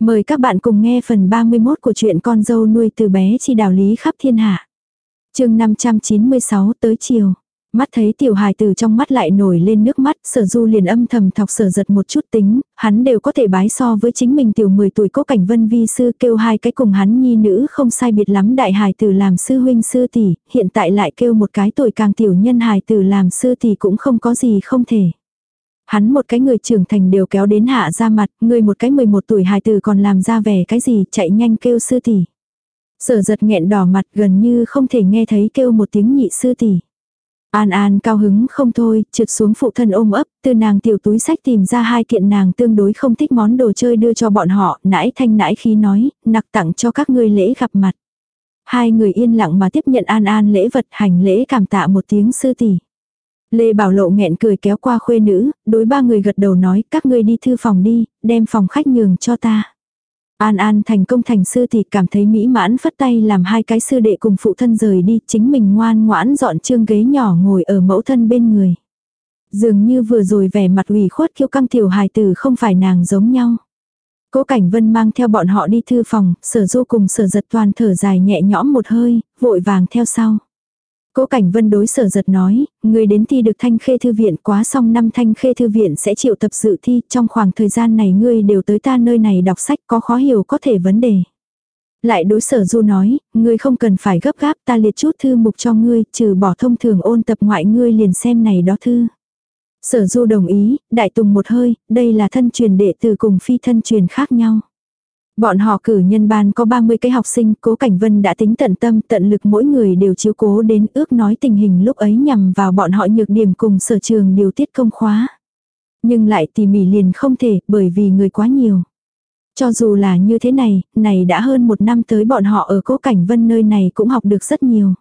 Mời các bạn cùng nghe phần 31 của truyện con dâu nuôi từ bé chi đào lý khắp thiên hạ. chương 596 tới chiều. Mắt thấy tiểu hài từ trong mắt lại nổi lên nước mắt, sở du liền âm thầm thọc sở giật một chút tính, hắn đều có thể bái so với chính mình tiểu 10 tuổi cố cảnh vân vi sư kêu hai cái cùng hắn nhi nữ không sai biệt lắm đại hài từ làm sư huynh sư tỷ, hiện tại lại kêu một cái tuổi càng tiểu nhân hài từ làm sư tỷ cũng không có gì không thể. Hắn một cái người trưởng thành đều kéo đến hạ ra mặt, người một cái 11 tuổi hài tử còn làm ra vẻ cái gì, chạy nhanh kêu sư tỷ. Sở giật nghẹn đỏ mặt gần như không thể nghe thấy kêu một tiếng nhị sư tỷ. An An cao hứng không thôi, trượt xuống phụ thân ôm ấp, từ nàng tiểu túi sách tìm ra hai kiện nàng tương đối không thích món đồ chơi đưa cho bọn họ, nãi thanh nãi khí nói, nặc tặng cho các ngươi lễ gặp mặt. Hai người yên lặng mà tiếp nhận An An lễ vật hành lễ cảm tạ một tiếng sư tỷ. Lê Bảo Lộ nghẹn cười kéo qua khuê nữ, đối ba người gật đầu nói các ngươi đi thư phòng đi, đem phòng khách nhường cho ta. An An thành công thành sư thì cảm thấy mỹ mãn phất tay làm hai cái sư đệ cùng phụ thân rời đi, chính mình ngoan ngoãn dọn trương ghế nhỏ ngồi ở mẫu thân bên người. Dường như vừa rồi vẻ mặt ủy khuất kiêu căng tiểu hài tử không phải nàng giống nhau. Cố Cảnh Vân mang theo bọn họ đi thư phòng, sở du cùng sở giật toàn thở dài nhẹ nhõm một hơi, vội vàng theo sau. Cố Cảnh Vân đối sở giật nói, người đến thi được thanh khê thư viện quá xong năm thanh khê thư viện sẽ chịu tập dự thi, trong khoảng thời gian này ngươi đều tới ta nơi này đọc sách có khó hiểu có thể vấn đề. Lại đối sở du nói, ngươi không cần phải gấp gáp ta liệt chút thư mục cho ngươi, trừ bỏ thông thường ôn tập ngoại ngươi liền xem này đó thư. Sở du đồng ý, đại tùng một hơi, đây là thân truyền đệ từ cùng phi thân truyền khác nhau. Bọn họ cử nhân ban có 30 cái học sinh, cố Cảnh Vân đã tính tận tâm tận lực mỗi người đều chiếu cố đến ước nói tình hình lúc ấy nhằm vào bọn họ nhược điểm cùng sở trường điều tiết công khóa. Nhưng lại tỉ mỉ liền không thể bởi vì người quá nhiều. Cho dù là như thế này, này đã hơn một năm tới bọn họ ở cố Cảnh Vân nơi này cũng học được rất nhiều.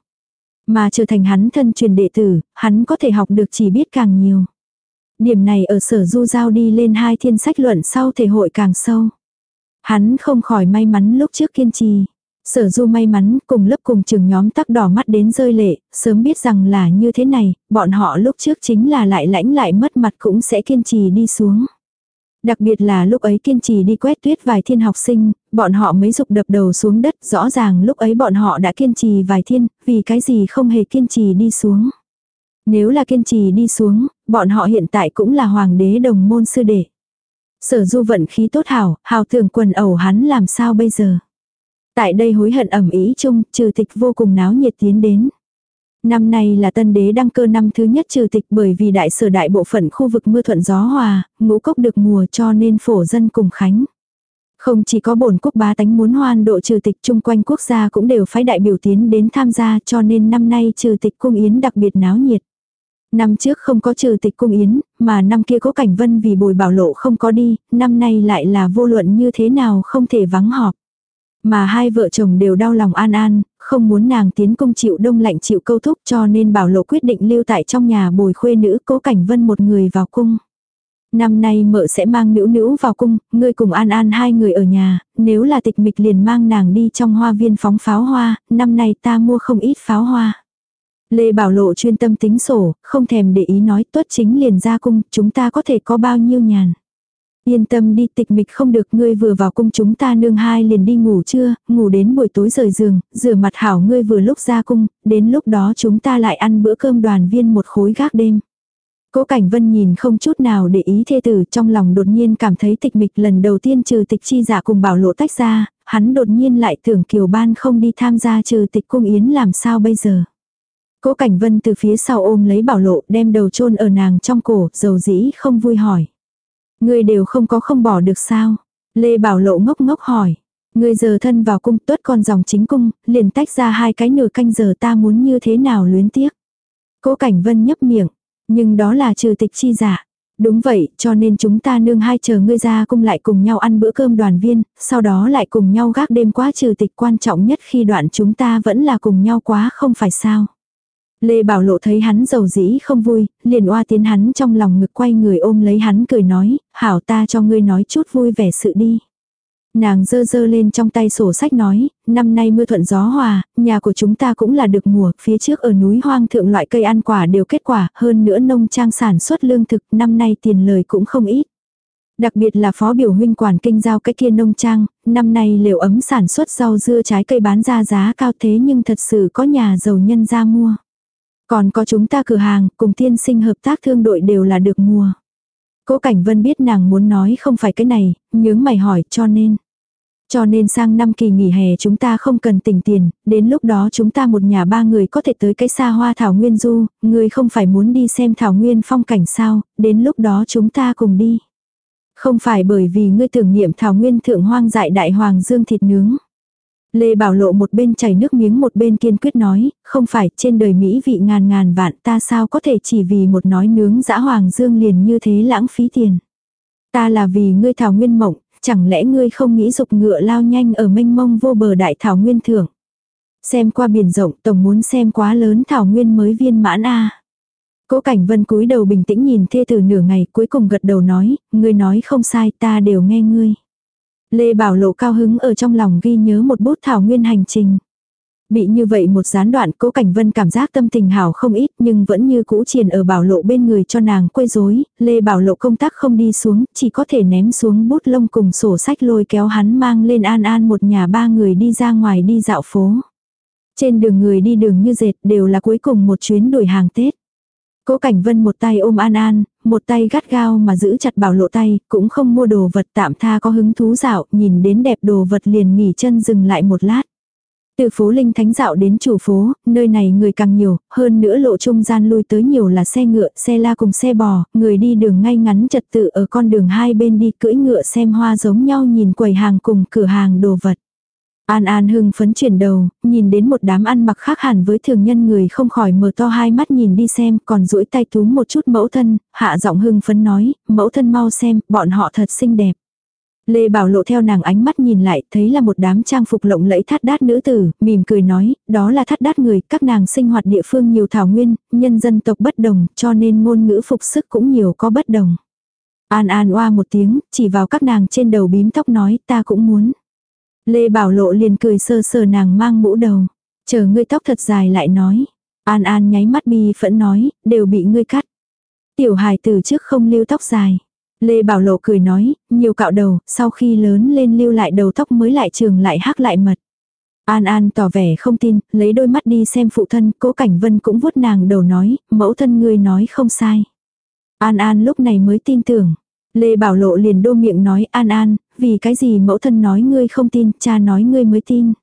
Mà trở thành hắn thân truyền đệ tử, hắn có thể học được chỉ biết càng nhiều. Điểm này ở sở du giao đi lên hai thiên sách luận sau thể hội càng sâu. Hắn không khỏi may mắn lúc trước kiên trì. Sở du may mắn cùng lớp cùng trường nhóm tắc đỏ mắt đến rơi lệ, sớm biết rằng là như thế này, bọn họ lúc trước chính là lại lãnh lại mất mặt cũng sẽ kiên trì đi xuống. Đặc biệt là lúc ấy kiên trì đi quét tuyết vài thiên học sinh, bọn họ mới dục đập đầu xuống đất, rõ ràng lúc ấy bọn họ đã kiên trì vài thiên, vì cái gì không hề kiên trì đi xuống. Nếu là kiên trì đi xuống, bọn họ hiện tại cũng là hoàng đế đồng môn sư đệ. Sở du vận khí tốt hảo, hào tưởng quần ẩu hắn làm sao bây giờ. Tại đây hối hận ẩm ý chung, trừ tịch vô cùng náo nhiệt tiến đến. Năm nay là tân đế đăng cơ năm thứ nhất trừ tịch bởi vì đại sở đại bộ phận khu vực mưa thuận gió hòa, ngũ cốc được mùa cho nên phổ dân cùng khánh. Không chỉ có bổn quốc bá tánh muốn hoan độ trừ tịch chung quanh quốc gia cũng đều phái đại biểu tiến đến tham gia cho nên năm nay trừ tịch cung yến đặc biệt náo nhiệt. Năm trước không có trừ tịch cung yến, mà năm kia có cảnh vân vì bồi bảo lộ không có đi, năm nay lại là vô luận như thế nào không thể vắng họp. Mà hai vợ chồng đều đau lòng an an, không muốn nàng tiến cung chịu đông lạnh chịu câu thúc cho nên bảo lộ quyết định lưu tại trong nhà bồi khuê nữ cố cảnh vân một người vào cung. Năm nay mợ sẽ mang nữ nữ vào cung, ngươi cùng an an hai người ở nhà, nếu là tịch mịch liền mang nàng đi trong hoa viên phóng pháo hoa, năm nay ta mua không ít pháo hoa. Lê Bảo Lộ chuyên tâm tính sổ, không thèm để ý nói tuất chính liền ra cung, chúng ta có thể có bao nhiêu nhàn. Yên tâm đi tịch mịch không được ngươi vừa vào cung chúng ta nương hai liền đi ngủ trưa, ngủ đến buổi tối rời giường, rửa mặt hảo ngươi vừa lúc ra cung, đến lúc đó chúng ta lại ăn bữa cơm đoàn viên một khối gác đêm. Cố Cảnh Vân nhìn không chút nào để ý thê tử trong lòng đột nhiên cảm thấy tịch mịch lần đầu tiên trừ tịch chi giả cùng bảo lộ tách ra, hắn đột nhiên lại tưởng Kiều Ban không đi tham gia trừ tịch cung yến làm sao bây giờ. Cố Cảnh Vân từ phía sau ôm lấy bảo lộ đem đầu chôn ở nàng trong cổ, dầu dĩ không vui hỏi. Ngươi đều không có không bỏ được sao? Lê Bảo lộ ngốc ngốc hỏi. Ngươi giờ thân vào cung tuất con dòng chính cung, liền tách ra hai cái nửa canh giờ ta muốn như thế nào luyến tiếc. Cố Cảnh Vân nhấp miệng. Nhưng đó là trừ tịch chi giả. Đúng vậy, cho nên chúng ta nương hai chờ ngươi ra cung lại cùng nhau ăn bữa cơm đoàn viên, sau đó lại cùng nhau gác đêm quá trừ tịch quan trọng nhất khi đoạn chúng ta vẫn là cùng nhau quá không phải sao. Lê Bảo Lộ thấy hắn giàu dĩ không vui, liền oa tiến hắn trong lòng ngực quay người ôm lấy hắn cười nói, hảo ta cho ngươi nói chút vui vẻ sự đi. Nàng dơ dơ lên trong tay sổ sách nói, năm nay mưa thuận gió hòa, nhà của chúng ta cũng là được mùa, phía trước ở núi hoang thượng loại cây ăn quả đều kết quả, hơn nữa nông trang sản xuất lương thực, năm nay tiền lời cũng không ít. Đặc biệt là phó biểu huynh quản kinh giao cái kia nông trang, năm nay liều ấm sản xuất rau dưa trái cây bán ra giá cao thế nhưng thật sự có nhà giàu nhân ra mua. Còn có chúng ta cửa hàng, cùng tiên sinh hợp tác thương đội đều là được mua. Cố Cảnh Vân biết nàng muốn nói không phải cái này, nhướng mày hỏi cho nên. Cho nên sang năm kỳ nghỉ hè chúng ta không cần tỉnh tiền, đến lúc đó chúng ta một nhà ba người có thể tới cái xa hoa thảo nguyên du, người không phải muốn đi xem thảo nguyên phong cảnh sao, đến lúc đó chúng ta cùng đi. Không phải bởi vì ngươi tưởng niệm thảo nguyên thượng hoang dại đại hoàng dương thịt nướng. Lê Bảo Lộ một bên chảy nước miếng một bên kiên quyết nói, không phải trên đời Mỹ vị ngàn ngàn vạn ta sao có thể chỉ vì một nói nướng dã hoàng dương liền như thế lãng phí tiền. Ta là vì ngươi thảo nguyên mộng, chẳng lẽ ngươi không nghĩ dục ngựa lao nhanh ở mênh mông vô bờ đại thảo nguyên thưởng. Xem qua biển rộng tổng muốn xem quá lớn thảo nguyên mới viên mãn a Cố Cảnh Vân cúi đầu bình tĩnh nhìn thê tử nửa ngày cuối cùng gật đầu nói, ngươi nói không sai ta đều nghe ngươi. Lê Bảo Lộ cao hứng ở trong lòng ghi nhớ một bút thảo nguyên hành trình. Bị như vậy một gián đoạn cố cảnh vân cảm giác tâm tình hảo không ít nhưng vẫn như cũ triền ở bảo lộ bên người cho nàng quấy rối Lê Bảo Lộ công tác không đi xuống, chỉ có thể ném xuống bút lông cùng sổ sách lôi kéo hắn mang lên an an một nhà ba người đi ra ngoài đi dạo phố. Trên đường người đi đường như dệt đều là cuối cùng một chuyến đuổi hàng Tết. Cố Cảnh Vân một tay ôm An An, một tay gắt gao mà giữ chặt bảo lộ tay, cũng không mua đồ vật tạm tha có hứng thú dạo, nhìn đến đẹp đồ vật liền nghỉ chân dừng lại một lát. Từ phố Linh Thánh dạo đến chủ phố, nơi này người càng nhiều, hơn nữa lộ trung gian lui tới nhiều là xe ngựa, xe la cùng xe bò, người đi đường ngay ngắn trật tự ở con đường hai bên đi cưỡi ngựa xem hoa giống nhau nhìn quầy hàng cùng cửa hàng đồ vật. An An hưng phấn chuyển đầu, nhìn đến một đám ăn mặc khác hẳn với thường nhân người không khỏi mở to hai mắt nhìn đi xem, còn duỗi tay túm một chút mẫu thân, hạ giọng hưng phấn nói, mẫu thân mau xem, bọn họ thật xinh đẹp. Lê Bảo Lộ theo nàng ánh mắt nhìn lại, thấy là một đám trang phục lộng lẫy thắt đát nữ tử, mỉm cười nói, đó là thắt đát người, các nàng sinh hoạt địa phương nhiều thảo nguyên, nhân dân tộc bất đồng, cho nên ngôn ngữ phục sức cũng nhiều có bất đồng. An An oa một tiếng, chỉ vào các nàng trên đầu bím tóc nói, ta cũng muốn. Lê Bảo Lộ liền cười sơ sờ nàng mang mũ đầu. Chờ ngươi tóc thật dài lại nói. An An nháy mắt bi phẫn nói, đều bị ngươi cắt. Tiểu hài từ trước không lưu tóc dài. Lê Bảo Lộ cười nói, nhiều cạo đầu, sau khi lớn lên lưu lại đầu tóc mới lại trường lại hắc lại mật. An An tỏ vẻ không tin, lấy đôi mắt đi xem phụ thân, cố Cảnh Vân cũng vuốt nàng đầu nói, mẫu thân ngươi nói không sai. An An lúc này mới tin tưởng. Lê Bảo Lộ liền đô miệng nói An An, vì cái gì mẫu thân nói ngươi không tin, cha nói ngươi mới tin.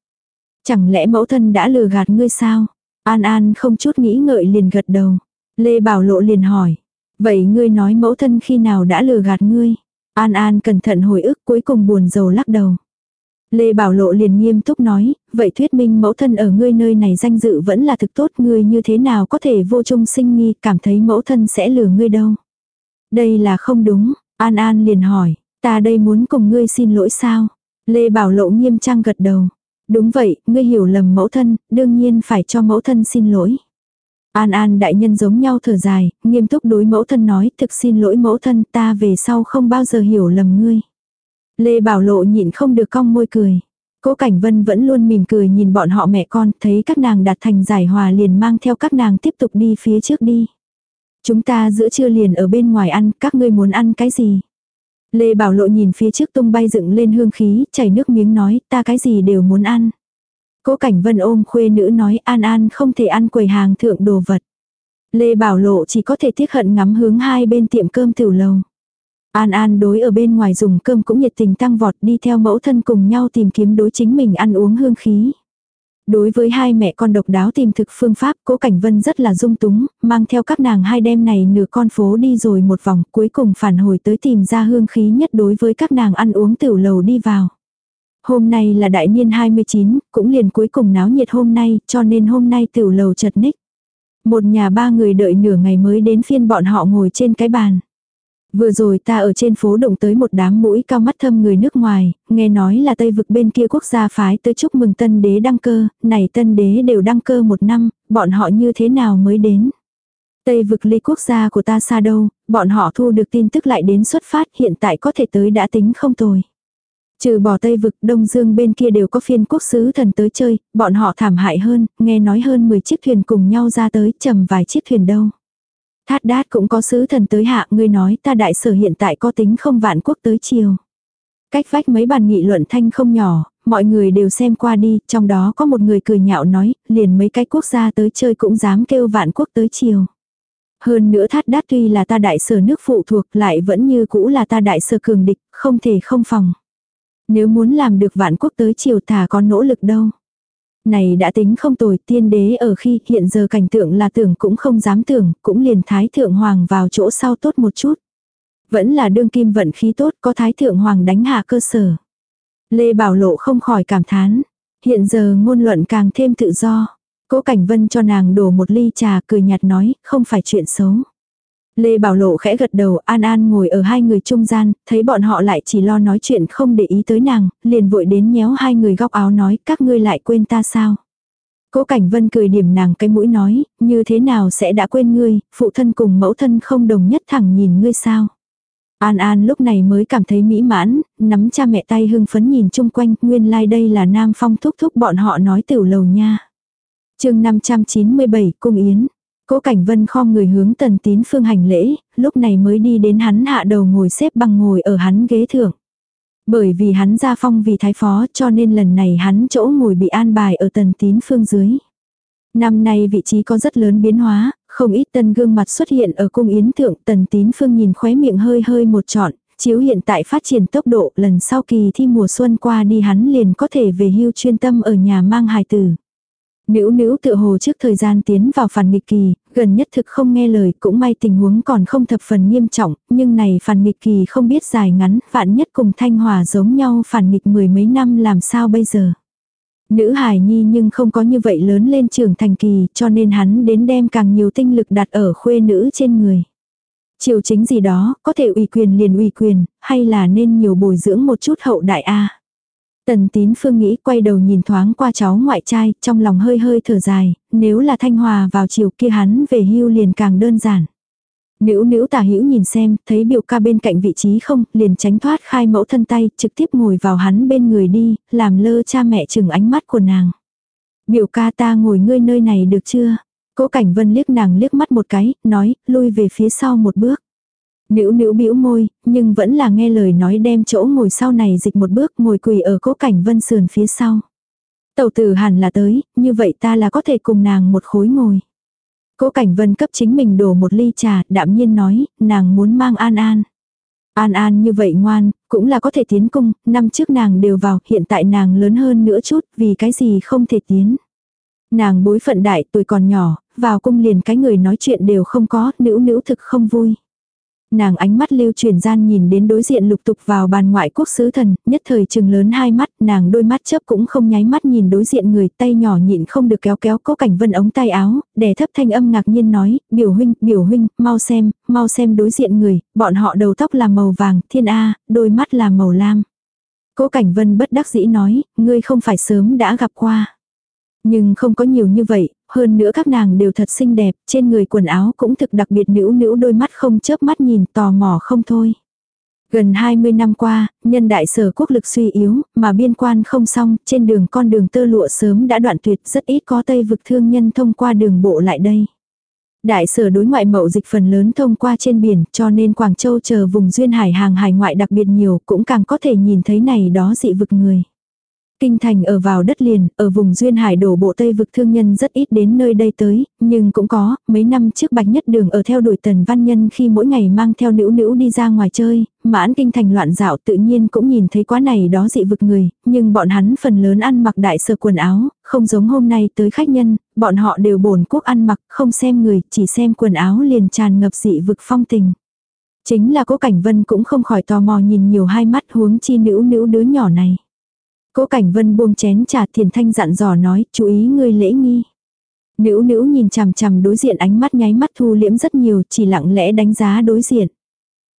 Chẳng lẽ mẫu thân đã lừa gạt ngươi sao? An An không chút nghĩ ngợi liền gật đầu. Lê Bảo Lộ liền hỏi. Vậy ngươi nói mẫu thân khi nào đã lừa gạt ngươi? An An cẩn thận hồi ức cuối cùng buồn rầu lắc đầu. Lê Bảo Lộ liền nghiêm túc nói, vậy thuyết minh mẫu thân ở ngươi nơi này danh dự vẫn là thực tốt ngươi như thế nào có thể vô trung sinh nghi cảm thấy mẫu thân sẽ lừa ngươi đâu. Đây là không đúng, An An liền hỏi, ta đây muốn cùng ngươi xin lỗi sao? Lê Bảo Lộ nghiêm trang gật đầu. Đúng vậy, ngươi hiểu lầm mẫu thân, đương nhiên phải cho mẫu thân xin lỗi. An An đại nhân giống nhau thở dài, nghiêm túc đối mẫu thân nói, thực xin lỗi mẫu thân, ta về sau không bao giờ hiểu lầm ngươi. Lê Bảo Lộ nhịn không được cong môi cười. Cố Cảnh Vân vẫn luôn mỉm cười nhìn bọn họ mẹ con, thấy các nàng đạt thành giải hòa liền mang theo các nàng tiếp tục đi phía trước đi. Chúng ta giữa trưa liền ở bên ngoài ăn, các ngươi muốn ăn cái gì? Lê Bảo Lộ nhìn phía trước tung bay dựng lên hương khí, chảy nước miếng nói, ta cái gì đều muốn ăn. Cố Cảnh Vân ôm khuê nữ nói An An không thể ăn quầy hàng thượng đồ vật. Lê Bảo Lộ chỉ có thể tiếc hận ngắm hướng hai bên tiệm cơm tiểu lầu. An An đối ở bên ngoài dùng cơm cũng nhiệt tình tăng vọt đi theo mẫu thân cùng nhau tìm kiếm đối chính mình ăn uống hương khí. Đối với hai mẹ con độc đáo tìm thực phương pháp, Cố Cảnh Vân rất là dung túng, mang theo các nàng hai đêm này nửa con phố đi rồi một vòng, cuối cùng phản hồi tới tìm ra hương khí nhất đối với các nàng ăn uống tiểu lầu đi vào. Hôm nay là đại niên 29, cũng liền cuối cùng náo nhiệt hôm nay, cho nên hôm nay tiểu lầu chật ních. Một nhà ba người đợi nửa ngày mới đến phiên bọn họ ngồi trên cái bàn. Vừa rồi ta ở trên phố đụng tới một đám mũi cao mắt thâm người nước ngoài, nghe nói là Tây vực bên kia quốc gia phái tới chúc mừng tân đế đăng cơ, này tân đế đều đăng cơ một năm, bọn họ như thế nào mới đến. Tây vực ly quốc gia của ta xa đâu, bọn họ thu được tin tức lại đến xuất phát hiện tại có thể tới đã tính không tồi. Trừ bỏ Tây vực Đông Dương bên kia đều có phiên quốc sứ thần tới chơi, bọn họ thảm hại hơn, nghe nói hơn 10 chiếc thuyền cùng nhau ra tới, chầm vài chiếc thuyền đâu. Thát đát cũng có sứ thần tới hạ, ngươi nói ta đại sở hiện tại có tính không vạn quốc tới chiều. Cách vách mấy bàn nghị luận thanh không nhỏ, mọi người đều xem qua đi, trong đó có một người cười nhạo nói, liền mấy cái quốc gia tới chơi cũng dám kêu vạn quốc tới chiều. Hơn nữa thát đát tuy là ta đại sở nước phụ thuộc lại vẫn như cũ là ta đại sở cường địch, không thể không phòng. Nếu muốn làm được vạn quốc tới chiều thả có nỗ lực đâu. Này đã tính không tồi tiên đế ở khi hiện giờ cảnh tượng là tưởng cũng không dám tưởng, cũng liền thái thượng hoàng vào chỗ sau tốt một chút. Vẫn là đương kim vận khí tốt có thái thượng hoàng đánh hạ cơ sở. Lê Bảo Lộ không khỏi cảm thán. Hiện giờ ngôn luận càng thêm tự do. Cố Cảnh Vân cho nàng đổ một ly trà cười nhạt nói, không phải chuyện xấu. Lê Bảo Lộ khẽ gật đầu, An An ngồi ở hai người trung gian, thấy bọn họ lại chỉ lo nói chuyện không để ý tới nàng, liền vội đến nhéo hai người góc áo nói, các ngươi lại quên ta sao. Cố Cảnh Vân cười điểm nàng cái mũi nói, như thế nào sẽ đã quên ngươi, phụ thân cùng mẫu thân không đồng nhất thẳng nhìn ngươi sao. An An lúc này mới cảm thấy mỹ mãn, nắm cha mẹ tay hưng phấn nhìn chung quanh, nguyên lai like đây là Nam Phong thúc thúc bọn họ nói tiểu lầu nha. chương 597 Cung Yến. Cố Cảnh Vân khom người hướng tần tín phương hành lễ, lúc này mới đi đến hắn hạ đầu ngồi xếp bằng ngồi ở hắn ghế thượng. Bởi vì hắn ra phong vì thái phó cho nên lần này hắn chỗ ngồi bị an bài ở tần tín phương dưới. Năm nay vị trí có rất lớn biến hóa, không ít tân gương mặt xuất hiện ở cung yến thượng tần tín phương nhìn khóe miệng hơi hơi một trọn, chiếu hiện tại phát triển tốc độ lần sau kỳ thi mùa xuân qua đi hắn liền có thể về hưu chuyên tâm ở nhà mang hài tử. Nữ nữ tự hồ trước thời gian tiến vào phản nghịch kỳ, gần nhất thực không nghe lời cũng may tình huống còn không thập phần nghiêm trọng, nhưng này phản nghịch kỳ không biết dài ngắn, vạn nhất cùng thanh hòa giống nhau phản nghịch mười mấy năm làm sao bây giờ. Nữ hài nhi nhưng không có như vậy lớn lên trưởng thành kỳ cho nên hắn đến đem càng nhiều tinh lực đặt ở khuê nữ trên người. Triều chính gì đó, có thể ủy quyền liền ủy quyền, hay là nên nhiều bồi dưỡng một chút hậu đại A. Tần tín phương nghĩ quay đầu nhìn thoáng qua cháu ngoại trai, trong lòng hơi hơi thở dài, nếu là thanh hòa vào chiều kia hắn về hưu liền càng đơn giản. Nữ nữ tả hữu nhìn xem, thấy biểu ca bên cạnh vị trí không, liền tránh thoát khai mẫu thân tay, trực tiếp ngồi vào hắn bên người đi, làm lơ cha mẹ chừng ánh mắt của nàng. Biểu ca ta ngồi ngươi nơi này được chưa? Cố cảnh vân liếc nàng liếc mắt một cái, nói, lui về phía sau một bước. Nữ nữ bĩu môi, nhưng vẫn là nghe lời nói đem chỗ ngồi sau này dịch một bước ngồi quỳ ở cố cảnh vân sườn phía sau. Tẩu tử hẳn là tới, như vậy ta là có thể cùng nàng một khối ngồi. Cố Cảnh Vân cấp chính mình đổ một ly trà, đạm nhiên nói, nàng muốn mang An An. An An như vậy ngoan, cũng là có thể tiến cung, năm trước nàng đều vào, hiện tại nàng lớn hơn nữa chút, vì cái gì không thể tiến. Nàng bối phận đại, tuổi còn nhỏ, vào cung liền cái người nói chuyện đều không có, nữ nữ thực không vui. Nàng ánh mắt lưu truyền gian nhìn đến đối diện lục tục vào bàn ngoại quốc sứ thần, nhất thời trừng lớn hai mắt, nàng đôi mắt chớp cũng không nháy mắt nhìn đối diện người, tay nhỏ nhịn không được kéo kéo cố cảnh vân ống tay áo, đè thấp thanh âm ngạc nhiên nói, biểu huynh, biểu huynh, mau xem, mau xem đối diện người, bọn họ đầu tóc là màu vàng, thiên A, đôi mắt là màu lam. Cố cảnh vân bất đắc dĩ nói, ngươi không phải sớm đã gặp qua. Nhưng không có nhiều như vậy, hơn nữa các nàng đều thật xinh đẹp, trên người quần áo cũng thực đặc biệt nữ nữ đôi mắt không chớp mắt nhìn tò mò không thôi. Gần 20 năm qua, nhân đại sở quốc lực suy yếu, mà biên quan không xong, trên đường con đường tơ lụa sớm đã đoạn tuyệt rất ít có tây vực thương nhân thông qua đường bộ lại đây. Đại sở đối ngoại mậu dịch phần lớn thông qua trên biển cho nên Quảng Châu chờ vùng duyên hải hàng hải ngoại đặc biệt nhiều cũng càng có thể nhìn thấy này đó dị vực người. Kinh thành ở vào đất liền, ở vùng duyên hải đổ bộ Tây vực thương nhân rất ít đến nơi đây tới, nhưng cũng có, mấy năm trước Bạch Nhất Đường ở theo đuổi tần văn nhân khi mỗi ngày mang theo nữ nữ đi ra ngoài chơi, mãn kinh thành loạn dạo tự nhiên cũng nhìn thấy quá này đó dị vực người, nhưng bọn hắn phần lớn ăn mặc đại sơ quần áo, không giống hôm nay tới khách nhân, bọn họ đều bổn quốc ăn mặc, không xem người, chỉ xem quần áo liền tràn ngập dị vực phong tình. Chính là cố cảnh vân cũng không khỏi tò mò nhìn nhiều hai mắt huống chi nữ nữ đứa nhỏ này. Cố Cảnh Vân buông chén trà thiền thanh dặn dò nói, chú ý ngươi lễ nghi. Nữ nữ nhìn chằm chằm đối diện ánh mắt nháy mắt thu liễm rất nhiều, chỉ lặng lẽ đánh giá đối diện.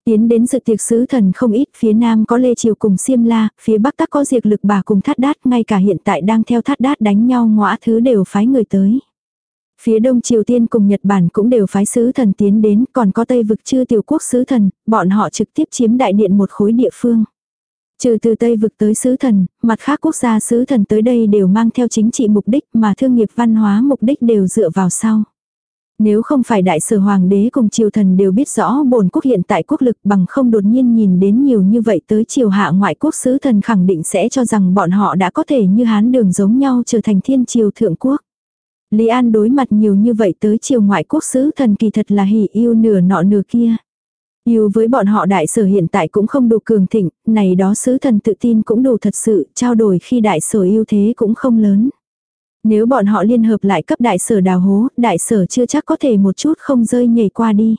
Tiến đến sự tiệc sứ thần không ít, phía nam có Lê Triều cùng Siêm La, phía bắc tắc có diệt lực bà cùng thát đát, ngay cả hiện tại đang theo thát đát đánh nhau ngõa thứ đều phái người tới. Phía đông Triều Tiên cùng Nhật Bản cũng đều phái sứ thần tiến đến, còn có Tây vực chưa tiểu quốc sứ thần, bọn họ trực tiếp chiếm đại điện một khối địa phương. Trừ từ Tây vực tới sứ thần, mặt khác quốc gia sứ thần tới đây đều mang theo chính trị mục đích mà thương nghiệp văn hóa mục đích đều dựa vào sau. Nếu không phải đại sở hoàng đế cùng triều thần đều biết rõ bổn quốc hiện tại quốc lực bằng không đột nhiên nhìn đến nhiều như vậy tới triều hạ ngoại quốc sứ thần khẳng định sẽ cho rằng bọn họ đã có thể như hán đường giống nhau trở thành thiên triều thượng quốc. Lý An đối mặt nhiều như vậy tới triều ngoại quốc sứ thần kỳ thật là hỉ yêu nửa nọ nửa kia. Yêu với bọn họ đại sở hiện tại cũng không đủ cường thịnh, này đó sứ thần tự tin cũng đủ thật sự, trao đổi khi đại sở yêu thế cũng không lớn. Nếu bọn họ liên hợp lại cấp đại sở đào hố, đại sở chưa chắc có thể một chút không rơi nhảy qua đi.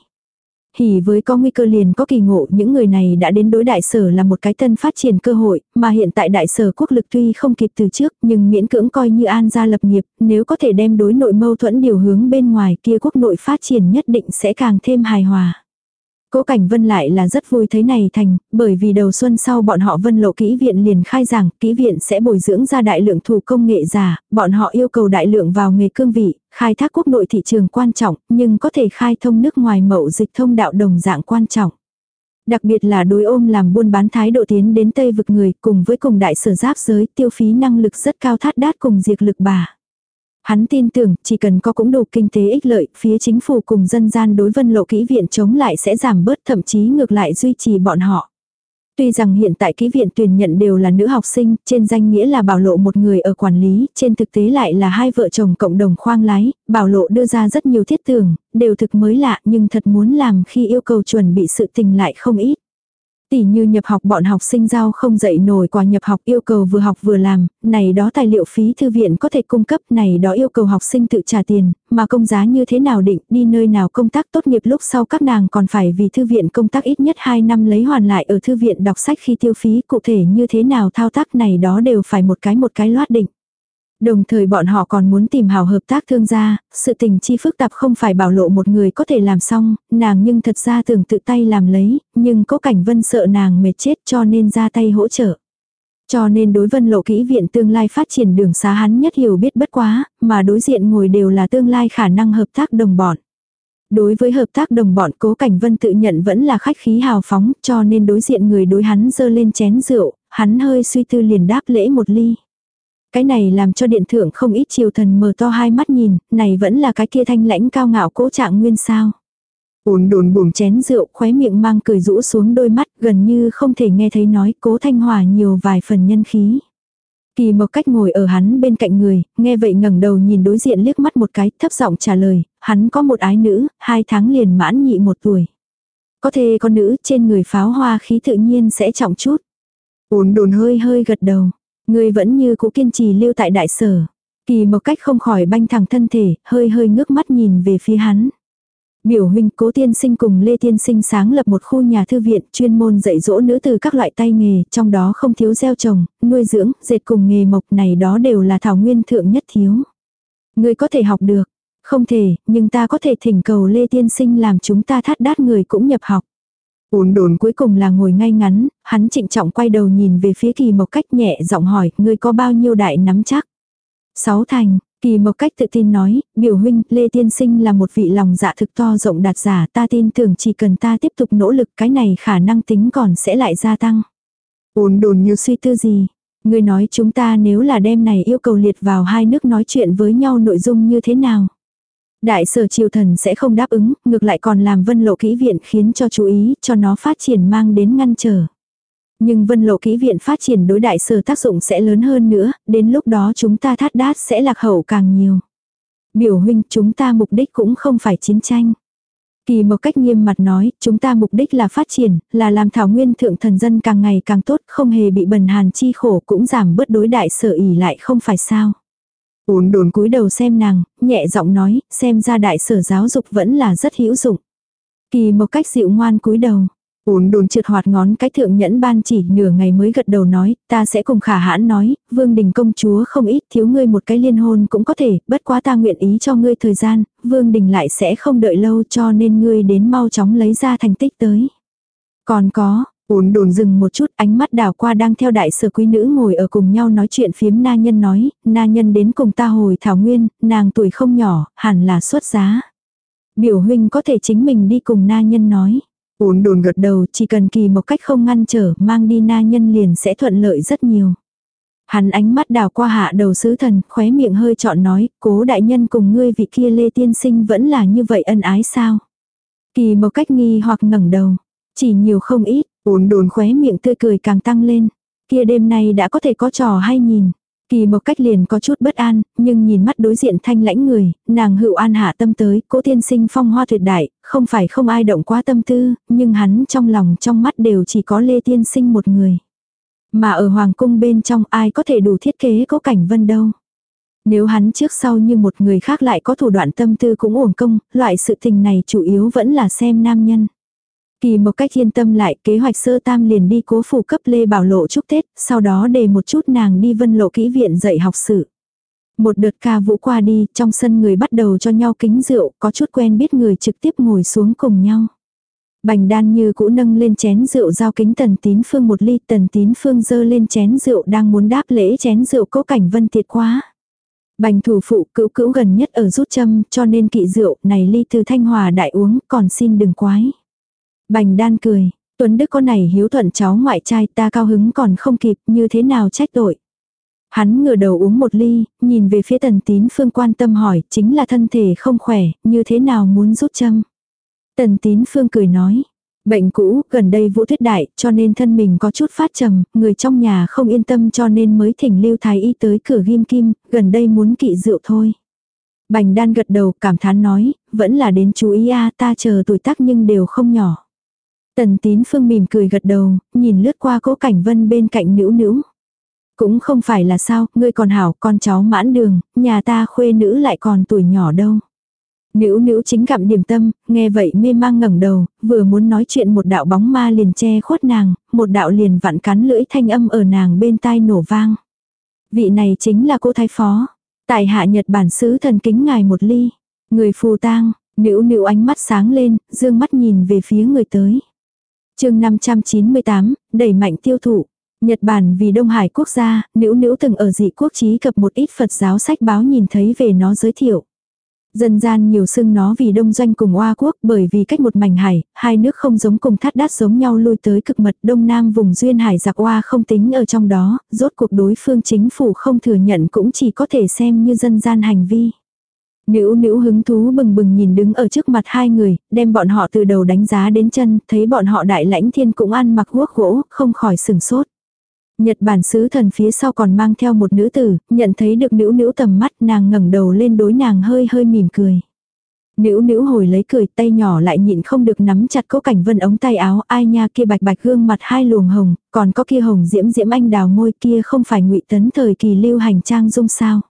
Hỉ với có nguy cơ liền có kỳ ngộ những người này đã đến đối đại sở là một cái tân phát triển cơ hội, mà hiện tại đại sở quốc lực tuy không kịp từ trước nhưng miễn cưỡng coi như an gia lập nghiệp, nếu có thể đem đối nội mâu thuẫn điều hướng bên ngoài kia quốc nội phát triển nhất định sẽ càng thêm hài hòa. Cố Cảnh Vân lại là rất vui thấy này thành, bởi vì đầu xuân sau bọn họ Vân Lộ kỹ viện liền khai giảng, kỹ viện sẽ bồi dưỡng ra đại lượng thủ công nghệ giả, bọn họ yêu cầu đại lượng vào nghề cương vị, khai thác quốc nội thị trường quan trọng, nhưng có thể khai thông nước ngoài mậu dịch thông đạo đồng dạng quan trọng. Đặc biệt là đối ôm làm buôn bán thái độ tiến đến Tây vực người cùng với cùng đại sở giáp giới tiêu phí năng lực rất cao thát đát cùng diệt lực bà. Hắn tin tưởng chỉ cần có cũng đủ kinh tế ích lợi, phía chính phủ cùng dân gian đối vân lộ kỹ viện chống lại sẽ giảm bớt thậm chí ngược lại duy trì bọn họ. Tuy rằng hiện tại kỹ viện tuyển nhận đều là nữ học sinh, trên danh nghĩa là bảo lộ một người ở quản lý, trên thực tế lại là hai vợ chồng cộng đồng khoang lái, bảo lộ đưa ra rất nhiều thiết tưởng, đều thực mới lạ nhưng thật muốn làm khi yêu cầu chuẩn bị sự tình lại không ít. Tỷ như nhập học bọn học sinh giao không dạy nổi quà nhập học yêu cầu vừa học vừa làm, này đó tài liệu phí thư viện có thể cung cấp, này đó yêu cầu học sinh tự trả tiền, mà công giá như thế nào định, đi nơi nào công tác tốt nghiệp lúc sau các nàng còn phải vì thư viện công tác ít nhất 2 năm lấy hoàn lại ở thư viện đọc sách khi tiêu phí cụ thể như thế nào thao tác này đó đều phải một cái một cái loát định. Đồng thời bọn họ còn muốn tìm hào hợp tác thương gia, sự tình chi phức tạp không phải bảo lộ một người có thể làm xong, nàng nhưng thật ra tưởng tự tay làm lấy, nhưng cố cảnh vân sợ nàng mệt chết cho nên ra tay hỗ trợ. Cho nên đối vân lộ kỹ viện tương lai phát triển đường xá hắn nhất hiểu biết bất quá, mà đối diện ngồi đều là tương lai khả năng hợp tác đồng bọn. Đối với hợp tác đồng bọn cố cảnh vân tự nhận vẫn là khách khí hào phóng cho nên đối diện người đối hắn dơ lên chén rượu, hắn hơi suy tư liền đáp lễ một ly. Cái này làm cho điện thượng không ít triều thần mở to hai mắt nhìn, này vẫn là cái kia thanh lãnh cao ngạo cố trạng nguyên sao. ún đồn buồng chén rượu khóe miệng mang cười rũ xuống đôi mắt gần như không thể nghe thấy nói cố thanh hòa nhiều vài phần nhân khí. Kỳ một cách ngồi ở hắn bên cạnh người, nghe vậy ngẩng đầu nhìn đối diện liếc mắt một cái, thấp giọng trả lời, hắn có một ái nữ, hai tháng liền mãn nhị một tuổi. Có thể con nữ trên người pháo hoa khí tự nhiên sẽ trọng chút. ún đồn hơi hơi gật đầu ngươi vẫn như cũ kiên trì lưu tại đại sở. Kỳ một cách không khỏi banh thẳng thân thể, hơi hơi ngước mắt nhìn về phía hắn. Biểu huynh cố tiên sinh cùng Lê Tiên sinh sáng lập một khu nhà thư viện chuyên môn dạy dỗ nữ từ các loại tay nghề, trong đó không thiếu gieo trồng, nuôi dưỡng, dệt cùng nghề mộc này đó đều là thảo nguyên thượng nhất thiếu. Người có thể học được, không thể, nhưng ta có thể thỉnh cầu Lê Tiên sinh làm chúng ta thắt đát người cũng nhập học. Ún đồn cuối cùng là ngồi ngay ngắn, hắn trịnh trọng quay đầu nhìn về phía kỳ mộc cách nhẹ giọng hỏi, ngươi có bao nhiêu đại nắm chắc? Sáu thành, kỳ mộc cách tự tin nói, biểu huynh, Lê Tiên Sinh là một vị lòng dạ thực to rộng đạt giả, ta tin tưởng chỉ cần ta tiếp tục nỗ lực cái này khả năng tính còn sẽ lại gia tăng. Ún đồn như suy tư gì? Ngươi nói chúng ta nếu là đêm này yêu cầu liệt vào hai nước nói chuyện với nhau nội dung như thế nào? Đại sở triều thần sẽ không đáp ứng, ngược lại còn làm vân lộ kỹ viện khiến cho chú ý, cho nó phát triển mang đến ngăn trở. Nhưng vân lộ kỹ viện phát triển đối đại sở tác dụng sẽ lớn hơn nữa, đến lúc đó chúng ta thắt đát sẽ lạc hậu càng nhiều. Biểu huynh chúng ta mục đích cũng không phải chiến tranh. Kỳ một cách nghiêm mặt nói, chúng ta mục đích là phát triển, là làm thảo nguyên thượng thần dân càng ngày càng tốt, không hề bị bần hàn chi khổ cũng giảm bớt đối đại sở ỉ lại không phải sao. Uốn đồn cúi đầu xem nàng, nhẹ giọng nói, xem ra đại sở giáo dục vẫn là rất hữu dụng. Kỳ một cách dịu ngoan cúi đầu. uốn đồn trượt hoạt ngón cái thượng nhẫn ban chỉ nửa ngày mới gật đầu nói, ta sẽ cùng khả hãn nói, vương đình công chúa không ít thiếu ngươi một cái liên hôn cũng có thể, bất quá ta nguyện ý cho ngươi thời gian, vương đình lại sẽ không đợi lâu cho nên ngươi đến mau chóng lấy ra thành tích tới. Còn có, Uốn đồn dừng một chút ánh mắt đảo qua đang theo đại sở quý nữ ngồi ở cùng nhau nói chuyện phiếm na nhân nói, na nhân đến cùng ta hồi thảo nguyên, nàng tuổi không nhỏ, hẳn là xuất giá. Biểu huynh có thể chính mình đi cùng na nhân nói. Uốn đồn gật đầu chỉ cần kỳ một cách không ngăn trở mang đi na nhân liền sẽ thuận lợi rất nhiều. Hắn ánh mắt đào qua hạ đầu sứ thần, khóe miệng hơi chọn nói, cố đại nhân cùng ngươi vị kia lê tiên sinh vẫn là như vậy ân ái sao. Kỳ một cách nghi hoặc ngẩng đầu, chỉ nhiều không ít, uốn đồn khóe miệng tươi cười càng tăng lên. Kia đêm nay đã có thể có trò hay nhìn. Kỳ một cách liền có chút bất an, nhưng nhìn mắt đối diện thanh lãnh người, nàng hữu an hạ tâm tới, cố tiên sinh phong hoa tuyệt đại, không phải không ai động quá tâm tư, nhưng hắn trong lòng trong mắt đều chỉ có lê tiên sinh một người. Mà ở hoàng cung bên trong ai có thể đủ thiết kế có cảnh vân đâu. Nếu hắn trước sau như một người khác lại có thủ đoạn tâm tư cũng uổng công, loại sự tình này chủ yếu vẫn là xem nam nhân. Kỳ một cách yên tâm lại kế hoạch sơ tam liền đi cố phủ cấp Lê Bảo Lộ chúc Tết, sau đó để một chút nàng đi vân lộ kỹ viện dạy học sử. Một đợt ca vũ qua đi, trong sân người bắt đầu cho nhau kính rượu, có chút quen biết người trực tiếp ngồi xuống cùng nhau. Bành đan như cũ nâng lên chén rượu giao kính tần tín phương một ly, tần tín phương dơ lên chén rượu đang muốn đáp lễ chén rượu cố cảnh vân tiệt quá. Bành thủ phụ cữu cữu gần nhất ở rút châm cho nên kỵ rượu này ly từ thanh hòa đại uống còn xin đừng quái. Bành đan cười, Tuấn Đức con này hiếu thuận cháu ngoại trai ta cao hứng còn không kịp như thế nào trách tội. Hắn ngửa đầu uống một ly, nhìn về phía tần tín phương quan tâm hỏi chính là thân thể không khỏe, như thế nào muốn rút châm. Tần tín phương cười nói, bệnh cũ, gần đây vũ thuyết đại, cho nên thân mình có chút phát trầm, người trong nhà không yên tâm cho nên mới thỉnh lưu thái y tới cửa ghim kim, gần đây muốn kỵ rượu thôi. Bành đan gật đầu cảm thán nói, vẫn là đến chú ý a ta chờ tuổi tác nhưng đều không nhỏ. Tần tín phương mỉm cười gật đầu, nhìn lướt qua cố cảnh vân bên cạnh nữ nữ. Cũng không phải là sao, ngươi còn hảo, con cháu mãn đường, nhà ta khuê nữ lại còn tuổi nhỏ đâu. Nữ nữ chính gặm điểm tâm, nghe vậy mê mang ngẩng đầu, vừa muốn nói chuyện một đạo bóng ma liền che khuất nàng, một đạo liền vặn cắn lưỡi thanh âm ở nàng bên tai nổ vang. Vị này chính là cô thái phó. Tại hạ Nhật bản sứ thần kính ngài một ly. Người phù tang, nữ nữ ánh mắt sáng lên, dương mắt nhìn về phía người tới chương 598, đẩy mạnh tiêu thụ. Nhật Bản vì Đông Hải quốc gia, nữ nữ từng ở dị quốc trí cập một ít Phật giáo sách báo nhìn thấy về nó giới thiệu. Dân gian nhiều xưng nó vì đông doanh cùng oa quốc bởi vì cách một mảnh hải, hai nước không giống cùng thắt đát giống nhau lui tới cực mật đông nam vùng duyên hải giặc oa không tính ở trong đó, rốt cuộc đối phương chính phủ không thừa nhận cũng chỉ có thể xem như dân gian hành vi. Nữ nữ hứng thú bừng bừng nhìn đứng ở trước mặt hai người, đem bọn họ từ đầu đánh giá đến chân, thấy bọn họ đại lãnh thiên cũng ăn mặc guốc gỗ, không khỏi sừng sốt. Nhật Bản sứ thần phía sau còn mang theo một nữ tử, nhận thấy được nữ nữ tầm mắt nàng ngẩng đầu lên đối nàng hơi hơi mỉm cười. Nữ nữ hồi lấy cười tay nhỏ lại nhịn không được nắm chặt cố cảnh vân ống tay áo ai nha kia bạch bạch gương mặt hai luồng hồng, còn có kia hồng diễm diễm anh đào môi kia không phải ngụy tấn thời kỳ lưu hành trang dung sao.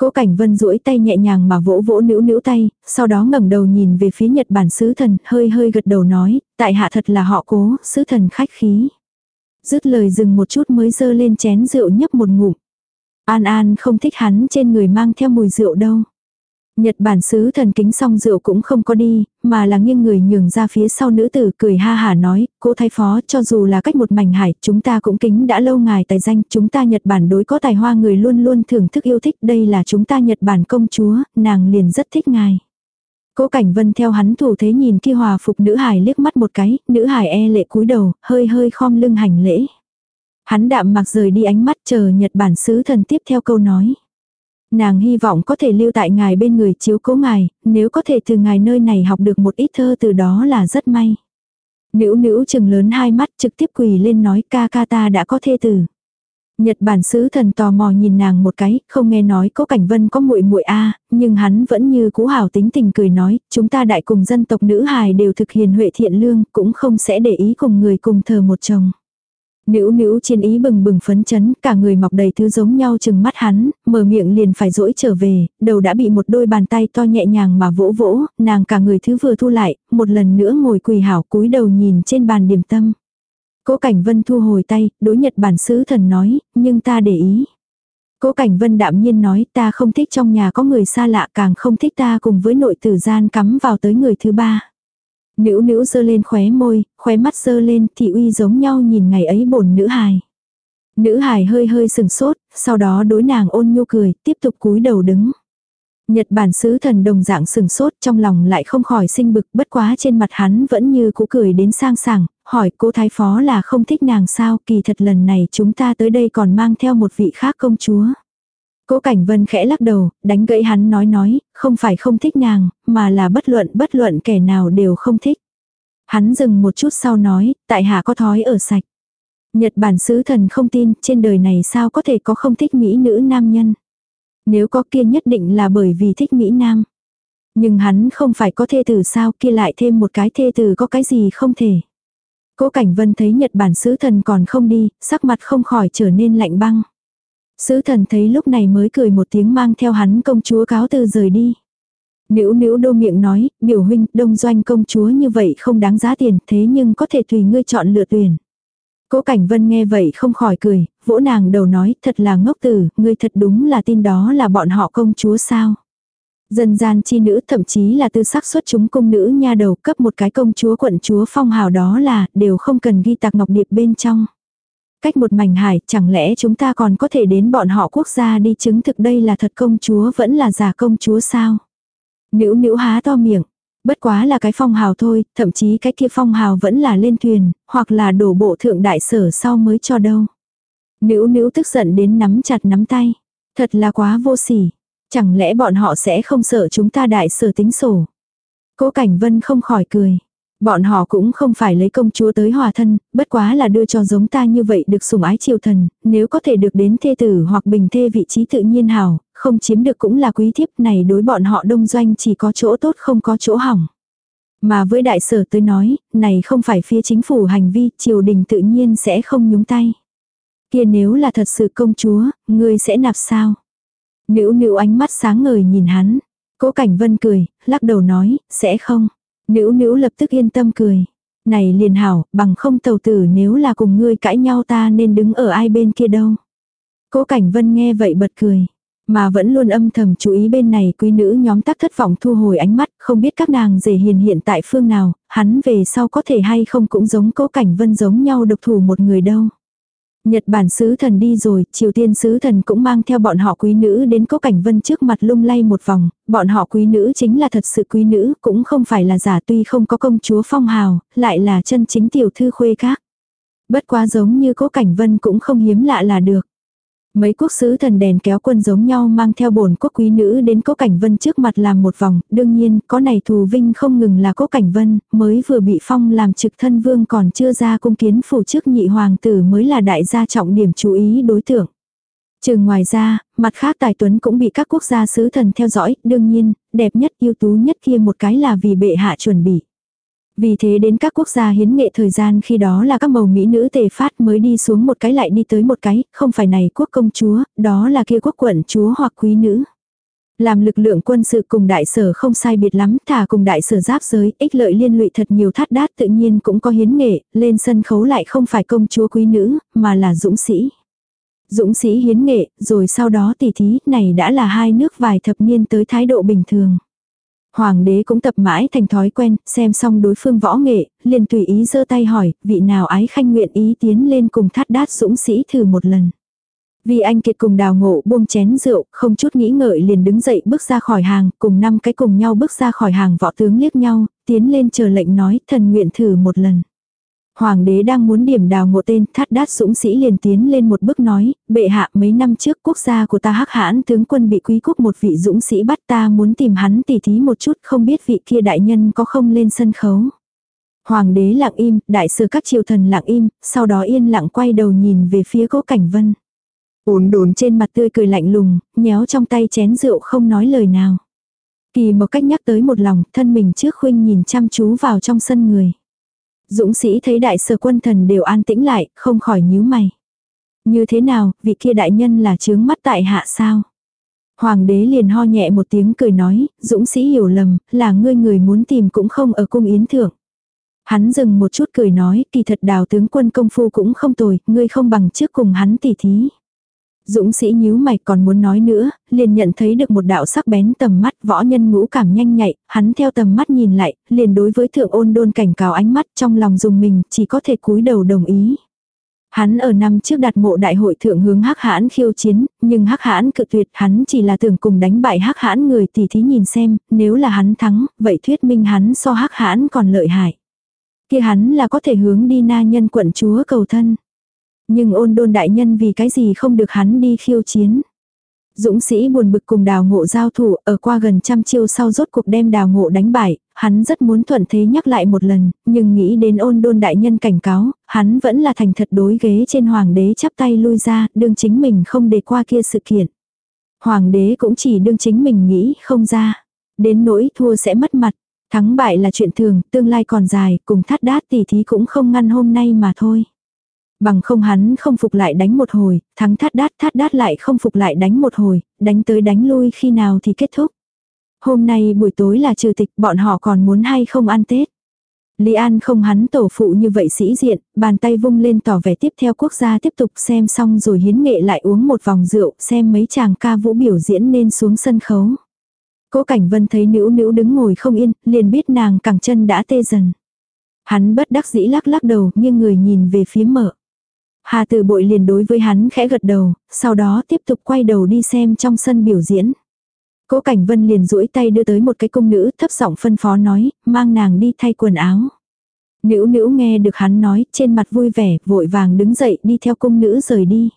Cố Cảnh Vân duỗi tay nhẹ nhàng mà vỗ vỗ nữu nữu tay, sau đó ngẩng đầu nhìn về phía Nhật Bản sứ thần, hơi hơi gật đầu nói, tại hạ thật là họ cố, sứ thần khách khí. Dứt lời dừng một chút mới dơ lên chén rượu nhấp một ngụm. An An không thích hắn trên người mang theo mùi rượu đâu. Nhật bản sứ thần kính xong rượu cũng không có đi, mà là nghiêng người nhường ra phía sau nữ tử cười ha hả nói, cô thái phó cho dù là cách một mảnh hải, chúng ta cũng kính đã lâu ngài tài danh, chúng ta Nhật Bản đối có tài hoa người luôn luôn thưởng thức yêu thích, đây là chúng ta Nhật Bản công chúa, nàng liền rất thích ngài. Cố Cảnh Vân theo hắn thủ thế nhìn kia hòa phục nữ hải liếc mắt một cái, nữ hải e lệ cúi đầu, hơi hơi khom lưng hành lễ. Hắn đạm mặc rời đi ánh mắt chờ Nhật Bản sứ thần tiếp theo câu nói. Nàng hy vọng có thể lưu tại ngài bên người chiếu cố ngài, nếu có thể từ ngài nơi này học được một ít thơ từ đó là rất may. Nữ nữ chừng lớn hai mắt trực tiếp quỳ lên nói ca ca ta đã có thê tử. Nhật bản sứ thần tò mò nhìn nàng một cái, không nghe nói có cảnh vân có muội muội a, nhưng hắn vẫn như cũ hào tính tình cười nói, chúng ta đại cùng dân tộc nữ hài đều thực hiền huệ thiện lương, cũng không sẽ để ý cùng người cùng thờ một chồng. Nữ nữ chiên ý bừng bừng phấn chấn, cả người mọc đầy thứ giống nhau chừng mắt hắn, mở miệng liền phải dỗi trở về, đầu đã bị một đôi bàn tay to nhẹ nhàng mà vỗ vỗ, nàng cả người thứ vừa thu lại, một lần nữa ngồi quỳ hảo cúi đầu nhìn trên bàn điểm tâm. Cố Cảnh Vân thu hồi tay, đối Nhật bản sứ thần nói, nhưng ta để ý. Cố Cảnh Vân đạm nhiên nói ta không thích trong nhà có người xa lạ càng không thích ta cùng với nội tử gian cắm vào tới người thứ ba. Nữ nữ dơ lên khóe môi, khóe mắt dơ lên thị uy giống nhau nhìn ngày ấy bổn nữ hài. Nữ hài hơi hơi sừng sốt, sau đó đối nàng ôn nhu cười, tiếp tục cúi đầu đứng. Nhật Bản sứ thần đồng dạng sừng sốt trong lòng lại không khỏi sinh bực bất quá trên mặt hắn vẫn như cũ cười đến sang sảng, hỏi cô thái phó là không thích nàng sao kỳ thật lần này chúng ta tới đây còn mang theo một vị khác công chúa. Cố Cảnh Vân khẽ lắc đầu, đánh gãy hắn nói nói, không phải không thích nàng, mà là bất luận bất luận kẻ nào đều không thích. Hắn dừng một chút sau nói, tại hạ có thói ở sạch. Nhật Bản sứ thần không tin, trên đời này sao có thể có không thích mỹ nữ nam nhân. Nếu có kia nhất định là bởi vì thích Mỹ Nam. Nhưng hắn không phải có thê tử sao kia lại thêm một cái thê tử có cái gì không thể. Cố Cảnh Vân thấy Nhật Bản sứ thần còn không đi, sắc mặt không khỏi trở nên lạnh băng. Sứ thần thấy lúc này mới cười một tiếng mang theo hắn công chúa cáo từ rời đi. Nữ nữ đô miệng nói, biểu huynh, đông doanh công chúa như vậy không đáng giá tiền, thế nhưng có thể tùy ngươi chọn lựa tuyển. Cố Cảnh Vân nghe vậy không khỏi cười, vỗ nàng đầu nói, thật là ngốc tử, ngươi thật đúng là tin đó là bọn họ công chúa sao. Dân gian chi nữ thậm chí là tư sắc xuất chúng công nữ nha đầu cấp một cái công chúa quận chúa phong hào đó là đều không cần ghi tạc ngọc điệp bên trong. Cách một mảnh hải chẳng lẽ chúng ta còn có thể đến bọn họ quốc gia đi chứng thực đây là thật công chúa vẫn là giả công chúa sao. Nữ nữ há to miệng, Bất quá là cái phong hào thôi, thậm chí cái kia phong hào vẫn là lên thuyền, hoặc là đổ bộ thượng đại sở sau mới cho đâu. Nữ nữ tức giận đến nắm chặt nắm tay. Thật là quá vô sỉ. Chẳng lẽ bọn họ sẽ không sợ chúng ta đại sở tính sổ. Cố Cảnh Vân không khỏi cười. Bọn họ cũng không phải lấy công chúa tới hòa thân, bất quá là đưa cho giống ta như vậy được sủng ái triều thần, nếu có thể được đến thê tử hoặc bình thê vị trí tự nhiên hảo, không chiếm được cũng là quý thiếp này đối bọn họ đông doanh chỉ có chỗ tốt không có chỗ hỏng. Mà với đại sở tôi nói, này không phải phía chính phủ hành vi, triều đình tự nhiên sẽ không nhúng tay. Kia nếu là thật sự công chúa, ngươi sẽ nạp sao? Nữ nữ ánh mắt sáng ngời nhìn hắn. Cố Cảnh Vân cười, lắc đầu nói, sẽ không. Nữ nữ lập tức yên tâm cười. Này liền hảo, bằng không tàu tử nếu là cùng ngươi cãi nhau ta nên đứng ở ai bên kia đâu. Cố Cảnh Vân nghe vậy bật cười. Mà vẫn luôn âm thầm chú ý bên này quý nữ nhóm tác thất vọng thu hồi ánh mắt, không biết các nàng rể hiền hiện tại phương nào, hắn về sau có thể hay không cũng giống cố cảnh vân giống nhau độc thủ một người đâu. Nhật Bản sứ thần đi rồi, Triều Tiên sứ thần cũng mang theo bọn họ quý nữ đến cố cảnh vân trước mặt lung lay một vòng, bọn họ quý nữ chính là thật sự quý nữ, cũng không phải là giả tuy không có công chúa phong hào, lại là chân chính tiểu thư khuê các. Bất quá giống như cố cảnh vân cũng không hiếm lạ là được. Mấy quốc sứ thần đèn kéo quân giống nhau mang theo bổn quốc quý nữ đến cố cảnh vân trước mặt làm một vòng, đương nhiên, có này thù vinh không ngừng là cố cảnh vân, mới vừa bị phong làm trực thân vương còn chưa ra cung kiến phủ trước nhị hoàng tử mới là đại gia trọng điểm chú ý đối tượng. Trừ ngoài ra, mặt khác tài tuấn cũng bị các quốc gia sứ thần theo dõi, đương nhiên, đẹp nhất ưu tú nhất kia một cái là vì bệ hạ chuẩn bị. Vì thế đến các quốc gia hiến nghệ thời gian khi đó là các màu mỹ nữ tề phát mới đi xuống một cái lại đi tới một cái, không phải này quốc công chúa, đó là kia quốc quận chúa hoặc quý nữ. Làm lực lượng quân sự cùng đại sở không sai biệt lắm, thả cùng đại sở giáp giới, ích lợi liên lụy thật nhiều thắt đát tự nhiên cũng có hiến nghệ, lên sân khấu lại không phải công chúa quý nữ, mà là dũng sĩ. Dũng sĩ hiến nghệ, rồi sau đó tỷ thí, này đã là hai nước vài thập niên tới thái độ bình thường. Hoàng đế cũng tập mãi thành thói quen, xem xong đối phương võ nghệ, liền tùy ý giơ tay hỏi, vị nào ái khanh nguyện ý tiến lên cùng thắt đát dũng sĩ thử một lần. Vì anh kiệt cùng đào ngộ buông chén rượu, không chút nghĩ ngợi liền đứng dậy bước ra khỏi hàng, cùng năm cái cùng nhau bước ra khỏi hàng võ tướng liếc nhau, tiến lên chờ lệnh nói thần nguyện thử một lần. Hoàng đế đang muốn điểm đào ngộ tên, thắt đát dũng sĩ liền tiến lên một bước nói, bệ hạ mấy năm trước quốc gia của ta hắc hãn tướng quân bị quý quốc một vị dũng sĩ bắt ta muốn tìm hắn tỉ thí một chút không biết vị kia đại nhân có không lên sân khấu. Hoàng đế lặng im, đại sư các triều thần lặng im, sau đó yên lặng quay đầu nhìn về phía cố cảnh vân. ổn đồn trên mặt tươi cười lạnh lùng, nhéo trong tay chén rượu không nói lời nào. Kỳ một cách nhắc tới một lòng, thân mình trước khuynh nhìn chăm chú vào trong sân người. Dũng sĩ thấy đại sở quân thần đều an tĩnh lại, không khỏi nhíu mày. Như thế nào, vị kia đại nhân là chướng mắt tại hạ sao? Hoàng đế liền ho nhẹ một tiếng cười nói, dũng sĩ hiểu lầm, là ngươi người muốn tìm cũng không ở cung yến thượng. Hắn dừng một chút cười nói, kỳ thật đào tướng quân công phu cũng không tồi, ngươi không bằng trước cùng hắn tỉ thí. Dũng sĩ nhíu mày còn muốn nói nữa, liền nhận thấy được một đạo sắc bén tầm mắt võ nhân ngũ cảm nhanh nhạy, hắn theo tầm mắt nhìn lại, liền đối với thượng ôn đôn cảnh cáo ánh mắt trong lòng dùng mình chỉ có thể cúi đầu đồng ý. Hắn ở năm trước đặt mộ đại hội thượng hướng hắc hãn khiêu chiến, Nhưng hắc hãn cự tuyệt hắn chỉ là tưởng cùng đánh bại hắc hãn người tỷ thí nhìn xem, nếu là hắn thắng, vậy thuyết minh hắn so hắc hãn còn lợi hại. kia hắn là có thể hướng đi na nhân quận chúa cầu thân. Nhưng ôn đôn đại nhân vì cái gì không được hắn đi khiêu chiến. Dũng sĩ buồn bực cùng đào ngộ giao thủ ở qua gần trăm chiêu sau rốt cuộc đem đào ngộ đánh bại, hắn rất muốn thuận thế nhắc lại một lần, nhưng nghĩ đến ôn đôn đại nhân cảnh cáo, hắn vẫn là thành thật đối ghế trên hoàng đế chắp tay lui ra, đương chính mình không để qua kia sự kiện. Hoàng đế cũng chỉ đương chính mình nghĩ không ra. Đến nỗi thua sẽ mất mặt. Thắng bại là chuyện thường, tương lai còn dài, cùng thắt đát tỷ thí cũng không ngăn hôm nay mà thôi. Bằng không hắn không phục lại đánh một hồi, thắng thắt đát thắt đát lại không phục lại đánh một hồi, đánh tới đánh lui khi nào thì kết thúc. Hôm nay buổi tối là trừ tịch, bọn họ còn muốn hay không ăn Tết. Lý An không hắn tổ phụ như vậy sĩ diện, bàn tay vung lên tỏ vẻ tiếp theo quốc gia tiếp tục xem xong rồi hiến nghệ lại uống một vòng rượu, xem mấy chàng ca vũ biểu diễn nên xuống sân khấu. Cố Cảnh Vân thấy nữ nữ đứng ngồi không yên, liền biết nàng cẳng chân đã tê dần. Hắn bất đắc dĩ lắc lắc đầu, nhưng người nhìn về phía mở. Hà Từ Bội liền đối với hắn khẽ gật đầu, sau đó tiếp tục quay đầu đi xem trong sân biểu diễn. Cố Cảnh Vân liền duỗi tay đưa tới một cái cung nữ thấp giọng phân phó nói, mang nàng đi thay quần áo. Nữ nữ nghe được hắn nói, trên mặt vui vẻ, vội vàng đứng dậy đi theo cung nữ rời đi.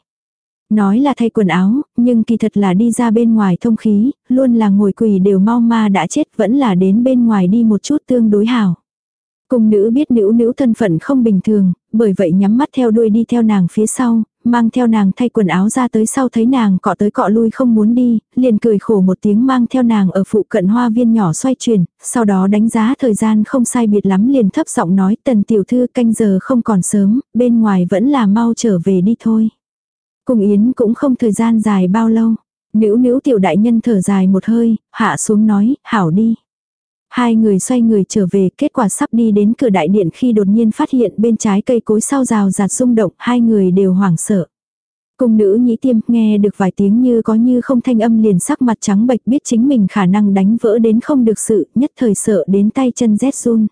Nói là thay quần áo, nhưng kỳ thật là đi ra bên ngoài thông khí, luôn là ngồi quỳ đều mau ma đã chết vẫn là đến bên ngoài đi một chút tương đối hảo. Cung nữ biết nữ nữ thân phận không bình thường, bởi vậy nhắm mắt theo đuôi đi theo nàng phía sau, mang theo nàng thay quần áo ra tới sau thấy nàng cọ tới cọ lui không muốn đi, liền cười khổ một tiếng mang theo nàng ở phụ cận hoa viên nhỏ xoay chuyển, sau đó đánh giá thời gian không sai biệt lắm liền thấp giọng nói tần tiểu thư canh giờ không còn sớm, bên ngoài vẫn là mau trở về đi thôi. Cùng Yến cũng không thời gian dài bao lâu. Nữ nữ tiểu đại nhân thở dài một hơi, hạ xuống nói, hảo đi. Hai người xoay người trở về, kết quả sắp đi đến cửa đại điện khi đột nhiên phát hiện bên trái cây cối sau rào rạt rung động, hai người đều hoảng sợ. Cung nữ nhĩ tiêm nghe được vài tiếng như có như không thanh âm liền sắc mặt trắng bệch biết chính mình khả năng đánh vỡ đến không được sự, nhất thời sợ đến tay chân rét run.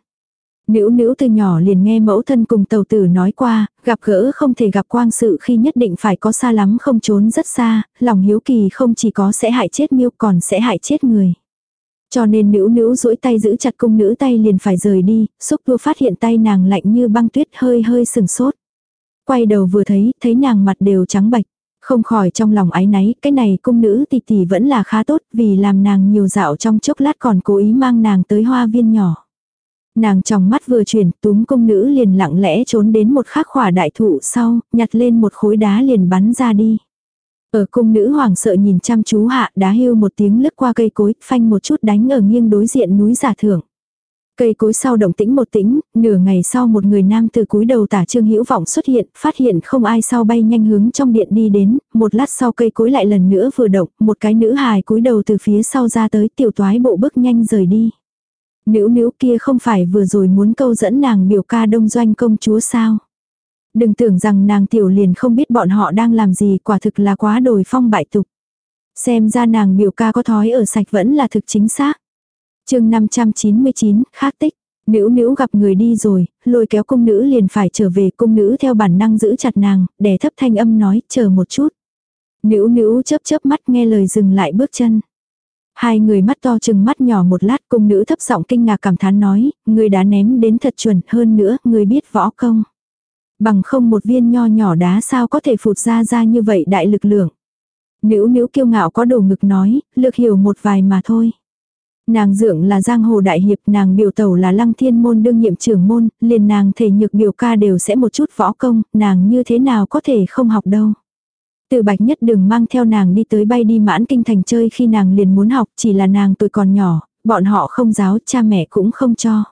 Nữ nữ từ nhỏ liền nghe mẫu thân cùng tàu tử nói qua, gặp gỡ không thể gặp quang sự khi nhất định phải có xa lắm không trốn rất xa, lòng hiếu kỳ không chỉ có sẽ hại chết miêu còn sẽ hại chết người. Cho nên nữ nữ duỗi tay giữ chặt cung nữ tay liền phải rời đi, xúc vua phát hiện tay nàng lạnh như băng tuyết hơi hơi sừng sốt. Quay đầu vừa thấy, thấy nàng mặt đều trắng bạch. Không khỏi trong lòng ái náy, cái này cung nữ tỷ tỷ vẫn là khá tốt vì làm nàng nhiều dạo trong chốc lát còn cố ý mang nàng tới hoa viên nhỏ. Nàng trong mắt vừa chuyển, túm cung nữ liền lặng lẽ trốn đến một khắc khỏa đại thụ sau, nhặt lên một khối đá liền bắn ra đi. Ở cung nữ hoàng sợ nhìn chăm chú hạ đá hưu một tiếng lướt qua cây cối, phanh một chút đánh ở nghiêng đối diện núi giả thưởng. Cây cối sau động tĩnh một tĩnh, nửa ngày sau một người nam từ cúi đầu tả trương hữu vọng xuất hiện, phát hiện không ai sau bay nhanh hướng trong điện đi đến, một lát sau cây cối lại lần nữa vừa động, một cái nữ hài cúi đầu từ phía sau ra tới tiểu toái bộ bước nhanh rời đi. Nữ nữ kia không phải vừa rồi muốn câu dẫn nàng biểu ca đông doanh công chúa sao. Đừng tưởng rằng nàng tiểu liền không biết bọn họ đang làm gì quả thực là quá đồi phong bại tục. Xem ra nàng biểu ca có thói ở sạch vẫn là thực chính xác. chương 599, khát tích. Nữ nữ gặp người đi rồi, lôi kéo cung nữ liền phải trở về cung nữ theo bản năng giữ chặt nàng, để thấp thanh âm nói, chờ một chút. Nữ nữ chớp chớp mắt nghe lời dừng lại bước chân. Hai người mắt to chừng mắt nhỏ một lát cung nữ thấp giọng kinh ngạc cảm thán nói, người đã ném đến thật chuẩn hơn nữa, người biết võ công. Bằng không một viên nho nhỏ đá sao có thể phụt ra ra như vậy đại lực lượng. Nữ nữ kiêu ngạo có đồ ngực nói, lược hiểu một vài mà thôi. Nàng dưỡng là giang hồ đại hiệp, nàng biểu tẩu là lăng thiên môn đương nhiệm trưởng môn, liền nàng thể nhược biểu ca đều sẽ một chút võ công, nàng như thế nào có thể không học đâu. Từ bạch nhất đừng mang theo nàng đi tới bay đi mãn kinh thành chơi khi nàng liền muốn học, chỉ là nàng tuổi còn nhỏ, bọn họ không giáo, cha mẹ cũng không cho.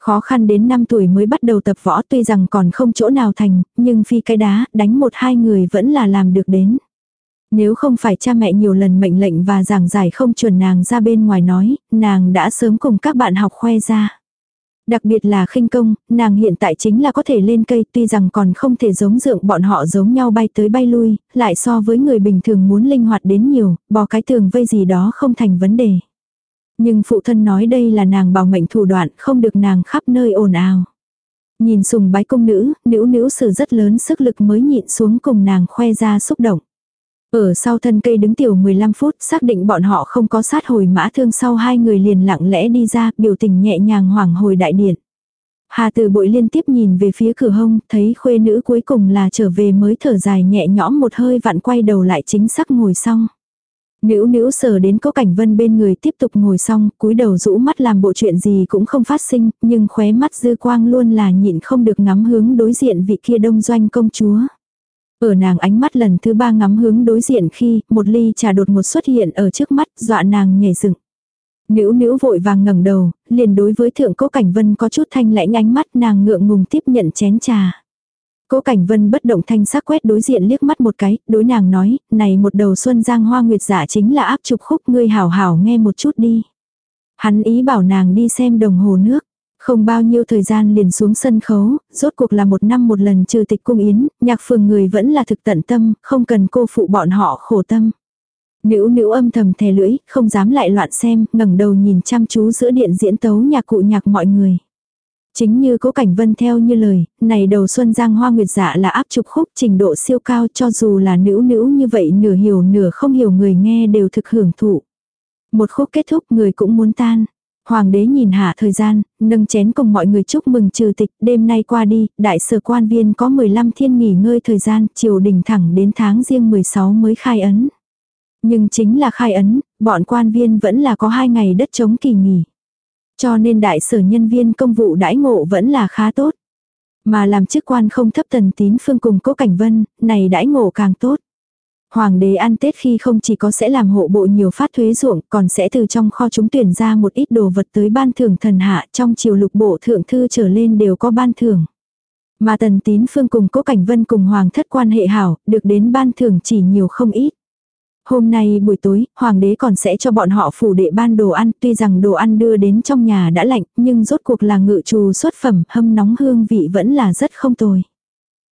Khó khăn đến 5 tuổi mới bắt đầu tập võ tuy rằng còn không chỗ nào thành, nhưng phi cái đá, đánh một hai người vẫn là làm được đến. Nếu không phải cha mẹ nhiều lần mệnh lệnh và giảng giải không chuẩn nàng ra bên ngoài nói, nàng đã sớm cùng các bạn học khoe ra. Đặc biệt là khinh công, nàng hiện tại chính là có thể lên cây tuy rằng còn không thể giống dượng bọn họ giống nhau bay tới bay lui, lại so với người bình thường muốn linh hoạt đến nhiều, bỏ cái tường vây gì đó không thành vấn đề. Nhưng phụ thân nói đây là nàng bảo mệnh thủ đoạn, không được nàng khắp nơi ồn ào. Nhìn sùng bái công nữ, nữ nữ sử rất lớn sức lực mới nhịn xuống cùng nàng khoe ra xúc động. Ở sau thân cây đứng tiểu 15 phút, xác định bọn họ không có sát hồi mã thương sau hai người liền lặng lẽ đi ra, biểu tình nhẹ nhàng hoảng hồi đại điện. Hà từ bội liên tiếp nhìn về phía cửa hông, thấy khuê nữ cuối cùng là trở về mới thở dài nhẹ nhõm một hơi vặn quay đầu lại chính xác ngồi xong. Nữ nữ sờ đến có cảnh vân bên người tiếp tục ngồi xong, cúi đầu rũ mắt làm bộ chuyện gì cũng không phát sinh, nhưng khóe mắt dư quang luôn là nhịn không được ngắm hướng đối diện vị kia đông doanh công chúa. Ở nàng ánh mắt lần thứ ba ngắm hướng đối diện khi một ly trà đột ngột xuất hiện ở trước mắt dọa nàng nhảy dựng. Nữ nữ vội vàng ngẩng đầu, liền đối với thượng cố cảnh vân có chút thanh lãnh ánh mắt nàng ngượng ngùng tiếp nhận chén trà. Cố Cảnh Vân bất động thanh sắc quét đối diện liếc mắt một cái, đối nàng nói, này một đầu xuân giang hoa nguyệt giả chính là áp trục khúc ngươi hảo hảo nghe một chút đi. Hắn ý bảo nàng đi xem đồng hồ nước. Không bao nhiêu thời gian liền xuống sân khấu, rốt cuộc là một năm một lần trừ tịch cung yến, nhạc phường người vẫn là thực tận tâm, không cần cô phụ bọn họ khổ tâm. Nữ nữ âm thầm thè lưỡi, không dám lại loạn xem, ngẩng đầu nhìn chăm chú giữa điện diễn tấu nhạc cụ nhạc mọi người. Chính như cố cảnh vân theo như lời, này đầu xuân giang hoa nguyệt dạ là áp trục khúc trình độ siêu cao cho dù là nữ nữ như vậy nửa hiểu nửa không hiểu người nghe đều thực hưởng thụ. Một khúc kết thúc người cũng muốn tan. Hoàng đế nhìn hạ thời gian, nâng chén cùng mọi người chúc mừng trừ tịch, đêm nay qua đi, đại sở quan viên có 15 thiên nghỉ ngơi thời gian, triều đình thẳng đến tháng riêng 16 mới khai ấn. Nhưng chính là khai ấn, bọn quan viên vẫn là có hai ngày đất chống kỳ nghỉ. Cho nên đại sở nhân viên công vụ đãi ngộ vẫn là khá tốt. Mà làm chức quan không thấp tần tín phương cùng cố cảnh vân, này đãi ngộ càng tốt. Hoàng đế ăn Tết khi không chỉ có sẽ làm hộ bộ nhiều phát thuế ruộng, còn sẽ từ trong kho chúng tuyển ra một ít đồ vật tới ban thưởng thần hạ trong triều lục bộ thượng thư trở lên đều có ban thưởng. Mà tần tín phương cùng cố cảnh vân cùng hoàng thất quan hệ hảo, được đến ban thưởng chỉ nhiều không ít. Hôm nay buổi tối, hoàng đế còn sẽ cho bọn họ phủ đệ ban đồ ăn, tuy rằng đồ ăn đưa đến trong nhà đã lạnh, nhưng rốt cuộc là ngự trù xuất phẩm, hâm nóng hương vị vẫn là rất không tồi.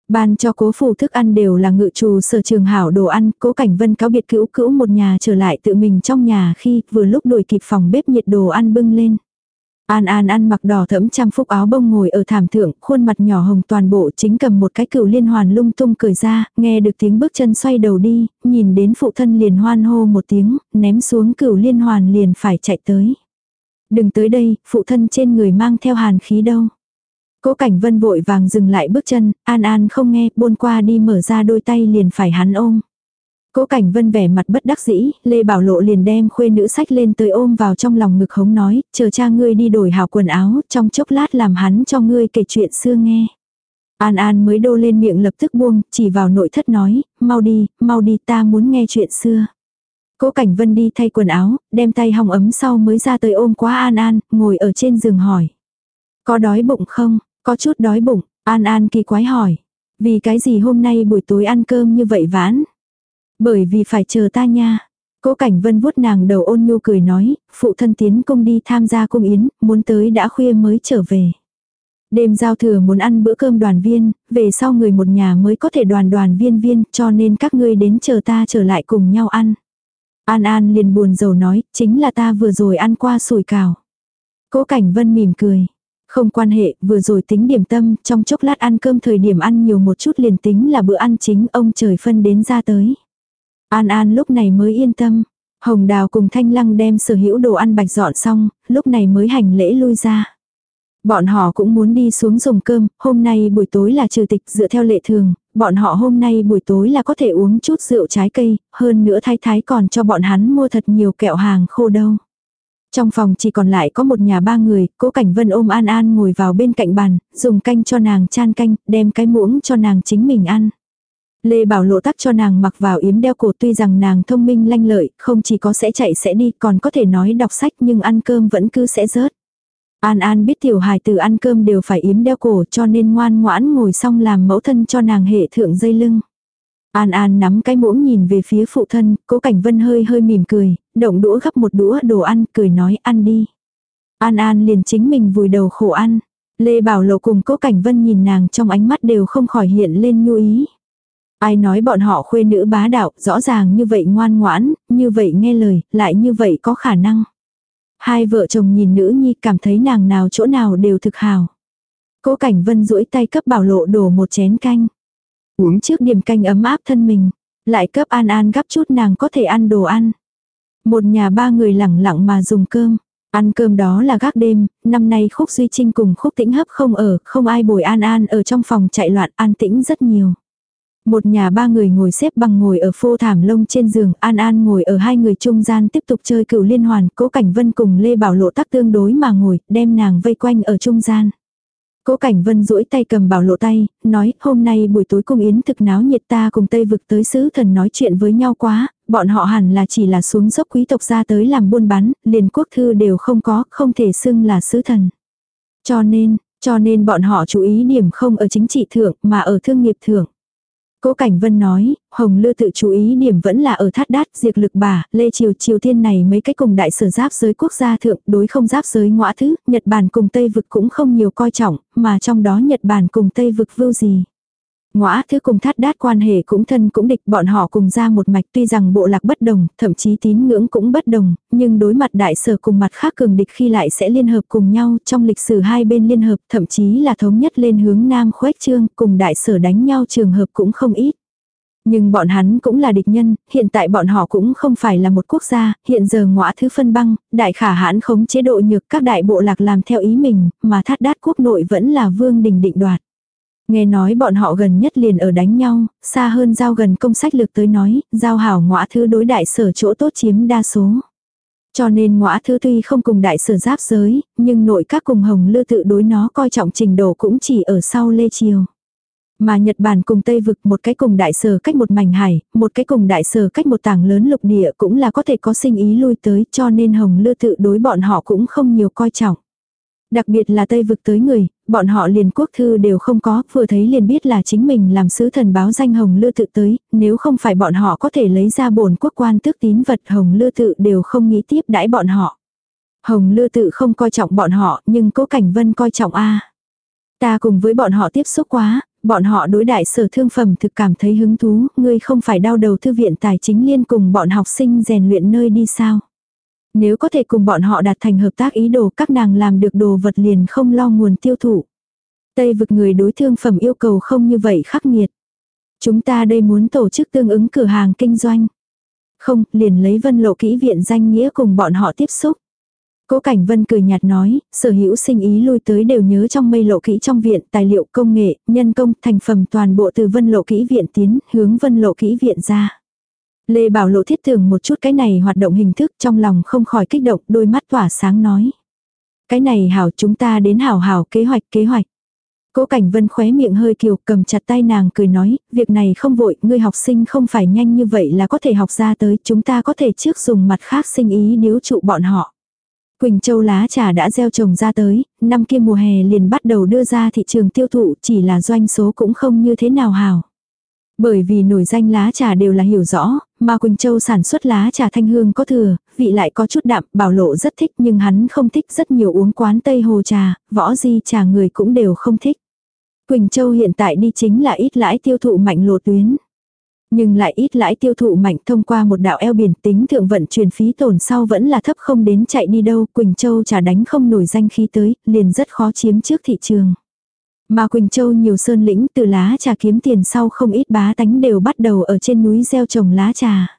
Ban cho cố phủ thức ăn đều là ngự trù sở trường hảo đồ ăn, cố cảnh vân cáo biệt cữu cữu một nhà trở lại tự mình trong nhà khi vừa lúc đuổi kịp phòng bếp nhiệt đồ ăn bưng lên. An An ăn mặc đỏ thẫm trăm phúc áo bông ngồi ở thảm thượng, khuôn mặt nhỏ hồng toàn bộ chính cầm một cái cựu liên hoàn lung tung cười ra, nghe được tiếng bước chân xoay đầu đi, nhìn đến phụ thân liền hoan hô một tiếng, ném xuống cựu liên hoàn liền phải chạy tới. Đừng tới đây, phụ thân trên người mang theo hàn khí đâu. Cố cảnh vân vội vàng dừng lại bước chân, An An không nghe, buôn qua đi mở ra đôi tay liền phải hắn ôm. Cố Cảnh Vân vẻ mặt bất đắc dĩ, Lê Bảo Lộ liền đem khuê nữ sách lên tới ôm vào trong lòng ngực hống nói, chờ cha ngươi đi đổi hào quần áo, trong chốc lát làm hắn cho ngươi kể chuyện xưa nghe. An An mới đô lên miệng lập tức buông, chỉ vào nội thất nói, mau đi, mau đi ta muốn nghe chuyện xưa. Cố Cảnh Vân đi thay quần áo, đem tay hong ấm sau mới ra tới ôm quá An An, ngồi ở trên giường hỏi. Có đói bụng không? Có chút đói bụng, An An kỳ quái hỏi. Vì cái gì hôm nay buổi tối ăn cơm như vậy vãn? Bởi vì phải chờ ta nha. Cố Cảnh Vân vuốt nàng đầu ôn nhu cười nói, phụ thân tiến công đi tham gia cung yến, muốn tới đã khuya mới trở về. Đêm giao thừa muốn ăn bữa cơm đoàn viên, về sau người một nhà mới có thể đoàn đoàn viên viên, cho nên các ngươi đến chờ ta trở lại cùng nhau ăn. An An liền buồn rầu nói, chính là ta vừa rồi ăn qua sủi cảo. Cố Cảnh Vân mỉm cười. Không quan hệ, vừa rồi tính điểm tâm, trong chốc lát ăn cơm thời điểm ăn nhiều một chút liền tính là bữa ăn chính ông trời phân đến ra tới. An An lúc này mới yên tâm. Hồng Đào cùng Thanh Lăng đem sở hữu đồ ăn bạch dọn xong, lúc này mới hành lễ lui ra. Bọn họ cũng muốn đi xuống dùng cơm, hôm nay buổi tối là trừ tịch dựa theo lệ thường, bọn họ hôm nay buổi tối là có thể uống chút rượu trái cây, hơn nữa thái thái còn cho bọn hắn mua thật nhiều kẹo hàng khô đâu. Trong phòng chỉ còn lại có một nhà ba người, cố cảnh vân ôm An An ngồi vào bên cạnh bàn, dùng canh cho nàng chan canh, đem cái muỗng cho nàng chính mình ăn. Lê Bảo Lộ tắc cho nàng mặc vào yếm đeo cổ tuy rằng nàng thông minh lanh lợi, không chỉ có sẽ chạy sẽ đi còn có thể nói đọc sách nhưng ăn cơm vẫn cứ sẽ rớt. An An biết tiểu hài từ ăn cơm đều phải yếm đeo cổ cho nên ngoan ngoãn ngồi xong làm mẫu thân cho nàng hệ thượng dây lưng. An An nắm cái muỗng nhìn về phía phụ thân, cố cảnh vân hơi hơi mỉm cười, động đũa gấp một đũa đồ ăn, cười nói ăn đi. An An liền chính mình vùi đầu khổ ăn. Lê Bảo Lộ cùng cố cảnh vân nhìn nàng trong ánh mắt đều không khỏi hiện lên nhu ý. Ai nói bọn họ khuê nữ bá đạo, rõ ràng như vậy ngoan ngoãn, như vậy nghe lời, lại như vậy có khả năng. Hai vợ chồng nhìn nữ nhi cảm thấy nàng nào chỗ nào đều thực hào. Cố cảnh vân duỗi tay cấp bảo lộ đổ một chén canh. Uống trước điểm canh ấm áp thân mình. Lại cấp An An gắp chút nàng có thể ăn đồ ăn. Một nhà ba người lẳng lặng mà dùng cơm. Ăn cơm đó là gác đêm, năm nay Khúc Duy Trinh cùng Khúc Tĩnh Hấp không ở, không ai bồi An An ở trong phòng chạy loạn an tĩnh rất nhiều. Một nhà ba người ngồi xếp bằng ngồi ở phô thảm lông trên giường, An An ngồi ở hai người trung gian tiếp tục chơi cựu liên hoàn, cố cảnh vân cùng Lê Bảo Lộ tắc tương đối mà ngồi, đem nàng vây quanh ở trung gian. Cố Cảnh Vân duỗi tay cầm bảo lộ tay, nói, hôm nay buổi tối cung yến thực náo nhiệt ta cùng Tây vực tới sứ thần nói chuyện với nhau quá, bọn họ hẳn là chỉ là xuống dốc quý tộc ra tới làm buôn bán, liền quốc thư đều không có, không thể xưng là sứ thần. Cho nên, cho nên bọn họ chú ý điểm không ở chính trị thượng mà ở thương nghiệp thượng. Cố Cảnh Vân nói, Hồng Lư tự chú ý điểm vẫn là ở thát đát, diệt lực bà, Lê Triều Triều Thiên này mấy cái cùng đại sở giáp giới quốc gia thượng, đối không giáp giới ngõa thứ, Nhật Bản cùng Tây vực cũng không nhiều coi trọng, mà trong đó Nhật Bản cùng Tây vực vưu gì. Ngõa thứ cùng thát đát quan hệ cũng thân cũng địch bọn họ cùng ra một mạch tuy rằng bộ lạc bất đồng, thậm chí tín ngưỡng cũng bất đồng, nhưng đối mặt đại sở cùng mặt khác cường địch khi lại sẽ liên hợp cùng nhau trong lịch sử hai bên liên hợp thậm chí là thống nhất lên hướng nam khuếch trương cùng đại sở đánh nhau trường hợp cũng không ít. Nhưng bọn hắn cũng là địch nhân, hiện tại bọn họ cũng không phải là một quốc gia, hiện giờ ngõa thứ phân băng, đại khả hãn khống chế độ nhược các đại bộ lạc làm theo ý mình, mà thát đát quốc nội vẫn là vương đình định đoạt. Nghe nói bọn họ gần nhất liền ở đánh nhau, xa hơn giao gần công sách lực tới nói, giao hảo ngõa thứ đối đại sở chỗ tốt chiếm đa số. Cho nên ngõa thứ tuy không cùng đại sở giáp giới, nhưng nội các cùng hồng lư tự đối nó coi trọng trình độ cũng chỉ ở sau lê triều. Mà Nhật Bản cùng Tây vực một cái cùng đại sở cách một mảnh hải, một cái cùng đại sở cách một tảng lớn lục địa cũng là có thể có sinh ý lui tới cho nên hồng lư tự đối bọn họ cũng không nhiều coi trọng. Đặc biệt là Tây vực tới người, bọn họ liền quốc thư đều không có, vừa thấy liền biết là chính mình làm sứ thần báo danh Hồng Lư tự tới, nếu không phải bọn họ có thể lấy ra bổn quốc quan tước tín vật Hồng Lư tự đều không nghĩ tiếp đãi bọn họ. Hồng Lư tự không coi trọng bọn họ, nhưng Cố Cảnh Vân coi trọng a. Ta cùng với bọn họ tiếp xúc quá, bọn họ đối đại sở thương phẩm thực cảm thấy hứng thú, ngươi không phải đau đầu thư viện tài chính liên cùng bọn học sinh rèn luyện nơi đi sao. Nếu có thể cùng bọn họ đạt thành hợp tác ý đồ các nàng làm được đồ vật liền không lo nguồn tiêu thụ. Tây vực người đối thương phẩm yêu cầu không như vậy khắc nghiệt. Chúng ta đây muốn tổ chức tương ứng cửa hàng kinh doanh. Không, liền lấy vân lộ kỹ viện danh nghĩa cùng bọn họ tiếp xúc. Cố Cảnh Vân cười nhạt nói, sở hữu sinh ý lui tới đều nhớ trong mây lộ kỹ trong viện, tài liệu công nghệ, nhân công, thành phẩm toàn bộ từ vân lộ kỹ viện tiến, hướng vân lộ kỹ viện ra. Lê Bảo Lộ thiết tưởng một chút cái này hoạt động hình thức trong lòng không khỏi kích động, đôi mắt tỏa sáng nói. Cái này hảo chúng ta đến hảo hảo kế hoạch kế hoạch. Cố Cảnh Vân khóe miệng hơi kiều cầm chặt tay nàng cười nói, việc này không vội, ngươi học sinh không phải nhanh như vậy là có thể học ra tới, chúng ta có thể trước dùng mặt khác sinh ý điếu trụ bọn họ. Quỳnh Châu lá trà đã gieo trồng ra tới, năm kia mùa hè liền bắt đầu đưa ra thị trường tiêu thụ chỉ là doanh số cũng không như thế nào hảo. Bởi vì nổi danh lá trà đều là hiểu rõ, mà Quỳnh Châu sản xuất lá trà thanh hương có thừa, vị lại có chút đạm, bảo lộ rất thích nhưng hắn không thích rất nhiều uống quán Tây Hồ trà, võ di trà người cũng đều không thích. Quỳnh Châu hiện tại đi chính là ít lãi tiêu thụ mạnh lộ tuyến. Nhưng lại ít lãi tiêu thụ mạnh thông qua một đạo eo biển tính thượng vận chuyển phí tổn sau vẫn là thấp không đến chạy đi đâu. Quỳnh Châu trà đánh không nổi danh khí tới, liền rất khó chiếm trước thị trường. Mà Quỳnh Châu nhiều sơn lĩnh từ lá trà kiếm tiền sau không ít bá tánh đều bắt đầu ở trên núi gieo trồng lá trà.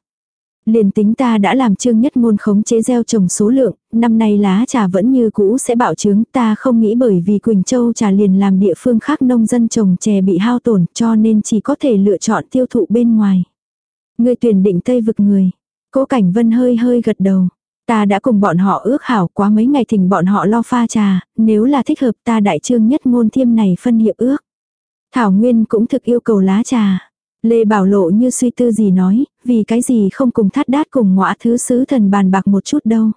Liền tính ta đã làm trương nhất ngôn khống chế gieo trồng số lượng, năm nay lá trà vẫn như cũ sẽ bạo trướng ta không nghĩ bởi vì Quỳnh Châu trà liền làm địa phương khác nông dân trồng chè bị hao tổn cho nên chỉ có thể lựa chọn tiêu thụ bên ngoài. Người tuyển định Tây vực người. Cố Cảnh Vân hơi hơi gật đầu. Ta đã cùng bọn họ ước hảo quá mấy ngày thỉnh bọn họ lo pha trà, nếu là thích hợp ta đại trương nhất ngôn thiêm này phân hiệp ước. Thảo Nguyên cũng thực yêu cầu lá trà. Lê Bảo Lộ như suy tư gì nói, vì cái gì không cùng thắt đát cùng ngõa thứ sứ thần bàn bạc một chút đâu.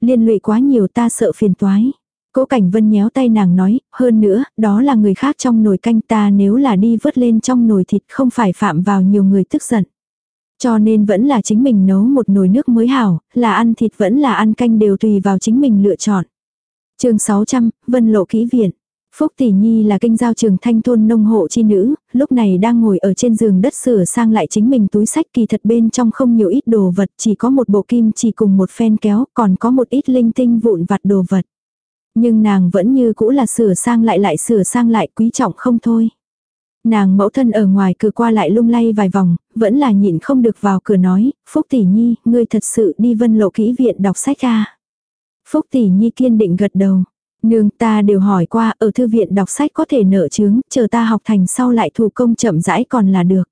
Liên lụy quá nhiều ta sợ phiền toái. Cố Cảnh Vân nhéo tay nàng nói, hơn nữa, đó là người khác trong nồi canh ta nếu là đi vớt lên trong nồi thịt không phải phạm vào nhiều người tức giận. Cho nên vẫn là chính mình nấu một nồi nước mới hảo, là ăn thịt vẫn là ăn canh đều tùy vào chính mình lựa chọn. chương 600, Vân Lộ Kỹ Viện. Phúc Tỷ Nhi là kinh giao trường thanh thôn nông hộ chi nữ, lúc này đang ngồi ở trên giường đất sửa sang lại chính mình túi sách kỳ thật bên trong không nhiều ít đồ vật, chỉ có một bộ kim chỉ cùng một phen kéo, còn có một ít linh tinh vụn vặt đồ vật. Nhưng nàng vẫn như cũ là sửa sang lại lại sửa sang lại quý trọng không thôi. Nàng mẫu thân ở ngoài cửa qua lại lung lay vài vòng, vẫn là nhịn không được vào cửa nói, Phúc Tỷ Nhi, ngươi thật sự đi vân lộ kỹ viện đọc sách à. Phúc Tỷ Nhi kiên định gật đầu. Nương ta đều hỏi qua ở thư viện đọc sách có thể nợ chứng, chờ ta học thành sau lại thủ công chậm rãi còn là được.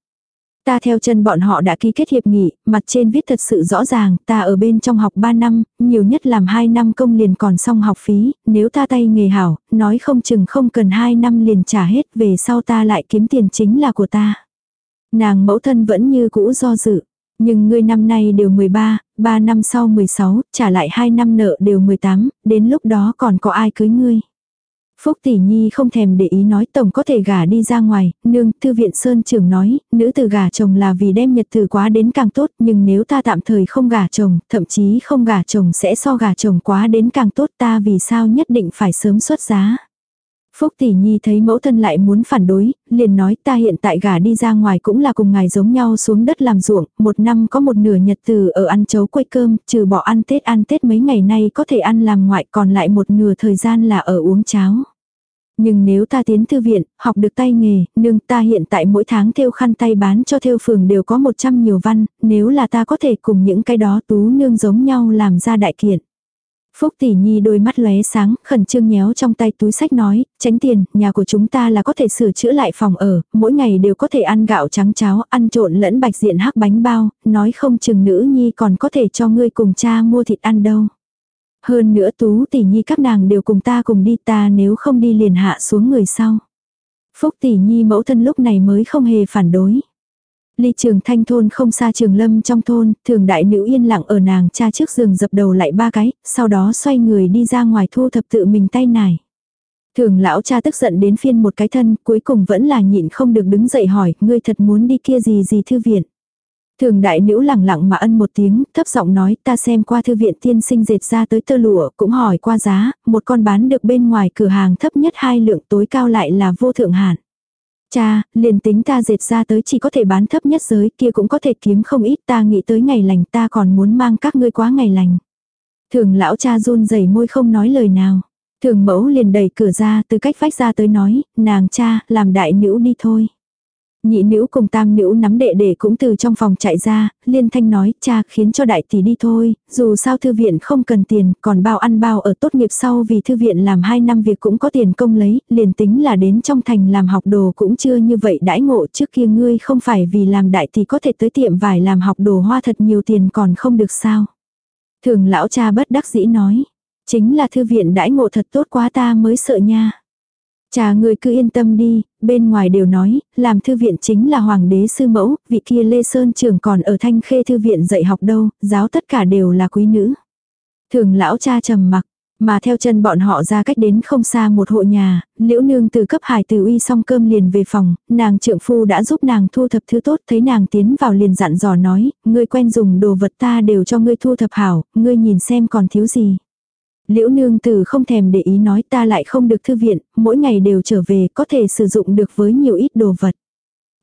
Ta theo chân bọn họ đã ký kết hiệp nghị, mặt trên viết thật sự rõ ràng, ta ở bên trong học 3 năm, nhiều nhất làm 2 năm công liền còn xong học phí, nếu ta tay nghề hảo, nói không chừng không cần 2 năm liền trả hết, về sau ta lại kiếm tiền chính là của ta. Nàng mẫu thân vẫn như cũ do dự. Nhưng ngươi năm nay đều 13, 3 năm sau 16, trả lại 2 năm nợ đều 18, đến lúc đó còn có ai cưới ngươi. Phúc tỷ nhi không thèm để ý nói tổng có thể gả đi ra ngoài, nương, thư viện Sơn trưởng nói, nữ từ gả chồng là vì đem nhật từ quá đến càng tốt, nhưng nếu ta tạm thời không gả chồng, thậm chí không gả chồng sẽ so gả chồng quá đến càng tốt ta vì sao nhất định phải sớm xuất giá. Phúc tỷ nhi thấy mẫu thân lại muốn phản đối, liền nói ta hiện tại gả đi ra ngoài cũng là cùng ngài giống nhau xuống đất làm ruộng, một năm có một nửa nhật từ ở ăn chấu quây cơm, trừ bỏ ăn Tết ăn Tết mấy ngày nay có thể ăn làm ngoại còn lại một nửa thời gian là ở uống cháo. Nhưng nếu ta tiến thư viện, học được tay nghề, nương ta hiện tại mỗi tháng thêu khăn tay bán cho thêu phường đều có 100 nhiều văn, nếu là ta có thể cùng những cái đó tú nương giống nhau làm ra đại kiện. Phúc tỷ nhi đôi mắt lóe sáng, khẩn trương nhéo trong tay túi sách nói, tránh tiền, nhà của chúng ta là có thể sửa chữa lại phòng ở, mỗi ngày đều có thể ăn gạo trắng cháo, ăn trộn lẫn bạch diện hắc bánh bao, nói không chừng nữ nhi còn có thể cho ngươi cùng cha mua thịt ăn đâu. Hơn nữa tú tỷ nhi các nàng đều cùng ta cùng đi ta nếu không đi liền hạ xuống người sau. Phúc tỷ nhi mẫu thân lúc này mới không hề phản đối. Ly trường thanh thôn không xa trường lâm trong thôn, thường đại nữ yên lặng ở nàng cha trước giường dập đầu lại ba cái, sau đó xoay người đi ra ngoài thu thập tự mình tay nải. Thường lão cha tức giận đến phiên một cái thân, cuối cùng vẫn là nhịn không được đứng dậy hỏi, ngươi thật muốn đi kia gì gì thư viện. Thường đại nữ lẳng lặng mà ân một tiếng, thấp giọng nói ta xem qua thư viện tiên sinh dệt ra tới tơ lụa, cũng hỏi qua giá, một con bán được bên ngoài cửa hàng thấp nhất hai lượng tối cao lại là vô thượng hạn. Cha, liền tính ta dệt ra tới chỉ có thể bán thấp nhất giới kia cũng có thể kiếm không ít ta nghĩ tới ngày lành ta còn muốn mang các ngươi quá ngày lành. Thường lão cha run rẩy môi không nói lời nào. Thường mẫu liền đẩy cửa ra từ cách vách ra tới nói, nàng cha, làm đại nữ đi thôi. Nhị nữ cùng tam nữ nắm đệ đệ cũng từ trong phòng chạy ra, liên thanh nói, cha khiến cho đại tỷ đi thôi, dù sao thư viện không cần tiền, còn bao ăn bao ở tốt nghiệp sau vì thư viện làm 2 năm việc cũng có tiền công lấy, liền tính là đến trong thành làm học đồ cũng chưa như vậy đãi ngộ trước kia ngươi không phải vì làm đại tỷ có thể tới tiệm vải làm học đồ hoa thật nhiều tiền còn không được sao. Thường lão cha bất đắc dĩ nói, chính là thư viện đãi ngộ thật tốt quá ta mới sợ nha. Cha người cứ yên tâm đi, bên ngoài đều nói, làm thư viện chính là hoàng đế sư mẫu, vị kia Lê Sơn trưởng còn ở thanh khê thư viện dạy học đâu, giáo tất cả đều là quý nữ. Thường lão cha trầm mặc, mà theo chân bọn họ ra cách đến không xa một hộ nhà, liễu nương từ cấp hải từ uy xong cơm liền về phòng, nàng trượng phu đã giúp nàng thu thập thứ tốt, thấy nàng tiến vào liền dặn dò nói, ngươi quen dùng đồ vật ta đều cho ngươi thu thập hảo, ngươi nhìn xem còn thiếu gì. Liễu nương tử không thèm để ý nói ta lại không được thư viện, mỗi ngày đều trở về có thể sử dụng được với nhiều ít đồ vật.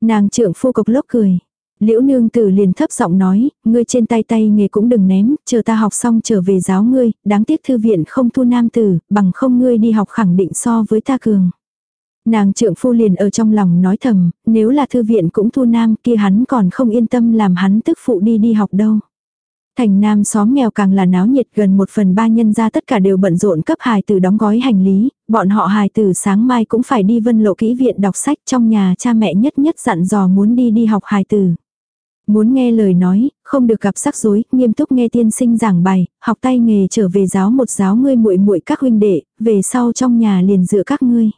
Nàng trưởng phu cộc lốc cười. Liễu nương tử liền thấp giọng nói, ngươi trên tay tay nghề cũng đừng ném, chờ ta học xong trở về giáo ngươi, đáng tiếc thư viện không thu nam tử, bằng không ngươi đi học khẳng định so với ta cường. Nàng trưởng phu liền ở trong lòng nói thầm, nếu là thư viện cũng thu nam kia hắn còn không yên tâm làm hắn tức phụ đi đi học đâu. Thành nam xóm nghèo càng là náo nhiệt gần một phần ba nhân ra tất cả đều bận rộn cấp hài tử đóng gói hành lý, bọn họ hài tử sáng mai cũng phải đi vân lộ kỹ viện đọc sách trong nhà cha mẹ nhất nhất dặn dò muốn đi đi học hài tử. Muốn nghe lời nói, không được gặp rắc rối, nghiêm túc nghe tiên sinh giảng bài, học tay nghề trở về giáo một giáo ngươi muội muội các huynh đệ, về sau trong nhà liền dựa các ngươi.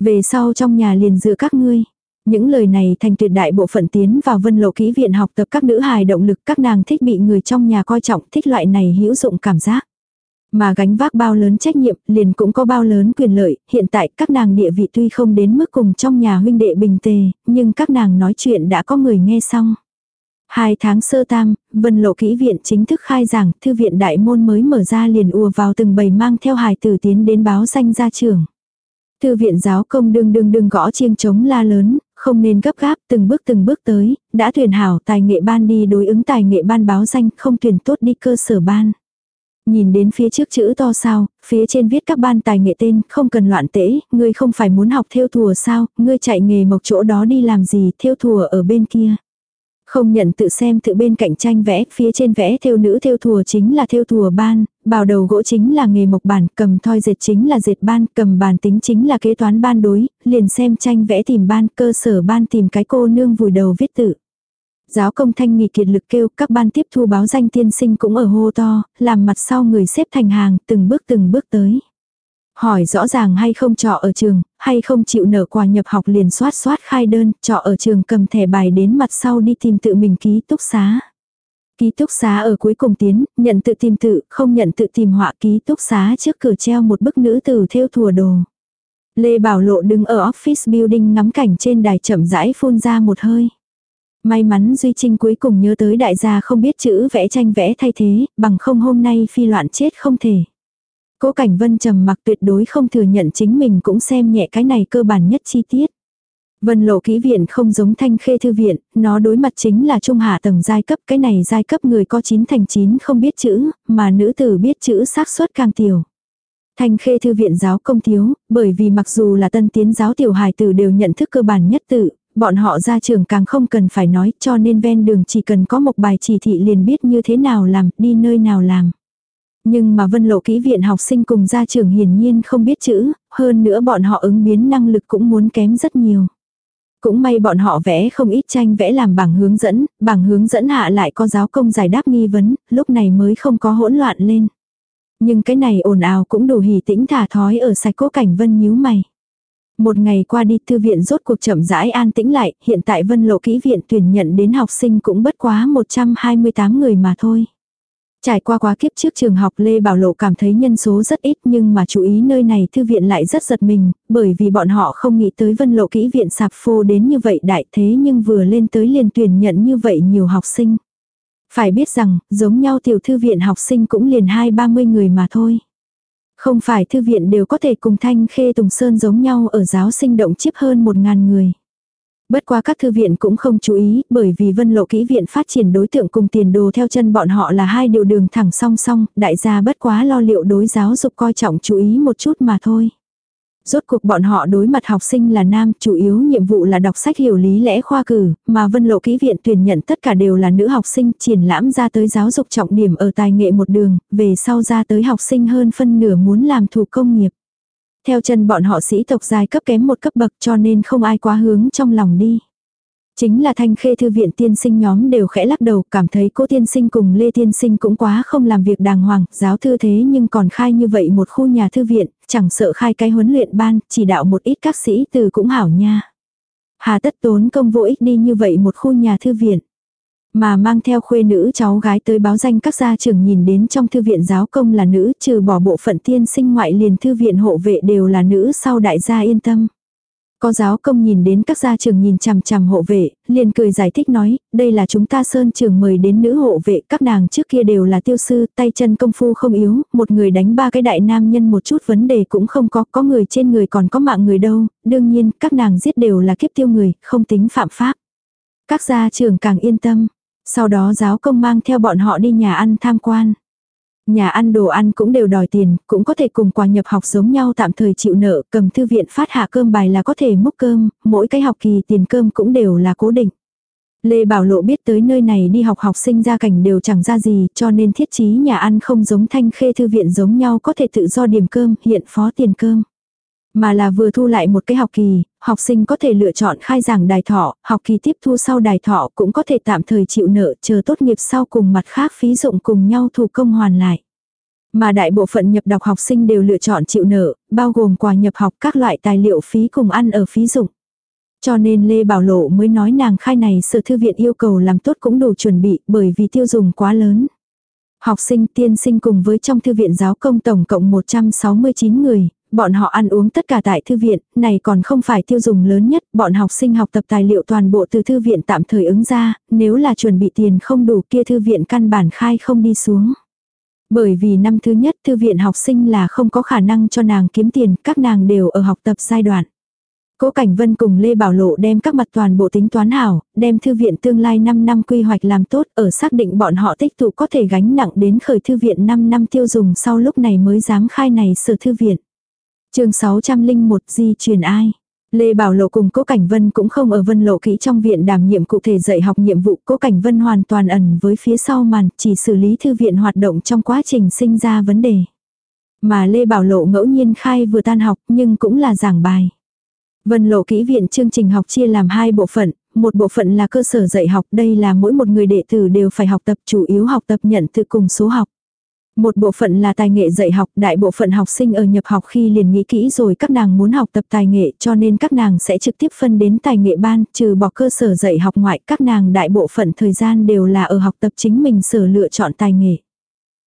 Về sau trong nhà liền dựa các ngươi. Những lời này thành tuyệt đại bộ phận tiến vào vân lộ kỹ viện học tập các nữ hài động lực các nàng thích bị người trong nhà coi trọng thích loại này hữu dụng cảm giác. Mà gánh vác bao lớn trách nhiệm liền cũng có bao lớn quyền lợi, hiện tại các nàng địa vị tuy không đến mức cùng trong nhà huynh đệ bình tề, nhưng các nàng nói chuyện đã có người nghe xong. Hai tháng sơ tam, vân lộ kỹ viện chính thức khai giảng, thư viện đại môn mới mở ra liền ùa vào từng bầy mang theo hài tử tiến đến báo danh ra trường. Thư viện giáo công đương đương đương gõ chiêng chống la lớn, không nên gấp gáp từng bước từng bước tới, đã tuyển hảo tài nghệ ban đi đối ứng tài nghệ ban báo danh không tuyển tốt đi cơ sở ban. Nhìn đến phía trước chữ to sao, phía trên viết các ban tài nghệ tên, không cần loạn tễ, ngươi không phải muốn học theo thùa sao, ngươi chạy nghề mộc chỗ đó đi làm gì, theo thùa ở bên kia. Không nhận tự xem tự bên cạnh tranh vẽ, phía trên vẽ theo nữ theo thùa chính là theo thùa ban, bào đầu gỗ chính là nghề mộc bản, cầm thoi dệt chính là dệt ban, cầm bàn tính chính là kế toán ban đối, liền xem tranh vẽ tìm ban, cơ sở ban tìm cái cô nương vùi đầu viết tự. Giáo công thanh nghỉ kiệt lực kêu các ban tiếp thu báo danh tiên sinh cũng ở hô to, làm mặt sau người xếp thành hàng, từng bước từng bước tới. Hỏi rõ ràng hay không trọ ở trường, hay không chịu nợ quà nhập học liền soát soát khai đơn, trọ ở trường cầm thẻ bài đến mặt sau đi tìm tự mình ký túc xá. Ký túc xá ở cuối cùng tiến, nhận tự tìm tự, không nhận tự tìm họa ký túc xá trước cửa treo một bức nữ tử theo thùa đồ. Lê Bảo Lộ đứng ở office building ngắm cảnh trên đài chậm rãi phun ra một hơi. May mắn Duy Trinh cuối cùng nhớ tới đại gia không biết chữ vẽ tranh vẽ thay thế, bằng không hôm nay phi loạn chết không thể. Cố Cảnh Vân trầm mặc tuyệt đối không thừa nhận chính mình cũng xem nhẹ cái này cơ bản nhất chi tiết. Vân lộ kỹ viện không giống thanh khê thư viện, nó đối mặt chính là trung hạ tầng giai cấp, cái này giai cấp người có 9 thành 9 không biết chữ, mà nữ tử biết chữ xác suất càng tiểu. Thanh khê thư viện giáo công thiếu, bởi vì mặc dù là tân tiến giáo tiểu hài tử đều nhận thức cơ bản nhất tự, bọn họ ra trường càng không cần phải nói cho nên ven đường chỉ cần có một bài chỉ thị liền biết như thế nào làm, đi nơi nào làm. Nhưng mà vân lộ kỹ viện học sinh cùng gia trưởng hiển nhiên không biết chữ, hơn nữa bọn họ ứng biến năng lực cũng muốn kém rất nhiều. Cũng may bọn họ vẽ không ít tranh vẽ làm bảng hướng dẫn, bảng hướng dẫn hạ lại có giáo công giải đáp nghi vấn, lúc này mới không có hỗn loạn lên. Nhưng cái này ồn ào cũng đủ hỉ tĩnh thả thói ở sạch cố cảnh vân nhíu mày. Một ngày qua đi thư viện rốt cuộc chậm rãi an tĩnh lại, hiện tại vân lộ kỹ viện tuyển nhận đến học sinh cũng bất quá 128 người mà thôi. Trải qua quá kiếp trước trường học Lê Bảo Lộ cảm thấy nhân số rất ít nhưng mà chú ý nơi này thư viện lại rất giật mình, bởi vì bọn họ không nghĩ tới vân lộ kỹ viện sạp phô đến như vậy đại thế nhưng vừa lên tới liền tuyển nhận như vậy nhiều học sinh. Phải biết rằng, giống nhau tiểu thư viện học sinh cũng liền hai ba mươi người mà thôi. Không phải thư viện đều có thể cùng thanh khê tùng sơn giống nhau ở giáo sinh động chiếp hơn một ngàn người. Bất quá các thư viện cũng không chú ý, bởi vì vân lộ kỹ viện phát triển đối tượng cùng tiền đồ theo chân bọn họ là hai điều đường thẳng song song, đại gia bất quá lo liệu đối giáo dục coi trọng chú ý một chút mà thôi. Rốt cuộc bọn họ đối mặt học sinh là nam, chủ yếu nhiệm vụ là đọc sách hiểu lý lẽ khoa cử, mà vân lộ kỹ viện tuyển nhận tất cả đều là nữ học sinh triển lãm ra tới giáo dục trọng điểm ở tài nghệ một đường, về sau ra tới học sinh hơn phân nửa muốn làm thủ công nghiệp. Theo chân bọn họ sĩ tộc giai cấp kém một cấp bậc cho nên không ai quá hướng trong lòng đi. Chính là thanh khê thư viện tiên sinh nhóm đều khẽ lắc đầu cảm thấy cô tiên sinh cùng Lê tiên sinh cũng quá không làm việc đàng hoàng, giáo thư thế nhưng còn khai như vậy một khu nhà thư viện, chẳng sợ khai cái huấn luyện ban, chỉ đạo một ít các sĩ từ cũng hảo nha. Hà tất tốn công vô ích đi như vậy một khu nhà thư viện. Mà mang theo khuê nữ cháu gái tới báo danh các gia trưởng nhìn đến trong thư viện giáo công là nữ trừ bỏ bộ phận tiên sinh ngoại liền thư viện hộ vệ đều là nữ sau đại gia yên tâm. Có giáo công nhìn đến các gia trưởng nhìn chằm chằm hộ vệ, liền cười giải thích nói, đây là chúng ta sơn trường mời đến nữ hộ vệ, các nàng trước kia đều là tiêu sư, tay chân công phu không yếu, một người đánh ba cái đại nam nhân một chút vấn đề cũng không có, có người trên người còn có mạng người đâu, đương nhiên, các nàng giết đều là kiếp tiêu người, không tính phạm pháp. Các gia trưởng càng yên tâm, sau đó giáo công mang theo bọn họ đi nhà ăn tham quan. Nhà ăn đồ ăn cũng đều đòi tiền, cũng có thể cùng quà nhập học giống nhau tạm thời chịu nợ, cầm thư viện phát hạ cơm bài là có thể múc cơm, mỗi cái học kỳ tiền cơm cũng đều là cố định. Lê Bảo Lộ biết tới nơi này đi học học sinh gia cảnh đều chẳng ra gì, cho nên thiết chí nhà ăn không giống thanh khê thư viện giống nhau có thể tự do điểm cơm, hiện phó tiền cơm. Mà là vừa thu lại một cái học kỳ, học sinh có thể lựa chọn khai giảng đài thọ, học kỳ tiếp thu sau đài thọ cũng có thể tạm thời chịu nợ chờ tốt nghiệp sau cùng mặt khác phí dụng cùng nhau thủ công hoàn lại. Mà đại bộ phận nhập đọc học sinh đều lựa chọn chịu nợ, bao gồm quà nhập học các loại tài liệu phí cùng ăn ở phí dụng. Cho nên Lê Bảo Lộ mới nói nàng khai này sở thư viện yêu cầu làm tốt cũng đủ chuẩn bị bởi vì tiêu dùng quá lớn. Học sinh tiên sinh cùng với trong thư viện giáo công tổng cộng 169 người, bọn họ ăn uống tất cả tại thư viện, này còn không phải tiêu dùng lớn nhất, bọn học sinh học tập tài liệu toàn bộ từ thư viện tạm thời ứng ra, nếu là chuẩn bị tiền không đủ kia thư viện căn bản khai không đi xuống. Bởi vì năm thứ nhất thư viện học sinh là không có khả năng cho nàng kiếm tiền, các nàng đều ở học tập giai đoạn. Cố Cảnh Vân cùng Lê Bảo Lộ đem các mặt toàn bộ tính toán hảo, đem thư viện tương lai 5 năm quy hoạch làm tốt ở xác định bọn họ tích tụ có thể gánh nặng đến khởi thư viện 5 năm tiêu dùng sau lúc này mới dám khai này sở thư viện chương 601 di truyền ai? Lê Bảo Lộ cùng Cố Cảnh Vân cũng không ở Vân Lộ kỹ trong viện đảm nhiệm cụ thể dạy học nhiệm vụ. Cố Cảnh Vân hoàn toàn ẩn với phía sau màn, chỉ xử lý thư viện hoạt động trong quá trình sinh ra vấn đề. Mà Lê Bảo Lộ ngẫu nhiên khai vừa tan học nhưng cũng là giảng bài. Vân Lộ kỹ viện chương trình học chia làm hai bộ phận, một bộ phận là cơ sở dạy học, đây là mỗi một người đệ tử đều phải học tập chủ yếu học tập nhận thức cùng số học. Một bộ phận là tài nghệ dạy học, đại bộ phận học sinh ở nhập học khi liền nghĩ kỹ rồi các nàng muốn học tập tài nghệ cho nên các nàng sẽ trực tiếp phân đến tài nghệ ban, trừ bỏ cơ sở dạy học ngoại các nàng đại bộ phận thời gian đều là ở học tập chính mình sở lựa chọn tài nghệ.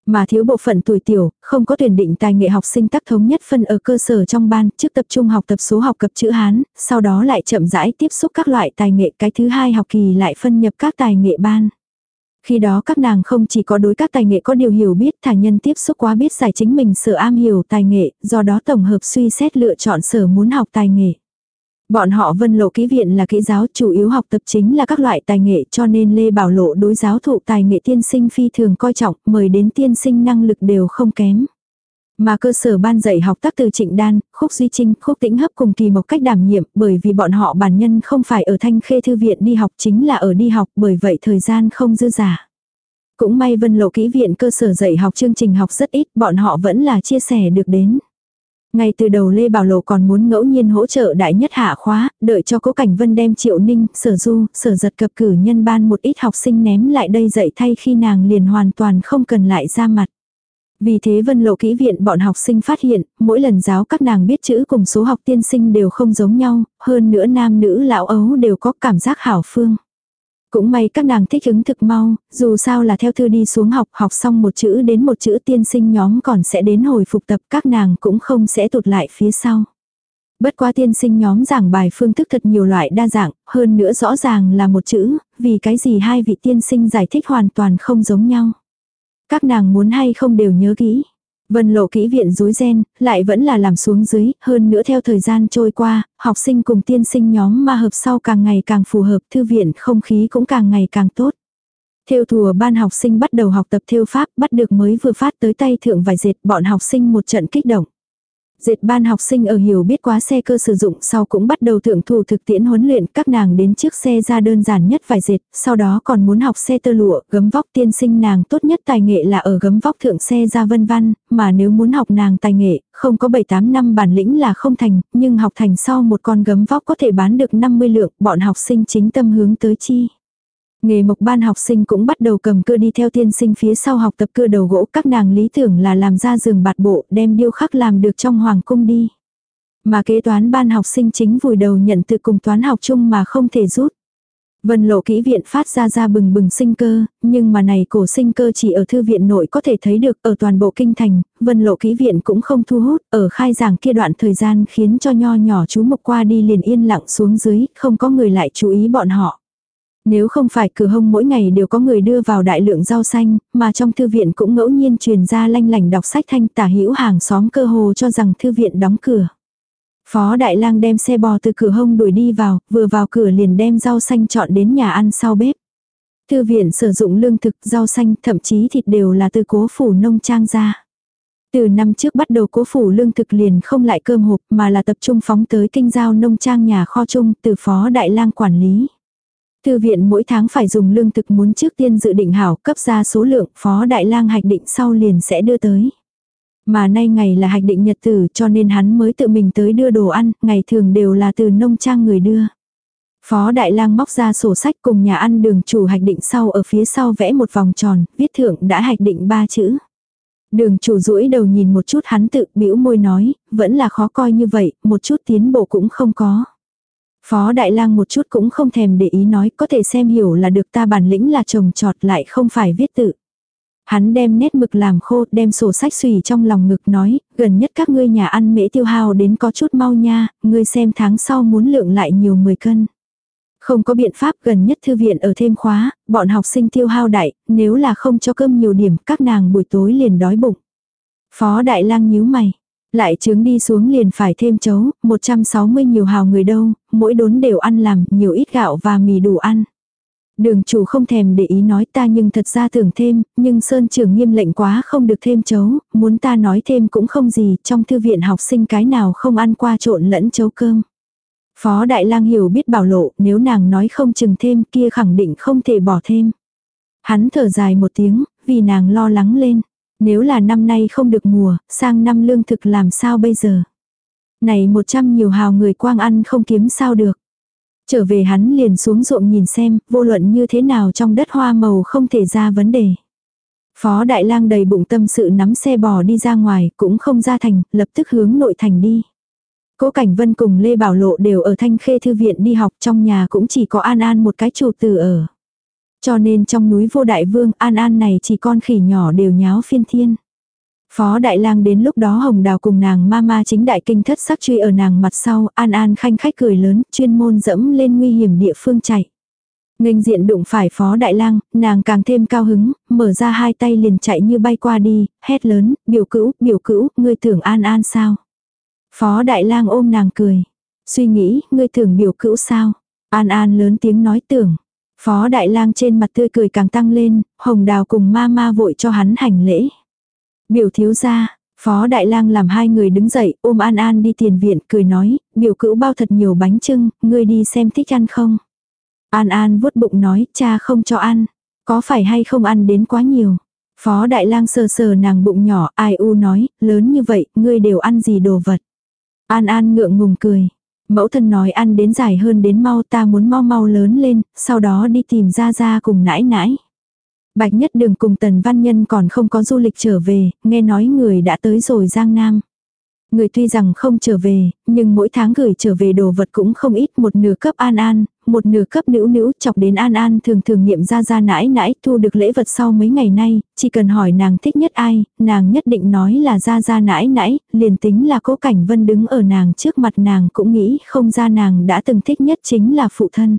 Mà thiếu bộ phận tuổi tiểu, không có tuyển định tài nghệ học sinh tác thống nhất phân ở cơ sở trong ban, trước tập trung học tập số học cập chữ Hán, sau đó lại chậm rãi tiếp xúc các loại tài nghệ cái thứ hai học kỳ lại phân nhập các tài nghệ ban. Khi đó các nàng không chỉ có đối các tài nghệ có điều hiểu biết thả nhân tiếp xúc quá biết giải chính mình sở am hiểu tài nghệ, do đó tổng hợp suy xét lựa chọn sở muốn học tài nghệ. Bọn họ vân lộ kỹ viện là kỹ giáo chủ yếu học tập chính là các loại tài nghệ cho nên Lê Bảo Lộ đối giáo thụ tài nghệ tiên sinh phi thường coi trọng, mời đến tiên sinh năng lực đều không kém. Mà cơ sở ban dạy học tác từ Trịnh Đan, Khúc Duy Trinh, Khúc Tĩnh Hấp cùng kỳ một cách đảm nhiệm bởi vì bọn họ bản nhân không phải ở thanh khê thư viện đi học chính là ở đi học bởi vậy thời gian không dư giả. Cũng may vân lộ kỹ viện cơ sở dạy học chương trình học rất ít bọn họ vẫn là chia sẻ được đến. Ngay từ đầu Lê Bảo Lộ còn muốn ngẫu nhiên hỗ trợ đại nhất hạ khóa, đợi cho cố cảnh vân đem triệu ninh, sở du, sở giật cập cử nhân ban một ít học sinh ném lại đây dạy thay khi nàng liền hoàn toàn không cần lại ra mặt. Vì thế vân lộ kỹ viện bọn học sinh phát hiện, mỗi lần giáo các nàng biết chữ cùng số học tiên sinh đều không giống nhau, hơn nữa nam nữ lão ấu đều có cảm giác hảo phương. Cũng may các nàng thích ứng thực mau, dù sao là theo thư đi xuống học, học xong một chữ đến một chữ tiên sinh nhóm còn sẽ đến hồi phục tập các nàng cũng không sẽ tụt lại phía sau. Bất quá tiên sinh nhóm giảng bài phương thức thật nhiều loại đa dạng, hơn nữa rõ ràng là một chữ, vì cái gì hai vị tiên sinh giải thích hoàn toàn không giống nhau. Các nàng muốn hay không đều nhớ kỹ. Vân lộ kỹ viện rối ren, lại vẫn là làm xuống dưới, hơn nữa theo thời gian trôi qua, học sinh cùng tiên sinh nhóm ma hợp sau càng ngày càng phù hợp, thư viện không khí cũng càng ngày càng tốt. Theo thùa ban học sinh bắt đầu học tập theo pháp, bắt được mới vừa phát tới tay thượng vài dệt, bọn học sinh một trận kích động. Dệt ban học sinh ở hiểu biết quá xe cơ sử dụng sau cũng bắt đầu thượng thủ thực tiễn huấn luyện các nàng đến chiếc xe ra đơn giản nhất vài dệt, sau đó còn muốn học xe tơ lụa, gấm vóc tiên sinh nàng tốt nhất tài nghệ là ở gấm vóc thượng xe ra vân văn, mà nếu muốn học nàng tài nghệ, không có 7-8 năm bản lĩnh là không thành, nhưng học thành sau một con gấm vóc có thể bán được 50 lượng, bọn học sinh chính tâm hướng tới chi. Nghề mộc ban học sinh cũng bắt đầu cầm cưa đi theo tiên sinh phía sau học tập cưa đầu gỗ các nàng lý tưởng là làm ra giường bạt bộ đem điêu khắc làm được trong hoàng cung đi. Mà kế toán ban học sinh chính vùi đầu nhận từ cùng toán học chung mà không thể rút. Vân lộ kỹ viện phát ra ra bừng bừng sinh cơ, nhưng mà này cổ sinh cơ chỉ ở thư viện nội có thể thấy được ở toàn bộ kinh thành, vân lộ kỹ viện cũng không thu hút, ở khai giảng kia đoạn thời gian khiến cho nho nhỏ chú mục qua đi liền yên lặng xuống dưới, không có người lại chú ý bọn họ. Nếu không phải cửa hông mỗi ngày đều có người đưa vào đại lượng rau xanh, mà trong thư viện cũng ngẫu nhiên truyền ra lanh lành đọc sách thanh tả hữu hàng xóm cơ hồ cho rằng thư viện đóng cửa. Phó Đại lang đem xe bò từ cửa hông đuổi đi vào, vừa vào cửa liền đem rau xanh chọn đến nhà ăn sau bếp. Thư viện sử dụng lương thực, rau xanh, thậm chí thịt đều là từ cố phủ nông trang ra. Từ năm trước bắt đầu cố phủ lương thực liền không lại cơm hộp mà là tập trung phóng tới kinh giao nông trang nhà kho chung từ phó đại lang quản lý. Thư viện mỗi tháng phải dùng lương thực muốn trước tiên dự định hảo cấp ra số lượng phó đại lang hạch định sau liền sẽ đưa tới. Mà nay ngày là hạch định nhật tử cho nên hắn mới tự mình tới đưa đồ ăn, ngày thường đều là từ nông trang người đưa. Phó Đại lang móc ra sổ sách cùng nhà ăn đường chủ hạch định sau ở phía sau vẽ một vòng tròn, viết thượng đã hạch định ba chữ. Đường chủ rũi đầu nhìn một chút hắn tự bĩu môi nói, vẫn là khó coi như vậy, một chút tiến bộ cũng không có. Phó Đại lang một chút cũng không thèm để ý nói có thể xem hiểu là được ta bản lĩnh là trồng trọt lại không phải viết tự. Hắn đem nét mực làm khô, đem sổ sách xùy trong lòng ngực nói, gần nhất các ngươi nhà ăn mễ tiêu hao đến có chút mau nha, ngươi xem tháng sau muốn lượng lại nhiều 10 cân. Không có biện pháp gần nhất thư viện ở thêm khóa, bọn học sinh tiêu hao đại, nếu là không cho cơm nhiều điểm, các nàng buổi tối liền đói bụng. Phó Đại lang nhíu mày. Lại trướng đi xuống liền phải thêm chấu, 160 nhiều hào người đâu, mỗi đốn đều ăn làm, nhiều ít gạo và mì đủ ăn. Đường chủ không thèm để ý nói ta nhưng thật ra tưởng thêm, nhưng Sơn trưởng nghiêm lệnh quá không được thêm chấu, muốn ta nói thêm cũng không gì, trong thư viện học sinh cái nào không ăn qua trộn lẫn chấu cơm. Phó Đại lang hiểu biết bảo lộ, nếu nàng nói không chừng thêm kia khẳng định không thể bỏ thêm. Hắn thở dài một tiếng, vì nàng lo lắng lên. Nếu là năm nay không được mùa, sang năm lương thực làm sao bây giờ? Này một trăm nhiều hào người quang ăn không kiếm sao được. Trở về hắn liền xuống ruộng nhìn xem, vô luận như thế nào trong đất hoa màu không thể ra vấn đề. Phó Đại lang đầy bụng tâm sự nắm xe bò đi ra ngoài, cũng không ra thành, lập tức hướng nội thành đi. Cố Cảnh Vân cùng Lê Bảo Lộ đều ở Thanh Khê Thư Viện đi học trong nhà cũng chỉ có An An một cái chủ tử ở. Cho nên trong núi vô đại vương An An này chỉ con khỉ nhỏ đều nháo phiên thiên. Phó Đại lang đến lúc đó Hồng Đào cùng nàng mama chính đại kinh thất sắc truy ở nàng mặt sau, An An khanh khách cười lớn, chuyên môn dẫm lên nguy hiểm địa phương chạy. Nghênh diện đụng phải Phó Đại lang, nàng càng thêm cao hứng, mở ra hai tay liền chạy như bay qua đi, hét lớn, biểu cữu, biểu cữu, ngươi tưởng An An sao? Phó Đại lang ôm nàng cười. Suy nghĩ, ngươi tưởng biểu cữu sao? An An lớn tiếng nói tưởng. Phó Đại lang trên mặt tươi cười càng tăng lên, Hồng Đào cùng ma ma vội cho hắn hành lễ. Biểu thiếu gia, Phó Đại lang làm hai người đứng dậy, ôm An An đi tiền viện, cười nói, biểu cữu bao thật nhiều bánh trưng, ngươi đi xem thích ăn không? An An vuốt bụng nói, cha không cho ăn. Có phải hay không ăn đến quá nhiều? Phó Đại lang sờ sờ nàng bụng nhỏ, ai u nói, lớn như vậy, ngươi đều ăn gì đồ vật? An An ngượng ngùng cười. Mẫu thân nói ăn đến dài hơn đến mau ta muốn mau mau lớn lên, sau đó đi tìm ra ra cùng nãi nãi. Bạch Nhất Đường cùng Tần Văn Nhân còn không có du lịch trở về, nghe nói người đã tới rồi Giang Nam. Người tuy rằng không trở về, nhưng mỗi tháng gửi trở về đồ vật cũng không ít một nửa cấp an an, một nửa cấp nữ nữ chọc đến an an thường thường nghiệm ra ra nãi nãi thu được lễ vật sau mấy ngày nay, chỉ cần hỏi nàng thích nhất ai, nàng nhất định nói là ra ra nãi nãi, liền tính là cố cảnh vân đứng ở nàng trước mặt nàng cũng nghĩ không ra nàng đã từng thích nhất chính là phụ thân.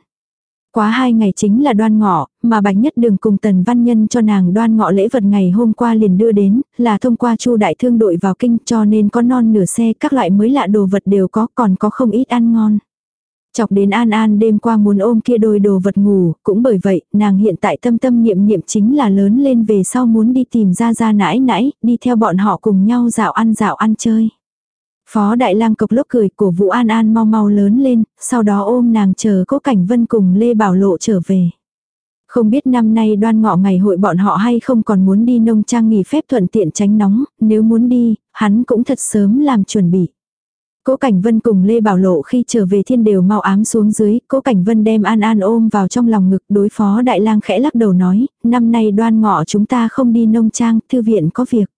Quá hai ngày chính là đoan ngọ, mà bạch nhất đường cùng tần văn nhân cho nàng đoan ngọ lễ vật ngày hôm qua liền đưa đến, là thông qua chu đại thương đội vào kinh cho nên có non nửa xe các loại mới lạ đồ vật đều có còn có không ít ăn ngon. Chọc đến An An đêm qua muốn ôm kia đôi đồ vật ngủ, cũng bởi vậy, nàng hiện tại tâm tâm niệm niệm chính là lớn lên về sau muốn đi tìm ra ra nãi nãi, đi theo bọn họ cùng nhau dạo ăn dạo ăn chơi. Phó Đại lang cộc lốc cười của Vũ An An mau mau lớn lên, sau đó ôm nàng chờ cố cảnh vân cùng Lê Bảo Lộ trở về. Không biết năm nay đoan ngọ ngày hội bọn họ hay không còn muốn đi nông trang nghỉ phép thuận tiện tránh nóng, nếu muốn đi, hắn cũng thật sớm làm chuẩn bị. Cố Cảnh Vân cùng Lê Bảo Lộ khi trở về thiên đều mau ám xuống dưới, Cố Cảnh Vân đem An An ôm vào trong lòng ngực đối phó Đại lang khẽ lắc đầu nói, năm nay đoan ngọ chúng ta không đi nông trang, thư viện có việc.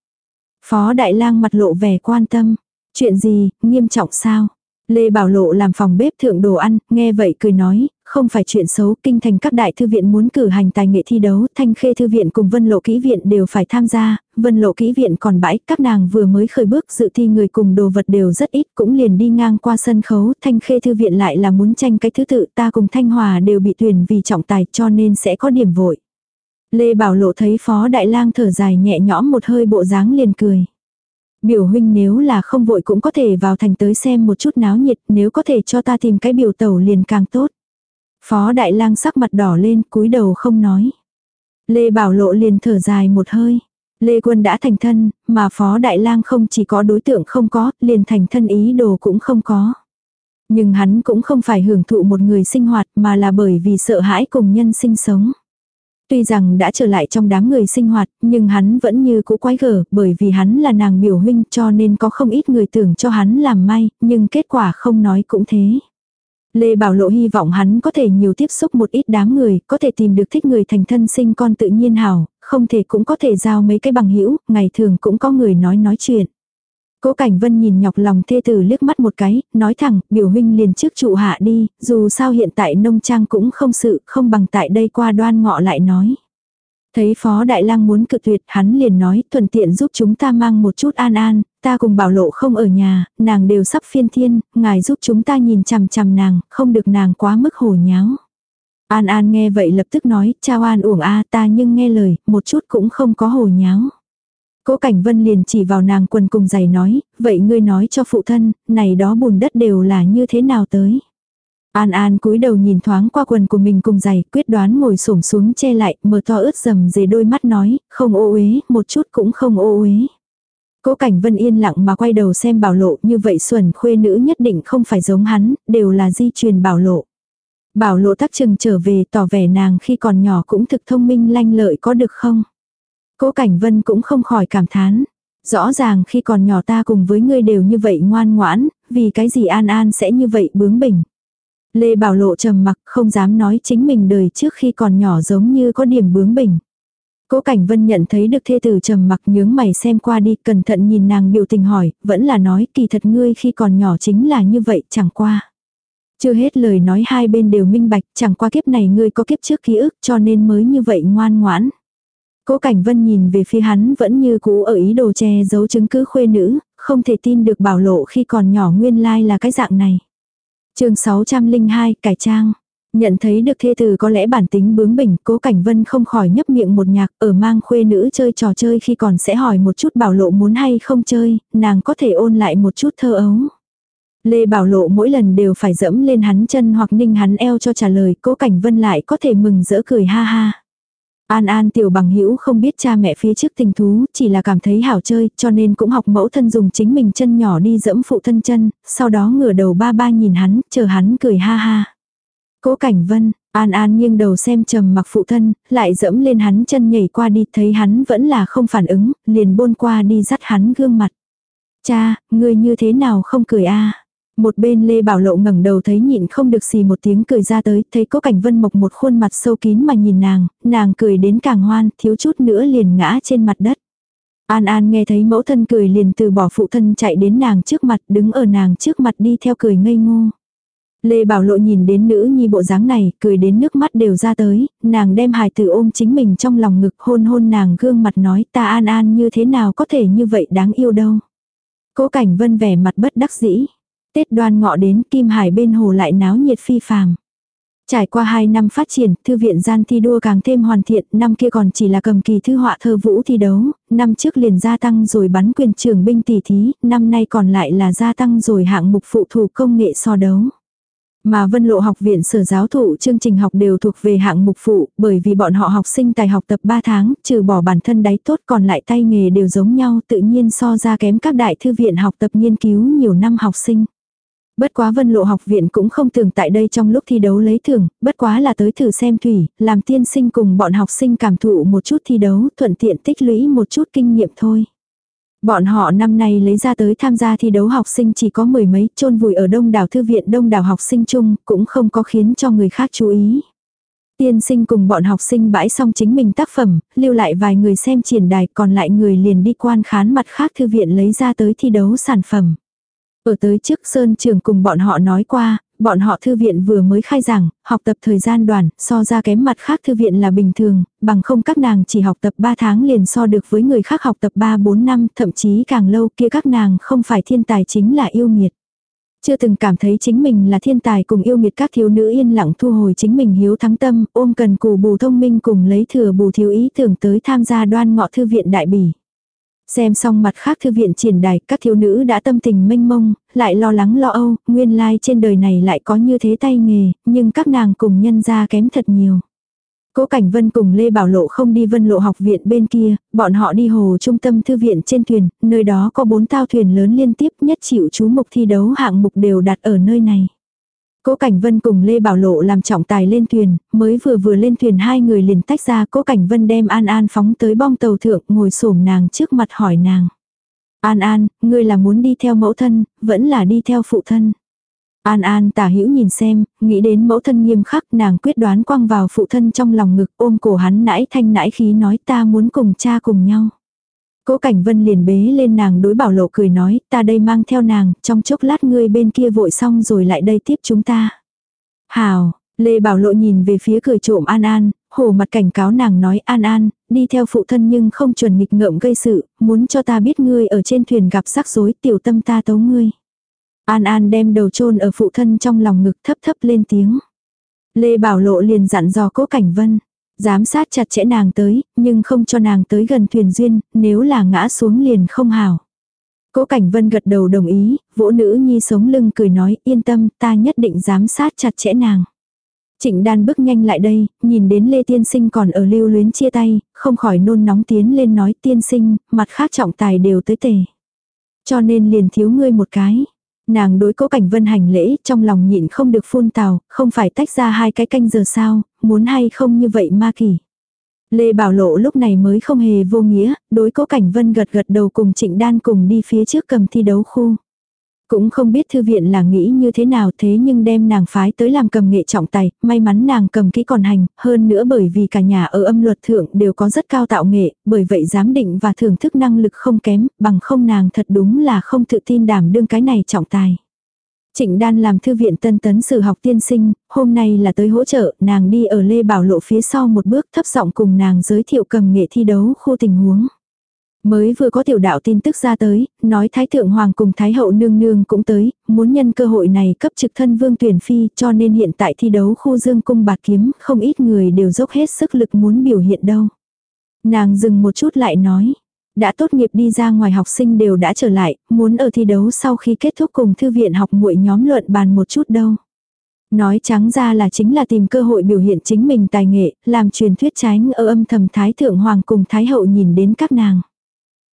Phó Đại lang mặt lộ vẻ quan tâm, Chuyện gì, nghiêm trọng sao? Lê Bảo Lộ làm phòng bếp thượng đồ ăn, nghe vậy cười nói, không phải chuyện xấu, kinh thành các đại thư viện muốn cử hành tài nghệ thi đấu, thanh khê thư viện cùng vân lộ kỹ viện đều phải tham gia, vân lộ kỹ viện còn bãi, các nàng vừa mới khởi bước dự thi người cùng đồ vật đều rất ít, cũng liền đi ngang qua sân khấu, thanh khê thư viện lại là muốn tranh cái thứ tự, ta cùng thanh hòa đều bị tuyển vì trọng tài cho nên sẽ có điểm vội. Lê Bảo Lộ thấy phó đại lang thở dài nhẹ nhõm một hơi bộ dáng liền cười. Biểu huynh nếu là không vội cũng có thể vào thành tới xem một chút náo nhiệt, nếu có thể cho ta tìm cái biểu tẩu liền càng tốt. Phó đại lang sắc mặt đỏ lên, cúi đầu không nói. Lê Bảo Lộ liền thở dài một hơi. Lê Quân đã thành thân, mà Phó Đại lang không chỉ có đối tượng không có, liền thành thân ý đồ cũng không có. Nhưng hắn cũng không phải hưởng thụ một người sinh hoạt mà là bởi vì sợ hãi cùng nhân sinh sống. Tuy rằng đã trở lại trong đám người sinh hoạt, nhưng hắn vẫn như cũ quái gở, bởi vì hắn là nàng biểu huynh cho nên có không ít người tưởng cho hắn làm may, nhưng kết quả không nói cũng thế. Lê Bảo Lộ hy vọng hắn có thể nhiều tiếp xúc một ít đám người, có thể tìm được thích người thành thân sinh con tự nhiên hảo, không thể cũng có thể giao mấy cái bằng hữu ngày thường cũng có người nói nói chuyện. Cố Cảnh Vân nhìn nhọc lòng thê tử liếc mắt một cái, nói thẳng, biểu huynh liền trước trụ hạ đi, dù sao hiện tại nông trang cũng không sự, không bằng tại đây qua đoan ngọ lại nói. Thấy Phó Đại Lang muốn cự tuyệt, hắn liền nói, thuận tiện giúp chúng ta mang một chút an an, ta cùng bảo lộ không ở nhà, nàng đều sắp phiên thiên, ngài giúp chúng ta nhìn chằm chằm nàng, không được nàng quá mức hổ nháo. An An nghe vậy lập tức nói, chào An uổng a ta nhưng nghe lời, một chút cũng không có hổ nháo. Cố Cảnh Vân liền chỉ vào nàng quần cùng giày nói, vậy ngươi nói cho phụ thân, này đó bùn đất đều là như thế nào tới. An An cúi đầu nhìn thoáng qua quần của mình cùng giày, quyết đoán ngồi xổm xuống che lại, mở to ướt dầm dề đôi mắt nói, không ô uế, một chút cũng không ô uế. Cố Cảnh Vân yên lặng mà quay đầu xem bảo lộ như vậy xuẩn khuê nữ nhất định không phải giống hắn, đều là di truyền bảo lộ. Bảo lộ tắc chừng trở về tỏ vẻ nàng khi còn nhỏ cũng thực thông minh lanh lợi có được không? Cố Cảnh Vân cũng không khỏi cảm thán. Rõ ràng khi còn nhỏ ta cùng với ngươi đều như vậy ngoan ngoãn, vì cái gì An An sẽ như vậy bướng bỉnh. Lê Bảo Lộ trầm mặc không dám nói chính mình đời trước khi còn nhỏ giống như có điểm bướng bỉnh. Cố Cảnh Vân nhận thấy được thê tử trầm mặc nhướng mày xem qua đi, cẩn thận nhìn nàng biểu tình hỏi, vẫn là nói kỳ thật ngươi khi còn nhỏ chính là như vậy, chẳng qua. Chưa hết lời nói hai bên đều minh bạch, chẳng qua kiếp này ngươi có kiếp trước ký ức cho nên mới như vậy ngoan ngoãn. Cố Cảnh Vân nhìn về phía hắn vẫn như cũ ở ý đồ che giấu chứng cứ khuê nữ, không thể tin được bảo lộ khi còn nhỏ nguyên lai là cái dạng này. chương 602, Cải Trang. Nhận thấy được thê tử có lẽ bản tính bướng bỉnh, cố cảnh vân không khỏi nhấp miệng một nhạc, ở mang khuê nữ chơi trò chơi khi còn sẽ hỏi một chút bảo lộ muốn hay không chơi, nàng có thể ôn lại một chút thơ ấu. Lê Bảo Lộ mỗi lần đều phải dẫm lên hắn chân hoặc ninh hắn eo cho trả lời, cố cảnh vân lại có thể mừng rỡ cười ha ha. An An tiểu bằng hữu không biết cha mẹ phía trước tình thú, chỉ là cảm thấy hảo chơi, cho nên cũng học mẫu thân dùng chính mình chân nhỏ đi dẫm phụ thân chân, sau đó ngửa đầu ba ba nhìn hắn, chờ hắn cười ha ha. Cố Cảnh Vân, An An nghiêng đầu xem trầm mặc phụ thân, lại dẫm lên hắn chân nhảy qua đi, thấy hắn vẫn là không phản ứng, liền bôn qua đi dắt hắn gương mặt. Cha, ngươi như thế nào không cười a? Một bên Lê Bảo Lộ ngẩng đầu thấy nhịn không được xì một tiếng cười ra tới, thấy có cảnh vân mộc một khuôn mặt sâu kín mà nhìn nàng, nàng cười đến càng hoan, thiếu chút nữa liền ngã trên mặt đất. An An nghe thấy mẫu thân cười liền từ bỏ phụ thân chạy đến nàng trước mặt, đứng ở nàng trước mặt đi theo cười ngây ngô. Lê Bảo Lộ nhìn đến nữ nhi bộ dáng này, cười đến nước mắt đều ra tới, nàng đem hài tử ôm chính mình trong lòng ngực hôn hôn nàng gương mặt nói ta An An như thế nào có thể như vậy đáng yêu đâu. Cố Cảnh Vân vẻ mặt bất đắc dĩ. Tết đoan ngọ đến Kim Hải bên hồ lại náo nhiệt phi phàm. Trải qua 2 năm phát triển, thư viện gian thi đua càng thêm hoàn thiện, năm kia còn chỉ là cầm kỳ thư họa thơ vũ thi đấu, năm trước liền gia tăng rồi bắn quyền trường binh tỷ thí, năm nay còn lại là gia tăng rồi hạng mục phụ thủ công nghệ so đấu. Mà Vân Lộ học viện sở giáo thụ chương trình học đều thuộc về hạng mục phụ, bởi vì bọn họ học sinh tài học tập 3 tháng, trừ bỏ bản thân đáy tốt còn lại tay nghề đều giống nhau tự nhiên so ra kém các đại thư viện học tập nghiên cứu nhiều năm học sinh. Bất quá vân lộ học viện cũng không thường tại đây trong lúc thi đấu lấy thưởng, bất quá là tới thử xem thủy, làm tiên sinh cùng bọn học sinh cảm thụ một chút thi đấu, thuận tiện tích lũy một chút kinh nghiệm thôi. Bọn họ năm nay lấy ra tới tham gia thi đấu học sinh chỉ có mười mấy, chôn vùi ở đông đảo thư viện đông đảo học sinh chung, cũng không có khiến cho người khác chú ý. Tiên sinh cùng bọn học sinh bãi xong chính mình tác phẩm, lưu lại vài người xem triển đài, còn lại người liền đi quan khán mặt khác thư viện lấy ra tới thi đấu sản phẩm. Ở tới trước Sơn Trường cùng bọn họ nói qua, bọn họ thư viện vừa mới khai giảng, học tập thời gian đoàn, so ra kém mặt khác thư viện là bình thường, bằng không các nàng chỉ học tập 3 tháng liền so được với người khác học tập 3-4 năm, thậm chí càng lâu kia các nàng không phải thiên tài chính là yêu nghiệt. Chưa từng cảm thấy chính mình là thiên tài cùng yêu nghiệt các thiếu nữ yên lặng thu hồi chính mình hiếu thắng tâm, ôm cần cù bù thông minh cùng lấy thừa bù thiếu ý tưởng tới tham gia đoan ngọ thư viện đại bỉ. Xem xong mặt khác thư viện triển đài, các thiếu nữ đã tâm tình mênh mông, lại lo lắng lo âu, nguyên lai like trên đời này lại có như thế tay nghề, nhưng các nàng cùng nhân ra kém thật nhiều. Cố Cảnh Vân cùng Lê Bảo Lộ không đi Vân Lộ học viện bên kia, bọn họ đi hồ trung tâm thư viện trên thuyền, nơi đó có bốn tao thuyền lớn liên tiếp nhất chịu chú mục thi đấu hạng mục đều đặt ở nơi này. Cố Cảnh Vân cùng Lê Bảo Lộ làm trọng tài lên thuyền, mới vừa vừa lên thuyền hai người liền tách ra Cố Cảnh Vân đem An An phóng tới bong tàu thượng ngồi xổm nàng trước mặt hỏi nàng. An An, ngươi là muốn đi theo mẫu thân, vẫn là đi theo phụ thân. An An tả hữu nhìn xem, nghĩ đến mẫu thân nghiêm khắc nàng quyết đoán quăng vào phụ thân trong lòng ngực ôm cổ hắn nãi thanh nãi khí nói ta muốn cùng cha cùng nhau. Cố Cảnh Vân liền bế lên nàng đối bảo lộ cười nói, ta đây mang theo nàng, trong chốc lát ngươi bên kia vội xong rồi lại đây tiếp chúng ta. Hào, Lê Bảo Lộ nhìn về phía cười trộm An An, hổ mặt cảnh cáo nàng nói An An, đi theo phụ thân nhưng không chuẩn nghịch ngợm gây sự, muốn cho ta biết ngươi ở trên thuyền gặp rắc rối tiểu tâm ta tấu ngươi. An An đem đầu chôn ở phụ thân trong lòng ngực thấp thấp lên tiếng. Lê Bảo Lộ liền dặn dò cố cảnh vân. Giám sát chặt chẽ nàng tới, nhưng không cho nàng tới gần thuyền duyên, nếu là ngã xuống liền không hảo. Cố Cảnh Vân gật đầu đồng ý, vỗ nữ nhi sống lưng cười nói yên tâm ta nhất định giám sát chặt chẽ nàng. Trịnh đan bước nhanh lại đây, nhìn đến Lê Tiên Sinh còn ở lưu luyến chia tay, không khỏi nôn nóng tiến lên nói tiên sinh, mặt khác trọng tài đều tới tề. Cho nên liền thiếu ngươi một cái. Nàng đối cố cảnh vân hành lễ, trong lòng nhịn không được phun tào, không phải tách ra hai cái canh giờ sao, muốn hay không như vậy ma kỳ. Lê Bảo Lộ lúc này mới không hề vô nghĩa, đối cố cảnh vân gật gật đầu cùng trịnh đan cùng đi phía trước cầm thi đấu khu. Cũng không biết thư viện là nghĩ như thế nào thế nhưng đem nàng phái tới làm cầm nghệ trọng tài, may mắn nàng cầm kỹ còn hành, hơn nữa bởi vì cả nhà ở âm luật thượng đều có rất cao tạo nghệ, bởi vậy giám định và thưởng thức năng lực không kém, bằng không nàng thật đúng là không tự tin đảm đương cái này trọng tài. Trịnh Đan làm thư viện tân tấn sử học tiên sinh, hôm nay là tới hỗ trợ, nàng đi ở Lê Bảo Lộ phía sau một bước thấp giọng cùng nàng giới thiệu cầm nghệ thi đấu khu tình huống. Mới vừa có tiểu đạo tin tức ra tới, nói Thái Thượng Hoàng cùng Thái Hậu Nương Nương cũng tới, muốn nhân cơ hội này cấp trực thân vương tuyển phi cho nên hiện tại thi đấu khu dương cung bạc kiếm, không ít người đều dốc hết sức lực muốn biểu hiện đâu. Nàng dừng một chút lại nói, đã tốt nghiệp đi ra ngoài học sinh đều đã trở lại, muốn ở thi đấu sau khi kết thúc cùng thư viện học muội nhóm luận bàn một chút đâu. Nói trắng ra là chính là tìm cơ hội biểu hiện chính mình tài nghệ, làm truyền thuyết tránh ở âm thầm Thái Thượng Hoàng cùng Thái Hậu nhìn đến các nàng.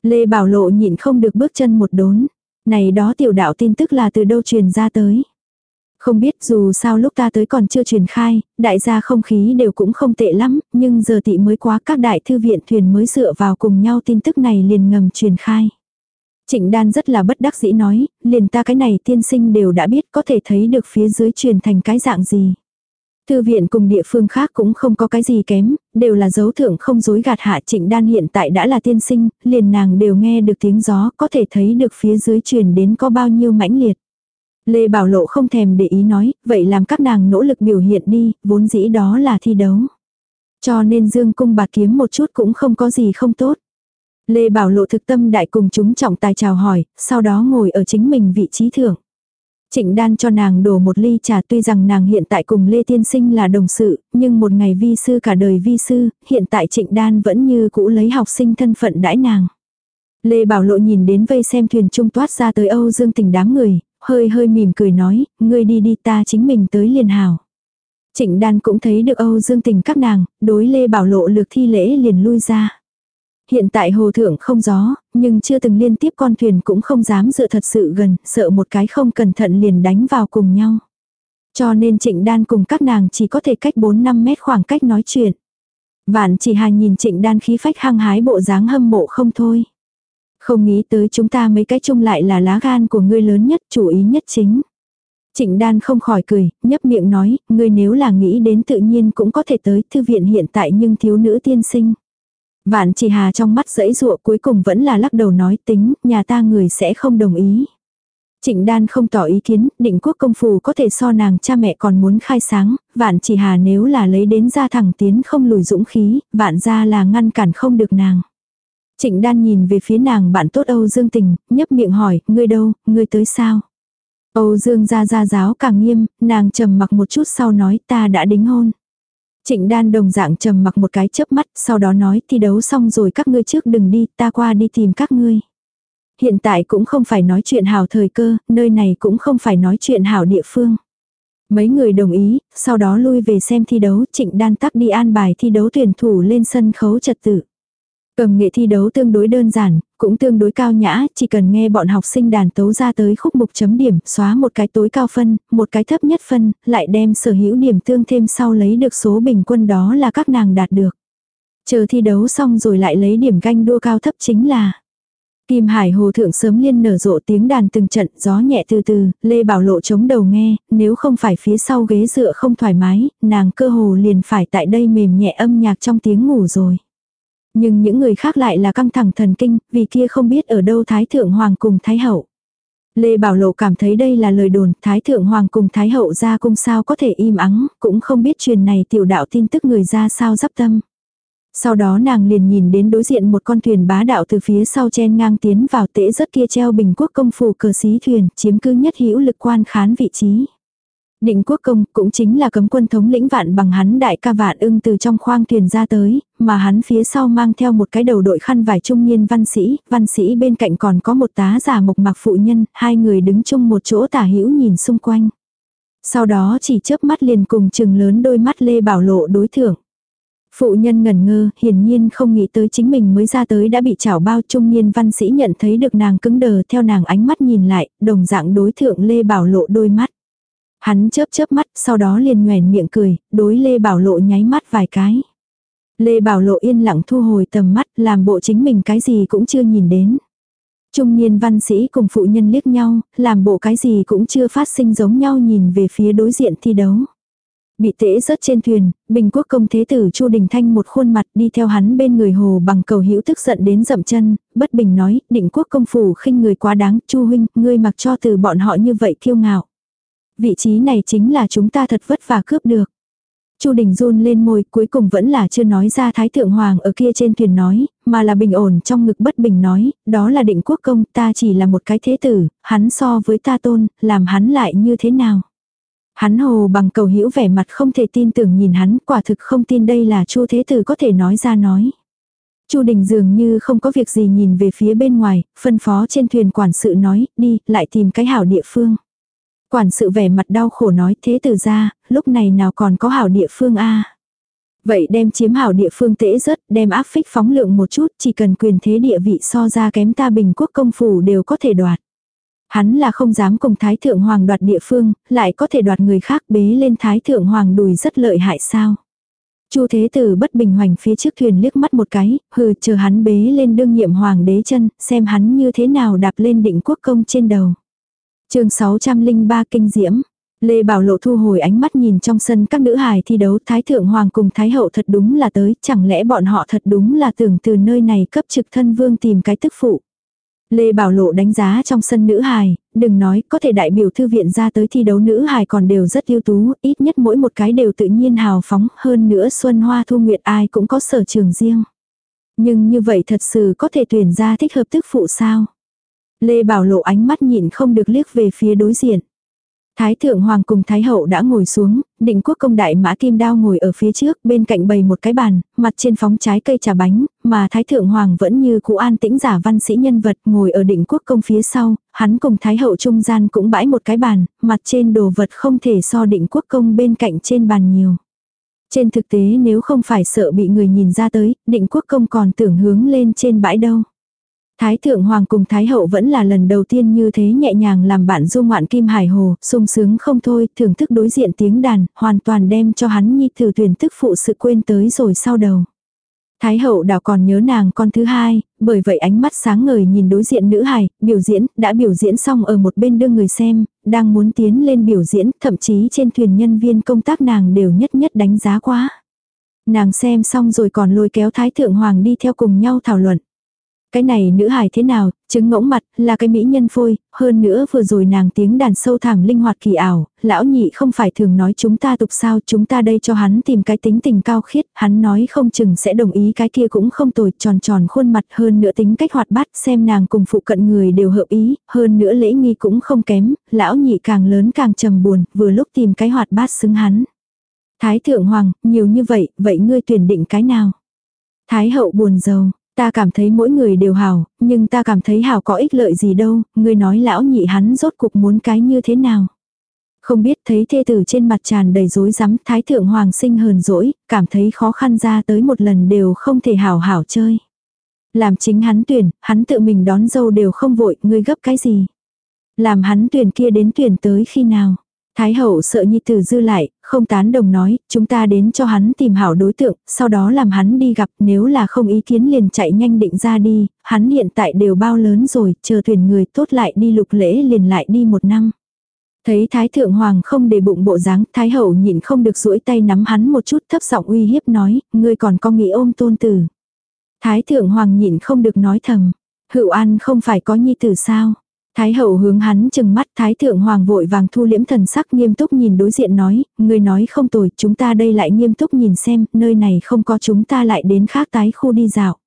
Lê Bảo Lộ nhịn không được bước chân một đốn. Này đó tiểu đạo tin tức là từ đâu truyền ra tới. Không biết dù sao lúc ta tới còn chưa truyền khai, đại gia không khí đều cũng không tệ lắm, nhưng giờ tị mới quá các đại thư viện thuyền mới dựa vào cùng nhau tin tức này liền ngầm truyền khai. Trịnh đan rất là bất đắc dĩ nói, liền ta cái này tiên sinh đều đã biết có thể thấy được phía dưới truyền thành cái dạng gì. Thư viện cùng địa phương khác cũng không có cái gì kém, đều là dấu thượng không dối gạt hạ trịnh đan hiện tại đã là tiên sinh, liền nàng đều nghe được tiếng gió, có thể thấy được phía dưới truyền đến có bao nhiêu mãnh liệt. Lê Bảo Lộ không thèm để ý nói, vậy làm các nàng nỗ lực biểu hiện đi, vốn dĩ đó là thi đấu. Cho nên dương cung bạc kiếm một chút cũng không có gì không tốt. Lê Bảo Lộ thực tâm đại cùng chúng trọng tài chào hỏi, sau đó ngồi ở chính mình vị trí thưởng. Trịnh đan cho nàng đổ một ly trà tuy rằng nàng hiện tại cùng Lê Tiên Sinh là đồng sự, nhưng một ngày vi sư cả đời vi sư, hiện tại trịnh đan vẫn như cũ lấy học sinh thân phận đãi nàng. Lê Bảo Lộ nhìn đến vây xem thuyền trung toát ra tới Âu Dương tình đám người, hơi hơi mỉm cười nói, ngươi đi đi ta chính mình tới liền hào. Trịnh đan cũng thấy được Âu Dương tình các nàng, đối Lê Bảo Lộ lược thi lễ liền lui ra. Hiện tại hồ thượng không gió, nhưng chưa từng liên tiếp con thuyền cũng không dám dựa thật sự gần, sợ một cái không cẩn thận liền đánh vào cùng nhau. Cho nên trịnh đan cùng các nàng chỉ có thể cách 4-5 mét khoảng cách nói chuyện. Vạn chỉ hà nhìn trịnh đan khí phách hăng hái bộ dáng hâm mộ không thôi. Không nghĩ tới chúng ta mấy cái chung lại là lá gan của ngươi lớn nhất, chủ ý nhất chính. Trịnh đan không khỏi cười, nhấp miệng nói, ngươi nếu là nghĩ đến tự nhiên cũng có thể tới thư viện hiện tại nhưng thiếu nữ tiên sinh. Vạn chỉ hà trong mắt dẫy dụa cuối cùng vẫn là lắc đầu nói tính, nhà ta người sẽ không đồng ý. Trịnh đan không tỏ ý kiến, định quốc công phù có thể so nàng cha mẹ còn muốn khai sáng, vạn chỉ hà nếu là lấy đến ra thẳng tiến không lùi dũng khí, vạn ra là ngăn cản không được nàng. Trịnh đan nhìn về phía nàng bạn tốt Âu Dương Tình, nhấp miệng hỏi, ngươi đâu, ngươi tới sao? Âu Dương ra ra giáo càng nghiêm, nàng trầm mặc một chút sau nói ta đã đính hôn. Trịnh đan đồng dạng trầm mặc một cái chớp mắt, sau đó nói thi đấu xong rồi các ngươi trước đừng đi, ta qua đi tìm các ngươi. Hiện tại cũng không phải nói chuyện hảo thời cơ, nơi này cũng không phải nói chuyện hảo địa phương. Mấy người đồng ý, sau đó lui về xem thi đấu, trịnh đan tắc đi an bài thi đấu tuyển thủ lên sân khấu trật tự. Cầm nghệ thi đấu tương đối đơn giản, cũng tương đối cao nhã, chỉ cần nghe bọn học sinh đàn tấu ra tới khúc mục chấm điểm, xóa một cái tối cao phân, một cái thấp nhất phân, lại đem sở hữu điểm tương thêm sau lấy được số bình quân đó là các nàng đạt được. Chờ thi đấu xong rồi lại lấy điểm ganh đua cao thấp chính là Kim Hải Hồ Thượng sớm liên nở rộ tiếng đàn từng trận, gió nhẹ từ từ, Lê Bảo Lộ chống đầu nghe, nếu không phải phía sau ghế dựa không thoải mái, nàng cơ hồ liền phải tại đây mềm nhẹ âm nhạc trong tiếng ngủ rồi. Nhưng những người khác lại là căng thẳng thần kinh, vì kia không biết ở đâu Thái Thượng Hoàng cùng Thái Hậu. Lê Bảo Lộ cảm thấy đây là lời đồn, Thái Thượng Hoàng cùng Thái Hậu ra cung sao có thể im ắng, cũng không biết truyền này tiểu đạo tin tức người ra sao dắp tâm. Sau đó nàng liền nhìn đến đối diện một con thuyền bá đạo từ phía sau chen ngang tiến vào tễ rất kia treo bình quốc công phủ cờ xí thuyền, chiếm cứ nhất hữu lực quan khán vị trí. Định quốc công cũng chính là cấm quân thống lĩnh vạn bằng hắn đại ca vạn ưng từ trong khoang thuyền ra tới, mà hắn phía sau mang theo một cái đầu đội khăn vải trung niên văn sĩ, văn sĩ bên cạnh còn có một tá giả mộc mạc phụ nhân, hai người đứng chung một chỗ tả hữu nhìn xung quanh. Sau đó chỉ chớp mắt liền cùng chừng lớn đôi mắt Lê Bảo Lộ đối thưởng. Phụ nhân ngẩn ngơ, hiển nhiên không nghĩ tới chính mình mới ra tới đã bị chảo bao trung niên văn sĩ nhận thấy được nàng cứng đờ theo nàng ánh mắt nhìn lại, đồng dạng đối thượng Lê Bảo Lộ đôi mắt. Hắn chớp chớp mắt, sau đó liền nhoèn miệng cười, đối Lê Bảo Lộ nháy mắt vài cái. Lê Bảo Lộ yên lặng thu hồi tầm mắt, làm bộ chính mình cái gì cũng chưa nhìn đến. Trung niên văn sĩ cùng phụ nhân liếc nhau, làm bộ cái gì cũng chưa phát sinh giống nhau nhìn về phía đối diện thi đấu. Bị tễ rớt trên thuyền, Bình quốc công thế tử Chu Đình Thanh một khuôn mặt đi theo hắn bên người hồ bằng cầu hữu tức giận đến dậm chân, bất bình nói, định quốc công phủ khinh người quá đáng, Chu huynh, ngươi mặc cho từ bọn họ như vậy kiêu ngạo. Vị trí này chính là chúng ta thật vất vả cướp được. Chu Đình run lên môi, cuối cùng vẫn là chưa nói ra Thái Thượng Hoàng ở kia trên thuyền nói, mà là bình ổn trong ngực bất bình nói, đó là định quốc công, ta chỉ là một cái thế tử, hắn so với ta tôn, làm hắn lại như thế nào. Hắn hồ bằng cầu hữu vẻ mặt không thể tin tưởng nhìn hắn, quả thực không tin đây là Chu Thế Tử có thể nói ra nói. Chu Đình dường như không có việc gì nhìn về phía bên ngoài, phân phó trên thuyền quản sự nói, đi, lại tìm cái hảo địa phương. Quản sự vẻ mặt đau khổ nói thế tử ra, lúc này nào còn có hảo địa phương a Vậy đem chiếm hảo địa phương tễ rớt, đem áp phích phóng lượng một chút, chỉ cần quyền thế địa vị so ra kém ta bình quốc công phủ đều có thể đoạt. Hắn là không dám cùng Thái Thượng Hoàng đoạt địa phương, lại có thể đoạt người khác bế lên Thái Thượng Hoàng đùi rất lợi hại sao. Chu Thế Tử bất bình hoành phía trước thuyền liếc mắt một cái, hừ chờ hắn bế lên đương nhiệm hoàng đế chân, xem hắn như thế nào đạp lên định quốc công trên đầu chương 603 kinh diễm. Lê Bảo Lộ thu hồi ánh mắt nhìn trong sân các nữ hài thi đấu Thái Thượng Hoàng cùng Thái Hậu thật đúng là tới, chẳng lẽ bọn họ thật đúng là tưởng từ nơi này cấp trực thân vương tìm cái tức phụ. Lê Bảo Lộ đánh giá trong sân nữ hài, đừng nói có thể đại biểu thư viện ra tới thi đấu nữ hài còn đều rất ưu tú, ít nhất mỗi một cái đều tự nhiên hào phóng, hơn nữa Xuân Hoa Thu Nguyệt ai cũng có sở trường riêng. Nhưng như vậy thật sự có thể tuyển ra thích hợp tức phụ sao? Lê Bảo Lộ ánh mắt nhìn không được liếc về phía đối diện. Thái thượng hoàng cùng thái hậu đã ngồi xuống, định quốc công đại mã kim đao ngồi ở phía trước, bên cạnh bày một cái bàn, mặt trên phóng trái cây trà bánh, mà thái thượng hoàng vẫn như cụ an tĩnh giả văn sĩ nhân vật ngồi ở định quốc công phía sau, hắn cùng thái hậu trung gian cũng bãi một cái bàn, mặt trên đồ vật không thể so định quốc công bên cạnh trên bàn nhiều. Trên thực tế nếu không phải sợ bị người nhìn ra tới, định quốc công còn tưởng hướng lên trên bãi đâu. Thái thượng hoàng cùng thái hậu vẫn là lần đầu tiên như thế nhẹ nhàng làm bạn du ngoạn kim hải hồ, sung sướng không thôi, thưởng thức đối diện tiếng đàn, hoàn toàn đem cho hắn nhi thử tuyển tức phụ sự quên tới rồi sau đầu. Thái hậu đảo còn nhớ nàng con thứ hai, bởi vậy ánh mắt sáng ngời nhìn đối diện nữ hài, biểu diễn, đã biểu diễn xong ở một bên đương người xem, đang muốn tiến lên biểu diễn, thậm chí trên thuyền nhân viên công tác nàng đều nhất nhất đánh giá quá. Nàng xem xong rồi còn lôi kéo Thái Thượng Hoàng đi theo cùng nhau thảo luận. Cái này nữ hài thế nào, chứng ngỗng mặt, là cái mỹ nhân phôi, hơn nữa vừa rồi nàng tiếng đàn sâu thẳm linh hoạt kỳ ảo, lão nhị không phải thường nói chúng ta tục sao, chúng ta đây cho hắn tìm cái tính tình cao khiết, hắn nói không chừng sẽ đồng ý cái kia cũng không tồi, tròn tròn khuôn mặt hơn nữa tính cách hoạt bát, xem nàng cùng phụ cận người đều hợp ý, hơn nữa lễ nghi cũng không kém, lão nhị càng lớn càng trầm buồn, vừa lúc tìm cái hoạt bát xứng hắn. Thái thượng hoàng, nhiều như vậy, vậy ngươi tuyển định cái nào? Thái hậu buồn rầu, Ta cảm thấy mỗi người đều hảo, nhưng ta cảm thấy hảo có ích lợi gì đâu, ngươi nói lão nhị hắn rốt cuộc muốn cái như thế nào. Không biết thấy thê tử trên mặt tràn đầy rối rắm, thái thượng hoàng sinh hờn dỗi, cảm thấy khó khăn ra tới một lần đều không thể hảo hảo chơi. Làm chính hắn tuyển, hắn tự mình đón dâu đều không vội, ngươi gấp cái gì. Làm hắn tuyển kia đến tuyển tới khi nào. Thái hậu sợ nhi tử dư lại, không tán đồng nói, chúng ta đến cho hắn tìm hảo đối tượng, sau đó làm hắn đi gặp, nếu là không ý kiến liền chạy nhanh định ra đi, hắn hiện tại đều bao lớn rồi, chờ thuyền người tốt lại đi lục lễ liền lại đi một năm. Thấy Thái Thượng Hoàng không để bụng bộ dáng, Thái Hậu nhịn không được duỗi tay nắm hắn một chút thấp giọng uy hiếp nói, ngươi còn có nghĩ ôm tôn tử. Thái Thượng Hoàng nhịn không được nói thầm, hữu an không phải có nhi tử sao. Thái hậu hướng hắn chừng mắt thái thượng hoàng vội vàng thu liễm thần sắc nghiêm túc nhìn đối diện nói, người nói không tồi, chúng ta đây lại nghiêm túc nhìn xem, nơi này không có chúng ta lại đến khác tái khu đi dạo.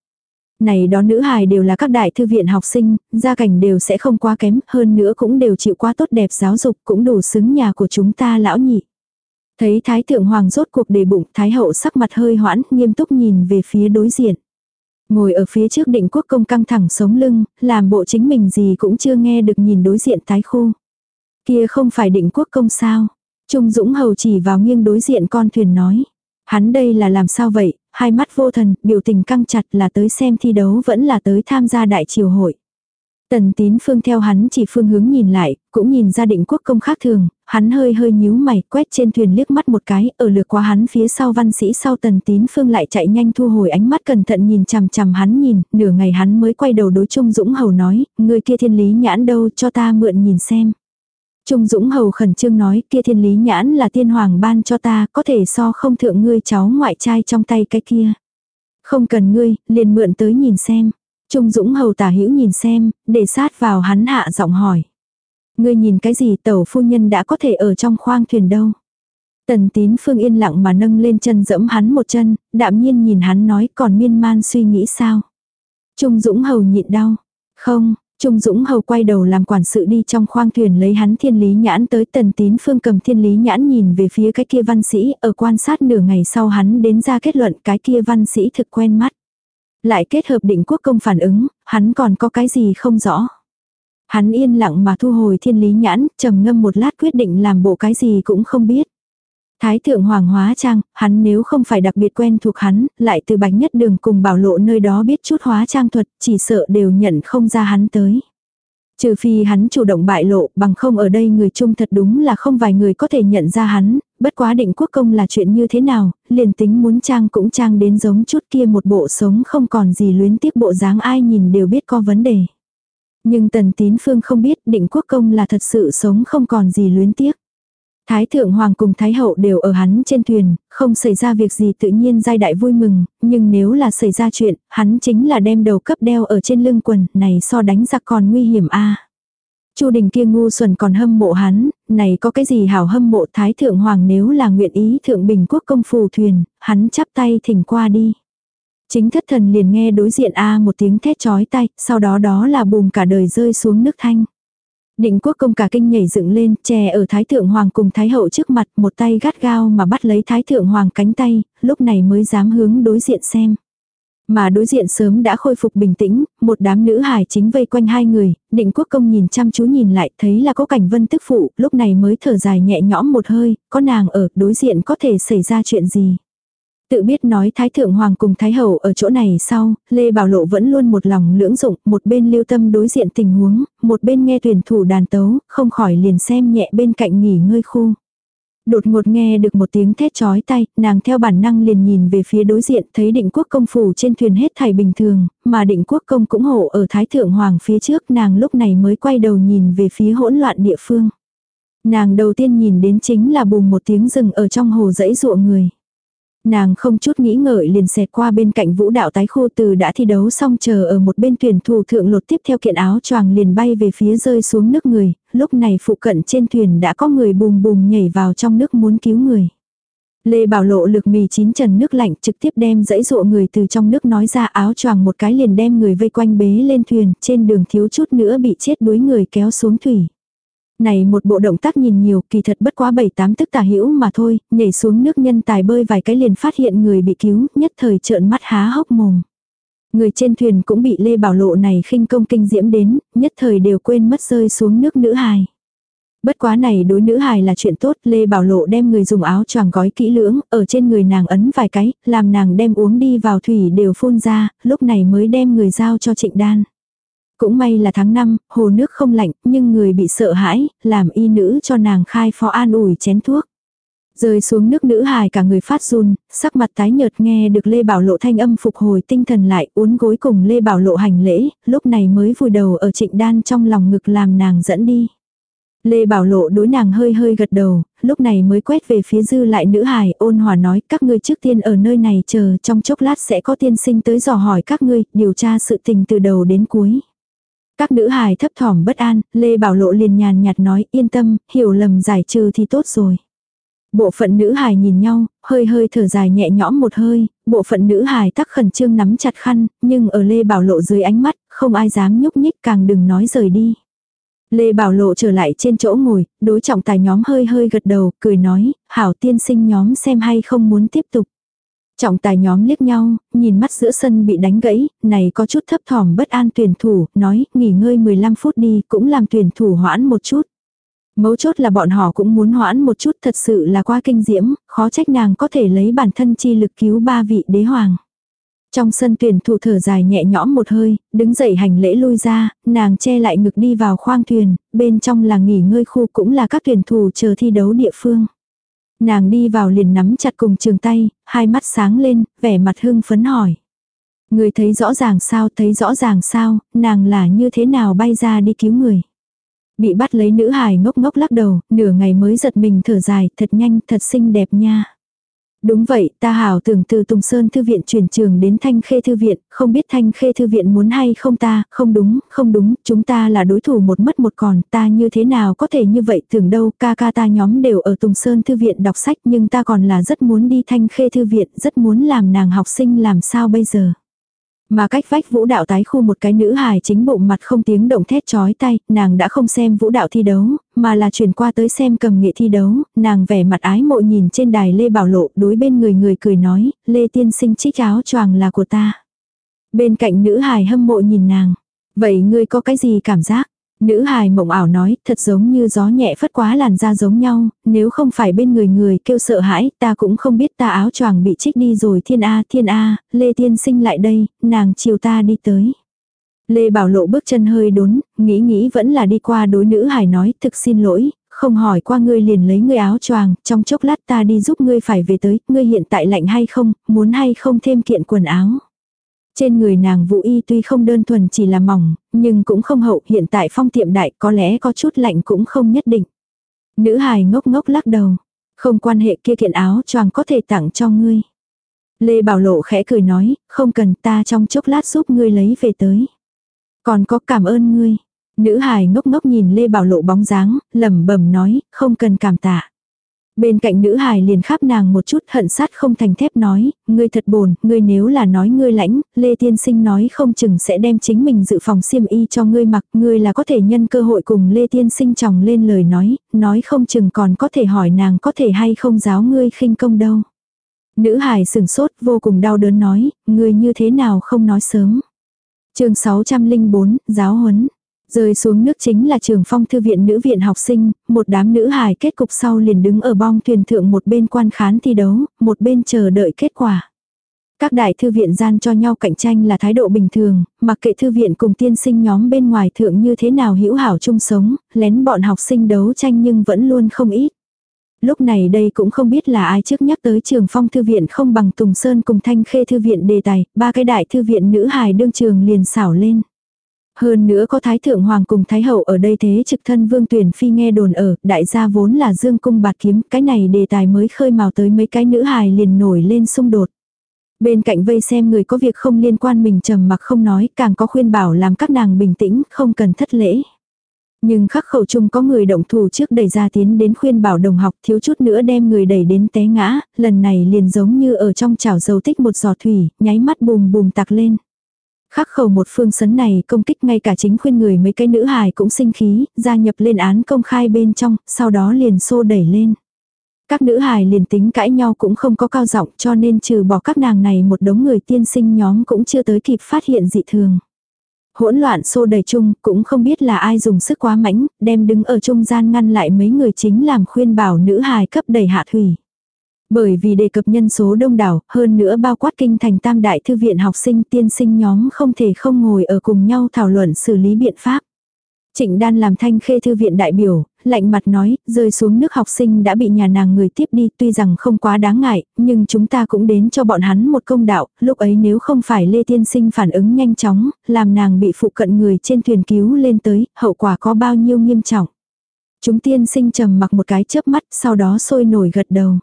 Này đó nữ hài đều là các đại thư viện học sinh, gia cảnh đều sẽ không quá kém, hơn nữa cũng đều chịu quá tốt đẹp giáo dục, cũng đủ xứng nhà của chúng ta lão nhị. Thấy Thái Thượng Hoàng rốt cuộc đề bụng, Thái Hậu sắc mặt hơi hoãn, nghiêm túc nhìn về phía đối diện. Ngồi ở phía trước định quốc công căng thẳng sống lưng, làm bộ chính mình gì cũng chưa nghe được nhìn đối diện tái khu. Kia không phải định quốc công sao. Trung Dũng Hầu chỉ vào nghiêng đối diện con thuyền nói. Hắn đây là làm sao vậy, hai mắt vô thần, biểu tình căng chặt là tới xem thi đấu vẫn là tới tham gia đại triều hội. Tần tín phương theo hắn chỉ phương hướng nhìn lại, cũng nhìn ra định quốc công khác thường, hắn hơi hơi nhíu mày, quét trên thuyền liếc mắt một cái, ở lượt qua hắn phía sau văn sĩ sau tần tín phương lại chạy nhanh thu hồi ánh mắt cẩn thận nhìn chằm chằm hắn nhìn, nửa ngày hắn mới quay đầu đối Trung Dũng Hầu nói, người kia thiên lý nhãn đâu cho ta mượn nhìn xem. Trung Dũng Hầu khẩn trương nói kia thiên lý nhãn là tiên hoàng ban cho ta, có thể so không thượng ngươi cháu ngoại trai trong tay cái kia. Không cần ngươi, liền mượn tới nhìn xem. Trung Dũng Hầu tả hữu nhìn xem, để sát vào hắn hạ giọng hỏi. Ngươi nhìn cái gì tẩu phu nhân đã có thể ở trong khoang thuyền đâu. Tần tín phương yên lặng mà nâng lên chân dẫm hắn một chân, đạm nhiên nhìn hắn nói còn miên man suy nghĩ sao. Trung Dũng Hầu nhịn đau. Không, Trung Dũng Hầu quay đầu làm quản sự đi trong khoang thuyền lấy hắn thiên lý nhãn tới tần tín phương cầm thiên lý nhãn nhìn về phía cái kia văn sĩ ở quan sát nửa ngày sau hắn đến ra kết luận cái kia văn sĩ thực quen mắt. Lại kết hợp định quốc công phản ứng, hắn còn có cái gì không rõ. Hắn yên lặng mà thu hồi thiên lý nhãn, trầm ngâm một lát quyết định làm bộ cái gì cũng không biết. Thái thượng hoàng hóa trang, hắn nếu không phải đặc biệt quen thuộc hắn, lại từ bánh nhất đường cùng bảo lộ nơi đó biết chút hóa trang thuật, chỉ sợ đều nhận không ra hắn tới. Trừ phi hắn chủ động bại lộ, bằng không ở đây người chung thật đúng là không vài người có thể nhận ra hắn, bất quá định quốc công là chuyện như thế nào, liền tính muốn trang cũng trang đến giống chút kia một bộ sống không còn gì luyến tiếc bộ dáng ai nhìn đều biết có vấn đề. Nhưng tần tín phương không biết định quốc công là thật sự sống không còn gì luyến tiếc. Thái thượng hoàng cùng thái hậu đều ở hắn trên thuyền, không xảy ra việc gì tự nhiên giai đại vui mừng, nhưng nếu là xảy ra chuyện, hắn chính là đem đầu cấp đeo ở trên lưng quần, này so đánh giặc còn nguy hiểm a. Chu Đình kia ngu xuẩn còn hâm mộ hắn, này có cái gì hảo hâm mộ thái thượng hoàng nếu là nguyện ý thượng bình quốc công phù thuyền, hắn chắp tay thỉnh qua đi. Chính thất thần liền nghe đối diện A một tiếng thét chói tay, sau đó đó là bùm cả đời rơi xuống nước thanh. Định quốc công cả kinh nhảy dựng lên, chè ở thái thượng hoàng cùng thái hậu trước mặt, một tay gắt gao mà bắt lấy thái thượng hoàng cánh tay, lúc này mới dám hướng đối diện xem. Mà đối diện sớm đã khôi phục bình tĩnh, một đám nữ hài chính vây quanh hai người, định quốc công nhìn chăm chú nhìn lại thấy là có cảnh vân tức phụ, lúc này mới thở dài nhẹ nhõm một hơi, có nàng ở, đối diện có thể xảy ra chuyện gì. Tự biết nói Thái Thượng Hoàng cùng Thái Hậu ở chỗ này sau, Lê Bảo Lộ vẫn luôn một lòng lưỡng dụng, một bên lưu tâm đối diện tình huống, một bên nghe tuyển thủ đàn tấu, không khỏi liền xem nhẹ bên cạnh nghỉ ngơi khu. Đột ngột nghe được một tiếng thét chói tay, nàng theo bản năng liền nhìn về phía đối diện thấy định quốc công phủ trên thuyền hết thảy bình thường, mà định quốc công cũng hộ ở Thái Thượng Hoàng phía trước nàng lúc này mới quay đầu nhìn về phía hỗn loạn địa phương. Nàng đầu tiên nhìn đến chính là bùm một tiếng rừng ở trong hồ dãy ruộng người. Nàng không chút nghĩ ngợi liền xẹt qua bên cạnh vũ đạo tái khu từ đã thi đấu xong chờ ở một bên tuyển thủ thượng lột tiếp theo kiện áo choàng liền bay về phía rơi xuống nước người, lúc này phụ cận trên thuyền đã có người bùm bùm nhảy vào trong nước muốn cứu người. Lê Bảo Lộ lực mì chín trần nước lạnh trực tiếp đem dãy dụa người từ trong nước nói ra áo choàng một cái liền đem người vây quanh bế lên thuyền, trên đường thiếu chút nữa bị chết đuối người kéo xuống thủy. Này một bộ động tác nhìn nhiều kỳ thật bất quá bảy tám tức tà hữu mà thôi, nhảy xuống nước nhân tài bơi vài cái liền phát hiện người bị cứu, nhất thời trợn mắt há hốc mồm. Người trên thuyền cũng bị Lê Bảo Lộ này khinh công kinh diễm đến, nhất thời đều quên mất rơi xuống nước nữ hài. Bất quá này đối nữ hài là chuyện tốt, Lê Bảo Lộ đem người dùng áo choàng gói kỹ lưỡng, ở trên người nàng ấn vài cái, làm nàng đem uống đi vào thủy đều phun ra, lúc này mới đem người giao cho trịnh đan. Cũng may là tháng 5, hồ nước không lạnh, nhưng người bị sợ hãi, làm y nữ cho nàng khai phó an ủi chén thuốc. Rơi xuống nước nữ hài cả người phát run, sắc mặt tái nhợt nghe được Lê Bảo Lộ thanh âm phục hồi tinh thần lại uốn gối cùng Lê Bảo Lộ hành lễ, lúc này mới vùi đầu ở trịnh đan trong lòng ngực làm nàng dẫn đi. Lê Bảo Lộ đối nàng hơi hơi gật đầu, lúc này mới quét về phía dư lại nữ hài ôn hòa nói các ngươi trước tiên ở nơi này chờ trong chốc lát sẽ có tiên sinh tới dò hỏi các ngươi, điều tra sự tình từ đầu đến cuối. Các nữ hài thấp thỏm bất an, Lê Bảo Lộ liền nhàn nhạt nói yên tâm, hiểu lầm giải trừ thì tốt rồi. Bộ phận nữ hài nhìn nhau, hơi hơi thở dài nhẹ nhõm một hơi, bộ phận nữ hài tắc khẩn trương nắm chặt khăn, nhưng ở Lê Bảo Lộ dưới ánh mắt, không ai dám nhúc nhích càng đừng nói rời đi. Lê Bảo Lộ trở lại trên chỗ ngồi, đối trọng tài nhóm hơi hơi gật đầu, cười nói, hảo tiên sinh nhóm xem hay không muốn tiếp tục. Trọng tài nhóm liếc nhau, nhìn mắt giữa sân bị đánh gãy, này có chút thấp thỏm bất an tuyển thủ, nói, nghỉ ngơi 15 phút đi, cũng làm tuyển thủ hoãn một chút. Mấu chốt là bọn họ cũng muốn hoãn một chút thật sự là qua kinh diễm, khó trách nàng có thể lấy bản thân chi lực cứu ba vị đế hoàng. Trong sân tuyển thủ thở dài nhẹ nhõm một hơi, đứng dậy hành lễ lui ra, nàng che lại ngực đi vào khoang thuyền, bên trong là nghỉ ngơi khu cũng là các tuyển thủ chờ thi đấu địa phương. Nàng đi vào liền nắm chặt cùng trường tay, hai mắt sáng lên, vẻ mặt hưng phấn hỏi. Người thấy rõ ràng sao, thấy rõ ràng sao, nàng là như thế nào bay ra đi cứu người. Bị bắt lấy nữ hài ngốc ngốc lắc đầu, nửa ngày mới giật mình thở dài, thật nhanh, thật xinh đẹp nha. Đúng vậy, ta hảo tưởng từ Tùng Sơn Thư viện chuyển trường đến Thanh Khê Thư viện, không biết Thanh Khê Thư viện muốn hay không ta, không đúng, không đúng, chúng ta là đối thủ một mất một còn, ta như thế nào có thể như vậy tưởng đâu, ca ca ta nhóm đều ở Tùng Sơn Thư viện đọc sách nhưng ta còn là rất muốn đi Thanh Khê Thư viện, rất muốn làm nàng học sinh làm sao bây giờ. Mà cách vách vũ đạo tái khu một cái nữ hài chính bộ mặt không tiếng động thét chói tay, nàng đã không xem vũ đạo thi đấu, mà là chuyển qua tới xem cầm nghệ thi đấu, nàng vẻ mặt ái mộ nhìn trên đài Lê Bảo Lộ đối bên người người cười nói, Lê tiên sinh trích áo choàng là của ta. Bên cạnh nữ hài hâm mộ nhìn nàng, vậy ngươi có cái gì cảm giác? Nữ hài mộng ảo nói, thật giống như gió nhẹ phất quá làn da giống nhau, nếu không phải bên người người kêu sợ hãi, ta cũng không biết ta áo choàng bị trích đi rồi thiên A, thiên A, Lê Tiên sinh lại đây, nàng chiều ta đi tới. Lê Bảo Lộ bước chân hơi đốn, nghĩ nghĩ vẫn là đi qua đối nữ hài nói, thực xin lỗi, không hỏi qua ngươi liền lấy ngươi áo choàng, trong chốc lát ta đi giúp ngươi phải về tới, ngươi hiện tại lạnh hay không, muốn hay không thêm kiện quần áo. Trên người nàng vũ y tuy không đơn thuần chỉ là mỏng, nhưng cũng không hậu hiện tại phong tiệm đại có lẽ có chút lạnh cũng không nhất định. Nữ hài ngốc ngốc lắc đầu. Không quan hệ kia kiện áo choàng có thể tặng cho ngươi. Lê Bảo Lộ khẽ cười nói, không cần ta trong chốc lát giúp ngươi lấy về tới. Còn có cảm ơn ngươi. Nữ hài ngốc ngốc nhìn Lê Bảo Lộ bóng dáng, lẩm bẩm nói, không cần cảm tạ. Bên cạnh nữ hài liền khắp nàng một chút hận sát không thành thép nói, ngươi thật bồn, ngươi nếu là nói ngươi lãnh, Lê Tiên Sinh nói không chừng sẽ đem chính mình dự phòng xiêm y cho ngươi mặc, ngươi là có thể nhân cơ hội cùng Lê Tiên Sinh chồng lên lời nói, nói không chừng còn có thể hỏi nàng có thể hay không giáo ngươi khinh công đâu. Nữ hài sừng sốt vô cùng đau đớn nói, ngươi như thế nào không nói sớm chương 604, giáo huấn. Rơi xuống nước chính là trường phong thư viện nữ viện học sinh, một đám nữ hài kết cục sau liền đứng ở bong thuyền thượng một bên quan khán thi đấu, một bên chờ đợi kết quả. Các đại thư viện gian cho nhau cạnh tranh là thái độ bình thường, mặc kệ thư viện cùng tiên sinh nhóm bên ngoài thượng như thế nào hữu hảo chung sống, lén bọn học sinh đấu tranh nhưng vẫn luôn không ít. Lúc này đây cũng không biết là ai trước nhắc tới trường phong thư viện không bằng Tùng Sơn cùng Thanh Khê thư viện đề tài, ba cái đại thư viện nữ hài đương trường liền xảo lên. Hơn nữa có Thái Thượng Hoàng cùng Thái Hậu ở đây thế trực thân Vương Tuyển Phi nghe đồn ở, đại gia vốn là dương cung bạt kiếm, cái này đề tài mới khơi mào tới mấy cái nữ hài liền nổi lên xung đột. Bên cạnh vây xem người có việc không liên quan mình trầm mặc không nói, càng có khuyên bảo làm các nàng bình tĩnh, không cần thất lễ. Nhưng khắc khẩu chung có người động thủ trước đẩy ra tiến đến khuyên bảo đồng học thiếu chút nữa đem người đẩy đến té ngã, lần này liền giống như ở trong chảo dầu tích một giò thủy, nháy mắt bùm bùm tạc lên. Khắc khẩu một phương sấn này công kích ngay cả chính khuyên người mấy cái nữ hài cũng sinh khí, gia nhập lên án công khai bên trong, sau đó liền xô đẩy lên. Các nữ hài liền tính cãi nhau cũng không có cao giọng cho nên trừ bỏ các nàng này một đống người tiên sinh nhóm cũng chưa tới kịp phát hiện dị thường. Hỗn loạn xô đẩy chung cũng không biết là ai dùng sức quá mãnh, đem đứng ở trung gian ngăn lại mấy người chính làm khuyên bảo nữ hài cấp đẩy hạ thủy. Bởi vì đề cập nhân số đông đảo, hơn nữa bao quát kinh thành tam đại thư viện học sinh tiên sinh nhóm không thể không ngồi ở cùng nhau thảo luận xử lý biện pháp. Trịnh đan làm thanh khê thư viện đại biểu, lạnh mặt nói, rơi xuống nước học sinh đã bị nhà nàng người tiếp đi tuy rằng không quá đáng ngại, nhưng chúng ta cũng đến cho bọn hắn một công đạo, lúc ấy nếu không phải Lê Tiên Sinh phản ứng nhanh chóng, làm nàng bị phụ cận người trên thuyền cứu lên tới, hậu quả có bao nhiêu nghiêm trọng. Chúng tiên sinh trầm mặc một cái chớp mắt, sau đó sôi nổi gật đầu.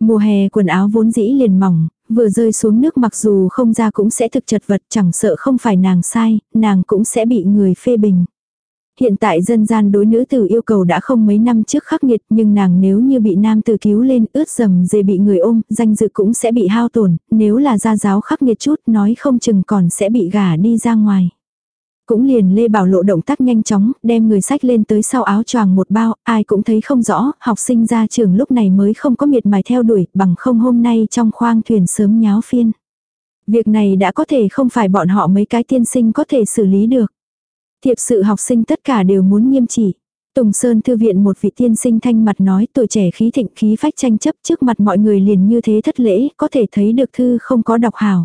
Mùa hè quần áo vốn dĩ liền mỏng, vừa rơi xuống nước mặc dù không ra cũng sẽ thực chật vật chẳng sợ không phải nàng sai, nàng cũng sẽ bị người phê bình. Hiện tại dân gian đối nữ tử yêu cầu đã không mấy năm trước khắc nghiệt nhưng nàng nếu như bị nam tử cứu lên ướt dầm dề bị người ôm, danh dự cũng sẽ bị hao tổn, nếu là gia giáo khắc nghiệt chút nói không chừng còn sẽ bị gả đi ra ngoài. Cũng liền Lê Bảo Lộ động tác nhanh chóng, đem người sách lên tới sau áo choàng một bao, ai cũng thấy không rõ, học sinh ra trường lúc này mới không có miệt mài theo đuổi, bằng không hôm nay trong khoang thuyền sớm nháo phiên. Việc này đã có thể không phải bọn họ mấy cái tiên sinh có thể xử lý được. Thiệp sự học sinh tất cả đều muốn nghiêm chỉ. Tùng Sơn Thư viện một vị tiên sinh thanh mặt nói tuổi trẻ khí thịnh khí phách tranh chấp trước mặt mọi người liền như thế thất lễ, có thể thấy được thư không có đọc hảo.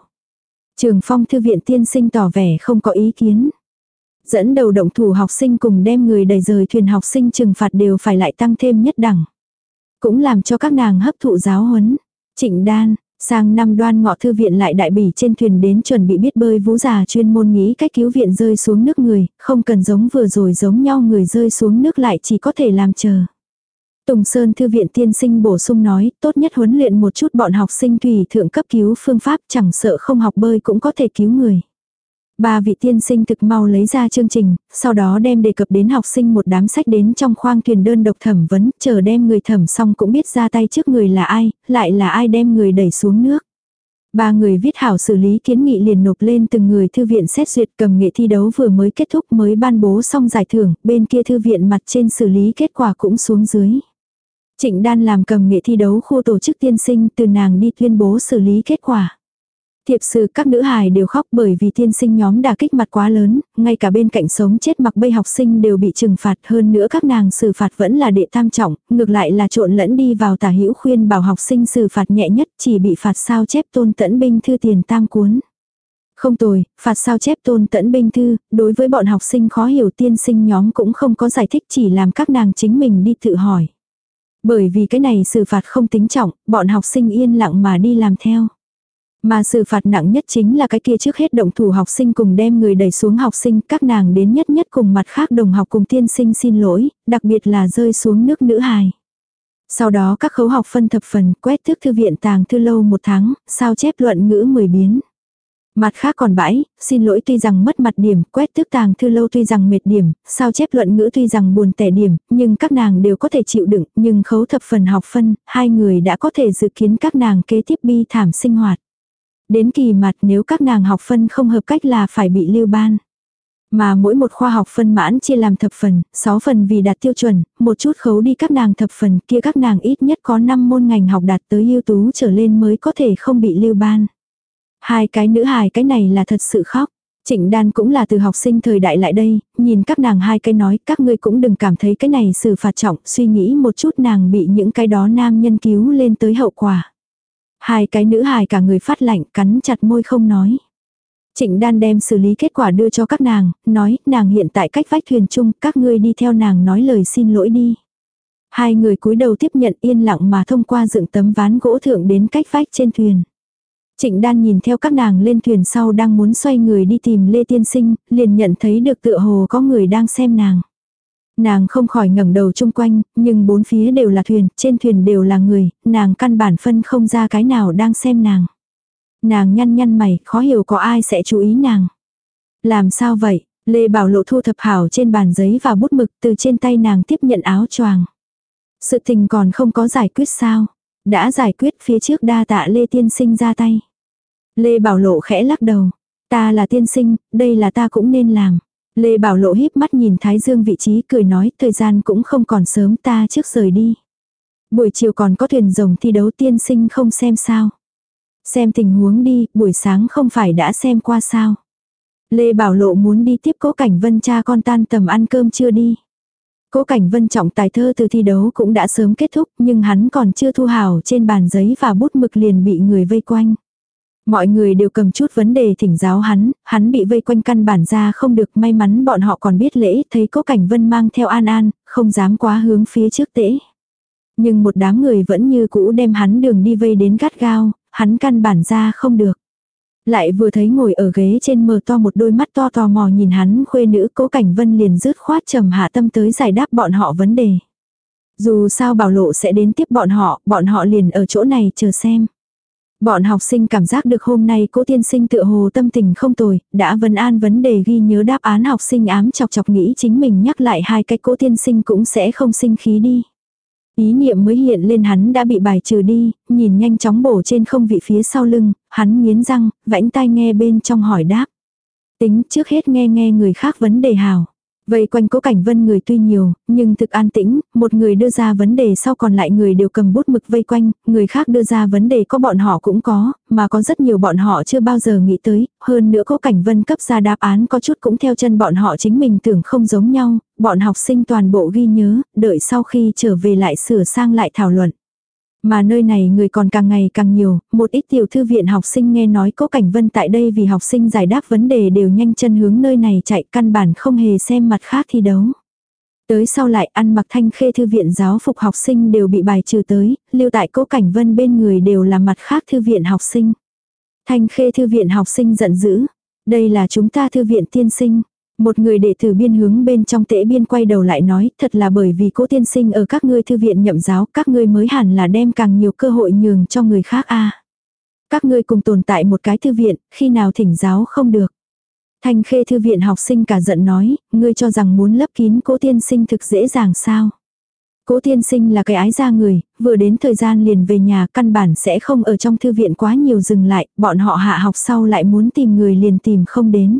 Trường phong thư viện tiên sinh tỏ vẻ không có ý kiến. Dẫn đầu động thủ học sinh cùng đem người đầy rời thuyền học sinh trừng phạt đều phải lại tăng thêm nhất đẳng. Cũng làm cho các nàng hấp thụ giáo huấn. Trịnh đan, Sang năm đoan ngọ thư viện lại đại bỉ trên thuyền đến chuẩn bị biết bơi vũ già chuyên môn nghĩ cách cứu viện rơi xuống nước người, không cần giống vừa rồi giống nhau người rơi xuống nước lại chỉ có thể làm chờ. Tùng Sơn Thư viện tiên sinh bổ sung nói, tốt nhất huấn luyện một chút bọn học sinh thủy thượng cấp cứu phương pháp chẳng sợ không học bơi cũng có thể cứu người. Ba vị tiên sinh thực mau lấy ra chương trình, sau đó đem đề cập đến học sinh một đám sách đến trong khoang thuyền đơn độc thẩm vấn, chờ đem người thẩm xong cũng biết ra tay trước người là ai, lại là ai đem người đẩy xuống nước. Ba người viết hảo xử lý kiến nghị liền nộp lên từng người thư viện xét duyệt cầm nghệ thi đấu vừa mới kết thúc mới ban bố xong giải thưởng, bên kia thư viện mặt trên xử lý kết quả cũng xuống dưới. Trịnh Đan làm cầm nghệ thi đấu khu tổ chức tiên sinh từ nàng đi tuyên bố xử lý kết quả. Thiệp sư các nữ hài đều khóc bởi vì tiên sinh nhóm đả kích mặt quá lớn, ngay cả bên cạnh sống chết mặc bây học sinh đều bị trừng phạt hơn nữa các nàng xử phạt vẫn là đệ tam trọng, ngược lại là trộn lẫn đi vào tả hữu khuyên bảo học sinh xử phạt nhẹ nhất chỉ bị phạt sao chép tôn tẫn binh thư tiền tam cuốn. Không tồi, phạt sao chép tôn tẫn binh thư, đối với bọn học sinh khó hiểu tiên sinh nhóm cũng không có giải thích chỉ làm các nàng chính mình đi tự hỏi. Bởi vì cái này xử phạt không tính trọng, bọn học sinh yên lặng mà đi làm theo. Mà sự phạt nặng nhất chính là cái kia trước hết động thủ học sinh cùng đem người đẩy xuống học sinh, các nàng đến nhất nhất cùng mặt khác đồng học cùng tiên sinh xin lỗi, đặc biệt là rơi xuống nước nữ hài. Sau đó các khấu học phân thập phần, quét thước thư viện tàng thư lâu một tháng, sao chép luận ngữ 10 biến. Mặt khác còn bãi, xin lỗi tuy rằng mất mặt điểm, quét tước tàng thư lâu tuy rằng mệt điểm, sao chép luận ngữ tuy rằng buồn tẻ điểm, nhưng các nàng đều có thể chịu đựng, nhưng khấu thập phần học phân, hai người đã có thể dự kiến các nàng kế tiếp bi thảm sinh hoạt. Đến kỳ mặt nếu các nàng học phân không hợp cách là phải bị lưu ban. Mà mỗi một khoa học phân mãn chia làm thập phần, 6 phần vì đạt tiêu chuẩn, một chút khấu đi các nàng thập phần kia các nàng ít nhất có 5 môn ngành học đạt tới ưu tú trở lên mới có thể không bị lưu ban. Hai cái nữ hài cái này là thật sự khóc. Trịnh đan cũng là từ học sinh thời đại lại đây, nhìn các nàng hai cái nói các ngươi cũng đừng cảm thấy cái này xử phạt trọng, suy nghĩ một chút nàng bị những cái đó nam nhân cứu lên tới hậu quả. Hai cái nữ hài cả người phát lạnh cắn chặt môi không nói. Trịnh đan đem xử lý kết quả đưa cho các nàng, nói nàng hiện tại cách vách thuyền chung, các ngươi đi theo nàng nói lời xin lỗi đi. Hai người cúi đầu tiếp nhận yên lặng mà thông qua dựng tấm ván gỗ thượng đến cách vách trên thuyền. Trịnh đan nhìn theo các nàng lên thuyền sau đang muốn xoay người đi tìm Lê Tiên Sinh, liền nhận thấy được tựa hồ có người đang xem nàng. Nàng không khỏi ngẩng đầu chung quanh, nhưng bốn phía đều là thuyền, trên thuyền đều là người, nàng căn bản phân không ra cái nào đang xem nàng. Nàng nhăn nhăn mày, khó hiểu có ai sẽ chú ý nàng. Làm sao vậy? Lê Bảo Lộ thu thập hảo trên bàn giấy và bút mực từ trên tay nàng tiếp nhận áo choàng. Sự tình còn không có giải quyết sao? Đã giải quyết phía trước đa tạ Lê Tiên Sinh ra tay. Lê Bảo Lộ khẽ lắc đầu. Ta là tiên sinh, đây là ta cũng nên làm. Lê Bảo Lộ híp mắt nhìn Thái Dương vị trí cười nói thời gian cũng không còn sớm ta trước rời đi. Buổi chiều còn có thuyền rồng thi đấu tiên sinh không xem sao. Xem tình huống đi, buổi sáng không phải đã xem qua sao. Lê Bảo Lộ muốn đi tiếp cố cảnh vân cha con tan tầm ăn cơm chưa đi. Cố cảnh vân trọng tài thơ từ thi đấu cũng đã sớm kết thúc nhưng hắn còn chưa thu hào trên bàn giấy và bút mực liền bị người vây quanh. Mọi người đều cầm chút vấn đề thỉnh giáo hắn, hắn bị vây quanh căn bản ra không được may mắn bọn họ còn biết lễ, thấy cố cảnh vân mang theo an an, không dám quá hướng phía trước tễ. Nhưng một đám người vẫn như cũ đem hắn đường đi vây đến gắt gao, hắn căn bản ra không được. Lại vừa thấy ngồi ở ghế trên mờ to một đôi mắt to tò mò nhìn hắn khuê nữ cố cảnh vân liền rứt khoát trầm hạ tâm tới giải đáp bọn họ vấn đề. Dù sao bảo lộ sẽ đến tiếp bọn họ, bọn họ liền ở chỗ này chờ xem. Bọn học sinh cảm giác được hôm nay cố tiên sinh tựa hồ tâm tình không tồi, đã vấn an vấn đề ghi nhớ đáp án học sinh ám chọc chọc nghĩ chính mình nhắc lại hai cái cố tiên sinh cũng sẽ không sinh khí đi. Ý niệm mới hiện lên hắn đã bị bài trừ đi, nhìn nhanh chóng bổ trên không vị phía sau lưng, hắn nghiến răng, vãnh tai nghe bên trong hỏi đáp. Tính trước hết nghe nghe người khác vấn đề hào. Vậy quanh cố cảnh vân người tuy nhiều, nhưng thực an tĩnh, một người đưa ra vấn đề sau còn lại người đều cầm bút mực vây quanh, người khác đưa ra vấn đề có bọn họ cũng có, mà có rất nhiều bọn họ chưa bao giờ nghĩ tới, hơn nữa cố cảnh vân cấp ra đáp án có chút cũng theo chân bọn họ chính mình tưởng không giống nhau, bọn học sinh toàn bộ ghi nhớ, đợi sau khi trở về lại sửa sang lại thảo luận. Mà nơi này người còn càng ngày càng nhiều, một ít tiểu thư viện học sinh nghe nói có cảnh vân tại đây vì học sinh giải đáp vấn đề đều nhanh chân hướng nơi này chạy căn bản không hề xem mặt khác thi đấu. Tới sau lại ăn mặc thanh khê thư viện giáo phục học sinh đều bị bài trừ tới, lưu tại cố cảnh vân bên người đều là mặt khác thư viện học sinh. Thanh khê thư viện học sinh giận dữ. Đây là chúng ta thư viện tiên sinh. Một người đệ tử biên hướng bên trong tễ biên quay đầu lại nói, thật là bởi vì cố tiên sinh ở các ngươi thư viện nhậm giáo, các ngươi mới hẳn là đem càng nhiều cơ hội nhường cho người khác a. Các ngươi cùng tồn tại một cái thư viện, khi nào thỉnh giáo không được. Thanh khê thư viện học sinh cả giận nói, ngươi cho rằng muốn lấp kín cố tiên sinh thực dễ dàng sao. Cố tiên sinh là cái ái ra người, vừa đến thời gian liền về nhà căn bản sẽ không ở trong thư viện quá nhiều dừng lại, bọn họ hạ học sau lại muốn tìm người liền tìm không đến.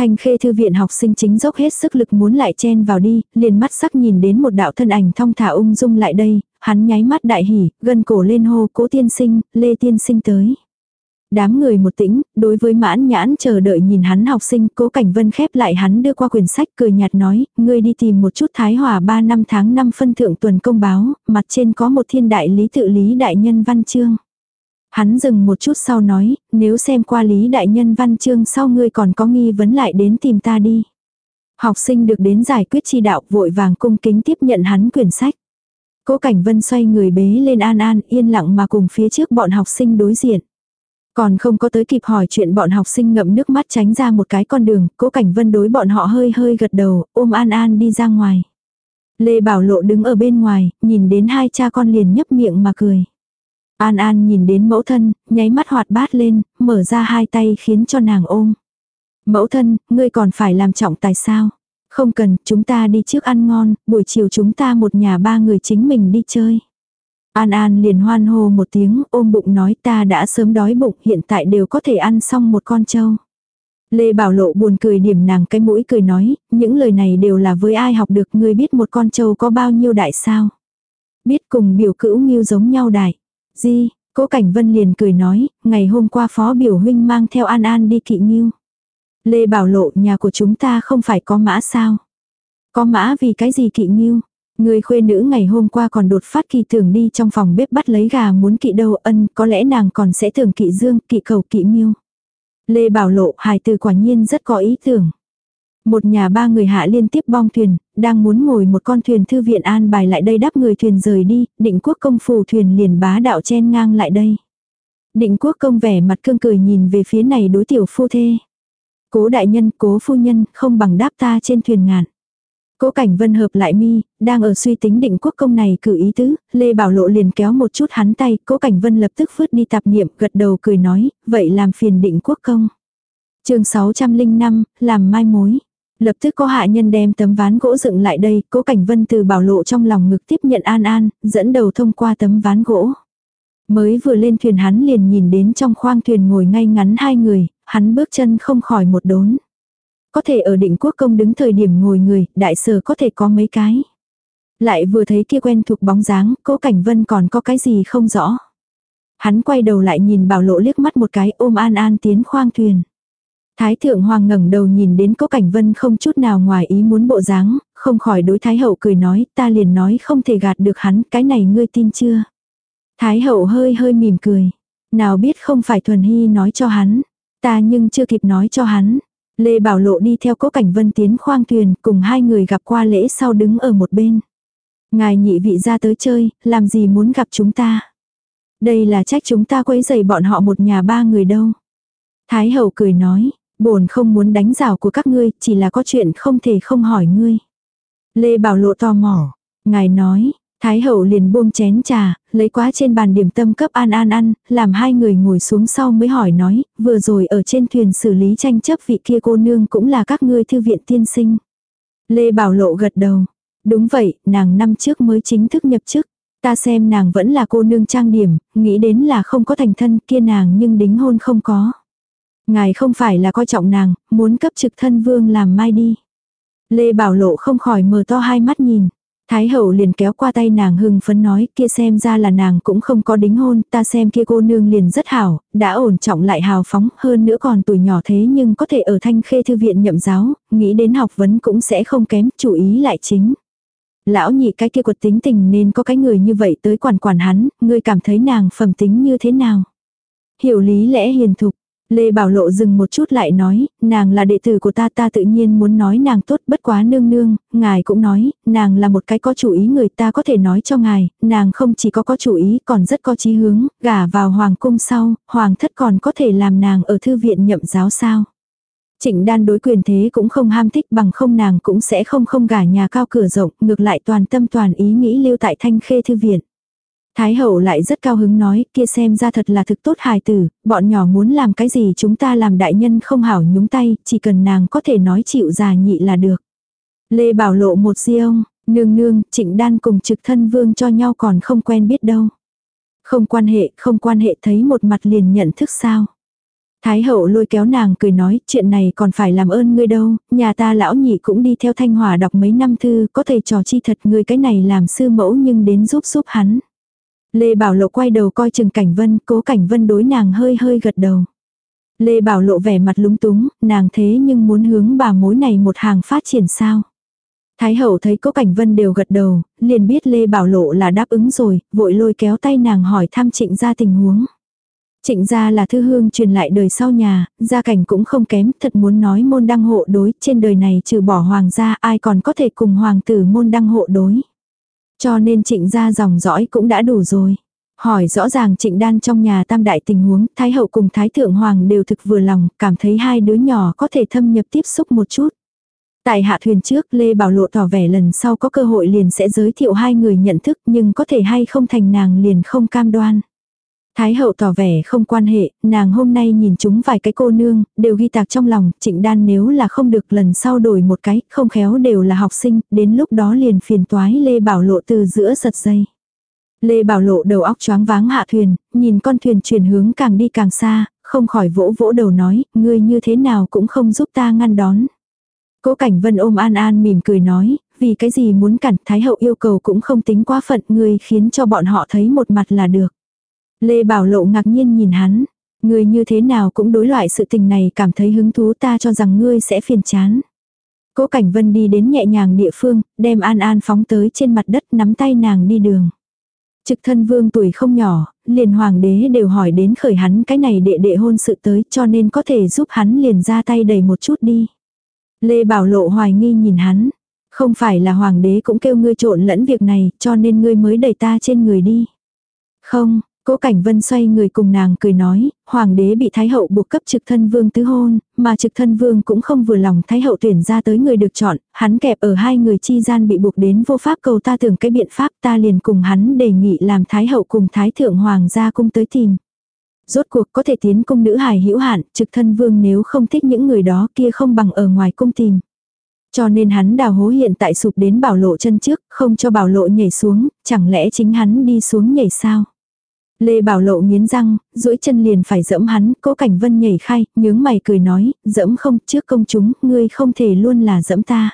Thanh khê thư viện học sinh chính dốc hết sức lực muốn lại chen vào đi, liền mắt sắc nhìn đến một đạo thân ảnh thong thả ung dung lại đây, hắn nháy mắt đại hỉ, gần cổ lên hô cố tiên sinh, lê tiên sinh tới. Đám người một tĩnh, đối với mãn nhãn chờ đợi nhìn hắn học sinh, cố cảnh vân khép lại hắn đưa qua quyển sách cười nhạt nói, ngươi đi tìm một chút thái hòa 3 năm tháng 5 phân thượng tuần công báo, mặt trên có một thiên đại lý tự lý đại nhân văn chương. Hắn dừng một chút sau nói, nếu xem qua lý đại nhân văn chương sau ngươi còn có nghi vấn lại đến tìm ta đi. Học sinh được đến giải quyết chi đạo vội vàng cung kính tiếp nhận hắn quyển sách. Cố Cảnh Vân xoay người bế lên An An yên lặng mà cùng phía trước bọn học sinh đối diện. Còn không có tới kịp hỏi chuyện bọn học sinh ngậm nước mắt tránh ra một cái con đường, cố Cảnh Vân đối bọn họ hơi hơi gật đầu, ôm An An đi ra ngoài. Lê Bảo Lộ đứng ở bên ngoài, nhìn đến hai cha con liền nhấp miệng mà cười. An An nhìn đến mẫu thân, nháy mắt hoạt bát lên, mở ra hai tay khiến cho nàng ôm. Mẫu thân, ngươi còn phải làm trọng tài sao? Không cần, chúng ta đi trước ăn ngon, buổi chiều chúng ta một nhà ba người chính mình đi chơi. An An liền hoan hô một tiếng ôm bụng nói ta đã sớm đói bụng hiện tại đều có thể ăn xong một con trâu. Lê Bảo Lộ buồn cười điểm nàng cái mũi cười nói, những lời này đều là với ai học được ngươi biết một con trâu có bao nhiêu đại sao. Biết cùng biểu cữu nghiêu giống nhau đại. Di, cố Cảnh Vân liền cười nói, ngày hôm qua phó biểu huynh mang theo An An đi kỵ nghiêu. Lê Bảo Lộ nhà của chúng ta không phải có mã sao? Có mã vì cái gì kỵ nghiêu? Người khuê nữ ngày hôm qua còn đột phát kỳ tưởng đi trong phòng bếp bắt lấy gà muốn kỵ đâu ân, có lẽ nàng còn sẽ tưởng kỵ dương, kỵ cầu kỵ miêu. Lê Bảo Lộ hài từ quả nhiên rất có ý tưởng. Một nhà ba người hạ liên tiếp bong thuyền, đang muốn ngồi một con thuyền thư viện an bài lại đây đắp người thuyền rời đi, định quốc công phủ thuyền liền bá đạo chen ngang lại đây. Định quốc công vẻ mặt cương cười nhìn về phía này đối tiểu phu thê. Cố đại nhân, cố phu nhân, không bằng đáp ta trên thuyền ngàn. Cố Cảnh Vân hợp lại mi, đang ở suy tính định quốc công này cử ý tứ, Lê Bảo Lộ liền kéo một chút hắn tay, Cố Cảnh Vân lập tức phớt đi tạp niệm, gật đầu cười nói, vậy làm phiền định quốc công. chương 605, làm mai mối. Lập tức có hạ nhân đem tấm ván gỗ dựng lại đây, Cố Cảnh Vân từ Bảo Lộ trong lòng ngực tiếp nhận An An, dẫn đầu thông qua tấm ván gỗ. Mới vừa lên thuyền hắn liền nhìn đến trong khoang thuyền ngồi ngay ngắn hai người, hắn bước chân không khỏi một đốn. Có thể ở định quốc công đứng thời điểm ngồi người, đại sở có thể có mấy cái. Lại vừa thấy kia quen thuộc bóng dáng, cố cảnh vân còn có cái gì không rõ. Hắn quay đầu lại nhìn bảo lộ liếc mắt một cái ôm an an tiến khoang thuyền. Thái thượng hoàng ngẩng đầu nhìn đến cố cảnh vân không chút nào ngoài ý muốn bộ dáng, không khỏi đối thái hậu cười nói ta liền nói không thể gạt được hắn, cái này ngươi tin chưa. Thái hậu hơi hơi mỉm cười. Nào biết không phải thuần hy nói cho hắn. Ta nhưng chưa kịp nói cho hắn. Lê Bảo Lộ đi theo cố cảnh vân tiến khoang thuyền cùng hai người gặp qua lễ sau đứng ở một bên. Ngài nhị vị ra tới chơi, làm gì muốn gặp chúng ta. Đây là trách chúng ta quấy rầy bọn họ một nhà ba người đâu. Thái hậu cười nói, bổn không muốn đánh rào của các ngươi, chỉ là có chuyện không thể không hỏi ngươi. Lê Bảo Lộ tò mò, ngài nói, Thái hậu liền buông chén trà, lấy quá trên bàn điểm tâm cấp an an ăn, làm hai người ngồi xuống sau mới hỏi nói, vừa rồi ở trên thuyền xử lý tranh chấp vị kia cô nương cũng là các ngươi thư viện tiên sinh. Lê Bảo Lộ gật đầu. Đúng vậy, nàng năm trước mới chính thức nhập chức. Ta xem nàng vẫn là cô nương trang điểm, nghĩ đến là không có thành thân kia nàng nhưng đính hôn không có. Ngài không phải là coi trọng nàng, muốn cấp trực thân vương làm mai đi. Lê Bảo Lộ không khỏi mở to hai mắt nhìn. Thái hậu liền kéo qua tay nàng hưng phấn nói kia xem ra là nàng cũng không có đính hôn, ta xem kia cô nương liền rất hảo, đã ổn trọng lại hào phóng, hơn nữa còn tuổi nhỏ thế nhưng có thể ở thanh khê thư viện nhậm giáo, nghĩ đến học vấn cũng sẽ không kém, chủ ý lại chính. Lão nhị cái kia quật tính tình nên có cái người như vậy tới quản quản hắn, ngươi cảm thấy nàng phẩm tính như thế nào? Hiểu lý lẽ hiền thục, Lê Bảo Lộ dừng một chút lại nói, nàng là đệ tử của ta ta tự nhiên muốn nói nàng tốt bất quá nương nương, ngài cũng nói, nàng là một cái có chủ ý người ta có thể nói cho ngài, nàng không chỉ có có chủ ý còn rất có chí hướng, gả vào hoàng cung sau, hoàng thất còn có thể làm nàng ở thư viện nhậm giáo sao. Trịnh đan đối quyền thế cũng không ham thích bằng không nàng cũng sẽ không không gả nhà cao cửa rộng, ngược lại toàn tâm toàn ý nghĩ lưu tại thanh khê thư viện. Thái hậu lại rất cao hứng nói, kia xem ra thật là thực tốt hài tử, bọn nhỏ muốn làm cái gì chúng ta làm đại nhân không hảo nhúng tay, chỉ cần nàng có thể nói chịu già nhị là được. Lê Bảo lộ một riêng, nương nương, trịnh đan cùng trực thân vương cho nhau còn không quen biết đâu. Không quan hệ, không quan hệ thấy một mặt liền nhận thức sao. Thái hậu lôi kéo nàng cười nói, chuyện này còn phải làm ơn ngươi đâu, nhà ta lão nhị cũng đi theo thanh hòa đọc mấy năm thư, có thầy trò chi thật ngươi cái này làm sư mẫu nhưng đến giúp giúp hắn. Lê Bảo Lộ quay đầu coi chừng Cảnh Vân, cố Cảnh Vân đối nàng hơi hơi gật đầu. Lê Bảo Lộ vẻ mặt lúng túng, nàng thế nhưng muốn hướng bà mối này một hàng phát triển sao. Thái hậu thấy cố Cảnh Vân đều gật đầu, liền biết Lê Bảo Lộ là đáp ứng rồi, vội lôi kéo tay nàng hỏi thăm trịnh gia tình huống. Trịnh gia là thư hương truyền lại đời sau nhà, gia cảnh cũng không kém, thật muốn nói môn đăng hộ đối, trên đời này trừ bỏ hoàng gia ai còn có thể cùng hoàng tử môn đăng hộ đối. Cho nên trịnh gia dòng dõi cũng đã đủ rồi. Hỏi rõ ràng trịnh đan trong nhà tam đại tình huống, thái hậu cùng thái thượng hoàng đều thực vừa lòng, cảm thấy hai đứa nhỏ có thể thâm nhập tiếp xúc một chút. Tại hạ thuyền trước, Lê Bảo Lộ tỏ vẻ lần sau có cơ hội liền sẽ giới thiệu hai người nhận thức nhưng có thể hay không thành nàng liền không cam đoan. Thái hậu tỏ vẻ không quan hệ, nàng hôm nay nhìn chúng vài cái cô nương, đều ghi tạc trong lòng, trịnh đan nếu là không được lần sau đổi một cái, không khéo đều là học sinh, đến lúc đó liền phiền toái Lê Bảo Lộ từ giữa giật dây. Lê Bảo Lộ đầu óc choáng váng hạ thuyền, nhìn con thuyền chuyển hướng càng đi càng xa, không khỏi vỗ vỗ đầu nói, ngươi như thế nào cũng không giúp ta ngăn đón. Cố Cảnh Vân ôm An An mỉm cười nói, vì cái gì muốn cản Thái Hậu yêu cầu cũng không tính quá phận ngươi khiến cho bọn họ thấy một mặt là được. Lê Bảo Lộ ngạc nhiên nhìn hắn. Ngươi như thế nào cũng đối loại sự tình này cảm thấy hứng thú ta cho rằng ngươi sẽ phiền chán. Cố Cảnh Vân đi đến nhẹ nhàng địa phương, đem An An phóng tới trên mặt đất nắm tay nàng đi đường. Trực thân vương tuổi không nhỏ, liền hoàng đế đều hỏi đến khởi hắn cái này đệ đệ hôn sự tới cho nên có thể giúp hắn liền ra tay đầy một chút đi. Lê Bảo Lộ hoài nghi nhìn hắn. Không phải là hoàng đế cũng kêu ngươi trộn lẫn việc này cho nên ngươi mới đẩy ta trên người đi. Không, Cố Cảnh Vân xoay người cùng nàng cười nói, hoàng đế bị thái hậu buộc cấp trực thân vương tứ hôn, mà trực thân vương cũng không vừa lòng thái hậu tuyển ra tới người được chọn, hắn kẹp ở hai người chi gian bị buộc đến vô pháp cầu ta tưởng cái biện pháp ta liền cùng hắn đề nghị làm thái hậu cùng thái thượng hoàng gia cung tới tìm. Rốt cuộc có thể tiến cung nữ hài hữu hạn, trực thân vương nếu không thích những người đó kia không bằng ở ngoài cung tìm. Cho nên hắn đào hố hiện tại sụp đến bảo lộ chân trước, không cho bảo lộ nhảy xuống, chẳng lẽ chính hắn đi xuống nhảy sao? Lê Bảo Lộ nghiến răng, duỗi chân liền phải dẫm hắn, cố cảnh vân nhảy khai, nhướng mày cười nói, dẫm không, trước công chúng, ngươi không thể luôn là dẫm ta.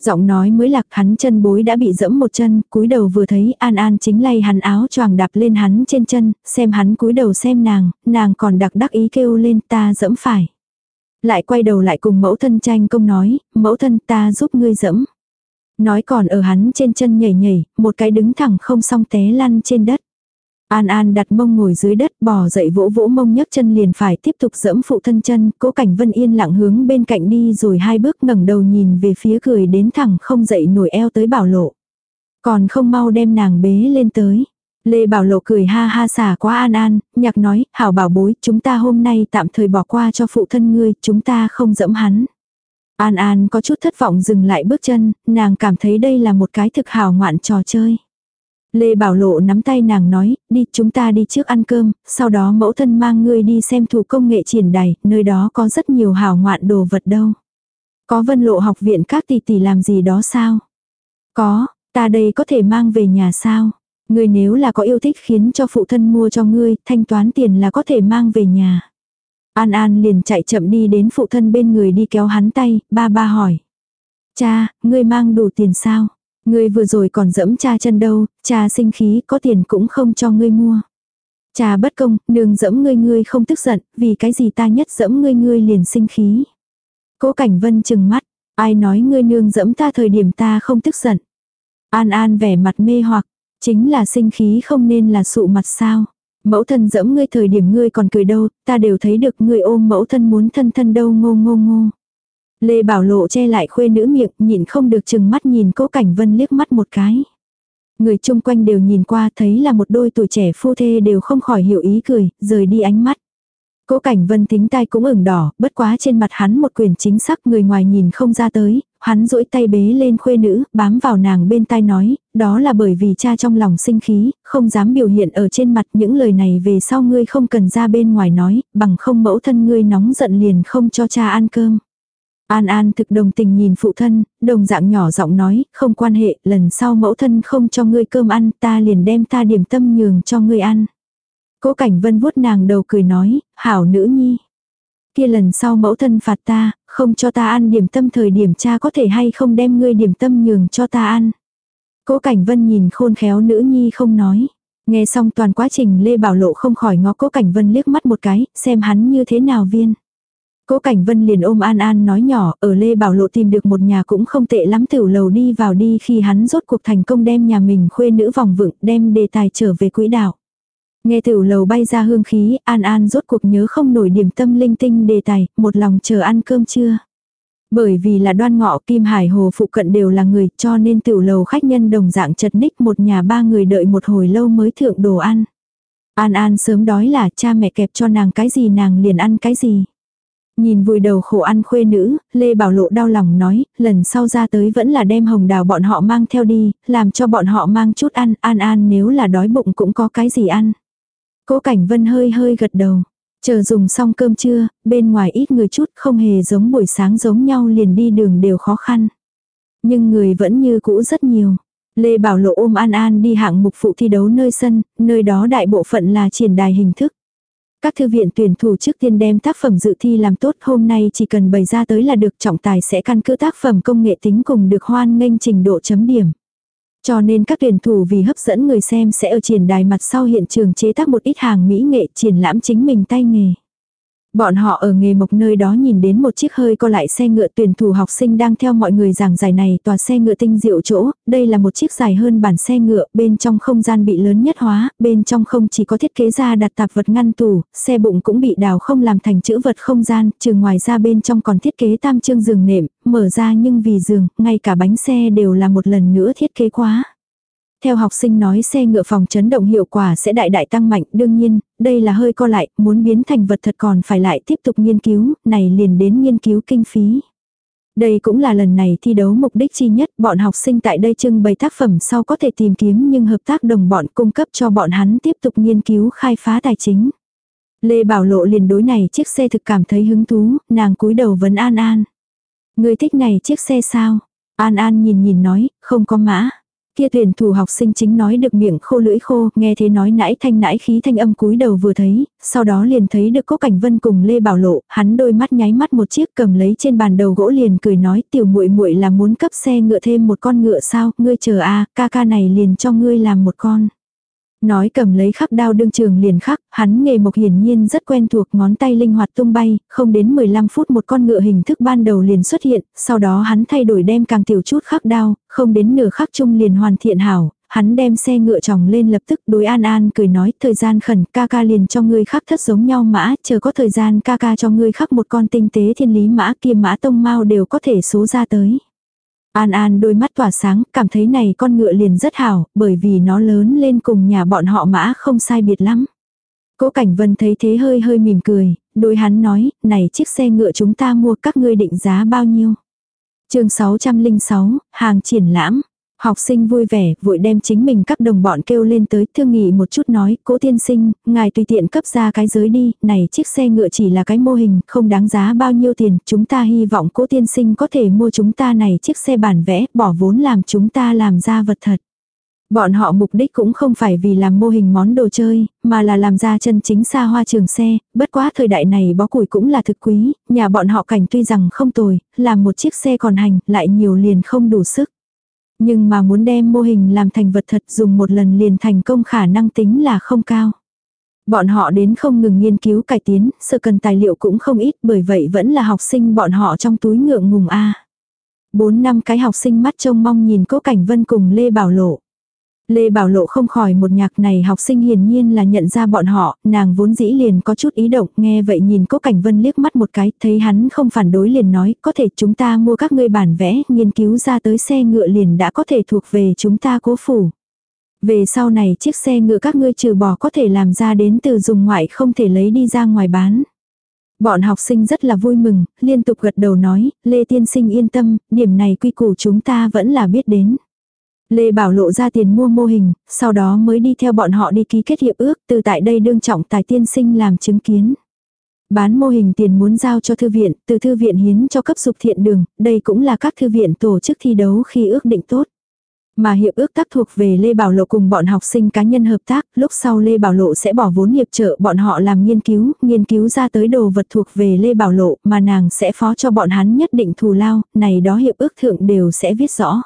Giọng nói mới lạc hắn chân bối đã bị dẫm một chân, cúi đầu vừa thấy An An chính lay hắn áo choàng đạp lên hắn trên chân, xem hắn cúi đầu xem nàng, nàng còn đặc đắc ý kêu lên ta dẫm phải. Lại quay đầu lại cùng mẫu thân tranh công nói, mẫu thân ta giúp ngươi dẫm. Nói còn ở hắn trên chân nhảy nhảy, một cái đứng thẳng không song té lăn trên đất. An An đặt mông ngồi dưới đất bò dậy vỗ vỗ mông nhấc chân liền phải tiếp tục dẫm phụ thân chân, cố cảnh vân yên lặng hướng bên cạnh đi rồi hai bước ngẩng đầu nhìn về phía cười đến thẳng không dậy nổi eo tới bảo lộ. Còn không mau đem nàng bế lên tới. Lê Bảo Lộ cười ha ha xả quá An An, nhạc nói, hảo bảo bối, chúng ta hôm nay tạm thời bỏ qua cho phụ thân ngươi, chúng ta không dẫm hắn. An An có chút thất vọng dừng lại bước chân, nàng cảm thấy đây là một cái thực hào ngoạn trò chơi. Lê Bảo Lộ nắm tay nàng nói, đi chúng ta đi trước ăn cơm, sau đó mẫu thân mang ngươi đi xem thủ công nghệ triển đài, nơi đó có rất nhiều hào ngoạn đồ vật đâu. Có vân lộ học viện các tỷ tỷ làm gì đó sao? Có, ta đây có thể mang về nhà sao? Ngươi nếu là có yêu thích khiến cho phụ thân mua cho ngươi, thanh toán tiền là có thể mang về nhà. An An liền chạy chậm đi đến phụ thân bên người đi kéo hắn tay, ba ba hỏi. Cha, ngươi mang đủ tiền sao? Ngươi vừa rồi còn dẫm cha chân đâu, cha sinh khí có tiền cũng không cho ngươi mua. Cha bất công, nương dẫm ngươi ngươi không tức giận, vì cái gì ta nhất dẫm ngươi ngươi liền sinh khí. Cố Cảnh Vân chừng mắt, ai nói ngươi nương dẫm ta thời điểm ta không tức giận. An An vẻ mặt mê hoặc, chính là sinh khí không nên là sụ mặt sao. Mẫu thân dẫm ngươi thời điểm ngươi còn cười đâu, ta đều thấy được ngươi ôm mẫu thân muốn thân thân đâu ngô ngô ngô. Lê Bảo Lộ che lại khuê nữ miệng, nhìn không được chừng mắt nhìn cố Cảnh Vân liếc mắt một cái. Người chung quanh đều nhìn qua thấy là một đôi tuổi trẻ phu thê đều không khỏi hiểu ý cười, rời đi ánh mắt. Cố Cảnh Vân thính tai cũng ửng đỏ, bất quá trên mặt hắn một quyền chính xác người ngoài nhìn không ra tới, hắn duỗi tay bế lên khuê nữ, bám vào nàng bên tai nói, đó là bởi vì cha trong lòng sinh khí, không dám biểu hiện ở trên mặt những lời này về sau ngươi không cần ra bên ngoài nói, bằng không mẫu thân ngươi nóng giận liền không cho cha ăn cơm. An An thực đồng tình nhìn phụ thân, đồng dạng nhỏ giọng nói, không quan hệ, lần sau mẫu thân không cho ngươi cơm ăn, ta liền đem ta điểm tâm nhường cho ngươi ăn. Cố Cảnh Vân vuốt nàng đầu cười nói, hảo nữ nhi. Kia lần sau mẫu thân phạt ta, không cho ta ăn điểm tâm thời điểm cha có thể hay không đem ngươi điểm tâm nhường cho ta ăn. Cố Cảnh Vân nhìn khôn khéo nữ nhi không nói. Nghe xong toàn quá trình Lê Bảo Lộ không khỏi ngó Cố Cảnh Vân liếc mắt một cái, xem hắn như thế nào viên. Cố Cảnh Vân liền ôm An An nói nhỏ, ở Lê Bảo Lộ tìm được một nhà cũng không tệ lắm tiểu lầu đi vào đi khi hắn rốt cuộc thành công đem nhà mình khuê nữ vòng vựng, đem đề tài trở về quỹ đạo. Nghe tiểu lầu bay ra hương khí, An An rốt cuộc nhớ không nổi điểm tâm linh tinh đề tài, một lòng chờ ăn cơm trưa. Bởi vì là đoan ngọ Kim Hải Hồ phụ cận đều là người cho nên tiểu lầu khách nhân đồng dạng chật ních một nhà ba người đợi một hồi lâu mới thượng đồ ăn. An An sớm đói là cha mẹ kẹp cho nàng cái gì nàng liền ăn cái gì. Nhìn vùi đầu khổ ăn khuê nữ, Lê Bảo Lộ đau lòng nói, lần sau ra tới vẫn là đem hồng đào bọn họ mang theo đi, làm cho bọn họ mang chút ăn, an an nếu là đói bụng cũng có cái gì ăn. Cố Cảnh Vân hơi hơi gật đầu. Chờ dùng xong cơm trưa, bên ngoài ít người chút không hề giống buổi sáng giống nhau liền đi đường đều khó khăn. Nhưng người vẫn như cũ rất nhiều. Lê Bảo Lộ ôm An An đi hạng mục phụ thi đấu nơi sân, nơi đó đại bộ phận là triển đài hình thức. Các thư viện tuyển thủ trước tiên đem tác phẩm dự thi làm tốt, hôm nay chỉ cần bày ra tới là được, trọng tài sẽ căn cứ tác phẩm công nghệ tính cùng được hoan nghênh trình độ chấm điểm. Cho nên các tuyển thủ vì hấp dẫn người xem sẽ ở triển đài mặt sau hiện trường chế tác một ít hàng mỹ nghệ, triển lãm chính mình tay nghề. Bọn họ ở nghề mộc nơi đó nhìn đến một chiếc hơi co lại xe ngựa tuyển thủ học sinh đang theo mọi người giảng giải này tòa xe ngựa tinh diệu chỗ, đây là một chiếc dài hơn bản xe ngựa, bên trong không gian bị lớn nhất hóa, bên trong không chỉ có thiết kế ra đặt tạp vật ngăn tủ, xe bụng cũng bị đào không làm thành chữ vật không gian, trừ ngoài ra bên trong còn thiết kế tam chương giường nệm, mở ra nhưng vì giường, ngay cả bánh xe đều là một lần nữa thiết kế quá. Theo học sinh nói xe ngựa phòng chấn động hiệu quả sẽ đại đại tăng mạnh, đương nhiên, đây là hơi co lại, muốn biến thành vật thật còn phải lại tiếp tục nghiên cứu, này liền đến nghiên cứu kinh phí. Đây cũng là lần này thi đấu mục đích chi nhất, bọn học sinh tại đây trưng bày tác phẩm sau có thể tìm kiếm nhưng hợp tác đồng bọn cung cấp cho bọn hắn tiếp tục nghiên cứu khai phá tài chính. Lê Bảo Lộ liền đối này chiếc xe thực cảm thấy hứng thú, nàng cúi đầu vấn An An. Người thích này chiếc xe sao? An An nhìn nhìn nói, không có mã. Kia tuyển thủ học sinh chính nói được miệng khô lưỡi khô, nghe thế nói nãi thanh nãi khí thanh âm cúi đầu vừa thấy, sau đó liền thấy được cố cảnh vân cùng Lê Bảo Lộ, hắn đôi mắt nháy mắt một chiếc cầm lấy trên bàn đầu gỗ liền cười nói tiểu muội muội là muốn cấp xe ngựa thêm một con ngựa sao, ngươi chờ a ca ca này liền cho ngươi làm một con. Nói cầm lấy khắc đao đương trường liền khắc, hắn nghề mộc hiển nhiên rất quen thuộc ngón tay linh hoạt tung bay, không đến 15 phút một con ngựa hình thức ban đầu liền xuất hiện, sau đó hắn thay đổi đem càng tiểu chút khắc đao, không đến nửa khắc chung liền hoàn thiện hảo, hắn đem xe ngựa tròng lên lập tức đối an an cười nói thời gian khẩn ca ca liền cho ngươi khắc thất giống nhau mã, chờ có thời gian ca ca cho ngươi khắc một con tinh tế thiên lý mã kia mã tông mau đều có thể số ra tới. An An đôi mắt tỏa sáng, cảm thấy này con ngựa liền rất hảo, bởi vì nó lớn lên cùng nhà bọn họ mã không sai biệt lắm. Cố Cảnh Vân thấy thế hơi hơi mỉm cười, đôi hắn nói, này chiếc xe ngựa chúng ta mua các ngươi định giá bao nhiêu. chương 606, hàng triển lãm. Học sinh vui vẻ, vội đem chính mình các đồng bọn kêu lên tới, thương nghị một chút nói, cố tiên sinh, ngài tùy tiện cấp ra cái giới đi, này chiếc xe ngựa chỉ là cái mô hình, không đáng giá bao nhiêu tiền, chúng ta hy vọng cố tiên sinh có thể mua chúng ta này chiếc xe bản vẽ, bỏ vốn làm chúng ta làm ra vật thật. Bọn họ mục đích cũng không phải vì làm mô hình món đồ chơi, mà là làm ra chân chính xa hoa trường xe, bất quá thời đại này bó củi cũng là thực quý, nhà bọn họ cảnh tuy rằng không tồi, làm một chiếc xe còn hành, lại nhiều liền không đủ sức. Nhưng mà muốn đem mô hình làm thành vật thật dùng một lần liền thành công khả năng tính là không cao. Bọn họ đến không ngừng nghiên cứu cải tiến, sự cần tài liệu cũng không ít bởi vậy vẫn là học sinh bọn họ trong túi ngượng ngùng A. Bốn năm cái học sinh mắt trông mong nhìn cố cảnh vân cùng Lê Bảo Lộ. Lê Bảo Lộ không khỏi một nhạc này học sinh hiển nhiên là nhận ra bọn họ, nàng vốn dĩ liền có chút ý động, nghe vậy nhìn Cố Cảnh Vân liếc mắt một cái, thấy hắn không phản đối liền nói, có thể chúng ta mua các ngươi bản vẽ, nghiên cứu ra tới xe ngựa liền đã có thể thuộc về chúng ta cố phủ. Về sau này chiếc xe ngựa các ngươi trừ bỏ có thể làm ra đến từ dùng ngoại không thể lấy đi ra ngoài bán. Bọn học sinh rất là vui mừng, liên tục gật đầu nói, Lê Tiên Sinh yên tâm, điểm này quy củ chúng ta vẫn là biết đến. Lê Bảo lộ ra tiền mua mô hình, sau đó mới đi theo bọn họ đi ký kết hiệp ước từ tại đây đương trọng tài tiên sinh làm chứng kiến. Bán mô hình tiền muốn giao cho thư viện, từ thư viện hiến cho cấp dục thiện đường, đây cũng là các thư viện tổ chức thi đấu khi ước định tốt. Mà hiệp ước tác thuộc về Lê Bảo Lộ cùng bọn học sinh cá nhân hợp tác, lúc sau Lê Bảo Lộ sẽ bỏ vốn hiệp trợ bọn họ làm nghiên cứu, nghiên cứu ra tới đồ vật thuộc về Lê Bảo Lộ mà nàng sẽ phó cho bọn hắn nhất định thù lao, này đó hiệp ước thượng đều sẽ viết rõ.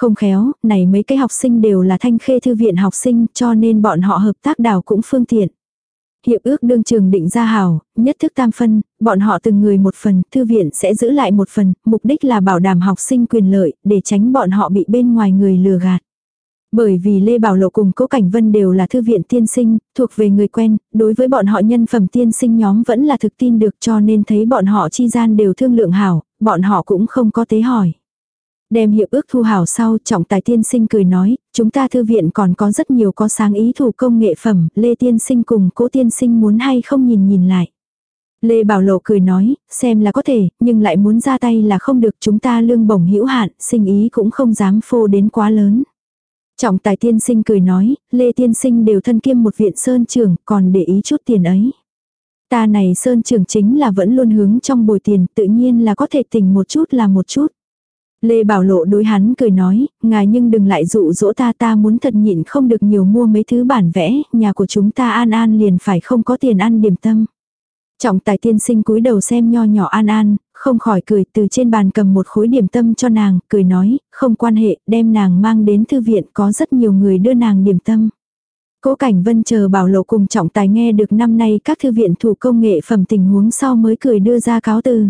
Không khéo, này mấy cái học sinh đều là thanh khê thư viện học sinh cho nên bọn họ hợp tác đào cũng phương tiện. Hiệp ước đương trường định ra hảo, nhất thức tam phân, bọn họ từng người một phần, thư viện sẽ giữ lại một phần, mục đích là bảo đảm học sinh quyền lợi, để tránh bọn họ bị bên ngoài người lừa gạt. Bởi vì Lê Bảo Lộ cùng Cố Cảnh Vân đều là thư viện tiên sinh, thuộc về người quen, đối với bọn họ nhân phẩm tiên sinh nhóm vẫn là thực tin được cho nên thấy bọn họ chi gian đều thương lượng hảo, bọn họ cũng không có tế hỏi. Đem hiệp ước thu hảo sau, trọng tài tiên sinh cười nói, chúng ta thư viện còn có rất nhiều có sáng ý thủ công nghệ phẩm, Lê tiên sinh cùng cố tiên sinh muốn hay không nhìn nhìn lại. Lê Bảo Lộ cười nói, xem là có thể, nhưng lại muốn ra tay là không được chúng ta lương bổng hữu hạn, sinh ý cũng không dám phô đến quá lớn. Trọng tài tiên sinh cười nói, Lê tiên sinh đều thân kiêm một viện sơn trường, còn để ý chút tiền ấy. Ta này sơn trường chính là vẫn luôn hướng trong bồi tiền, tự nhiên là có thể tỉnh một chút là một chút. Lê Bảo Lộ đối hắn cười nói, ngài nhưng đừng lại dụ dỗ ta ta muốn thật nhịn không được nhiều mua mấy thứ bản vẽ, nhà của chúng ta an an liền phải không có tiền ăn điểm tâm. Trọng tài tiên sinh cúi đầu xem nho nhỏ an an, không khỏi cười từ trên bàn cầm một khối điểm tâm cho nàng, cười nói, không quan hệ, đem nàng mang đến thư viện có rất nhiều người đưa nàng điểm tâm. Cố Cảnh Vân chờ Bảo Lộ cùng trọng tài nghe được năm nay các thư viện thủ công nghệ phẩm tình huống sau mới cười đưa ra cáo từ.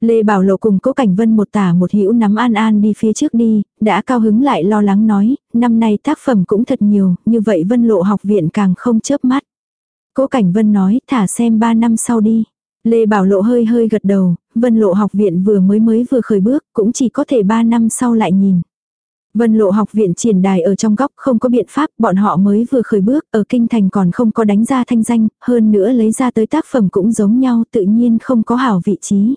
Lê Bảo Lộ cùng Cố Cảnh Vân một tả một hữu nắm An An đi phía trước đi, đã cao hứng lại lo lắng nói, năm nay tác phẩm cũng thật nhiều, như vậy Vân Lộ học viện càng không chớp mắt. Cố Cảnh Vân nói, thả xem ba năm sau đi. Lê Bảo Lộ hơi hơi gật đầu, Vân Lộ học viện vừa mới mới vừa khởi bước, cũng chỉ có thể ba năm sau lại nhìn. Vân Lộ học viện triển đài ở trong góc không có biện pháp, bọn họ mới vừa khởi bước, ở kinh thành còn không có đánh ra thanh danh, hơn nữa lấy ra tới tác phẩm cũng giống nhau, tự nhiên không có hảo vị trí.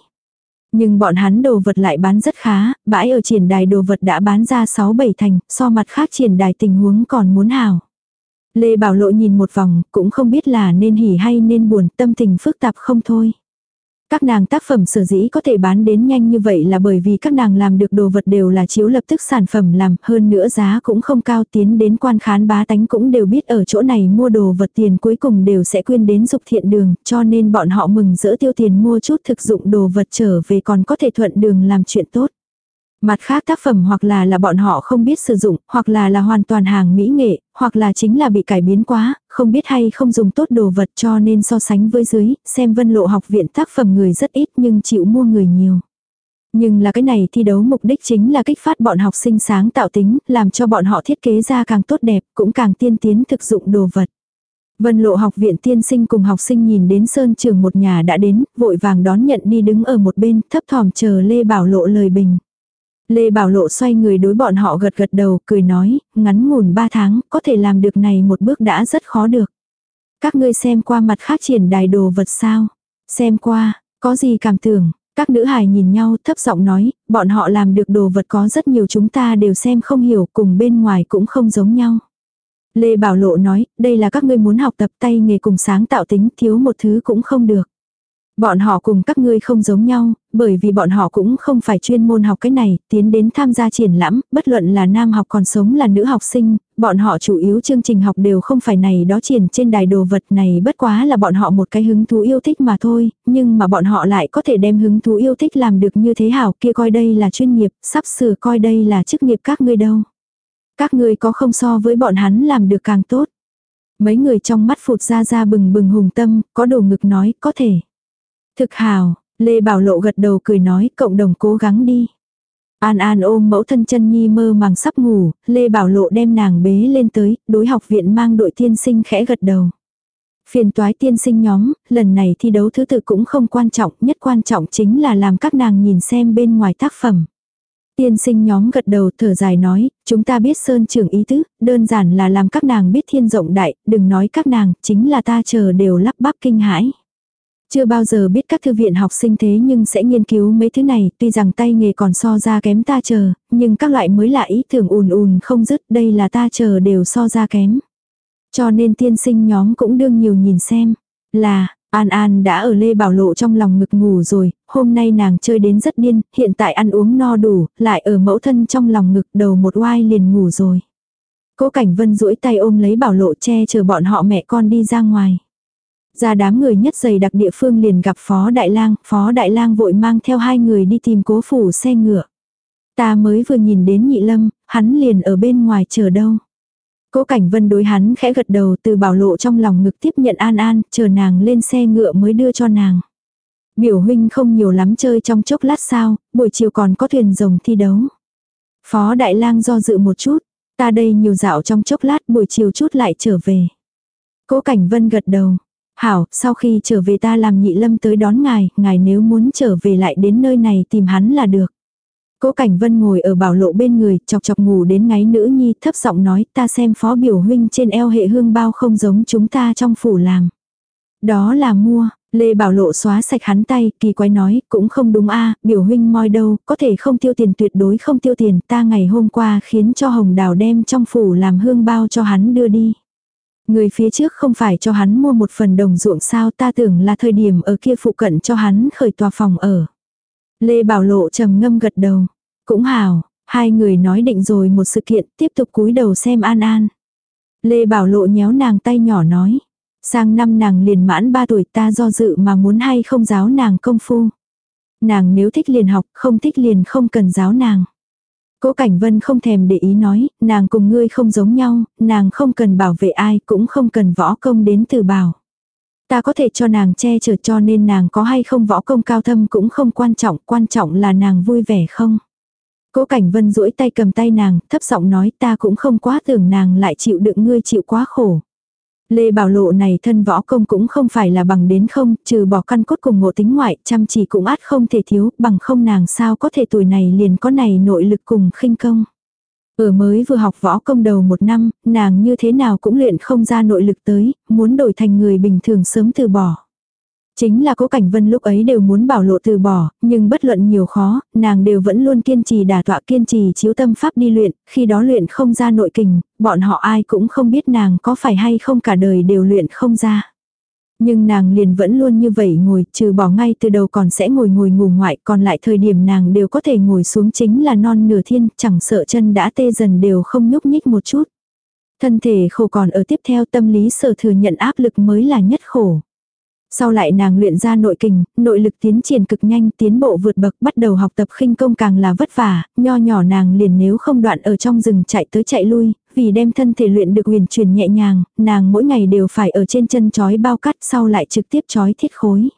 Nhưng bọn hắn đồ vật lại bán rất khá, bãi ở triển đài đồ vật đã bán ra 6-7 thành, so mặt khác triển đài tình huống còn muốn hảo Lê Bảo Lộ nhìn một vòng, cũng không biết là nên hỉ hay nên buồn, tâm tình phức tạp không thôi. Các nàng tác phẩm sở dĩ có thể bán đến nhanh như vậy là bởi vì các nàng làm được đồ vật đều là chiếu lập tức sản phẩm làm, hơn nữa giá cũng không cao tiến đến quan khán bá tánh cũng đều biết ở chỗ này mua đồ vật tiền cuối cùng đều sẽ quyên đến dục thiện đường, cho nên bọn họ mừng dỡ tiêu tiền mua chút thực dụng đồ vật trở về còn có thể thuận đường làm chuyện tốt. Mặt khác tác phẩm hoặc là là bọn họ không biết sử dụng, hoặc là là hoàn toàn hàng mỹ nghệ, hoặc là chính là bị cải biến quá, không biết hay không dùng tốt đồ vật cho nên so sánh với dưới, xem vân lộ học viện tác phẩm người rất ít nhưng chịu mua người nhiều. Nhưng là cái này thi đấu mục đích chính là kích phát bọn học sinh sáng tạo tính, làm cho bọn họ thiết kế ra càng tốt đẹp, cũng càng tiên tiến thực dụng đồ vật. Vân lộ học viện tiên sinh cùng học sinh nhìn đến sơn trường một nhà đã đến, vội vàng đón nhận đi đứng ở một bên, thấp thỏm chờ Lê Bảo lộ lời bình. Lê Bảo Lộ xoay người đối bọn họ gật gật đầu, cười nói, ngắn ngủn 3 tháng, có thể làm được này một bước đã rất khó được. Các ngươi xem qua mặt khác triển đài đồ vật sao? Xem qua, có gì cảm tưởng? Các nữ hài nhìn nhau thấp giọng nói, bọn họ làm được đồ vật có rất nhiều chúng ta đều xem không hiểu cùng bên ngoài cũng không giống nhau. Lê Bảo Lộ nói, đây là các ngươi muốn học tập tay nghề cùng sáng tạo tính thiếu một thứ cũng không được. Bọn họ cùng các ngươi không giống nhau, bởi vì bọn họ cũng không phải chuyên môn học cái này, tiến đến tham gia triển lãm, bất luận là nam học còn sống là nữ học sinh, bọn họ chủ yếu chương trình học đều không phải này đó triển trên đài đồ vật này bất quá là bọn họ một cái hứng thú yêu thích mà thôi, nhưng mà bọn họ lại có thể đem hứng thú yêu thích làm được như thế hảo kia coi đây là chuyên nghiệp, sắp sửa coi đây là chức nghiệp các ngươi đâu. Các ngươi có không so với bọn hắn làm được càng tốt. Mấy người trong mắt phụt ra ra bừng bừng hùng tâm, có đồ ngực nói, có thể. Thực hào, Lê Bảo Lộ gật đầu cười nói, cộng đồng cố gắng đi. An An ôm mẫu thân chân nhi mơ màng sắp ngủ, Lê Bảo Lộ đem nàng bế lên tới, đối học viện mang đội tiên sinh khẽ gật đầu. Phiền toái tiên sinh nhóm, lần này thi đấu thứ tự cũng không quan trọng, nhất quan trọng chính là làm các nàng nhìn xem bên ngoài tác phẩm. Tiên sinh nhóm gật đầu thở dài nói, chúng ta biết sơn trưởng ý tứ, đơn giản là làm các nàng biết thiên rộng đại, đừng nói các nàng, chính là ta chờ đều lắp bắp kinh hãi. Chưa bao giờ biết các thư viện học sinh thế nhưng sẽ nghiên cứu mấy thứ này, tuy rằng tay nghề còn so ra kém ta chờ, nhưng các loại mới lạ ý tưởng ùn ùn không dứt, đây là ta chờ đều so ra kém. Cho nên tiên sinh nhóm cũng đương nhiều nhìn xem, là, An An đã ở Lê Bảo Lộ trong lòng ngực ngủ rồi, hôm nay nàng chơi đến rất điên, hiện tại ăn uống no đủ, lại ở mẫu thân trong lòng ngực đầu một oai liền ngủ rồi. Cố Cảnh Vân duỗi tay ôm lấy Bảo Lộ che chờ bọn họ mẹ con đi ra ngoài. Ra đám người nhất dày đặc địa phương liền gặp Phó Đại Lang, Phó Đại Lang vội mang theo hai người đi tìm cố phủ xe ngựa. Ta mới vừa nhìn đến nhị lâm, hắn liền ở bên ngoài chờ đâu. Cố Cảnh Vân đối hắn khẽ gật đầu từ bảo lộ trong lòng ngực tiếp nhận An An, chờ nàng lên xe ngựa mới đưa cho nàng. Biểu huynh không nhiều lắm chơi trong chốc lát sao, buổi chiều còn có thuyền rồng thi đấu. Phó Đại Lang do dự một chút, ta đây nhiều dạo trong chốc lát buổi chiều chút lại trở về. Cố Cảnh Vân gật đầu, Hảo, sau khi trở về ta làm nhị lâm tới đón ngài, ngài nếu muốn trở về lại đến nơi này tìm hắn là được. Cố Cảnh Vân ngồi ở bảo lộ bên người, chọc chọc ngủ đến ngáy nữ nhi, thấp giọng nói, ta xem phó biểu huynh trên eo hệ hương bao không giống chúng ta trong phủ làm. Đó là mua, Lê Bảo Lộ xóa sạch hắn tay, kỳ quái nói, cũng không đúng a biểu huynh moi đâu, có thể không tiêu tiền tuyệt đối không tiêu tiền, ta ngày hôm qua khiến cho Hồng Đào đem trong phủ làm hương bao cho hắn đưa đi. Người phía trước không phải cho hắn mua một phần đồng ruộng sao ta tưởng là thời điểm ở kia phụ cận cho hắn khởi tòa phòng ở. Lê Bảo Lộ trầm ngâm gật đầu. Cũng hào, hai người nói định rồi một sự kiện tiếp tục cúi đầu xem An An. Lê Bảo Lộ nhéo nàng tay nhỏ nói. Sang năm nàng liền mãn ba tuổi ta do dự mà muốn hay không giáo nàng công phu. Nàng nếu thích liền học, không thích liền không cần giáo nàng. Cố Cảnh Vân không thèm để ý nói, nàng cùng ngươi không giống nhau, nàng không cần bảo vệ ai cũng không cần võ công đến từ bảo. Ta có thể cho nàng che chở cho nên nàng có hay không võ công cao thâm cũng không quan trọng, quan trọng là nàng vui vẻ không. Cố Cảnh Vân duỗi tay cầm tay nàng, thấp giọng nói ta cũng không quá tưởng nàng lại chịu đựng ngươi chịu quá khổ. Lê Bảo Lộ này thân võ công cũng không phải là bằng đến không, trừ bỏ căn cốt cùng ngộ tính ngoại, chăm chỉ cũng át không thể thiếu, bằng không nàng sao có thể tuổi này liền có này nội lực cùng khinh công. Ở mới vừa học võ công đầu một năm, nàng như thế nào cũng luyện không ra nội lực tới, muốn đổi thành người bình thường sớm từ bỏ. Chính là cố cảnh vân lúc ấy đều muốn bảo lộ từ bỏ, nhưng bất luận nhiều khó, nàng đều vẫn luôn kiên trì đả tọa kiên trì chiếu tâm pháp đi luyện, khi đó luyện không ra nội kình, bọn họ ai cũng không biết nàng có phải hay không cả đời đều luyện không ra. Nhưng nàng liền vẫn luôn như vậy ngồi, trừ bỏ ngay từ đầu còn sẽ ngồi ngồi ngủ ngoại, còn lại thời điểm nàng đều có thể ngồi xuống chính là non nửa thiên, chẳng sợ chân đã tê dần đều không nhúc nhích một chút. Thân thể khổ còn ở tiếp theo tâm lý sở thừa nhận áp lực mới là nhất khổ. Sau lại nàng luyện ra nội kình, nội lực tiến triển cực nhanh, tiến bộ vượt bậc, bắt đầu học tập khinh công càng là vất vả, nho nhỏ nàng liền nếu không đoạn ở trong rừng chạy tới chạy lui, vì đem thân thể luyện được huyền truyền nhẹ nhàng, nàng mỗi ngày đều phải ở trên chân chói bao cắt sau lại trực tiếp chói thiết khối.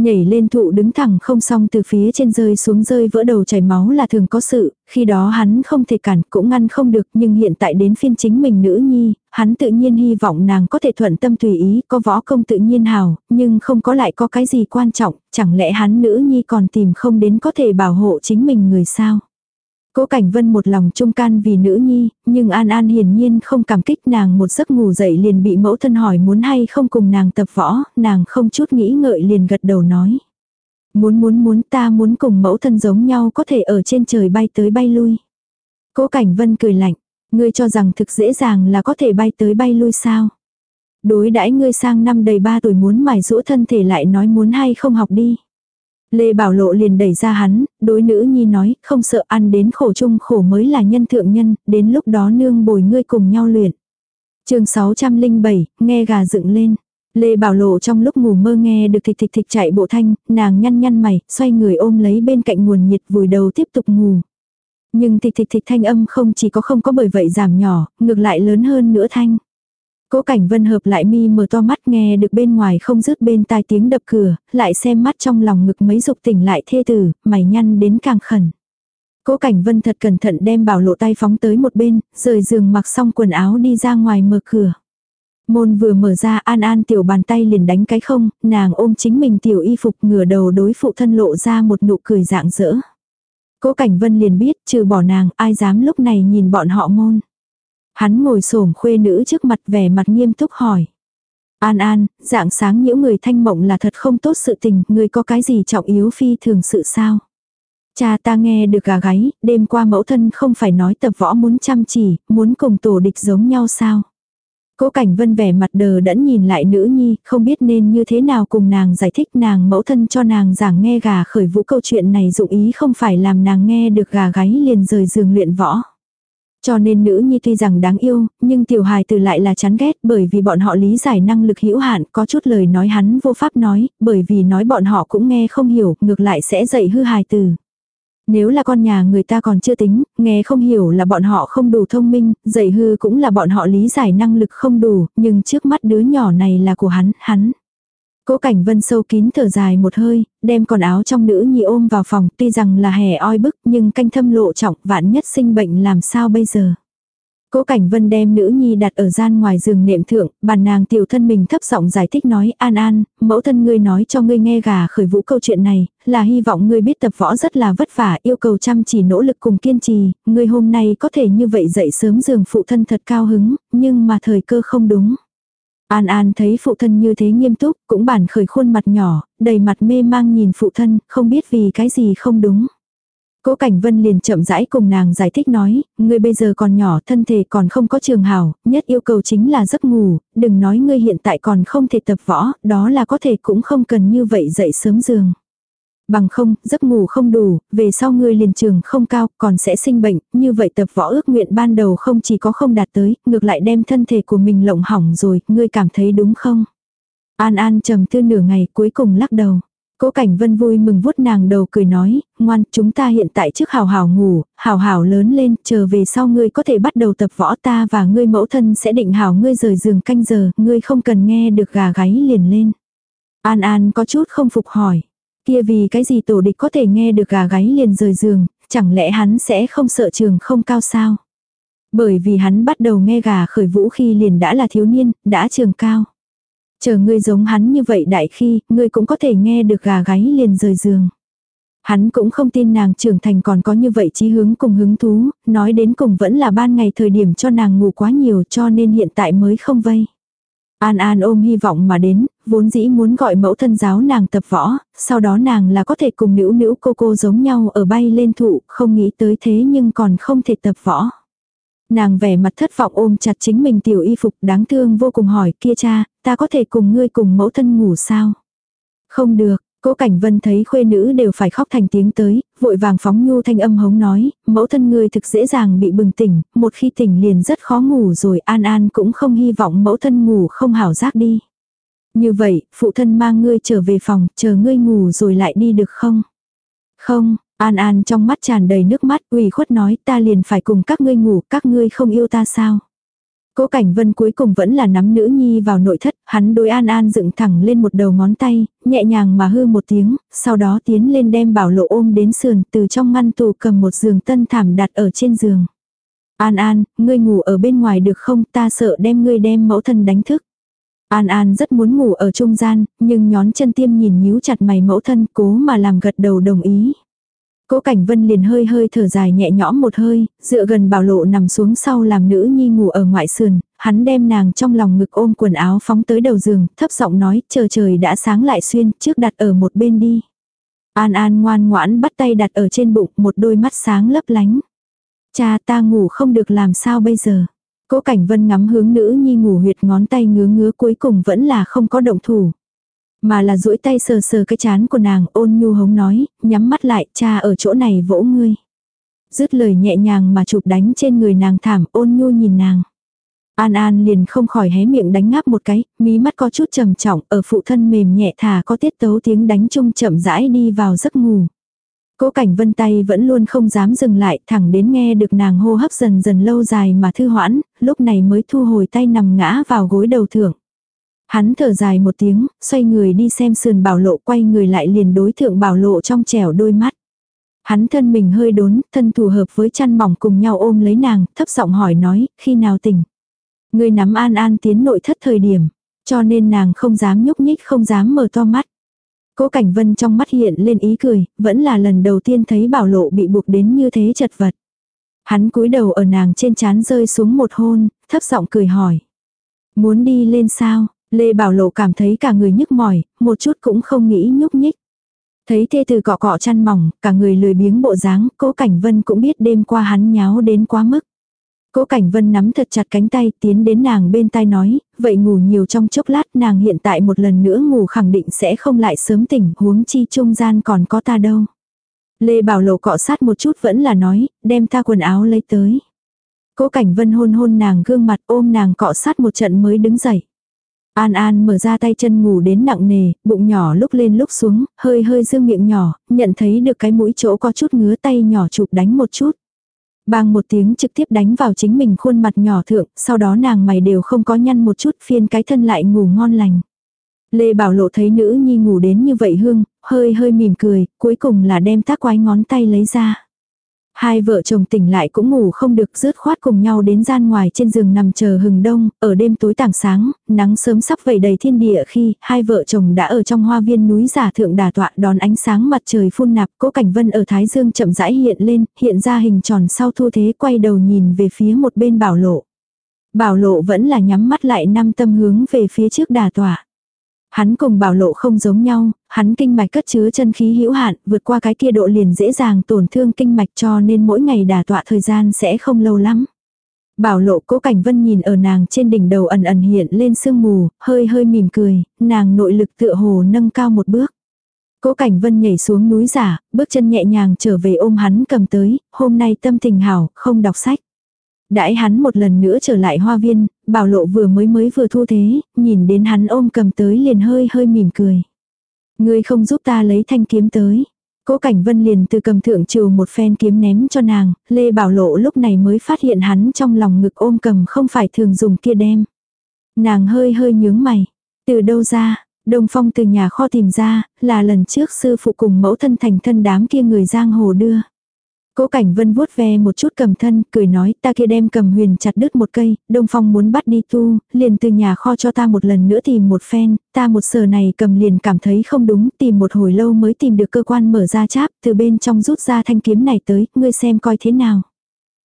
Nhảy lên thụ đứng thẳng không xong từ phía trên rơi xuống rơi vỡ đầu chảy máu là thường có sự, khi đó hắn không thể cản cũng ngăn không được nhưng hiện tại đến phiên chính mình nữ nhi, hắn tự nhiên hy vọng nàng có thể thuận tâm tùy ý, có võ công tự nhiên hào, nhưng không có lại có cái gì quan trọng, chẳng lẽ hắn nữ nhi còn tìm không đến có thể bảo hộ chính mình người sao. Cố Cảnh Vân một lòng trung can vì nữ nhi, nhưng An An hiển nhiên không cảm kích nàng một giấc ngủ dậy liền bị mẫu thân hỏi muốn hay không cùng nàng tập võ, nàng không chút nghĩ ngợi liền gật đầu nói. Muốn muốn muốn ta muốn cùng mẫu thân giống nhau có thể ở trên trời bay tới bay lui. Cố Cảnh Vân cười lạnh, ngươi cho rằng thực dễ dàng là có thể bay tới bay lui sao? Đối đãi ngươi sang năm đầy ba tuổi muốn mài rũ thân thể lại nói muốn hay không học đi. Lê Bảo Lộ liền đẩy ra hắn, đối nữ nhi nói, không sợ ăn đến khổ chung khổ mới là nhân thượng nhân, đến lúc đó nương bồi ngươi cùng nhau luyện. chương 607, nghe gà dựng lên. Lê Bảo Lộ trong lúc ngủ mơ nghe được thịch thịch thịch chạy bộ thanh, nàng nhăn nhăn mày, xoay người ôm lấy bên cạnh nguồn nhiệt vùi đầu tiếp tục ngủ. Nhưng thịch thịch thịch thanh âm không chỉ có không có bởi vậy giảm nhỏ, ngược lại lớn hơn nữa thanh. Cố Cảnh Vân hợp lại mi mở to mắt nghe được bên ngoài không dứt bên tai tiếng đập cửa, lại xem mắt trong lòng ngực mấy dục tỉnh lại thê tử, mày nhăn đến càng khẩn. Cố Cảnh Vân thật cẩn thận đem bảo lộ tay phóng tới một bên, rời giường mặc xong quần áo đi ra ngoài mở cửa. Môn vừa mở ra an an tiểu bàn tay liền đánh cái không, nàng ôm chính mình tiểu y phục ngửa đầu đối phụ thân lộ ra một nụ cười dạng dỡ. Cố Cảnh Vân liền biết trừ bỏ nàng ai dám lúc này nhìn bọn họ môn. Hắn ngồi xổm khuê nữ trước mặt vẻ mặt nghiêm túc hỏi. An An, dạng sáng những người thanh mộng là thật không tốt sự tình, người có cái gì trọng yếu phi thường sự sao? Cha ta nghe được gà gáy, đêm qua mẫu thân không phải nói tập võ muốn chăm chỉ, muốn cùng tổ địch giống nhau sao? Cố Cảnh Vân vẻ mặt đờ đẫn nhìn lại nữ nhi, không biết nên như thế nào cùng nàng giải thích nàng mẫu thân cho nàng giảng nghe gà khởi vũ câu chuyện này dụng ý không phải làm nàng nghe được gà gáy liền rời giường luyện võ. Cho nên nữ nhi tuy rằng đáng yêu, nhưng tiểu hài từ lại là chán ghét bởi vì bọn họ lý giải năng lực hữu hạn, có chút lời nói hắn vô pháp nói, bởi vì nói bọn họ cũng nghe không hiểu, ngược lại sẽ dạy hư hài từ. Nếu là con nhà người ta còn chưa tính, nghe không hiểu là bọn họ không đủ thông minh, dạy hư cũng là bọn họ lý giải năng lực không đủ, nhưng trước mắt đứa nhỏ này là của hắn, hắn. Cố Cảnh Vân sâu kín thở dài một hơi, đem còn áo trong nữ nhi ôm vào phòng, tuy rằng là hè oi bức nhưng canh thâm lộ trọng vạn nhất sinh bệnh làm sao bây giờ. Cố Cảnh Vân đem nữ nhi đặt ở gian ngoài giường nệm thượng, bàn nàng tiểu thân mình thấp giọng giải thích nói, "An An, mẫu thân ngươi nói cho ngươi nghe gà khởi vũ câu chuyện này, là hy vọng ngươi biết tập võ rất là vất vả, yêu cầu chăm chỉ nỗ lực cùng kiên trì, ngươi hôm nay có thể như vậy dậy sớm giường phụ thân thật cao hứng, nhưng mà thời cơ không đúng." An An thấy phụ thân như thế nghiêm túc, cũng bản khởi khuôn mặt nhỏ, đầy mặt mê mang nhìn phụ thân, không biết vì cái gì không đúng. Cố Cảnh Vân liền chậm rãi cùng nàng giải thích nói, ngươi bây giờ còn nhỏ, thân thể còn không có trường hảo, nhất yêu cầu chính là giấc ngủ, đừng nói ngươi hiện tại còn không thể tập võ, đó là có thể cũng không cần như vậy dậy sớm giường. Bằng không, giấc ngủ không đủ, về sau ngươi liền trường không cao, còn sẽ sinh bệnh, như vậy tập võ ước nguyện ban đầu không chỉ có không đạt tới, ngược lại đem thân thể của mình lộng hỏng rồi, ngươi cảm thấy đúng không? An An trầm tư nửa ngày cuối cùng lắc đầu. Cố Cảnh Vân vui mừng vuốt nàng đầu cười nói, ngoan, chúng ta hiện tại trước hào hào ngủ, hào hào lớn lên, chờ về sau ngươi có thể bắt đầu tập võ ta và ngươi mẫu thân sẽ định hào ngươi rời giường canh giờ, ngươi không cần nghe được gà gáy liền lên. An An có chút không phục hỏi. Kia vì cái gì tổ địch có thể nghe được gà gáy liền rời giường, chẳng lẽ hắn sẽ không sợ trường không cao sao? Bởi vì hắn bắt đầu nghe gà khởi vũ khi liền đã là thiếu niên, đã trường cao. Chờ ngươi giống hắn như vậy đại khi, ngươi cũng có thể nghe được gà gáy liền rời giường. Hắn cũng không tin nàng trưởng thành còn có như vậy chí hướng cùng hứng thú, nói đến cùng vẫn là ban ngày thời điểm cho nàng ngủ quá nhiều cho nên hiện tại mới không vây. An An ôm hy vọng mà đến, vốn dĩ muốn gọi mẫu thân giáo nàng tập võ, sau đó nàng là có thể cùng nữ nữ cô cô giống nhau ở bay lên thụ, không nghĩ tới thế nhưng còn không thể tập võ. Nàng vẻ mặt thất vọng ôm chặt chính mình tiểu y phục đáng thương vô cùng hỏi kia cha, ta có thể cùng ngươi cùng mẫu thân ngủ sao? Không được, Cố Cảnh Vân thấy khuê nữ đều phải khóc thành tiếng tới, vội vàng phóng nhu thanh âm hống nói, mẫu thân ngươi thực dễ dàng bị bừng tỉnh, một khi tỉnh liền rất khó ngủ rồi An An cũng không hy vọng mẫu thân ngủ không hảo giác đi. Như vậy, phụ thân mang ngươi trở về phòng, chờ ngươi ngủ rồi lại đi được không? Không, An An trong mắt tràn đầy nước mắt, ủy khuất nói ta liền phải cùng các ngươi ngủ, các ngươi không yêu ta sao? Cố Cảnh Vân cuối cùng vẫn là nắm nữ nhi vào nội thất, hắn đối An An dựng thẳng lên một đầu ngón tay, nhẹ nhàng mà hư một tiếng, sau đó tiến lên đem bảo lộ ôm đến sườn, từ trong ngăn tủ cầm một giường tân thảm đặt ở trên giường. An An, ngươi ngủ ở bên ngoài được không, ta sợ đem ngươi đem mẫu thân đánh thức. An An rất muốn ngủ ở trung gian, nhưng nhón chân tiêm nhìn nhíu chặt mày mẫu thân cố mà làm gật đầu đồng ý. Cố Cảnh Vân liền hơi hơi thở dài nhẹ nhõm một hơi, dựa gần bảo lộ nằm xuống sau làm nữ nhi ngủ ở ngoại sườn, hắn đem nàng trong lòng ngực ôm quần áo phóng tới đầu giường, thấp giọng nói, chờ trời đã sáng lại xuyên, trước đặt ở một bên đi. An An ngoan ngoãn bắt tay đặt ở trên bụng, một đôi mắt sáng lấp lánh. Cha ta ngủ không được làm sao bây giờ. Cố Cảnh Vân ngắm hướng nữ nhi ngủ huyệt ngón tay ngứa ngứa cuối cùng vẫn là không có động thủ. Mà là duỗi tay sờ sờ cái chán của nàng ôn nhu hống nói, nhắm mắt lại, cha ở chỗ này vỗ ngươi. Dứt lời nhẹ nhàng mà chụp đánh trên người nàng thảm ôn nhu nhìn nàng. An An liền không khỏi hé miệng đánh ngáp một cái, mí mắt có chút trầm trọng, ở phụ thân mềm nhẹ thả có tiết tấu tiếng đánh chung chậm rãi đi vào giấc ngủ. Cố cảnh vân tay vẫn luôn không dám dừng lại, thẳng đến nghe được nàng hô hấp dần dần lâu dài mà thư hoãn, lúc này mới thu hồi tay nằm ngã vào gối đầu thượng. Hắn thở dài một tiếng, xoay người đi xem sườn bảo lộ quay người lại liền đối thượng bảo lộ trong trẻo đôi mắt. Hắn thân mình hơi đốn, thân thủ hợp với chăn mỏng cùng nhau ôm lấy nàng, thấp giọng hỏi nói, khi nào tỉnh. Người nắm an an tiến nội thất thời điểm, cho nên nàng không dám nhúc nhích không dám mở to mắt. Cố Cảnh Vân trong mắt hiện lên ý cười, vẫn là lần đầu tiên thấy bảo lộ bị buộc đến như thế chật vật. Hắn cúi đầu ở nàng trên chán rơi xuống một hôn, thấp giọng cười hỏi. Muốn đi lên sao? Lê Bảo Lộ cảm thấy cả người nhức mỏi, một chút cũng không nghĩ nhúc nhích. Thấy thê từ cọ cọ chăn mỏng, cả người lười biếng bộ dáng, cố Cảnh Vân cũng biết đêm qua hắn nháo đến quá mức. Cố Cảnh Vân nắm thật chặt cánh tay tiến đến nàng bên tai nói, vậy ngủ nhiều trong chốc lát nàng hiện tại một lần nữa ngủ khẳng định sẽ không lại sớm tỉnh huống chi trung gian còn có ta đâu. Lê Bảo Lộ cọ sát một chút vẫn là nói, đem ta quần áo lấy tới. Cố Cảnh Vân hôn hôn nàng gương mặt ôm nàng cọ sát một trận mới đứng dậy. An An mở ra tay chân ngủ đến nặng nề, bụng nhỏ lúc lên lúc xuống, hơi hơi dương miệng nhỏ, nhận thấy được cái mũi chỗ có chút ngứa tay nhỏ chụp đánh một chút. Bang một tiếng trực tiếp đánh vào chính mình khuôn mặt nhỏ thượng, sau đó nàng mày đều không có nhăn một chút phiên cái thân lại ngủ ngon lành. Lê Bảo Lộ thấy nữ nhi ngủ đến như vậy hương, hơi hơi mỉm cười, cuối cùng là đem tác quái ngón tay lấy ra. Hai vợ chồng tỉnh lại cũng ngủ không được rớt khoát cùng nhau đến gian ngoài trên giường nằm chờ hừng đông, ở đêm tối tảng sáng, nắng sớm sắp vẩy đầy thiên địa khi hai vợ chồng đã ở trong hoa viên núi giả thượng đà tọa đón ánh sáng mặt trời phun nạp cố cảnh vân ở thái dương chậm rãi hiện lên, hiện ra hình tròn sau thu thế quay đầu nhìn về phía một bên bảo lộ. Bảo lộ vẫn là nhắm mắt lại năm tâm hướng về phía trước đà tọa. Hắn cùng bảo lộ không giống nhau, hắn kinh mạch cất chứa chân khí hữu hạn, vượt qua cái kia độ liền dễ dàng tổn thương kinh mạch cho nên mỗi ngày đả tọa thời gian sẽ không lâu lắm. Bảo lộ cố cảnh vân nhìn ở nàng trên đỉnh đầu ẩn ẩn hiện lên sương mù, hơi hơi mỉm cười, nàng nội lực tựa hồ nâng cao một bước. Cố cảnh vân nhảy xuống núi giả, bước chân nhẹ nhàng trở về ôm hắn cầm tới, hôm nay tâm tình hảo, không đọc sách. Đãi hắn một lần nữa trở lại hoa viên, bảo lộ vừa mới mới vừa thu thế, nhìn đến hắn ôm cầm tới liền hơi hơi mỉm cười. Ngươi không giúp ta lấy thanh kiếm tới. Cố Cảnh Vân liền từ cầm thượng trừ một phen kiếm ném cho nàng, Lê Bảo Lộ lúc này mới phát hiện hắn trong lòng ngực ôm cầm không phải thường dùng kia đem. Nàng hơi hơi nhướng mày. Từ đâu ra, Đông Phong từ nhà kho tìm ra, là lần trước sư phụ cùng mẫu thân thành thân đám kia người giang hồ đưa. Cố Cảnh Vân vuốt ve một chút cầm thân, cười nói ta kia đem cầm huyền chặt đứt một cây, Đông Phong muốn bắt đi tu, liền từ nhà kho cho ta một lần nữa tìm một phen, ta một sờ này cầm liền cảm thấy không đúng, tìm một hồi lâu mới tìm được cơ quan mở ra cháp, từ bên trong rút ra thanh kiếm này tới, ngươi xem coi thế nào.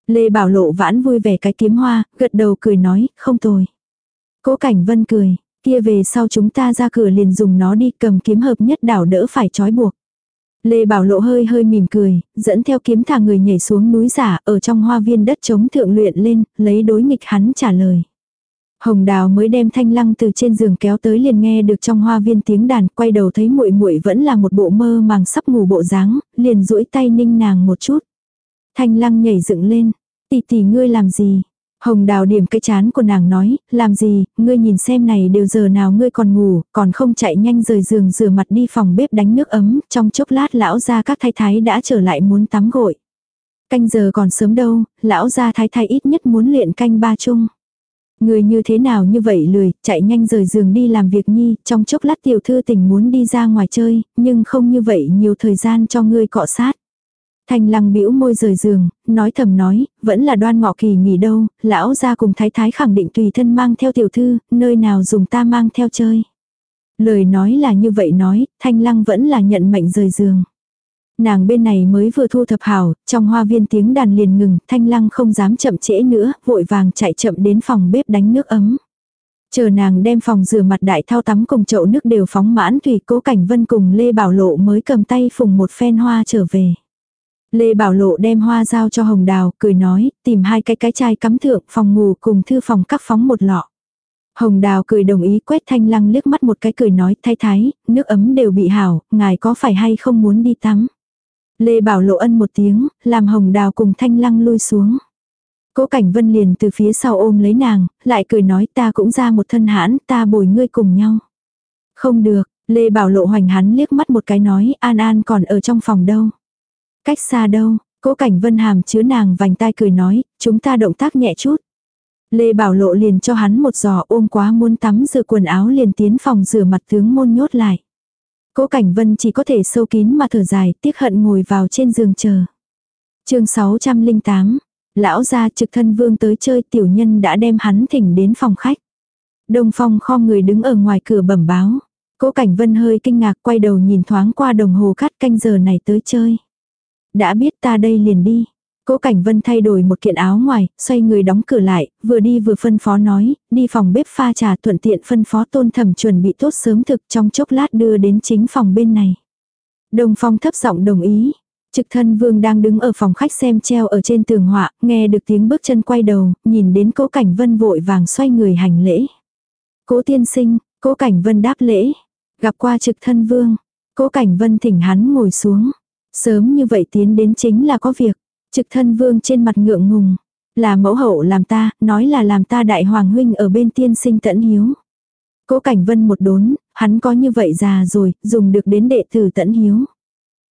Lê Bảo Lộ vãn vui vẻ cái kiếm hoa, gật đầu cười nói, không tồi. Cố Cảnh Vân cười, kia về sau chúng ta ra cửa liền dùng nó đi cầm kiếm hợp nhất đảo đỡ phải trói buộc. Lê Bảo Lộ hơi hơi mỉm cười, dẫn theo kiếm thả người nhảy xuống núi giả ở trong hoa viên đất chống thượng luyện lên, lấy đối nghịch hắn trả lời. Hồng Đào mới đem Thanh Lăng từ trên giường kéo tới liền nghe được trong hoa viên tiếng đàn, quay đầu thấy muội muội vẫn là một bộ mơ màng sắp ngủ bộ dáng, liền duỗi tay ninh nàng một chút. Thanh Lăng nhảy dựng lên, "Tỷ tỷ ngươi làm gì?" Hồng đào điểm cái chán của nàng nói, làm gì, ngươi nhìn xem này đều giờ nào ngươi còn ngủ, còn không chạy nhanh rời giường rửa mặt đi phòng bếp đánh nước ấm, trong chốc lát lão gia các thái thái đã trở lại muốn tắm gội. Canh giờ còn sớm đâu, lão gia thái thái ít nhất muốn luyện canh ba chung. Người như thế nào như vậy lười, chạy nhanh rời giường đi làm việc nhi, trong chốc lát tiểu thư tình muốn đi ra ngoài chơi, nhưng không như vậy nhiều thời gian cho ngươi cọ sát. Thanh lăng bĩu môi rời giường, nói thầm nói, vẫn là đoan ngọ kỳ nghỉ đâu, lão ra cùng thái thái khẳng định tùy thân mang theo tiểu thư, nơi nào dùng ta mang theo chơi. Lời nói là như vậy nói, thanh lăng vẫn là nhận mệnh rời giường. Nàng bên này mới vừa thu thập hảo, trong hoa viên tiếng đàn liền ngừng, thanh lăng không dám chậm trễ nữa, vội vàng chạy chậm đến phòng bếp đánh nước ấm. Chờ nàng đem phòng rửa mặt đại thao tắm cùng chậu nước đều phóng mãn thủy cố cảnh vân cùng Lê Bảo Lộ mới cầm tay phùng một phen hoa trở về. Lê Bảo Lộ đem hoa giao cho Hồng Đào, cười nói, tìm hai cái cái chai cắm thượng phòng ngủ cùng thư phòng các phóng một lọ. Hồng Đào cười đồng ý quét thanh lăng liếc mắt một cái cười nói, thái thái, nước ấm đều bị hảo, ngài có phải hay không muốn đi tắm. Lê Bảo Lộ ân một tiếng, làm Hồng Đào cùng thanh lăng lui xuống. Cố Cảnh Vân liền từ phía sau ôm lấy nàng, lại cười nói ta cũng ra một thân hãn, ta bồi ngươi cùng nhau. Không được, Lê Bảo Lộ hoành hắn liếc mắt một cái nói An An còn ở trong phòng đâu. Cách xa đâu, Cố Cảnh Vân hàm chứa nàng vành tai cười nói, chúng ta động tác nhẹ chút. Lê Bảo Lộ liền cho hắn một giò ôm quá muốn tắm rửa quần áo liền tiến phòng rửa mặt tướng môn nhốt lại. Cố Cảnh Vân chỉ có thể sâu kín mà thở dài, tiếc hận ngồi vào trên giường chờ. chương 608, lão gia trực thân vương tới chơi tiểu nhân đã đem hắn thỉnh đến phòng khách. Đông Phong kho người đứng ở ngoài cửa bẩm báo. Cố Cảnh Vân hơi kinh ngạc quay đầu nhìn thoáng qua đồng hồ cắt canh giờ này tới chơi. Đã biết ta đây liền đi. Cố Cảnh Vân thay đổi một kiện áo ngoài, xoay người đóng cửa lại, vừa đi vừa phân phó nói, đi phòng bếp pha trà thuận tiện phân phó tôn thẩm chuẩn bị tốt sớm thực trong chốc lát đưa đến chính phòng bên này. Đông Phong thấp giọng đồng ý. Trực thân vương đang đứng ở phòng khách xem treo ở trên tường họa, nghe được tiếng bước chân quay đầu, nhìn đến cố cảnh vân vội vàng xoay người hành lễ. Cố tiên sinh, cố cảnh vân đáp lễ. Gặp qua trực thân vương, cố cảnh vân thỉnh hắn ngồi xuống. Sớm như vậy tiến đến chính là có việc. Trực thân vương trên mặt ngượng ngùng. Là mẫu hậu làm ta, nói là làm ta đại hoàng huynh ở bên tiên sinh tẫn hiếu. Cố cảnh vân một đốn, hắn có như vậy già rồi, dùng được đến đệ tử tẫn hiếu.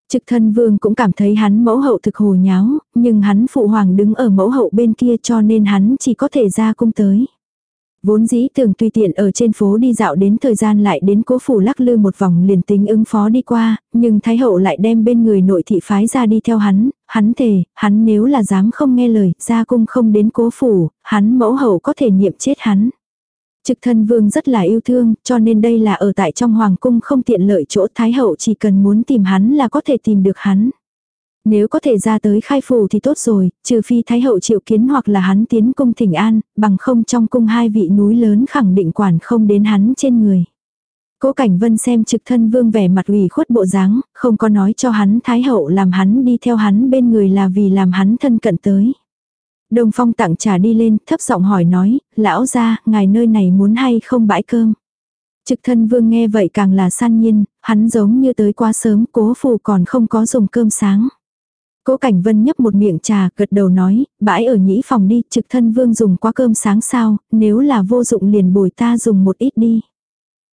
Trực thân vương cũng cảm thấy hắn mẫu hậu thực hồ nháo, nhưng hắn phụ hoàng đứng ở mẫu hậu bên kia cho nên hắn chỉ có thể ra cung tới. Vốn dĩ tưởng tùy tiện ở trên phố đi dạo đến thời gian lại đến cố phủ lắc lư một vòng liền tính ứng phó đi qua, nhưng Thái hậu lại đem bên người nội thị phái ra đi theo hắn, hắn thề, hắn nếu là dám không nghe lời, ra cung không đến cố phủ, hắn mẫu hậu có thể niệm chết hắn. Trực thân vương rất là yêu thương, cho nên đây là ở tại trong hoàng cung không tiện lợi chỗ Thái hậu chỉ cần muốn tìm hắn là có thể tìm được hắn. Nếu có thể ra tới khai phủ thì tốt rồi, trừ phi Thái hậu triệu kiến hoặc là hắn tiến cung thỉnh an, bằng không trong cung hai vị núi lớn khẳng định quản không đến hắn trên người. Cố Cảnh Vân xem trực thân vương vẻ mặt ủy khuất bộ dáng, không có nói cho hắn Thái hậu làm hắn đi theo hắn bên người là vì làm hắn thân cận tới. đồng Phong tặng trà đi lên, thấp giọng hỏi nói, lão ra, ngài nơi này muốn hay không bãi cơm. Trực thân vương nghe vậy càng là san nhiên, hắn giống như tới quá sớm, cố phù còn không có dùng cơm sáng. Cố Cảnh Vân nhấp một miệng trà, gật đầu nói, bãi ở nhĩ phòng đi, trực thân vương dùng quá cơm sáng sao, nếu là vô dụng liền bồi ta dùng một ít đi.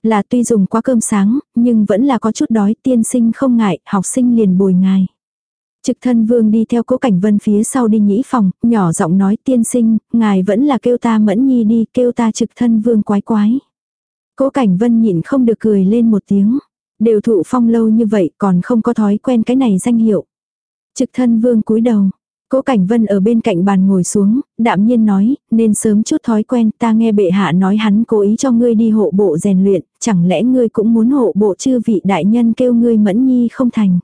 Là tuy dùng quá cơm sáng, nhưng vẫn là có chút đói, tiên sinh không ngại, học sinh liền bồi ngài. Trực thân vương đi theo cố cảnh vân phía sau đi nhĩ phòng, nhỏ giọng nói tiên sinh, ngài vẫn là kêu ta mẫn nhi đi, kêu ta trực thân vương quái quái. Cố cảnh vân nhịn không được cười lên một tiếng. Đều thụ phong lâu như vậy còn không có thói quen cái này danh hiệu. Trực thân vương cúi đầu. Cố Cảnh Vân ở bên cạnh bàn ngồi xuống, đạm nhiên nói, nên sớm chút thói quen, ta nghe bệ hạ nói hắn cố ý cho ngươi đi hộ bộ rèn luyện, chẳng lẽ ngươi cũng muốn hộ bộ chư vị đại nhân kêu ngươi mẫn nhi không thành.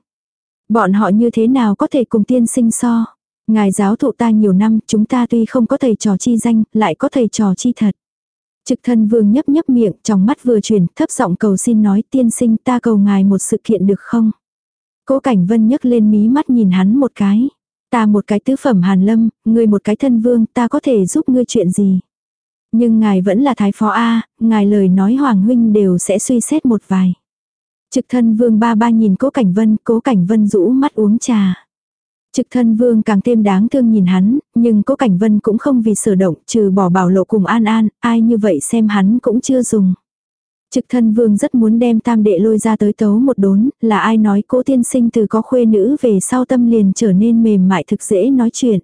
Bọn họ như thế nào có thể cùng tiên sinh so. Ngài giáo thụ ta nhiều năm, chúng ta tuy không có thầy trò chi danh, lại có thầy trò chi thật. Trực thân vương nhấp nhấp miệng, trong mắt vừa chuyển, thấp giọng cầu xin nói tiên sinh ta cầu ngài một sự kiện được không? Cố Cảnh Vân nhấc lên mí mắt nhìn hắn một cái. Ta một cái tứ phẩm hàn lâm, ngươi một cái thân vương, ta có thể giúp ngươi chuyện gì? Nhưng ngài vẫn là thái phó A, ngài lời nói hoàng huynh đều sẽ suy xét một vài. Trực thân vương ba ba nhìn cố cảnh vân, cố cảnh vân rũ mắt uống trà. Trực thân vương càng thêm đáng thương nhìn hắn, nhưng cố cảnh vân cũng không vì sở động, trừ bỏ bảo lộ cùng an an, ai như vậy xem hắn cũng chưa dùng. Trực thân vương rất muốn đem tam đệ lôi ra tới tấu một đốn, là ai nói cố tiên sinh từ có khuê nữ về sau tâm liền trở nên mềm mại thực dễ nói chuyện.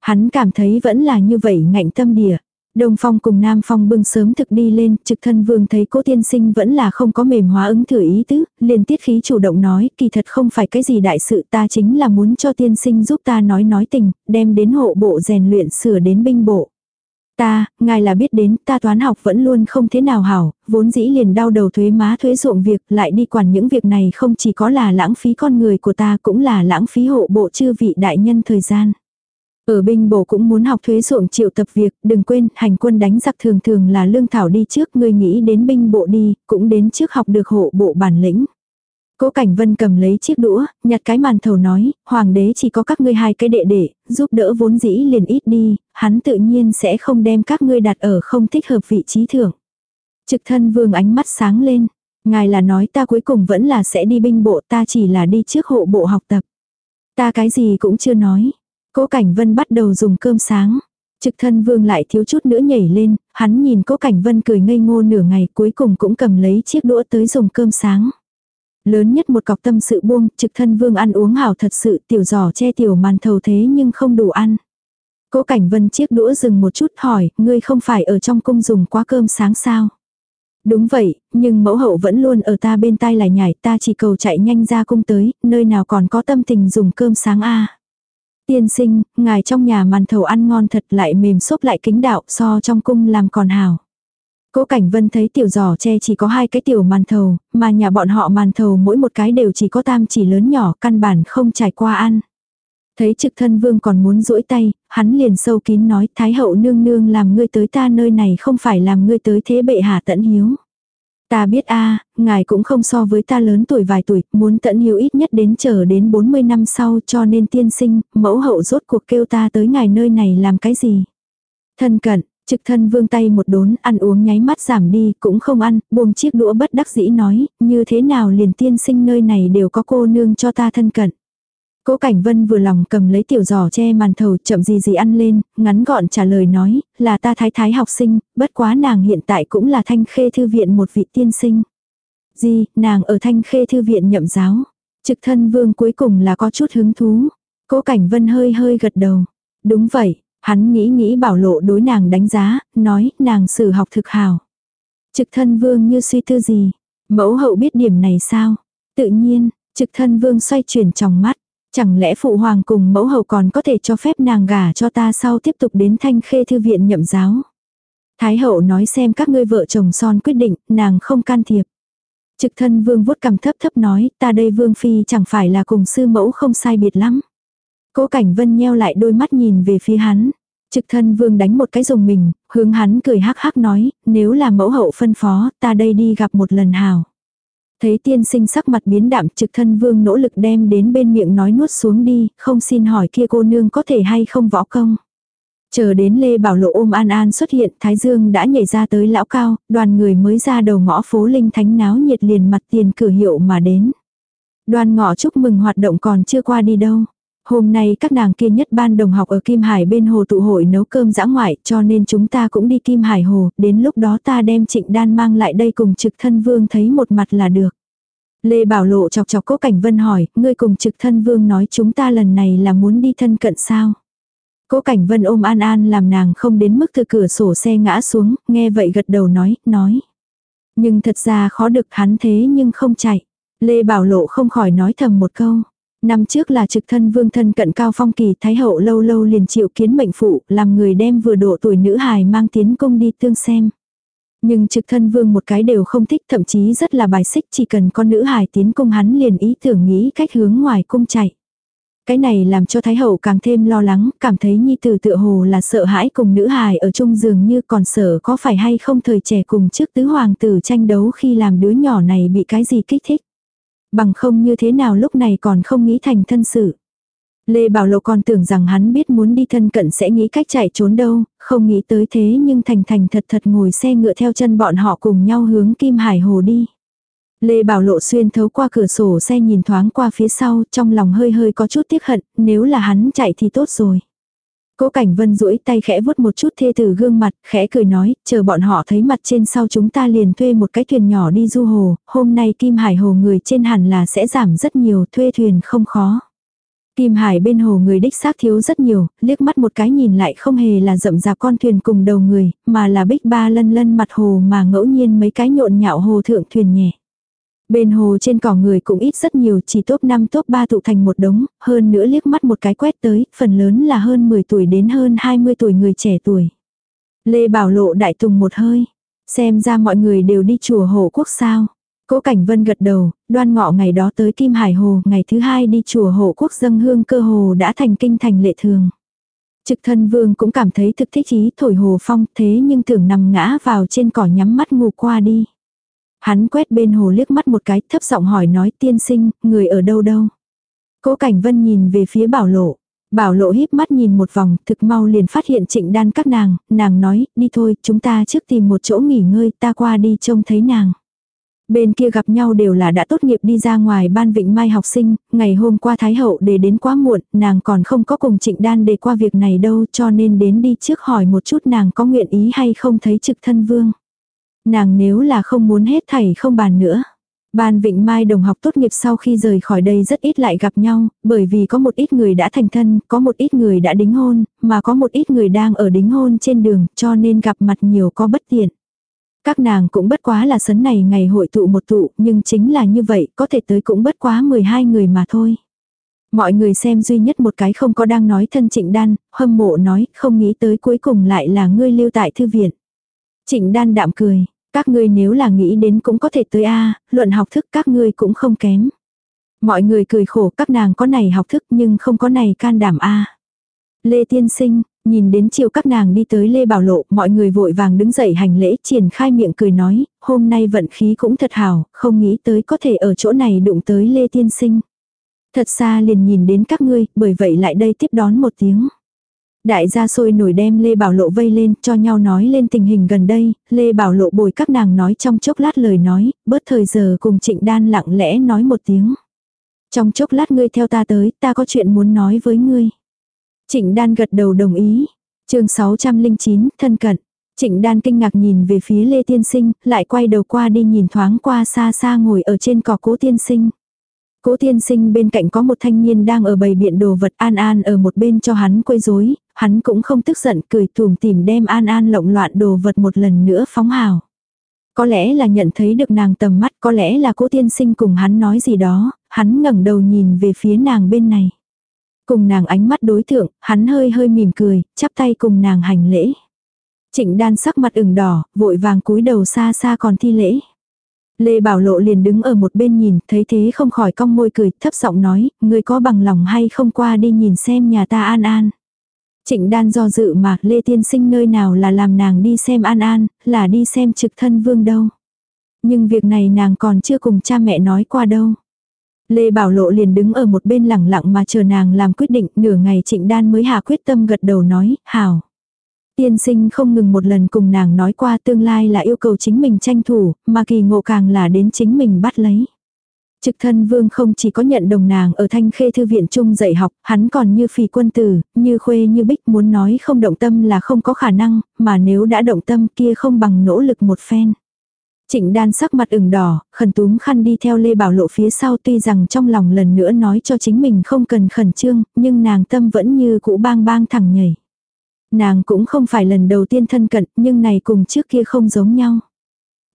Hắn cảm thấy vẫn là như vậy ngạnh tâm địa. Đông Phong cùng Nam Phong bưng sớm thực đi lên, trực thân vương thấy cố tiên sinh vẫn là không có mềm hóa ứng thử ý tứ, liền tiết khí chủ động nói, kỳ thật không phải cái gì đại sự ta chính là muốn cho tiên sinh giúp ta nói nói tình, đem đến hộ bộ rèn luyện sửa đến binh bộ. Ta, ngài là biết đến, ta toán học vẫn luôn không thế nào hảo, vốn dĩ liền đau đầu thuế má thuế ruộng việc, lại đi quản những việc này không chỉ có là lãng phí con người của ta cũng là lãng phí hộ bộ chư vị đại nhân thời gian. Ở binh bộ cũng muốn học thuế ruộng triệu tập việc, đừng quên, hành quân đánh giặc thường thường là lương thảo đi trước, ngươi nghĩ đến binh bộ đi, cũng đến trước học được hộ bộ bản lĩnh. Cố Cảnh Vân cầm lấy chiếc đũa, nhặt cái màn thầu nói, hoàng đế chỉ có các ngươi hai cái đệ đệ, giúp đỡ vốn dĩ liền ít đi, hắn tự nhiên sẽ không đem các ngươi đặt ở không thích hợp vị trí thưởng. Trực thân vương ánh mắt sáng lên, ngài là nói ta cuối cùng vẫn là sẽ đi binh bộ ta chỉ là đi trước hộ bộ học tập. Ta cái gì cũng chưa nói. Cố Cảnh Vân bắt đầu dùng cơm sáng. Trực thân vương lại thiếu chút nữa nhảy lên, hắn nhìn Cố Cảnh Vân cười ngây ngô nửa ngày cuối cùng cũng cầm lấy chiếc đũa tới dùng cơm sáng. Lớn nhất một cọc tâm sự buông, trực thân vương ăn uống hảo thật sự tiểu giỏ che tiểu màn thầu thế nhưng không đủ ăn. Cố Cảnh Vân chiếc đũa dừng một chút hỏi, ngươi không phải ở trong cung dùng quá cơm sáng sao? Đúng vậy, nhưng mẫu hậu vẫn luôn ở ta bên tai lại nhảy ta chỉ cầu chạy nhanh ra cung tới, nơi nào còn có tâm tình dùng cơm sáng a Tiên sinh, ngài trong nhà màn thầu ăn ngon thật lại mềm xốp lại kính đạo so trong cung làm còn hào. Cố Cảnh Vân thấy tiểu giỏ tre chỉ có hai cái tiểu màn thầu, mà nhà bọn họ màn thầu mỗi một cái đều chỉ có tam chỉ lớn nhỏ, căn bản không trải qua ăn. Thấy trực thân vương còn muốn duỗi tay, hắn liền sâu kín nói Thái hậu nương nương làm ngươi tới ta nơi này không phải làm ngươi tới thế bệ hạ tận hiếu. Ta biết a ngài cũng không so với ta lớn tuổi vài tuổi, muốn tận hiếu ít nhất đến chờ đến 40 năm sau cho nên tiên sinh, mẫu hậu rốt cuộc kêu ta tới ngài nơi này làm cái gì. Thân cận, trực thân vương tay một đốn, ăn uống nháy mắt giảm đi, cũng không ăn, buông chiếc đũa bất đắc dĩ nói, như thế nào liền tiên sinh nơi này đều có cô nương cho ta thân cận. Cố Cảnh Vân vừa lòng cầm lấy tiểu giỏ che màn thầu chậm gì gì ăn lên, ngắn gọn trả lời nói, là ta thái thái học sinh, bất quá nàng hiện tại cũng là thanh khê thư viện một vị tiên sinh. Gì, nàng ở thanh khê thư viện nhậm giáo. Trực thân vương cuối cùng là có chút hứng thú. Cố Cảnh Vân hơi hơi gật đầu. Đúng vậy, hắn nghĩ nghĩ bảo lộ đối nàng đánh giá, nói nàng sử học thực hào. Trực thân vương như suy tư gì. Mẫu hậu biết điểm này sao? Tự nhiên, trực thân vương xoay chuyển trong mắt. Chẳng lẽ phụ hoàng cùng mẫu hậu còn có thể cho phép nàng gả cho ta sau tiếp tục đến thanh khê thư viện nhậm giáo. Thái hậu nói xem các ngươi vợ chồng son quyết định, nàng không can thiệp. Trực thân vương vuốt cầm thấp thấp nói, ta đây vương phi chẳng phải là cùng sư mẫu không sai biệt lắm. Cố cảnh vân nheo lại đôi mắt nhìn về phía hắn. Trực thân vương đánh một cái rồng mình, hướng hắn cười hắc hắc nói, nếu là mẫu hậu phân phó, ta đây đi gặp một lần hào. Thấy tiên sinh sắc mặt biến đạm trực thân vương nỗ lực đem đến bên miệng nói nuốt xuống đi, không xin hỏi kia cô nương có thể hay không võ công. Chờ đến Lê Bảo Lộ ôm An An xuất hiện, Thái Dương đã nhảy ra tới lão cao, đoàn người mới ra đầu ngõ phố Linh Thánh náo nhiệt liền mặt tiền cửa hiệu mà đến. Đoàn ngõ chúc mừng hoạt động còn chưa qua đi đâu. Hôm nay các nàng kia nhất ban đồng học ở Kim Hải bên hồ tụ hội nấu cơm dã ngoại cho nên chúng ta cũng đi Kim Hải hồ, đến lúc đó ta đem trịnh đan mang lại đây cùng trực thân vương thấy một mặt là được. Lê Bảo Lộ chọc chọc cố cảnh vân hỏi, ngươi cùng trực thân vương nói chúng ta lần này là muốn đi thân cận sao. Cố cảnh vân ôm An An làm nàng không đến mức từ cửa sổ xe ngã xuống, nghe vậy gật đầu nói, nói. Nhưng thật ra khó được hắn thế nhưng không chạy. Lê Bảo Lộ không khỏi nói thầm một câu. Năm trước là trực thân vương thân cận cao phong kỳ thái hậu lâu lâu liền chịu kiến mệnh phụ, làm người đem vừa độ tuổi nữ hài mang tiến cung đi tương xem. Nhưng trực thân vương một cái đều không thích thậm chí rất là bài xích chỉ cần con nữ hài tiến cung hắn liền ý tưởng nghĩ cách hướng ngoài cung chạy. Cái này làm cho Thái Hậu càng thêm lo lắng, cảm thấy nhi tử tựa hồ là sợ hãi cùng nữ hài ở chung giường như còn sợ có phải hay không thời trẻ cùng trước tứ hoàng tử tranh đấu khi làm đứa nhỏ này bị cái gì kích thích. Bằng không như thế nào lúc này còn không nghĩ thành thân sự. Lê Bảo Lộ còn tưởng rằng hắn biết muốn đi thân cận sẽ nghĩ cách chạy trốn đâu, không nghĩ tới thế nhưng thành thành thật thật ngồi xe ngựa theo chân bọn họ cùng nhau hướng Kim Hải Hồ đi. Lê Bảo Lộ xuyên thấu qua cửa sổ xe nhìn thoáng qua phía sau, trong lòng hơi hơi có chút tiếc hận, nếu là hắn chạy thì tốt rồi. Cố Cảnh Vân duỗi tay khẽ vuốt một chút thê tử gương mặt, khẽ cười nói, chờ bọn họ thấy mặt trên sau chúng ta liền thuê một cái thuyền nhỏ đi du hồ, hôm nay Kim Hải hồ người trên hẳn là sẽ giảm rất nhiều, thuê thuyền không khó. Kim Hải bên hồ người đích xác thiếu rất nhiều, liếc mắt một cái nhìn lại không hề là rậm rạp con thuyền cùng đầu người, mà là bích ba lân lân mặt hồ mà ngẫu nhiên mấy cái nhộn nhạo hồ thượng thuyền nhẹ. Bên hồ trên cỏ người cũng ít rất nhiều, chỉ top 5 top 3 tụ thành một đống, hơn nữa liếc mắt một cái quét tới, phần lớn là hơn 10 tuổi đến hơn 20 tuổi người trẻ tuổi. Lê Bảo Lộ đại tùng một hơi, xem ra mọi người đều đi chùa hồ quốc sao. Cố Cảnh Vân gật đầu, đoan ngọ ngày đó tới Kim Hải Hồ, ngày thứ hai đi chùa hộ quốc dâng hương cơ hồ đã thành kinh thành lệ thường. Trực thân vương cũng cảm thấy thực thích ý thổi hồ phong thế nhưng tưởng nằm ngã vào trên cỏ nhắm mắt ngủ qua đi. Hắn quét bên hồ liếc mắt một cái thấp giọng hỏi nói tiên sinh, người ở đâu đâu. Cố Cảnh Vân nhìn về phía bảo lộ. Bảo lộ híp mắt nhìn một vòng, thực mau liền phát hiện trịnh đan các nàng, nàng nói, đi thôi, chúng ta trước tìm một chỗ nghỉ ngơi, ta qua đi trông thấy nàng. Bên kia gặp nhau đều là đã tốt nghiệp đi ra ngoài ban vịnh mai học sinh, ngày hôm qua Thái Hậu để đến quá muộn, nàng còn không có cùng trịnh đan để qua việc này đâu cho nên đến đi trước hỏi một chút nàng có nguyện ý hay không thấy trực thân vương. Nàng nếu là không muốn hết thảy không bàn nữa. Ban Vịnh Mai đồng học tốt nghiệp sau khi rời khỏi đây rất ít lại gặp nhau, bởi vì có một ít người đã thành thân, có một ít người đã đính hôn, mà có một ít người đang ở đính hôn trên đường, cho nên gặp mặt nhiều có bất tiện. Các nàng cũng bất quá là sấn này ngày hội tụ một tụ, nhưng chính là như vậy, có thể tới cũng bất quá 12 người mà thôi. Mọi người xem duy nhất một cái không có đang nói thân trịnh đan, hâm mộ nói, không nghĩ tới cuối cùng lại là ngươi lưu tại thư viện. Trịnh đan đạm cười, các ngươi nếu là nghĩ đến cũng có thể tới a luận học thức các ngươi cũng không kém. Mọi người cười khổ các nàng có này học thức nhưng không có này can đảm a Lê Tiên Sinh, nhìn đến chiều các nàng đi tới Lê Bảo Lộ, mọi người vội vàng đứng dậy hành lễ triển khai miệng cười nói, hôm nay vận khí cũng thật hào không nghĩ tới có thể ở chỗ này đụng tới Lê Tiên Sinh. Thật xa liền nhìn đến các ngươi, bởi vậy lại đây tiếp đón một tiếng. Đại gia sôi nổi đem Lê Bảo Lộ vây lên, cho nhau nói lên tình hình gần đây, Lê Bảo Lộ bồi các nàng nói trong chốc lát lời nói, bớt thời giờ cùng Trịnh Đan lặng lẽ nói một tiếng. Trong chốc lát ngươi theo ta tới, ta có chuyện muốn nói với ngươi. Trịnh Đan gật đầu đồng ý. chương 609, thân cận. Trịnh Đan kinh ngạc nhìn về phía Lê Tiên Sinh, lại quay đầu qua đi nhìn thoáng qua xa xa ngồi ở trên cỏ cố Tiên Sinh. Cố tiên sinh bên cạnh có một thanh niên đang ở bầy biện đồ vật An An ở một bên cho hắn quấy rối, hắn cũng không tức giận cười thùm tìm đem An An lộng loạn đồ vật một lần nữa phóng hào. Có lẽ là nhận thấy được nàng tầm mắt, có lẽ là cố tiên sinh cùng hắn nói gì đó, hắn ngẩng đầu nhìn về phía nàng bên này. Cùng nàng ánh mắt đối tượng, hắn hơi hơi mỉm cười, chắp tay cùng nàng hành lễ. Trịnh đan sắc mặt ửng đỏ, vội vàng cúi đầu xa xa còn thi lễ. Lê Bảo Lộ liền đứng ở một bên nhìn, thấy thế không khỏi cong môi cười, thấp giọng nói, người có bằng lòng hay không qua đi nhìn xem nhà ta an an. Trịnh đan do dự mà Lê Tiên Sinh nơi nào là làm nàng đi xem an an, là đi xem trực thân vương đâu. Nhưng việc này nàng còn chưa cùng cha mẹ nói qua đâu. Lê Bảo Lộ liền đứng ở một bên lẳng lặng mà chờ nàng làm quyết định, nửa ngày trịnh đan mới hạ quyết tâm gật đầu nói, hảo. Tiên sinh không ngừng một lần cùng nàng nói qua tương lai là yêu cầu chính mình tranh thủ, mà kỳ ngộ càng là đến chính mình bắt lấy. Trực thân vương không chỉ có nhận đồng nàng ở thanh khê thư viện chung dạy học, hắn còn như phì quân tử, như khuê như bích muốn nói không động tâm là không có khả năng, mà nếu đã động tâm kia không bằng nỗ lực một phen. Trịnh đan sắc mặt ửng đỏ, khẩn túm khăn đi theo Lê Bảo Lộ phía sau tuy rằng trong lòng lần nữa nói cho chính mình không cần khẩn trương, nhưng nàng tâm vẫn như cũ bang bang thẳng nhảy. Nàng cũng không phải lần đầu tiên thân cận, nhưng này cùng trước kia không giống nhau.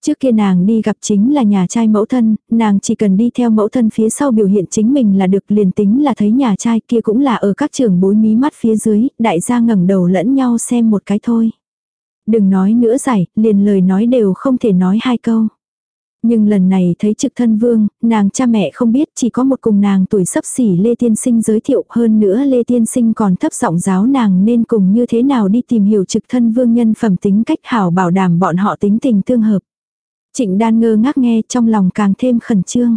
Trước kia nàng đi gặp chính là nhà trai mẫu thân, nàng chỉ cần đi theo mẫu thân phía sau biểu hiện chính mình là được liền tính là thấy nhà trai kia cũng là ở các trường bối mí mắt phía dưới, đại gia ngẩng đầu lẫn nhau xem một cái thôi. Đừng nói nữa giải, liền lời nói đều không thể nói hai câu. Nhưng lần này thấy trực thân vương, nàng cha mẹ không biết chỉ có một cùng nàng tuổi sấp xỉ Lê Tiên Sinh giới thiệu hơn nữa Lê Tiên Sinh còn thấp giọng giáo nàng nên cùng như thế nào đi tìm hiểu trực thân vương nhân phẩm tính cách hảo bảo đảm bọn họ tính tình tương hợp. Trịnh đan ngơ ngác nghe trong lòng càng thêm khẩn trương.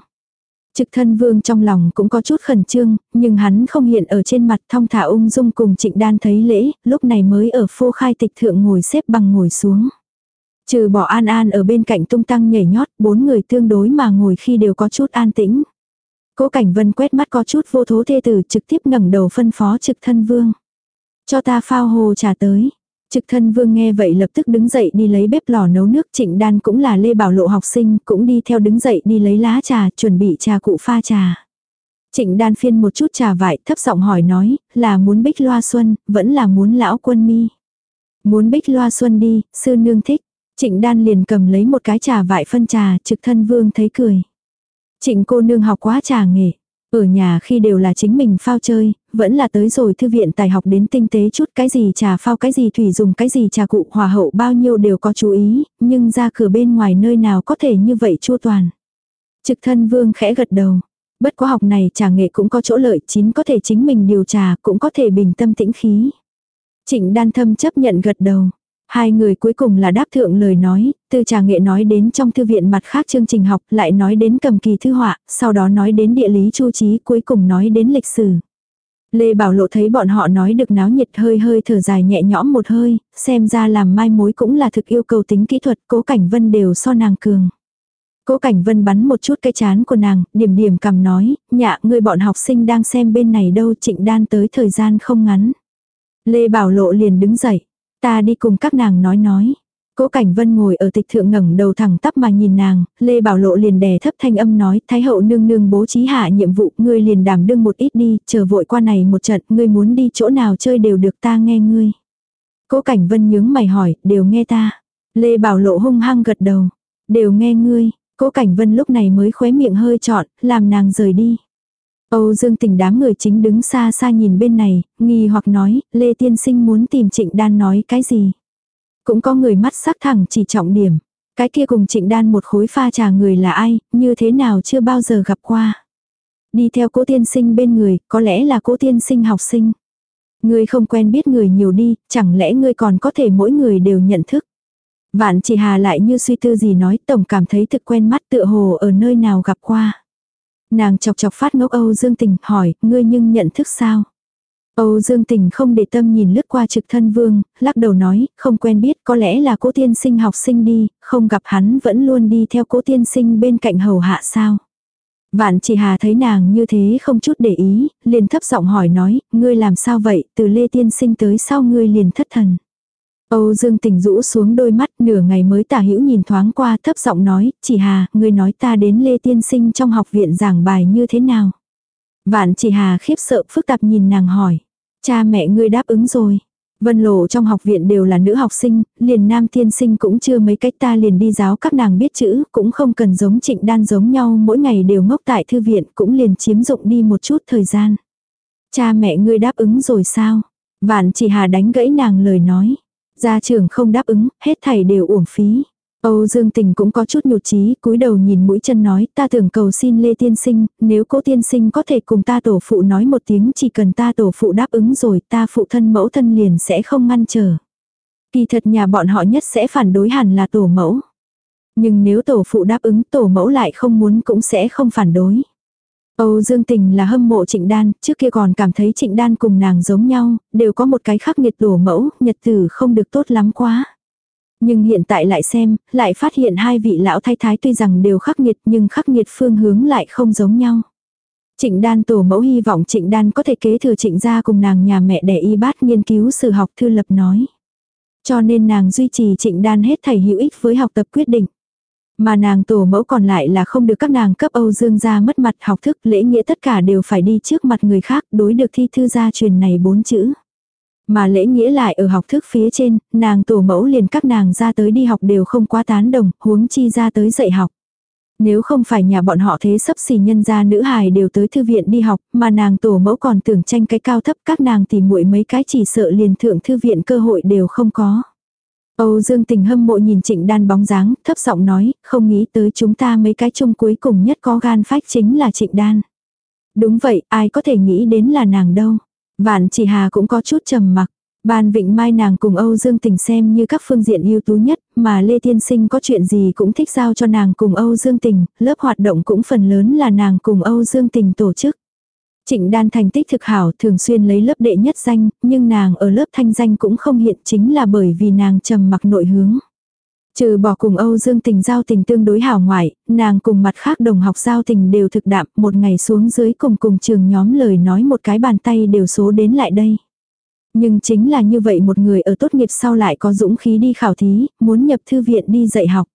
Trực thân vương trong lòng cũng có chút khẩn trương, nhưng hắn không hiện ở trên mặt thong thả ung dung cùng trịnh đan thấy lễ, lúc này mới ở phô khai tịch thượng ngồi xếp bằng ngồi xuống. Trừ bỏ An An ở bên cạnh tung tăng nhảy nhót, bốn người tương đối mà ngồi khi đều có chút an tĩnh. Cố Cảnh Vân quét mắt có chút vô thố thê tử trực tiếp ngẩng đầu phân phó trực thân vương. Cho ta phao hồ trà tới. Trực thân vương nghe vậy lập tức đứng dậy đi lấy bếp lò nấu nước trịnh đan cũng là lê bảo lộ học sinh cũng đi theo đứng dậy đi lấy lá trà chuẩn bị trà cụ pha trà. Trịnh đan phiên một chút trà vải thấp giọng hỏi nói là muốn bích loa xuân vẫn là muốn lão quân mi. Muốn bích loa xuân đi, sư nương thích. Trịnh đan liền cầm lấy một cái trà vải phân trà, trực thân vương thấy cười. Trịnh cô nương học quá trà nghệ. Ở nhà khi đều là chính mình phao chơi, vẫn là tới rồi thư viện tài học đến tinh tế chút cái gì trà phao cái gì thủy dùng cái gì trà cụ hòa hậu bao nhiêu đều có chú ý, nhưng ra cửa bên ngoài nơi nào có thể như vậy chua toàn. Trực thân vương khẽ gật đầu. Bất quá học này trà nghệ cũng có chỗ lợi chín có thể chính mình điều trà cũng có thể bình tâm tĩnh khí. Trịnh đan thâm chấp nhận gật đầu. Hai người cuối cùng là đáp thượng lời nói, từ trà nghệ nói đến trong thư viện mặt khác chương trình học, lại nói đến cầm kỳ thư họa, sau đó nói đến địa lý chu trí, cuối cùng nói đến lịch sử. Lê Bảo Lộ thấy bọn họ nói được náo nhiệt hơi hơi thở dài nhẹ nhõm một hơi, xem ra làm mai mối cũng là thực yêu cầu tính kỹ thuật, cố cảnh vân đều so nàng cường. Cố Cảnh Vân bắn một chút cái chán của nàng, điểm điểm cầm nói, nhạ người bọn học sinh đang xem bên này đâu trịnh đan tới thời gian không ngắn. Lê Bảo Lộ liền đứng dậy, ta đi cùng các nàng nói nói. Cố Cảnh Vân ngồi ở tịch thượng ngẩng đầu thẳng tắp mà nhìn nàng, Lê Bảo Lộ liền đè thấp thanh âm nói, Thái hậu nương nương bố trí hạ nhiệm vụ, ngươi liền đảm đương một ít đi, chờ vội qua này một trận, ngươi muốn đi chỗ nào chơi đều được ta nghe ngươi. Cố Cảnh Vân nhướng mày hỏi, đều nghe ta. Lê Bảo Lộ hung hăng gật đầu, đều nghe ngươi, Cố Cảnh Vân lúc này mới khóe miệng hơi trọn, làm nàng rời đi. Âu Dương Tình đám người chính đứng xa xa nhìn bên này, nghi hoặc nói, Lê Tiên Sinh muốn tìm Trịnh Đan nói cái gì. Cũng có người mắt sắc thẳng chỉ trọng điểm. Cái kia cùng Trịnh Đan một khối pha trà người là ai, như thế nào chưa bao giờ gặp qua. Đi theo cố tiên sinh bên người, có lẽ là cố tiên sinh học sinh. Ngươi không quen biết người nhiều đi, chẳng lẽ ngươi còn có thể mỗi người đều nhận thức. Vạn chỉ hà lại như suy tư gì nói tổng cảm thấy thực quen mắt tựa hồ ở nơi nào gặp qua. Nàng chọc chọc phát ngốc Âu Dương Tình hỏi, ngươi nhưng nhận thức sao? Âu Dương Tình không để tâm nhìn lướt qua trực thân vương, lắc đầu nói, không quen biết có lẽ là cố tiên sinh học sinh đi, không gặp hắn vẫn luôn đi theo cố tiên sinh bên cạnh hầu hạ sao. Vạn chỉ hà thấy nàng như thế không chút để ý, liền thấp giọng hỏi nói, ngươi làm sao vậy, từ lê tiên sinh tới sau ngươi liền thất thần. Âu Dương Tình rũ xuống đôi mắt nửa ngày mới tả hữu nhìn thoáng qua thấp giọng nói, chỉ hà, người nói ta đến Lê Tiên Sinh trong học viện giảng bài như thế nào. Vạn chỉ hà khiếp sợ phức tạp nhìn nàng hỏi. Cha mẹ ngươi đáp ứng rồi. Vân lộ trong học viện đều là nữ học sinh, liền nam tiên sinh cũng chưa mấy cách ta liền đi giáo các nàng biết chữ, cũng không cần giống trịnh đan giống nhau mỗi ngày đều ngốc tại thư viện, cũng liền chiếm dụng đi một chút thời gian. Cha mẹ ngươi đáp ứng rồi sao? Vạn chỉ hà đánh gãy nàng lời nói. Gia trưởng không đáp ứng, hết thảy đều uổng phí. Âu Dương Tình cũng có chút nhụt chí, cúi đầu nhìn mũi chân nói, ta tưởng cầu xin Lê Tiên Sinh, nếu cố Tiên Sinh có thể cùng ta tổ phụ nói một tiếng chỉ cần ta tổ phụ đáp ứng rồi ta phụ thân mẫu thân liền sẽ không ngăn trở. Kỳ thật nhà bọn họ nhất sẽ phản đối hẳn là tổ mẫu. Nhưng nếu tổ phụ đáp ứng tổ mẫu lại không muốn cũng sẽ không phản đối. Âu Dương Tình là hâm mộ Trịnh Đan, trước kia còn cảm thấy Trịnh Đan cùng nàng giống nhau, đều có một cái khắc nghiệt đổ mẫu, nhật tử không được tốt lắm quá. Nhưng hiện tại lại xem, lại phát hiện hai vị lão thái thái tuy rằng đều khắc nghiệt nhưng khắc nghiệt phương hướng lại không giống nhau. Trịnh Đan tổ mẫu hy vọng Trịnh Đan có thể kế thừa Trịnh gia cùng nàng nhà mẹ đẻ y bát nghiên cứu sử học thư lập nói. Cho nên nàng duy trì Trịnh Đan hết thảy hữu ích với học tập quyết định. Mà nàng tổ mẫu còn lại là không được các nàng cấp Âu Dương gia mất mặt học thức lễ nghĩa tất cả đều phải đi trước mặt người khác đối được thi thư gia truyền này bốn chữ. Mà lễ nghĩa lại ở học thức phía trên, nàng tổ mẫu liền các nàng ra tới đi học đều không quá tán đồng, huống chi ra tới dạy học. Nếu không phải nhà bọn họ thế sắp xỉ nhân gia nữ hài đều tới thư viện đi học, mà nàng tổ mẫu còn tưởng tranh cái cao thấp các nàng tìm muội mấy cái chỉ sợ liền thượng thư viện cơ hội đều không có. Âu Dương Tình hâm mộ nhìn Trịnh Đan bóng dáng, thấp giọng nói, không nghĩ tới chúng ta mấy cái chung cuối cùng nhất có gan phách chính là Trịnh Đan. Đúng vậy, ai có thể nghĩ đến là nàng đâu. Vạn chỉ hà cũng có chút trầm mặc. Ban Vịnh Mai nàng cùng Âu Dương Tình xem như các phương diện ưu tú nhất, mà Lê Thiên Sinh có chuyện gì cũng thích giao cho nàng cùng Âu Dương Tình, lớp hoạt động cũng phần lớn là nàng cùng Âu Dương Tình tổ chức. Trịnh đan thành tích thực hảo thường xuyên lấy lớp đệ nhất danh, nhưng nàng ở lớp thanh danh cũng không hiện chính là bởi vì nàng trầm mặc nội hướng. Trừ bỏ cùng Âu Dương tình giao tình tương đối hảo ngoại, nàng cùng mặt khác đồng học giao tình đều thực đạm, một ngày xuống dưới cùng cùng trường nhóm lời nói một cái bàn tay đều số đến lại đây. Nhưng chính là như vậy một người ở tốt nghiệp sau lại có dũng khí đi khảo thí, muốn nhập thư viện đi dạy học.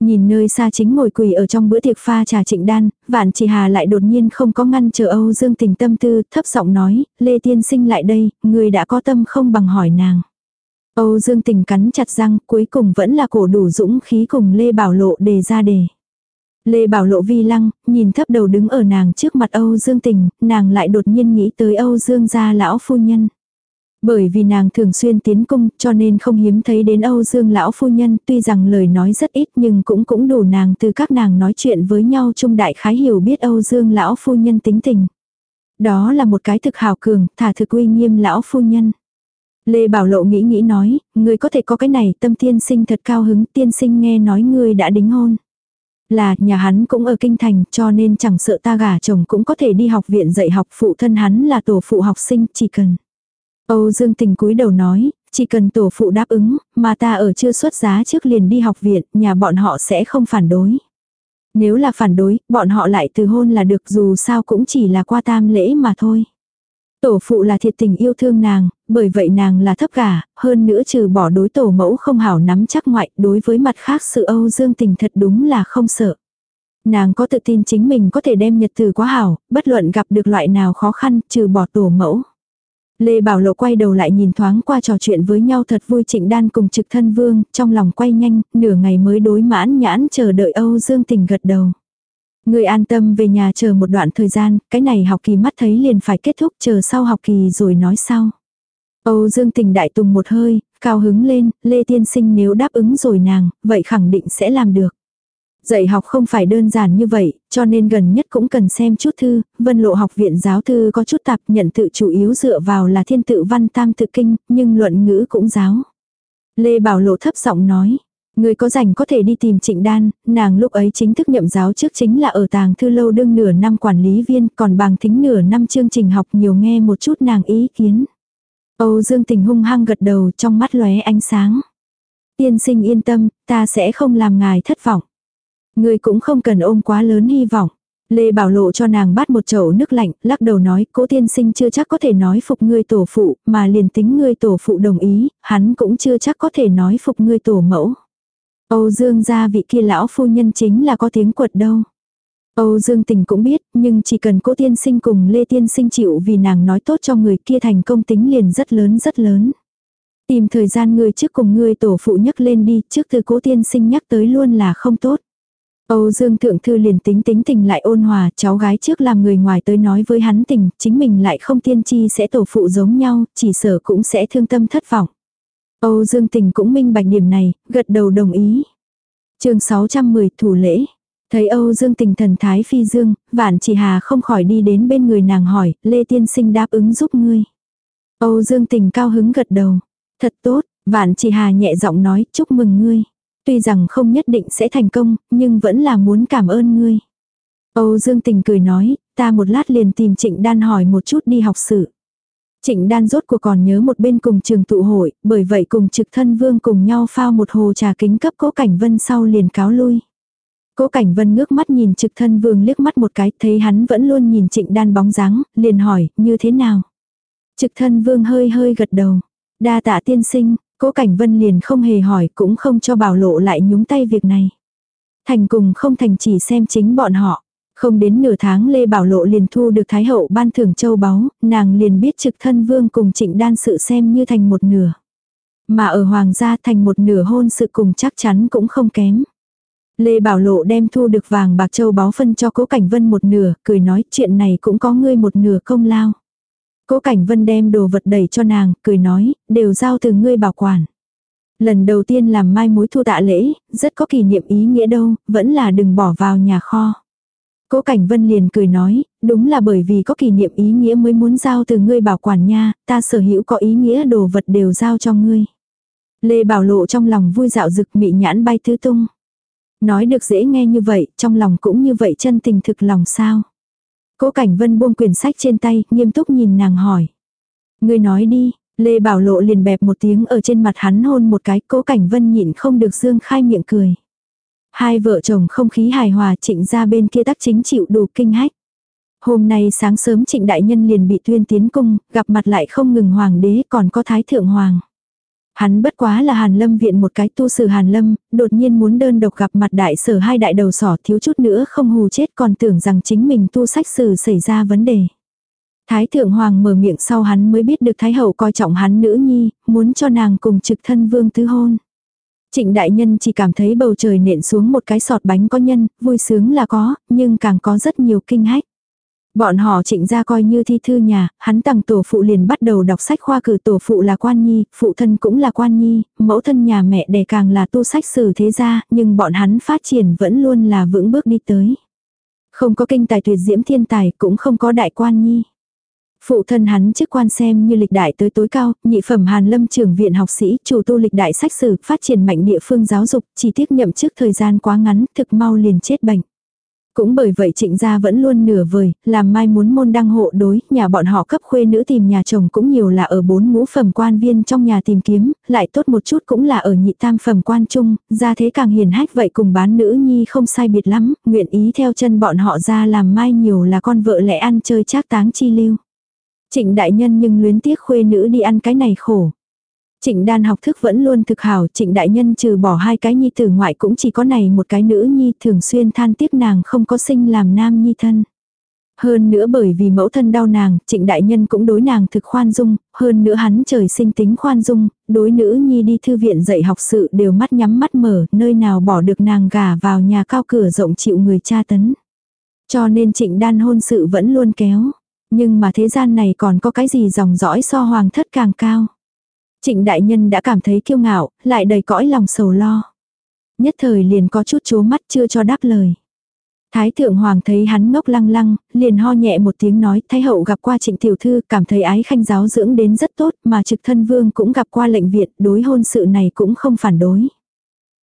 Nhìn nơi xa chính ngồi quỳ ở trong bữa tiệc pha trà trịnh đan, vạn chỉ hà lại đột nhiên không có ngăn chờ Âu Dương tình tâm tư, thấp giọng nói, Lê Tiên sinh lại đây, người đã có tâm không bằng hỏi nàng. Âu Dương tình cắn chặt răng, cuối cùng vẫn là cổ đủ dũng khí cùng Lê Bảo Lộ đề ra đề. Lê Bảo Lộ vi lăng, nhìn thấp đầu đứng ở nàng trước mặt Âu Dương tình, nàng lại đột nhiên nghĩ tới Âu Dương gia lão phu nhân. Bởi vì nàng thường xuyên tiến cung cho nên không hiếm thấy đến Âu Dương lão phu nhân tuy rằng lời nói rất ít nhưng cũng cũng đủ nàng từ các nàng nói chuyện với nhau trung đại khái hiểu biết Âu Dương lão phu nhân tính tình. Đó là một cái thực hào cường, thả thực uy nghiêm lão phu nhân. Lê Bảo Lộ nghĩ nghĩ nói, ngươi có thể có cái này, tâm tiên sinh thật cao hứng, tiên sinh nghe nói ngươi đã đính hôn. Là, nhà hắn cũng ở kinh thành, cho nên chẳng sợ ta gả chồng cũng có thể đi học viện dạy học, phụ thân hắn là tổ phụ học sinh, chỉ cần. Âu Dương Tình cúi đầu nói, chỉ cần tổ phụ đáp ứng, mà ta ở chưa xuất giá trước liền đi học viện, nhà bọn họ sẽ không phản đối. Nếu là phản đối, bọn họ lại từ hôn là được dù sao cũng chỉ là qua tam lễ mà thôi. Tổ phụ là thiệt tình yêu thương nàng, bởi vậy nàng là thấp gà, hơn nữa trừ bỏ đối tổ mẫu không hảo nắm chắc ngoại, đối với mặt khác sự Âu Dương tình thật đúng là không sợ. Nàng có tự tin chính mình có thể đem nhật từ quá hảo, bất luận gặp được loại nào khó khăn, trừ bỏ tổ mẫu. Lê Bảo Lộ quay đầu lại nhìn thoáng qua trò chuyện với nhau thật vui trịnh đan cùng trực thân vương, trong lòng quay nhanh, nửa ngày mới đối mãn nhãn chờ đợi Âu Dương Tình gật đầu. Người an tâm về nhà chờ một đoạn thời gian, cái này học kỳ mắt thấy liền phải kết thúc chờ sau học kỳ rồi nói sau. Âu Dương Tình đại tùng một hơi, cao hứng lên, Lê Tiên Sinh nếu đáp ứng rồi nàng, vậy khẳng định sẽ làm được. Dạy học không phải đơn giản như vậy, cho nên gần nhất cũng cần xem chút thư, vân lộ học viện giáo thư có chút tạp nhận tự chủ yếu dựa vào là thiên tự văn tam tự kinh, nhưng luận ngữ cũng giáo. Lê Bảo Lộ thấp giọng nói, người có rảnh có thể đi tìm trịnh đan, nàng lúc ấy chính thức nhậm giáo trước chính là ở tàng thư lâu đương nửa năm quản lý viên, còn bằng thính nửa năm chương trình học nhiều nghe một chút nàng ý kiến. Âu Dương Tình hung hăng gật đầu trong mắt lóe ánh sáng. Tiên sinh yên tâm, ta sẽ không làm ngài thất vọng. Ngươi cũng không cần ôm quá lớn hy vọng. Lê Bảo Lộ cho nàng bắt một chậu nước lạnh, lắc đầu nói, cố tiên sinh chưa chắc có thể nói phục ngươi tổ phụ, mà liền tính ngươi tổ phụ đồng ý, hắn cũng chưa chắc có thể nói phục ngươi tổ mẫu. Âu Dương gia vị kia lão phu nhân chính là có tiếng quật đâu. Âu Dương Tình cũng biết, nhưng chỉ cần cố tiên sinh cùng Lê tiên sinh chịu vì nàng nói tốt cho người kia thành công tính liền rất lớn rất lớn. Tìm thời gian ngươi trước cùng ngươi tổ phụ nhắc lên đi, trước từ cố tiên sinh nhắc tới luôn là không tốt. Âu Dương Thượng Thư liền tính tính tình lại ôn hòa, cháu gái trước làm người ngoài tới nói với hắn tình, chính mình lại không tiên tri sẽ tổ phụ giống nhau, chỉ sở cũng sẽ thương tâm thất vọng. Âu Dương Tình cũng minh bạch điểm này, gật đầu đồng ý. chương 610 thủ lễ. Thấy Âu Dương Tình thần thái phi dương, vạn chỉ hà không khỏi đi đến bên người nàng hỏi, Lê Tiên Sinh đáp ứng giúp ngươi. Âu Dương Tình cao hứng gật đầu. Thật tốt, vạn chỉ hà nhẹ giọng nói, chúc mừng ngươi. Tuy rằng không nhất định sẽ thành công, nhưng vẫn là muốn cảm ơn ngươi. Âu Dương Tình cười nói, ta một lát liền tìm Trịnh Đan hỏi một chút đi học sự. Trịnh Đan rốt cuộc còn nhớ một bên cùng trường tụ hội, bởi vậy cùng trực thân vương cùng nhau phao một hồ trà kính cấp cố cảnh vân sau liền cáo lui. Cố cảnh vân ngước mắt nhìn trực thân vương liếc mắt một cái, thấy hắn vẫn luôn nhìn trịnh đan bóng dáng, liền hỏi, như thế nào? Trực thân vương hơi hơi gật đầu. Đa tạ tiên sinh, Cố Cảnh Vân liền không hề hỏi cũng không cho bảo lộ lại nhúng tay việc này. Thành cùng không thành chỉ xem chính bọn họ. Không đến nửa tháng Lê Bảo Lộ liền thu được Thái Hậu ban thưởng châu báu, nàng liền biết trực thân vương cùng trịnh đan sự xem như thành một nửa. Mà ở Hoàng gia thành một nửa hôn sự cùng chắc chắn cũng không kém. Lê Bảo Lộ đem thu được vàng bạc châu báu phân cho Cố Cảnh Vân một nửa, cười nói chuyện này cũng có ngươi một nửa công lao. Cố Cảnh Vân đem đồ vật đẩy cho nàng, cười nói, đều giao từ ngươi bảo quản. Lần đầu tiên làm mai mối thu tạ lễ, rất có kỷ niệm ý nghĩa đâu, vẫn là đừng bỏ vào nhà kho. Cố Cảnh Vân liền cười nói, đúng là bởi vì có kỷ niệm ý nghĩa mới muốn giao từ ngươi bảo quản nha, ta sở hữu có ý nghĩa đồ vật đều giao cho ngươi. Lê Bảo Lộ trong lòng vui dạo rực mị nhãn bay tứ tung. Nói được dễ nghe như vậy, trong lòng cũng như vậy chân tình thực lòng sao. Cố Cảnh Vân buông quyển sách trên tay, nghiêm túc nhìn nàng hỏi. Ngươi nói đi, Lê Bảo Lộ liền bẹp một tiếng ở trên mặt hắn hôn một cái, Cố Cảnh Vân nhịn không được dương khai miệng cười. Hai vợ chồng không khí hài hòa trịnh ra bên kia tác chính chịu đủ kinh hách. Hôm nay sáng sớm trịnh đại nhân liền bị tuyên tiến cung, gặp mặt lại không ngừng hoàng đế còn có thái thượng hoàng. Hắn bất quá là Hàn Lâm viện một cái tu sử Hàn Lâm, đột nhiên muốn đơn độc gặp mặt đại sở hai đại đầu sỏ thiếu chút nữa không hù chết còn tưởng rằng chính mình tu sách sử xảy ra vấn đề. Thái thượng hoàng mở miệng sau hắn mới biết được Thái hậu coi trọng hắn nữ nhi, muốn cho nàng cùng trực thân vương tứ hôn. Trịnh đại nhân chỉ cảm thấy bầu trời nện xuống một cái sọt bánh có nhân, vui sướng là có, nhưng càng có rất nhiều kinh hách. Bọn họ trịnh ra coi như thi thư nhà, hắn tặng tổ phụ liền bắt đầu đọc sách khoa cử tổ phụ là quan nhi, phụ thân cũng là quan nhi, mẫu thân nhà mẹ đẻ càng là tu sách sử thế gia, nhưng bọn hắn phát triển vẫn luôn là vững bước đi tới. Không có kinh tài tuyệt diễm thiên tài cũng không có đại quan nhi. Phụ thân hắn chức quan xem như lịch đại tới tối cao, nhị phẩm Hàn Lâm trưởng viện học sĩ, chủ tu lịch đại sách sử, phát triển mạnh địa phương giáo dục, chỉ tiếc nhậm chức thời gian quá ngắn, thực mau liền chết bệnh. Cũng bởi vậy trịnh gia vẫn luôn nửa vời, làm mai muốn môn đăng hộ đối, nhà bọn họ cấp khuê nữ tìm nhà chồng cũng nhiều là ở bốn ngũ phẩm quan viên trong nhà tìm kiếm, lại tốt một chút cũng là ở nhị tam phẩm quan trung, ra thế càng hiền hách vậy cùng bán nữ nhi không sai biệt lắm, nguyện ý theo chân bọn họ ra làm mai nhiều là con vợ lẽ ăn chơi trác táng chi lưu. Trịnh đại nhân nhưng luyến tiếc khuê nữ đi ăn cái này khổ. Trịnh đan học thức vẫn luôn thực hảo, trịnh đại nhân trừ bỏ hai cái nhi tử ngoại cũng chỉ có này một cái nữ nhi thường xuyên than tiếc nàng không có sinh làm nam nhi thân. Hơn nữa bởi vì mẫu thân đau nàng, trịnh đại nhân cũng đối nàng thực khoan dung, hơn nữa hắn trời sinh tính khoan dung, đối nữ nhi đi thư viện dạy học sự đều mắt nhắm mắt mở, nơi nào bỏ được nàng gả vào nhà cao cửa rộng chịu người cha tấn. Cho nên trịnh đan hôn sự vẫn luôn kéo. Nhưng mà thế gian này còn có cái gì dòng dõi so hoàng thất càng cao. Trịnh đại nhân đã cảm thấy kiêu ngạo, lại đầy cõi lòng sầu lo. Nhất thời liền có chút chố mắt chưa cho đáp lời. Thái thượng hoàng thấy hắn ngốc lăng lăng, liền ho nhẹ một tiếng nói, thái hậu gặp qua trịnh tiểu thư, cảm thấy ái khanh giáo dưỡng đến rất tốt, mà trực thân vương cũng gặp qua lệnh viện, đối hôn sự này cũng không phản đối.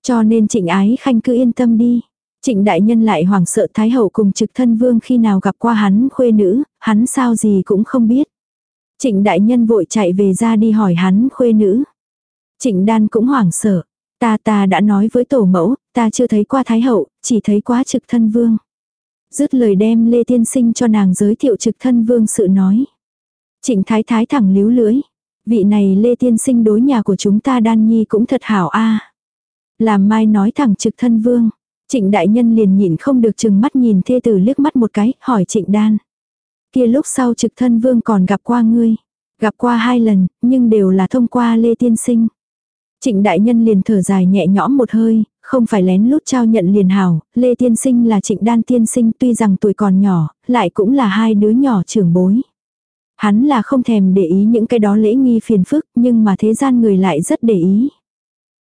Cho nên trịnh ái khanh cứ yên tâm đi. Trịnh đại nhân lại hoảng sợ thái hậu cùng trực thân vương khi nào gặp qua hắn khuê nữ, hắn sao gì cũng không biết. Trịnh đại nhân vội chạy về ra đi hỏi hắn khuê nữ. Trịnh đan cũng hoảng sợ. Ta ta đã nói với tổ mẫu, ta chưa thấy qua thái hậu, chỉ thấy quá trực thân vương. Dứt lời đem Lê Tiên Sinh cho nàng giới thiệu trực thân vương sự nói. Trịnh thái thái thẳng líu lưỡi. Vị này Lê Tiên Sinh đối nhà của chúng ta đan nhi cũng thật hảo a Làm mai nói thẳng trực thân vương. Trịnh đại nhân liền nhìn không được chừng mắt nhìn thê tử liếc mắt một cái, hỏi trịnh đan. Kia lúc sau trực thân vương còn gặp qua ngươi. Gặp qua hai lần, nhưng đều là thông qua Lê Tiên Sinh. Trịnh đại nhân liền thở dài nhẹ nhõm một hơi, không phải lén lút trao nhận liền hảo, Lê Tiên Sinh là trịnh đan tiên sinh tuy rằng tuổi còn nhỏ, lại cũng là hai đứa nhỏ trưởng bối. Hắn là không thèm để ý những cái đó lễ nghi phiền phức, nhưng mà thế gian người lại rất để ý.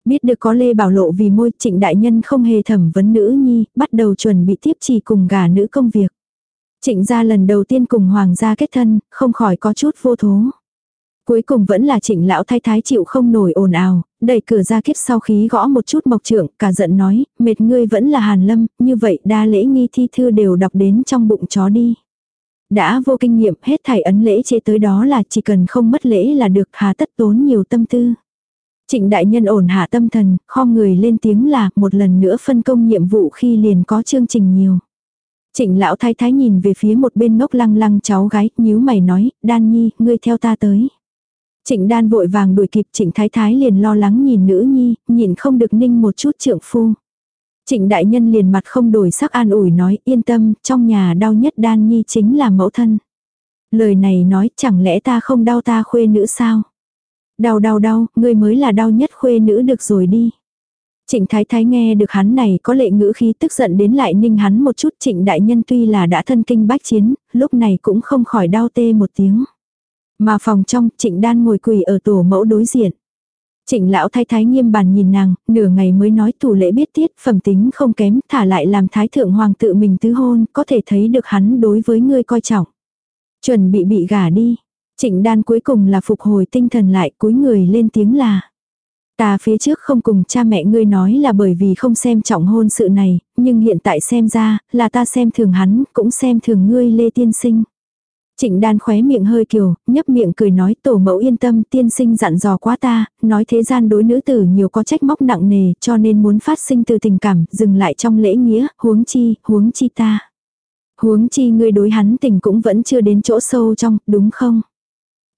Biết được có Lê Bảo Lộ vì môi trịnh đại nhân không hề thẩm vấn nữ nhi, bắt đầu chuẩn bị tiếp trì cùng gà nữ công việc. Trịnh gia lần đầu tiên cùng hoàng gia kết thân, không khỏi có chút vô thố. Cuối cùng vẫn là trịnh lão thái thái chịu không nổi ồn ào, đẩy cửa ra kiếp sau khí gõ một chút mộc trưởng, cả giận nói, mệt ngươi vẫn là hàn lâm, như vậy đa lễ nghi thi thư đều đọc đến trong bụng chó đi. Đã vô kinh nghiệm hết thảy ấn lễ chế tới đó là chỉ cần không mất lễ là được hà tất tốn nhiều tâm tư. Trịnh đại nhân ổn hạ tâm thần, kho người lên tiếng là một lần nữa phân công nhiệm vụ khi liền có chương trình nhiều. Trịnh lão thái thái nhìn về phía một bên ngốc lăng lăng cháu gái, nhíu mày nói, đan nhi, ngươi theo ta tới. Trịnh đan vội vàng đuổi kịp trịnh thái thái liền lo lắng nhìn nữ nhi, nhìn không được ninh một chút trượng phu. Trịnh đại nhân liền mặt không đổi sắc an ủi nói yên tâm, trong nhà đau nhất đan nhi chính là mẫu thân. Lời này nói chẳng lẽ ta không đau ta khuê nữ sao? Đau đau đau, ngươi mới là đau nhất khuê nữ được rồi đi. Trịnh Thái Thái nghe được hắn này có lệ ngữ khí tức giận đến lại ninh hắn một chút trịnh đại nhân tuy là đã thân kinh bách chiến, lúc này cũng không khỏi đau tê một tiếng. Mà phòng trong trịnh đan ngồi quỳ ở tổ mẫu đối diện. Trịnh lão thái thái nghiêm bàn nhìn nàng, nửa ngày mới nói thủ lễ biết tiết, phẩm tính không kém, thả lại làm thái thượng hoàng tự mình tứ hôn, có thể thấy được hắn đối với ngươi coi trọng. Chuẩn bị bị gả đi. Trịnh đan cuối cùng là phục hồi tinh thần lại cúi người lên tiếng là. Ta phía trước không cùng cha mẹ ngươi nói là bởi vì không xem trọng hôn sự này, nhưng hiện tại xem ra, là ta xem thường hắn, cũng xem thường ngươi Lê Tiên Sinh. Trịnh đan khóe miệng hơi kiều, nhấp miệng cười nói tổ mẫu yên tâm tiên sinh dặn dò quá ta, nói thế gian đối nữ tử nhiều có trách móc nặng nề cho nên muốn phát sinh từ tình cảm, dừng lại trong lễ nghĩa, huống chi, huống chi ta. Huống chi ngươi đối hắn tình cũng vẫn chưa đến chỗ sâu trong, đúng không?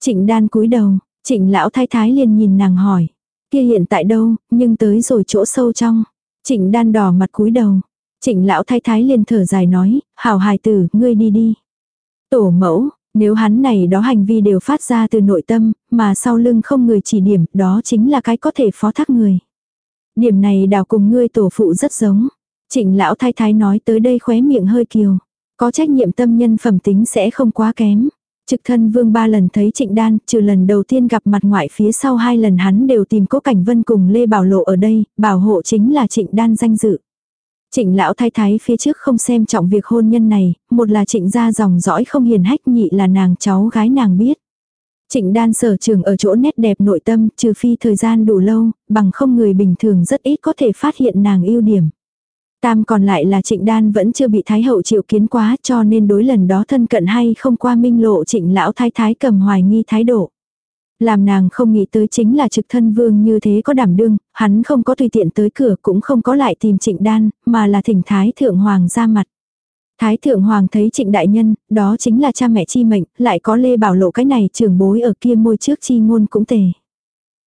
Trịnh đan cúi đầu, trịnh lão thái thái liền nhìn nàng hỏi. Kia hiện tại đâu, nhưng tới rồi chỗ sâu trong. Trịnh đan đỏ mặt cúi đầu. Trịnh lão thái thái liền thở dài nói, hảo hài tử, ngươi đi đi. Tổ mẫu, nếu hắn này đó hành vi đều phát ra từ nội tâm, mà sau lưng không người chỉ điểm, đó chính là cái có thể phó thác người. Điểm này đào cùng ngươi tổ phụ rất giống. Trịnh lão thái thái nói tới đây khóe miệng hơi kiều. Có trách nhiệm tâm nhân phẩm tính sẽ không quá kém. Trực thân vương ba lần thấy trịnh đan, trừ lần đầu tiên gặp mặt ngoại phía sau hai lần hắn đều tìm cố cảnh vân cùng Lê Bảo Lộ ở đây, bảo hộ chính là trịnh đan danh dự. Trịnh lão thái thái phía trước không xem trọng việc hôn nhân này, một là trịnh gia dòng dõi không hiền hách nhị là nàng cháu gái nàng biết. Trịnh đan sở trường ở chỗ nét đẹp nội tâm trừ phi thời gian đủ lâu, bằng không người bình thường rất ít có thể phát hiện nàng ưu điểm. Tam còn lại là trịnh đan vẫn chưa bị thái hậu chịu kiến quá cho nên đối lần đó thân cận hay không qua minh lộ trịnh lão thái thái cầm hoài nghi thái độ. Làm nàng không nghĩ tới chính là trực thân vương như thế có đảm đương, hắn không có tùy tiện tới cửa cũng không có lại tìm trịnh đan, mà là thỉnh thái thượng hoàng ra mặt. Thái thượng hoàng thấy trịnh đại nhân, đó chính là cha mẹ chi mệnh, lại có lê bảo lộ cái này trưởng bối ở kia môi trước chi ngôn cũng tề.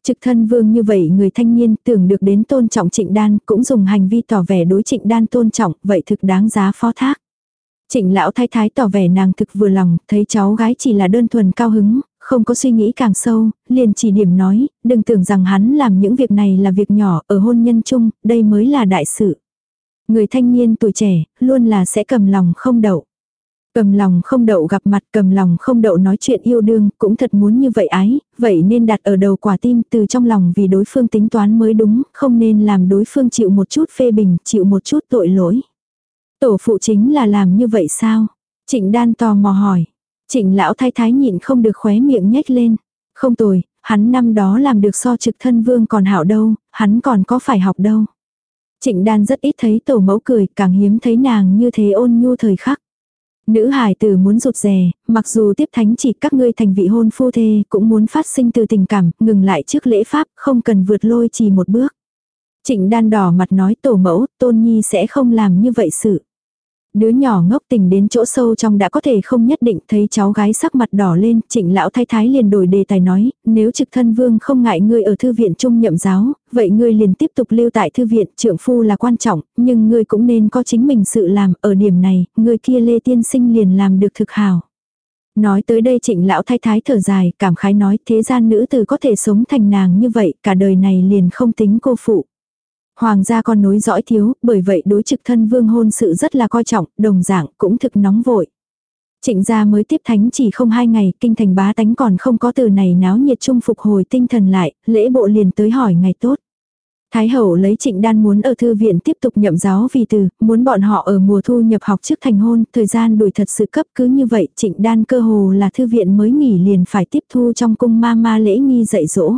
Trực thân vương như vậy người thanh niên tưởng được đến tôn trọng trịnh đan cũng dùng hành vi tỏ vẻ đối trịnh đan tôn trọng, vậy thực đáng giá phó thác. Trịnh lão thái thái tỏ vẻ nàng thực vừa lòng, thấy cháu gái chỉ là đơn thuần cao hứng, không có suy nghĩ càng sâu, liền chỉ điểm nói, đừng tưởng rằng hắn làm những việc này là việc nhỏ, ở hôn nhân chung, đây mới là đại sự. Người thanh niên tuổi trẻ, luôn là sẽ cầm lòng không đậu. Cầm lòng không đậu gặp mặt cầm lòng không đậu nói chuyện yêu đương cũng thật muốn như vậy ái, vậy nên đặt ở đầu quả tim từ trong lòng vì đối phương tính toán mới đúng, không nên làm đối phương chịu một chút phê bình, chịu một chút tội lỗi. Tổ phụ chính là làm như vậy sao? Trịnh đan tò mò hỏi. Trịnh lão thái thái nhịn không được khóe miệng nhếch lên. Không tồi, hắn năm đó làm được so trực thân vương còn hảo đâu, hắn còn có phải học đâu. Trịnh đan rất ít thấy tổ mẫu cười, càng hiếm thấy nàng như thế ôn nhu thời khắc. Nữ hài tử muốn rụt rè, mặc dù tiếp thánh chỉ các ngươi thành vị hôn phu thê cũng muốn phát sinh từ tình cảm, ngừng lại trước lễ pháp, không cần vượt lôi chỉ một bước. Trịnh đan đỏ mặt nói tổ mẫu, tôn nhi sẽ không làm như vậy sự. Đứa nhỏ ngốc tình đến chỗ sâu trong đã có thể không nhất định thấy cháu gái sắc mặt đỏ lên, trịnh lão thái thái liền đổi đề tài nói, nếu trực thân vương không ngại ngươi ở thư viện trung nhậm giáo, vậy ngươi liền tiếp tục lưu tại thư viện, trượng phu là quan trọng, nhưng ngươi cũng nên có chính mình sự làm, ở điểm này, ngươi kia lê tiên sinh liền làm được thực hào. Nói tới đây trịnh lão thái thái thở dài, cảm khái nói thế gian nữ tử có thể sống thành nàng như vậy, cả đời này liền không tính cô phụ. Hoàng gia con nối dõi thiếu, bởi vậy đối trực thân vương hôn sự rất là coi trọng, đồng dạng cũng thực nóng vội. Trịnh gia mới tiếp thánh chỉ không hai ngày, kinh thành bá tánh còn không có từ này náo nhiệt chung phục hồi tinh thần lại, lễ bộ liền tới hỏi ngày tốt. Thái hậu lấy trịnh đan muốn ở thư viện tiếp tục nhậm giáo vì từ, muốn bọn họ ở mùa thu nhập học trước thành hôn, thời gian đuổi thật sự cấp cứ như vậy, trịnh đan cơ hồ là thư viện mới nghỉ liền phải tiếp thu trong cung ma ma lễ nghi dạy dỗ.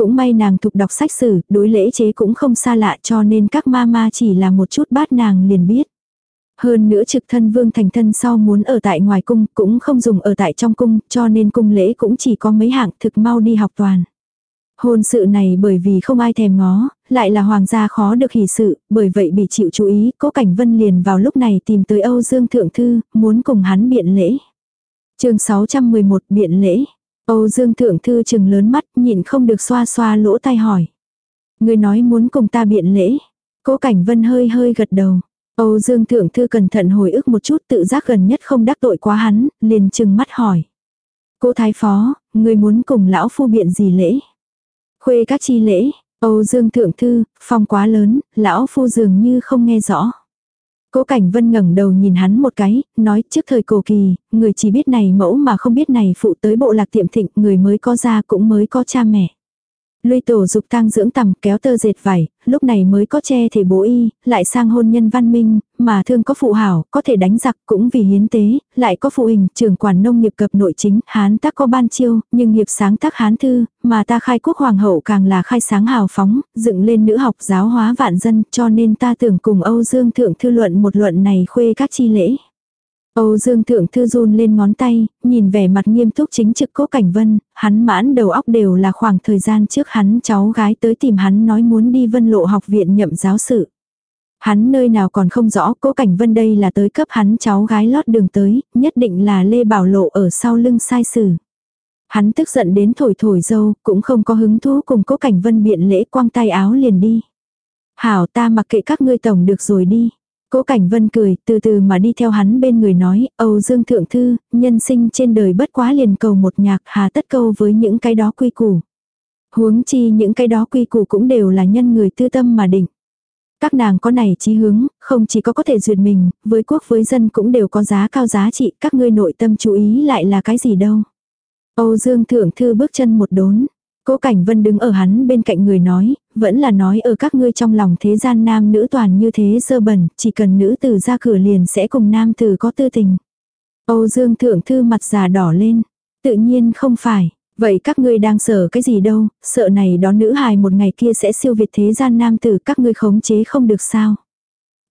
Cũng may nàng thục đọc sách sử, đối lễ chế cũng không xa lạ cho nên các ma ma chỉ là một chút bát nàng liền biết. Hơn nữa trực thân vương thành thân sau muốn ở tại ngoài cung cũng không dùng ở tại trong cung cho nên cung lễ cũng chỉ có mấy hạng thực mau đi học toàn. Hôn sự này bởi vì không ai thèm ngó, lại là hoàng gia khó được hỷ sự, bởi vậy bị chịu chú ý, cố cảnh vân liền vào lúc này tìm tới Âu Dương Thượng Thư, muốn cùng hắn biện lễ. chương 611 biện lễ. Âu Dương Thượng Thư chừng lớn mắt, nhịn không được xoa xoa lỗ tai hỏi. Người nói muốn cùng ta biện lễ. Cố Cảnh Vân hơi hơi gật đầu. Âu Dương Thượng Thư cẩn thận hồi ức một chút tự giác gần nhất không đắc tội quá hắn, liền chừng mắt hỏi. Cố Thái Phó, người muốn cùng lão phu biện gì lễ? Khuê các chi lễ, Âu Dương Thượng Thư, phong quá lớn, lão phu dường như không nghe rõ. Cố Cảnh Vân ngẩng đầu nhìn hắn một cái, nói trước thời cổ kỳ, người chỉ biết này mẫu mà không biết này phụ tới bộ lạc tiệm thịnh, người mới có gia cũng mới có cha mẹ lui tổ dục tang dưỡng tầm kéo tơ dệt vải, lúc này mới có che thể bố y, lại sang hôn nhân văn minh, mà thương có phụ hảo, có thể đánh giặc cũng vì hiến tế, lại có phụ hình, trưởng quản nông nghiệp cập nội chính, hán tác có ban chiêu, nhưng nghiệp sáng tác hán thư, mà ta khai quốc hoàng hậu càng là khai sáng hào phóng, dựng lên nữ học giáo hóa vạn dân, cho nên ta tưởng cùng Âu Dương Thượng Thư luận một luận này khuê các chi lễ. Âu Dương Thượng Thư run lên ngón tay, nhìn vẻ mặt nghiêm túc chính trực cố cảnh vân, hắn mãn đầu óc đều là khoảng thời gian trước hắn cháu gái tới tìm hắn nói muốn đi vân lộ học viện nhậm giáo sự. Hắn nơi nào còn không rõ cố cảnh vân đây là tới cấp hắn cháu gái lót đường tới, nhất định là Lê Bảo Lộ ở sau lưng sai sử. Hắn tức giận đến thổi thổi dâu, cũng không có hứng thú cùng cố cảnh vân biện lễ quang tay áo liền đi. Hảo ta mặc kệ các ngươi tổng được rồi đi. Cố Cảnh Vân cười, từ từ mà đi theo hắn bên người nói, Âu Dương Thượng Thư, nhân sinh trên đời bất quá liền cầu một nhạc hà tất câu với những cái đó quy củ. Huống chi những cái đó quy củ cũng đều là nhân người tư tâm mà định. Các nàng có này chí hướng, không chỉ có có thể duyệt mình, với quốc với dân cũng đều có giá cao giá trị, các ngươi nội tâm chú ý lại là cái gì đâu. Âu Dương Thượng Thư bước chân một đốn, Cố Cảnh Vân đứng ở hắn bên cạnh người nói, vẫn là nói ở các ngươi trong lòng thế gian nam nữ toàn như thế dơ bẩn, chỉ cần nữ tử ra cửa liền sẽ cùng nam tử có tư tình. Âu Dương Thượng Thư mặt già đỏ lên. Tự nhiên không phải. Vậy các ngươi đang sợ cái gì đâu, sợ này đó nữ hài một ngày kia sẽ siêu việt thế gian nam tử các ngươi khống chế không được sao.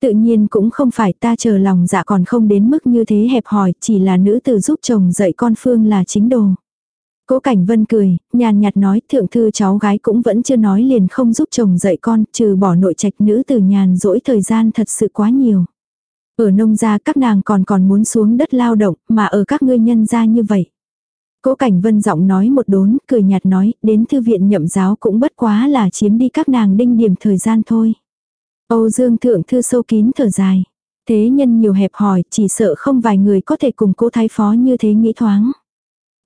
Tự nhiên cũng không phải ta chờ lòng dạ còn không đến mức như thế hẹp hòi, chỉ là nữ tử giúp chồng dạy con phương là chính đồ. Cố Cảnh Vân cười, nhàn nhạt nói thượng thư cháu gái cũng vẫn chưa nói liền không giúp chồng dạy con, trừ bỏ nội trạch nữ từ nhàn dỗi thời gian thật sự quá nhiều. Ở nông gia các nàng còn còn muốn xuống đất lao động, mà ở các ngươi nhân gia như vậy. Cố Cảnh Vân giọng nói một đốn, cười nhạt nói, đến thư viện nhậm giáo cũng bất quá là chiếm đi các nàng đinh điểm thời gian thôi. Âu Dương Thượng Thư sâu kín thở dài. Thế nhân nhiều hẹp hòi, chỉ sợ không vài người có thể cùng cố thái phó như thế nghĩ thoáng.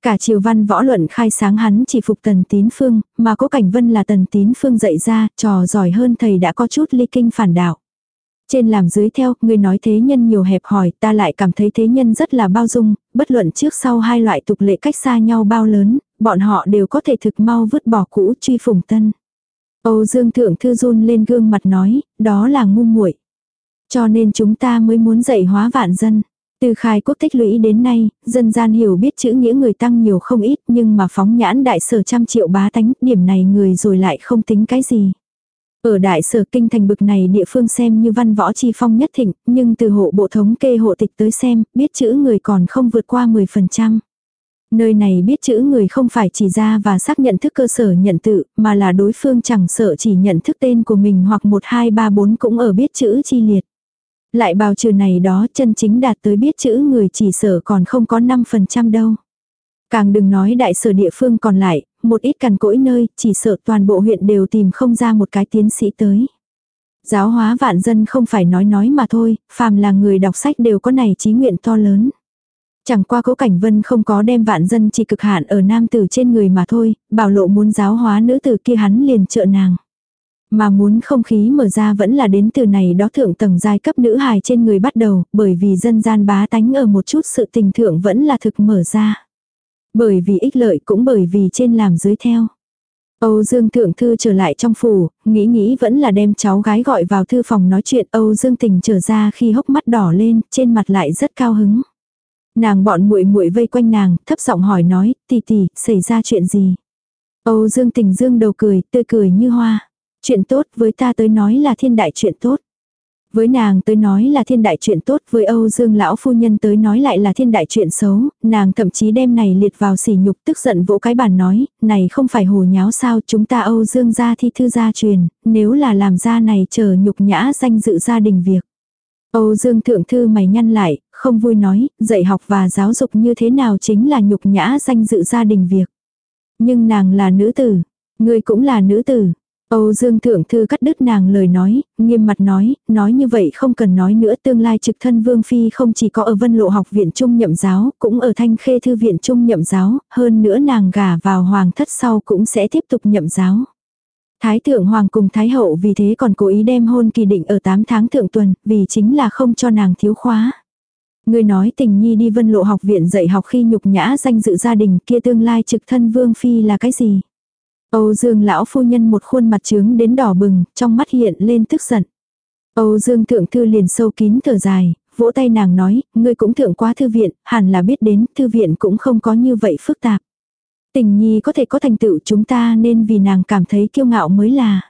Cả triều văn võ luận khai sáng hắn chỉ phục tần tín phương, mà cố cảnh vân là tần tín phương dạy ra, trò giỏi hơn thầy đã có chút ly kinh phản đạo. Trên làm dưới theo, người nói thế nhân nhiều hẹp hòi, ta lại cảm thấy thế nhân rất là bao dung, bất luận trước sau hai loại tục lệ cách xa nhau bao lớn, bọn họ đều có thể thực mau vứt bỏ cũ truy phùng tân. Âu Dương Thượng Thư run lên gương mặt nói, đó là ngu muội. Cho nên chúng ta mới muốn dạy hóa vạn dân. Từ khai quốc tích lũy đến nay, dân gian hiểu biết chữ nghĩa người tăng nhiều không ít nhưng mà phóng nhãn đại sở trăm triệu bá tánh, điểm này người rồi lại không tính cái gì. Ở đại sở kinh thành bực này địa phương xem như văn võ chi phong nhất thịnh, nhưng từ hộ bộ thống kê hộ tịch tới xem, biết chữ người còn không vượt qua 10%. Nơi này biết chữ người không phải chỉ ra và xác nhận thức cơ sở nhận tự, mà là đối phương chẳng sợ chỉ nhận thức tên của mình hoặc 1 2 3 4 cũng ở biết chữ chi liệt. Lại bào trừ này đó chân chính đạt tới biết chữ người chỉ sở còn không có 5% đâu. Càng đừng nói đại sở địa phương còn lại, một ít cằn cỗi nơi, chỉ sợ toàn bộ huyện đều tìm không ra một cái tiến sĩ tới. Giáo hóa vạn dân không phải nói nói mà thôi, phàm là người đọc sách đều có này chí nguyện to lớn. Chẳng qua cố cảnh vân không có đem vạn dân chỉ cực hạn ở nam tử trên người mà thôi, bảo lộ muốn giáo hóa nữ tử kia hắn liền trợ nàng. Mà muốn không khí mở ra vẫn là đến từ này đó thượng tầng giai cấp nữ hài trên người bắt đầu, bởi vì dân gian bá tánh ở một chút sự tình thượng vẫn là thực mở ra. Bởi vì ích lợi cũng bởi vì trên làm dưới theo. Âu Dương Thượng Thư trở lại trong phủ, nghĩ nghĩ vẫn là đem cháu gái gọi vào thư phòng nói chuyện Âu Dương Tình trở ra khi hốc mắt đỏ lên, trên mặt lại rất cao hứng. Nàng bọn muội muội vây quanh nàng, thấp giọng hỏi nói, tỷ tỷ, xảy ra chuyện gì? Âu Dương Tình dương đầu cười, tươi cười như hoa. Chuyện tốt với ta tới nói là thiên đại chuyện tốt. Với nàng tới nói là thiên đại chuyện tốt, với Âu Dương lão phu nhân tới nói lại là thiên đại chuyện xấu, nàng thậm chí đem này liệt vào sỉ nhục tức giận vỗ cái bàn nói, này không phải hồ nháo sao chúng ta Âu Dương gia thi thư gia truyền, nếu là làm ra này chờ nhục nhã danh dự gia đình việc. Âu Dương thượng thư mày nhăn lại, không vui nói, dạy học và giáo dục như thế nào chính là nhục nhã danh dự gia đình việc. Nhưng nàng là nữ tử, ngươi cũng là nữ tử, Âu Dương Thượng Thư cắt đứt nàng lời nói, nghiêm mặt nói, nói như vậy không cần nói nữa tương lai trực thân Vương Phi không chỉ có ở Vân Lộ học viện trung nhậm giáo, cũng ở Thanh Khê Thư viện trung nhậm giáo, hơn nữa nàng gả vào Hoàng thất sau cũng sẽ tiếp tục nhậm giáo. Thái thượng Hoàng cùng Thái hậu vì thế còn cố ý đem hôn kỳ định ở 8 tháng thượng tuần, vì chính là không cho nàng thiếu khóa. Người nói tình nhi đi vân lộ học viện dạy học khi nhục nhã danh dự gia đình kia tương lai trực thân Vương Phi là cái gì? Âu Dương lão phu nhân một khuôn mặt trướng đến đỏ bừng, trong mắt hiện lên tức giận. Âu Dương thượng thư liền sâu kín thở dài, vỗ tay nàng nói, ngươi cũng thượng quá thư viện, hẳn là biết đến, thư viện cũng không có như vậy phức tạp. Tình nhi có thể có thành tựu chúng ta nên vì nàng cảm thấy kiêu ngạo mới là.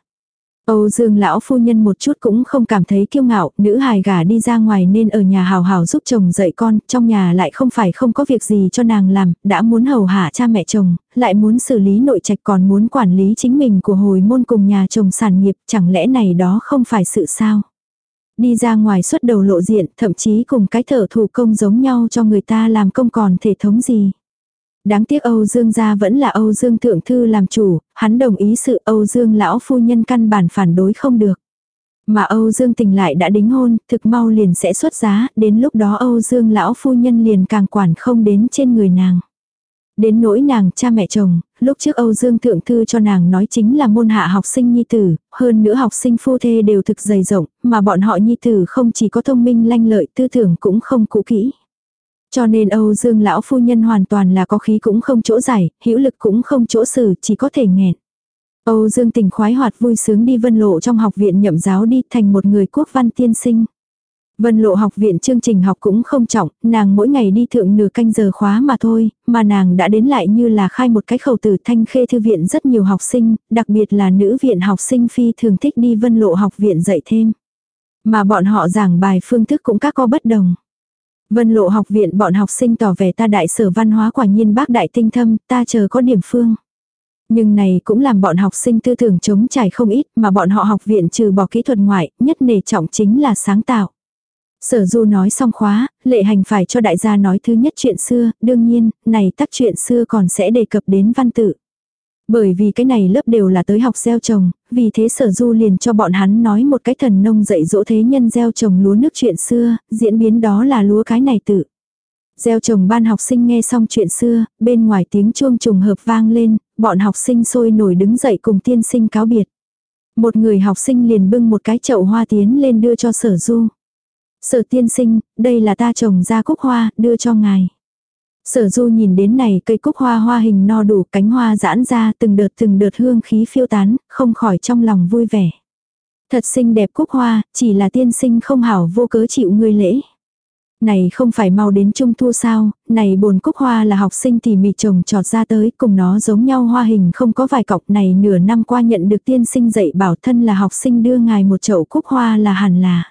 Âu Dương lão phu nhân một chút cũng không cảm thấy kiêu ngạo, nữ hài gả đi ra ngoài nên ở nhà hào hào giúp chồng dạy con, trong nhà lại không phải không có việc gì cho nàng làm, đã muốn hầu hạ cha mẹ chồng, lại muốn xử lý nội trạch còn muốn quản lý chính mình của hồi môn cùng nhà chồng sản nghiệp, chẳng lẽ này đó không phải sự sao? Đi ra ngoài xuất đầu lộ diện, thậm chí cùng cái thở thủ công giống nhau cho người ta làm công còn thể thống gì. Đáng tiếc Âu Dương gia vẫn là Âu Dương Thượng Thư làm chủ, hắn đồng ý sự Âu Dương lão phu nhân căn bản phản đối không được. Mà Âu Dương tình lại đã đính hôn, thực mau liền sẽ xuất giá, đến lúc đó Âu Dương lão phu nhân liền càng quản không đến trên người nàng. Đến nỗi nàng cha mẹ chồng, lúc trước Âu Dương Thượng Thư cho nàng nói chính là môn hạ học sinh nhi tử, hơn nữa học sinh phu thê đều thực dày rộng, mà bọn họ nhi tử không chỉ có thông minh lanh lợi tư tưởng cũng không cũ kỹ. Cho nên Âu Dương lão phu nhân hoàn toàn là có khí cũng không chỗ giải, hữu lực cũng không chỗ xử, chỉ có thể nghẹn. Âu Dương Tình khoái hoạt vui sướng đi vân lộ trong học viện nhậm giáo đi thành một người quốc văn tiên sinh. Vân lộ học viện chương trình học cũng không trọng, nàng mỗi ngày đi thượng nửa canh giờ khóa mà thôi, mà nàng đã đến lại như là khai một cái khẩu từ thanh khê thư viện rất nhiều học sinh, đặc biệt là nữ viện học sinh phi thường thích đi vân lộ học viện dạy thêm. Mà bọn họ giảng bài phương thức cũng các có bất đồng. Vân lộ học viện bọn học sinh tỏ vẻ ta đại sở văn hóa quả nhiên bác đại tinh thâm, ta chờ có điểm phương. Nhưng này cũng làm bọn học sinh tư tưởng chống trải không ít mà bọn họ học viện trừ bỏ kỹ thuật ngoại, nhất nề trọng chính là sáng tạo. Sở du nói xong khóa, lệ hành phải cho đại gia nói thứ nhất chuyện xưa, đương nhiên, này tắc chuyện xưa còn sẽ đề cập đến văn tự. Bởi vì cái này lớp đều là tới học gieo trồng, vì thế sở du liền cho bọn hắn nói một cái thần nông dạy dỗ thế nhân gieo trồng lúa nước chuyện xưa, diễn biến đó là lúa cái này tự. Gieo trồng ban học sinh nghe xong chuyện xưa, bên ngoài tiếng chuông trùng hợp vang lên, bọn học sinh sôi nổi đứng dậy cùng tiên sinh cáo biệt. Một người học sinh liền bưng một cái chậu hoa tiến lên đưa cho sở du. Sở tiên sinh, đây là ta trồng ra cúc hoa, đưa cho ngài. Sở du nhìn đến này cây cúc hoa hoa hình no đủ cánh hoa giãn ra từng đợt từng đợt hương khí phiêu tán, không khỏi trong lòng vui vẻ. Thật xinh đẹp cúc hoa, chỉ là tiên sinh không hảo vô cớ chịu ngươi lễ. Này không phải mau đến trung thu sao, này bồn cúc hoa là học sinh tỉ mỉ trồng trọt ra tới, cùng nó giống nhau hoa hình không có vài cọc này nửa năm qua nhận được tiên sinh dạy bảo thân là học sinh đưa ngài một chậu cúc hoa là hẳn là.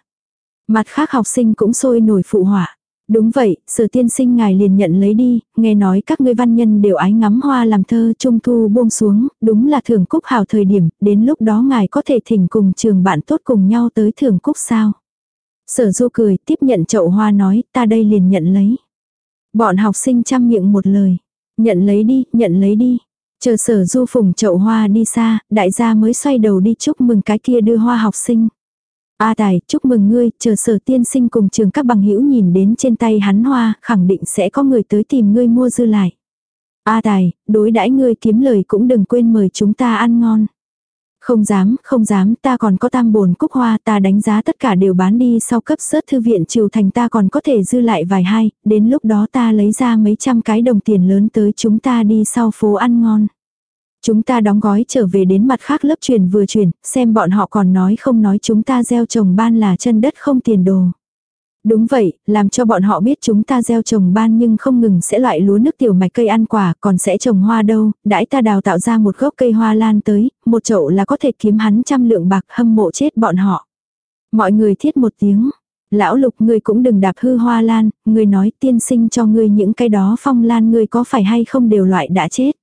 Mặt khác học sinh cũng sôi nổi phụ họa. Đúng vậy, sở tiên sinh ngài liền nhận lấy đi, nghe nói các ngươi văn nhân đều ái ngắm hoa làm thơ trung thu buông xuống, đúng là thưởng cúc hào thời điểm, đến lúc đó ngài có thể thỉnh cùng trường bạn tốt cùng nhau tới thưởng cúc sao. Sở du cười, tiếp nhận chậu hoa nói, ta đây liền nhận lấy. Bọn học sinh chăm miệng một lời. Nhận lấy đi, nhận lấy đi. Chờ sở du phùng chậu hoa đi xa, đại gia mới xoay đầu đi chúc mừng cái kia đưa hoa học sinh. A tài, chúc mừng ngươi, chờ sở tiên sinh cùng trường các bằng hữu nhìn đến trên tay hắn hoa, khẳng định sẽ có người tới tìm ngươi mua dư lại. A tài, đối đãi ngươi kiếm lời cũng đừng quên mời chúng ta ăn ngon. Không dám, không dám, ta còn có tam bồn cúc hoa, ta đánh giá tất cả đều bán đi sau cấp sớt thư viện triều thành ta còn có thể dư lại vài hai, đến lúc đó ta lấy ra mấy trăm cái đồng tiền lớn tới chúng ta đi sau phố ăn ngon. Chúng ta đóng gói trở về đến mặt khác lớp truyền vừa truyền, xem bọn họ còn nói không nói chúng ta gieo trồng ban là chân đất không tiền đồ. Đúng vậy, làm cho bọn họ biết chúng ta gieo trồng ban nhưng không ngừng sẽ loại lúa nước tiểu mạch cây ăn quả, còn sẽ trồng hoa đâu, đãi ta đào tạo ra một gốc cây hoa lan tới, một chậu là có thể kiếm hắn trăm lượng bạc hâm mộ chết bọn họ. Mọi người thiết một tiếng. Lão lục ngươi cũng đừng đạp hư hoa lan, ngươi nói tiên sinh cho ngươi những cái đó phong lan ngươi có phải hay không đều loại đã chết.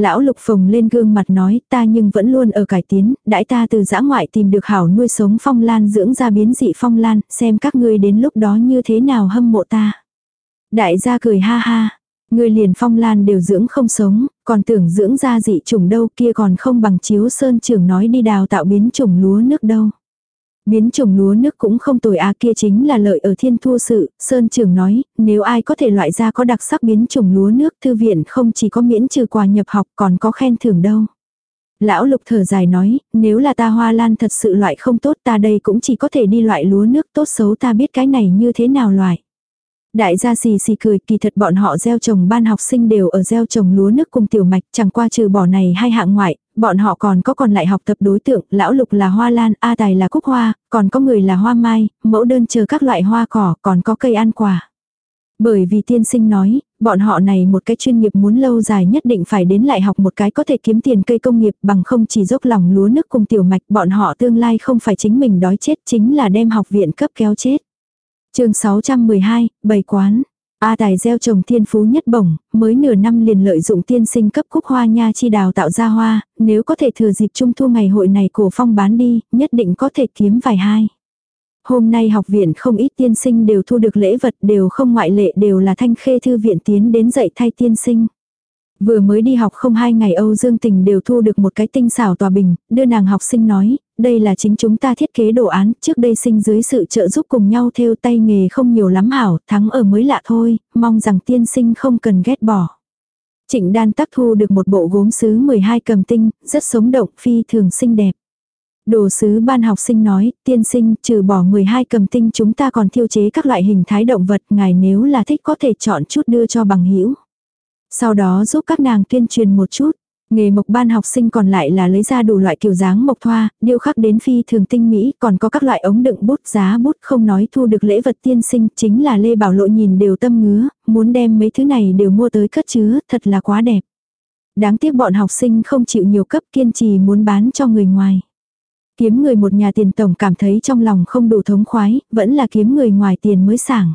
Lão lục phồng lên gương mặt nói ta nhưng vẫn luôn ở cải tiến, đãi ta từ giã ngoại tìm được hảo nuôi sống phong lan dưỡng ra biến dị phong lan, xem các ngươi đến lúc đó như thế nào hâm mộ ta. Đại gia cười ha ha, ngươi liền phong lan đều dưỡng không sống, còn tưởng dưỡng ra dị chủng đâu kia còn không bằng chiếu sơn trưởng nói đi đào tạo biến chủng lúa nước đâu. Biến trồng lúa nước cũng không tồi a kia chính là lợi ở thiên thu sự, Sơn Trường nói, nếu ai có thể loại ra có đặc sắc biến trồng lúa nước thư viện không chỉ có miễn trừ quà nhập học còn có khen thưởng đâu. Lão lục thở dài nói, nếu là ta hoa lan thật sự loại không tốt ta đây cũng chỉ có thể đi loại lúa nước tốt xấu ta biết cái này như thế nào loại. Đại gia xì xì cười, kỳ thật bọn họ gieo trồng ban học sinh đều ở gieo trồng lúa nước cùng tiểu mạch, chẳng qua trừ bỏ này hai hạng ngoại, bọn họ còn có còn lại học tập đối tượng, lão lục là hoa lan, A tài là cúc hoa, còn có người là hoa mai, mẫu đơn chờ các loại hoa cỏ, còn có cây ăn quả. Bởi vì tiên sinh nói, bọn họ này một cái chuyên nghiệp muốn lâu dài nhất định phải đến lại học một cái có thể kiếm tiền cây công nghiệp bằng không chỉ dốc lòng lúa nước cùng tiểu mạch, bọn họ tương lai không phải chính mình đói chết chính là đem học viện cấp kéo chết chương 612, bày quán. A tài gieo trồng thiên phú nhất bổng, mới nửa năm liền lợi dụng tiên sinh cấp cúc hoa nha chi đào tạo ra hoa, nếu có thể thừa dịp trung thu ngày hội này cổ phong bán đi, nhất định có thể kiếm vài hai. Hôm nay học viện không ít tiên sinh đều thu được lễ vật đều không ngoại lệ đều là thanh khê thư viện tiến đến dạy thay tiên sinh. Vừa mới đi học không hai ngày Âu Dương Tình đều thu được một cái tinh xảo tòa bình, đưa nàng học sinh nói, đây là chính chúng ta thiết kế đồ án, trước đây sinh dưới sự trợ giúp cùng nhau theo tay nghề không nhiều lắm hảo, thắng ở mới lạ thôi, mong rằng tiên sinh không cần ghét bỏ. Trịnh đan tắc thu được một bộ gốm sứ 12 cầm tinh, rất sống động, phi thường xinh đẹp. Đồ sứ ban học sinh nói, tiên sinh, trừ bỏ 12 cầm tinh chúng ta còn thiêu chế các loại hình thái động vật, ngài nếu là thích có thể chọn chút đưa cho bằng hữu sau đó giúp các nàng tuyên truyền một chút. Nghề mộc ban học sinh còn lại là lấy ra đủ loại kiểu dáng mộc thoa, điêu khắc đến phi thường tinh mỹ, còn có các loại ống đựng bút giá bút không nói thu được lễ vật tiên sinh, chính là Lê Bảo Lộ nhìn đều tâm ngứa, muốn đem mấy thứ này đều mua tới cất chứa, thật là quá đẹp. Đáng tiếc bọn học sinh không chịu nhiều cấp kiên trì muốn bán cho người ngoài. Kiếm người một nhà tiền tổng cảm thấy trong lòng không đủ thống khoái, vẫn là kiếm người ngoài tiền mới sảng.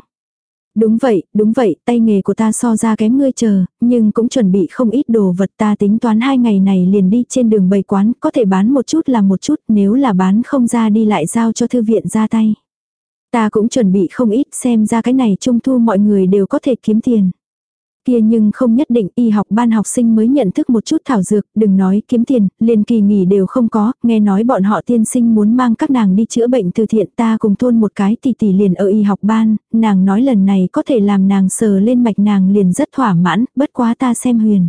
Đúng vậy, đúng vậy, tay nghề của ta so ra kém ngươi chờ, nhưng cũng chuẩn bị không ít đồ vật ta tính toán hai ngày này liền đi trên đường bày quán, có thể bán một chút là một chút, nếu là bán không ra đi lại giao cho thư viện ra tay. Ta cũng chuẩn bị không ít xem ra cái này trung thu mọi người đều có thể kiếm tiền. Kia nhưng không nhất định y học ban học sinh mới nhận thức một chút thảo dược, đừng nói kiếm tiền, liền kỳ nghỉ đều không có, nghe nói bọn họ tiên sinh muốn mang các nàng đi chữa bệnh từ thiện ta cùng thôn một cái tỷ tỷ liền ở y học ban, nàng nói lần này có thể làm nàng sờ lên mạch nàng liền rất thỏa mãn, bất quá ta xem huyền.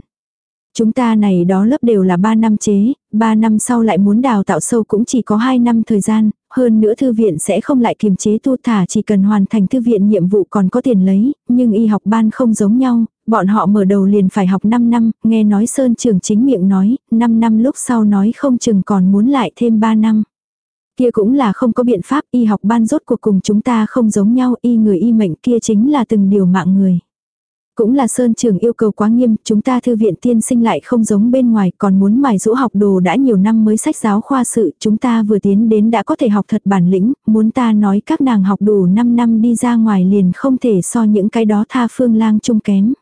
Chúng ta này đó lớp đều là 3 năm chế, 3 năm sau lại muốn đào tạo sâu cũng chỉ có 2 năm thời gian, hơn nữa thư viện sẽ không lại kiềm chế tu thả chỉ cần hoàn thành thư viện nhiệm vụ còn có tiền lấy, nhưng y học ban không giống nhau, bọn họ mở đầu liền phải học 5 năm, nghe nói Sơn trường chính miệng nói, 5 năm lúc sau nói không chừng còn muốn lại thêm 3 năm. Kia cũng là không có biện pháp y học ban rốt cuộc cùng chúng ta không giống nhau y người y mệnh kia chính là từng điều mạng người. Cũng là Sơn Trường yêu cầu quá nghiêm, chúng ta thư viện tiên sinh lại không giống bên ngoài, còn muốn mài rũ học đồ đã nhiều năm mới sách giáo khoa sự, chúng ta vừa tiến đến đã có thể học thật bản lĩnh, muốn ta nói các nàng học đủ 5 năm đi ra ngoài liền không thể so những cái đó tha phương lang chung kém.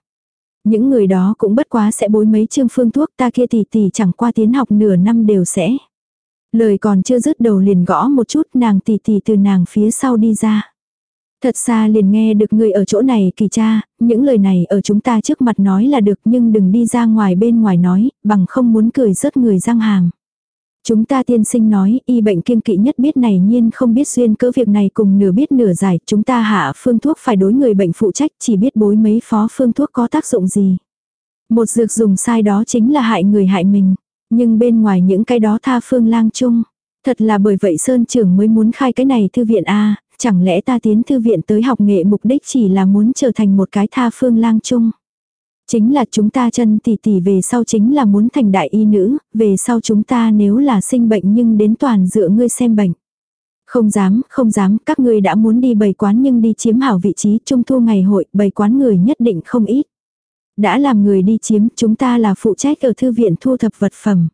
Những người đó cũng bất quá sẽ bối mấy chương phương thuốc ta kia tỷ tỷ chẳng qua tiến học nửa năm đều sẽ. Lời còn chưa dứt đầu liền gõ một chút nàng tỷ tỷ từ nàng phía sau đi ra. Thật xa liền nghe được người ở chỗ này kỳ cha, những lời này ở chúng ta trước mặt nói là được nhưng đừng đi ra ngoài bên ngoài nói, bằng không muốn cười rớt người răng hàm. Chúng ta tiên sinh nói, y bệnh kiêng kỵ nhất biết này nhiên không biết xuyên cỡ việc này cùng nửa biết nửa giải, chúng ta hạ phương thuốc phải đối người bệnh phụ trách, chỉ biết bối mấy phó phương thuốc có tác dụng gì. Một dược dùng sai đó chính là hại người hại mình, nhưng bên ngoài những cái đó tha phương lang chung. Thật là bởi vậy Sơn trưởng mới muốn khai cái này thư viện A, chẳng lẽ ta tiến thư viện tới học nghệ mục đích chỉ là muốn trở thành một cái tha phương lang chung. Chính là chúng ta chân tỷ tỷ về sau chính là muốn thành đại y nữ, về sau chúng ta nếu là sinh bệnh nhưng đến toàn dựa ngươi xem bệnh. Không dám, không dám, các ngươi đã muốn đi bày quán nhưng đi chiếm hảo vị trí trung thu ngày hội, bày quán người nhất định không ít. Đã làm người đi chiếm, chúng ta là phụ trách ở thư viện thu thập vật phẩm.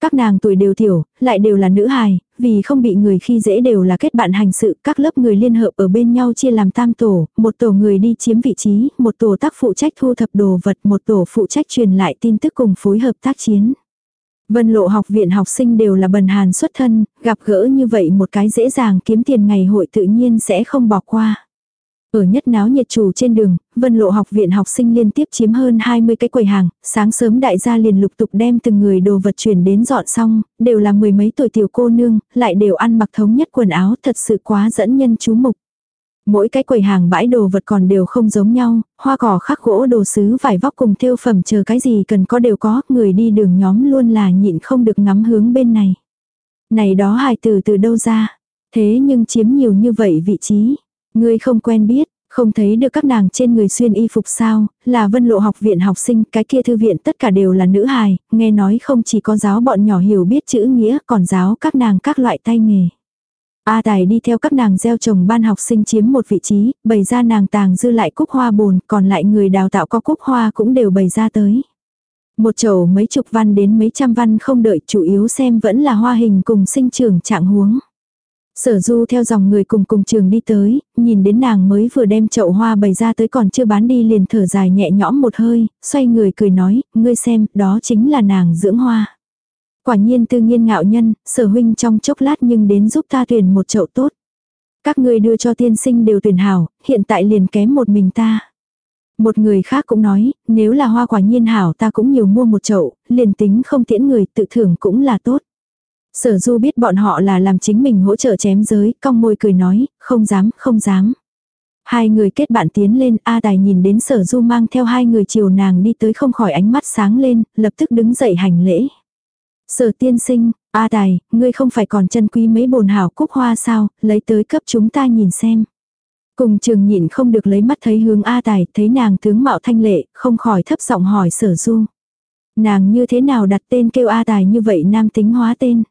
Các nàng tuổi đều tiểu, lại đều là nữ hài, vì không bị người khi dễ đều là kết bạn hành sự, các lớp người liên hợp ở bên nhau chia làm tam tổ, một tổ người đi chiếm vị trí, một tổ tác phụ trách thu thập đồ vật, một tổ phụ trách truyền lại tin tức cùng phối hợp tác chiến. Vân lộ học viện học sinh đều là bần hàn xuất thân, gặp gỡ như vậy một cái dễ dàng kiếm tiền ngày hội tự nhiên sẽ không bỏ qua. Ở nhất náo nhiệt chủ trên đường, vân lộ học viện học sinh liên tiếp chiếm hơn 20 cái quầy hàng, sáng sớm đại gia liền lục tục đem từng người đồ vật chuyển đến dọn xong, đều là mười mấy tuổi tiểu cô nương, lại đều ăn mặc thống nhất quần áo thật sự quá dẫn nhân chú mục. Mỗi cái quầy hàng bãi đồ vật còn đều không giống nhau, hoa cỏ khắc gỗ đồ sứ vải vóc cùng thêu phẩm chờ cái gì cần có đều có, người đi đường nhóm luôn là nhịn không được ngắm hướng bên này. Này đó hài từ từ đâu ra, thế nhưng chiếm nhiều như vậy vị trí. Ngươi không quen biết, không thấy được các nàng trên người xuyên y phục sao, là vân lộ học viện học sinh, cái kia thư viện tất cả đều là nữ hài, nghe nói không chỉ có giáo bọn nhỏ hiểu biết chữ nghĩa, còn giáo các nàng các loại tay nghề. A Tài đi theo các nàng gieo trồng ban học sinh chiếm một vị trí, bày ra nàng tàng dư lại cúc hoa bồn, còn lại người đào tạo có cúc hoa cũng đều bày ra tới. Một chậu mấy chục văn đến mấy trăm văn không đợi chủ yếu xem vẫn là hoa hình cùng sinh trưởng trạng huống. Sở du theo dòng người cùng cùng trường đi tới, nhìn đến nàng mới vừa đem chậu hoa bày ra tới còn chưa bán đi liền thở dài nhẹ nhõm một hơi, xoay người cười nói, ngươi xem, đó chính là nàng dưỡng hoa. Quả nhiên tư nhiên ngạo nhân, sở huynh trong chốc lát nhưng đến giúp ta tuyển một chậu tốt. Các ngươi đưa cho tiên sinh đều tuyển hảo, hiện tại liền kém một mình ta. Một người khác cũng nói, nếu là hoa quả nhiên hảo ta cũng nhiều mua một chậu, liền tính không tiễn người tự thưởng cũng là tốt. Sở du biết bọn họ là làm chính mình hỗ trợ chém giới, cong môi cười nói, không dám, không dám. Hai người kết bạn tiến lên, A Tài nhìn đến sở du mang theo hai người chiều nàng đi tới không khỏi ánh mắt sáng lên, lập tức đứng dậy hành lễ. Sở tiên sinh, A Tài, ngươi không phải còn chân quý mấy bồn hảo cúc hoa sao, lấy tới cấp chúng ta nhìn xem. Cùng trường nhịn không được lấy mắt thấy hướng A Tài, thấy nàng tướng mạo thanh lệ, không khỏi thấp giọng hỏi sở du. Nàng như thế nào đặt tên kêu A Tài như vậy nam tính hóa tên.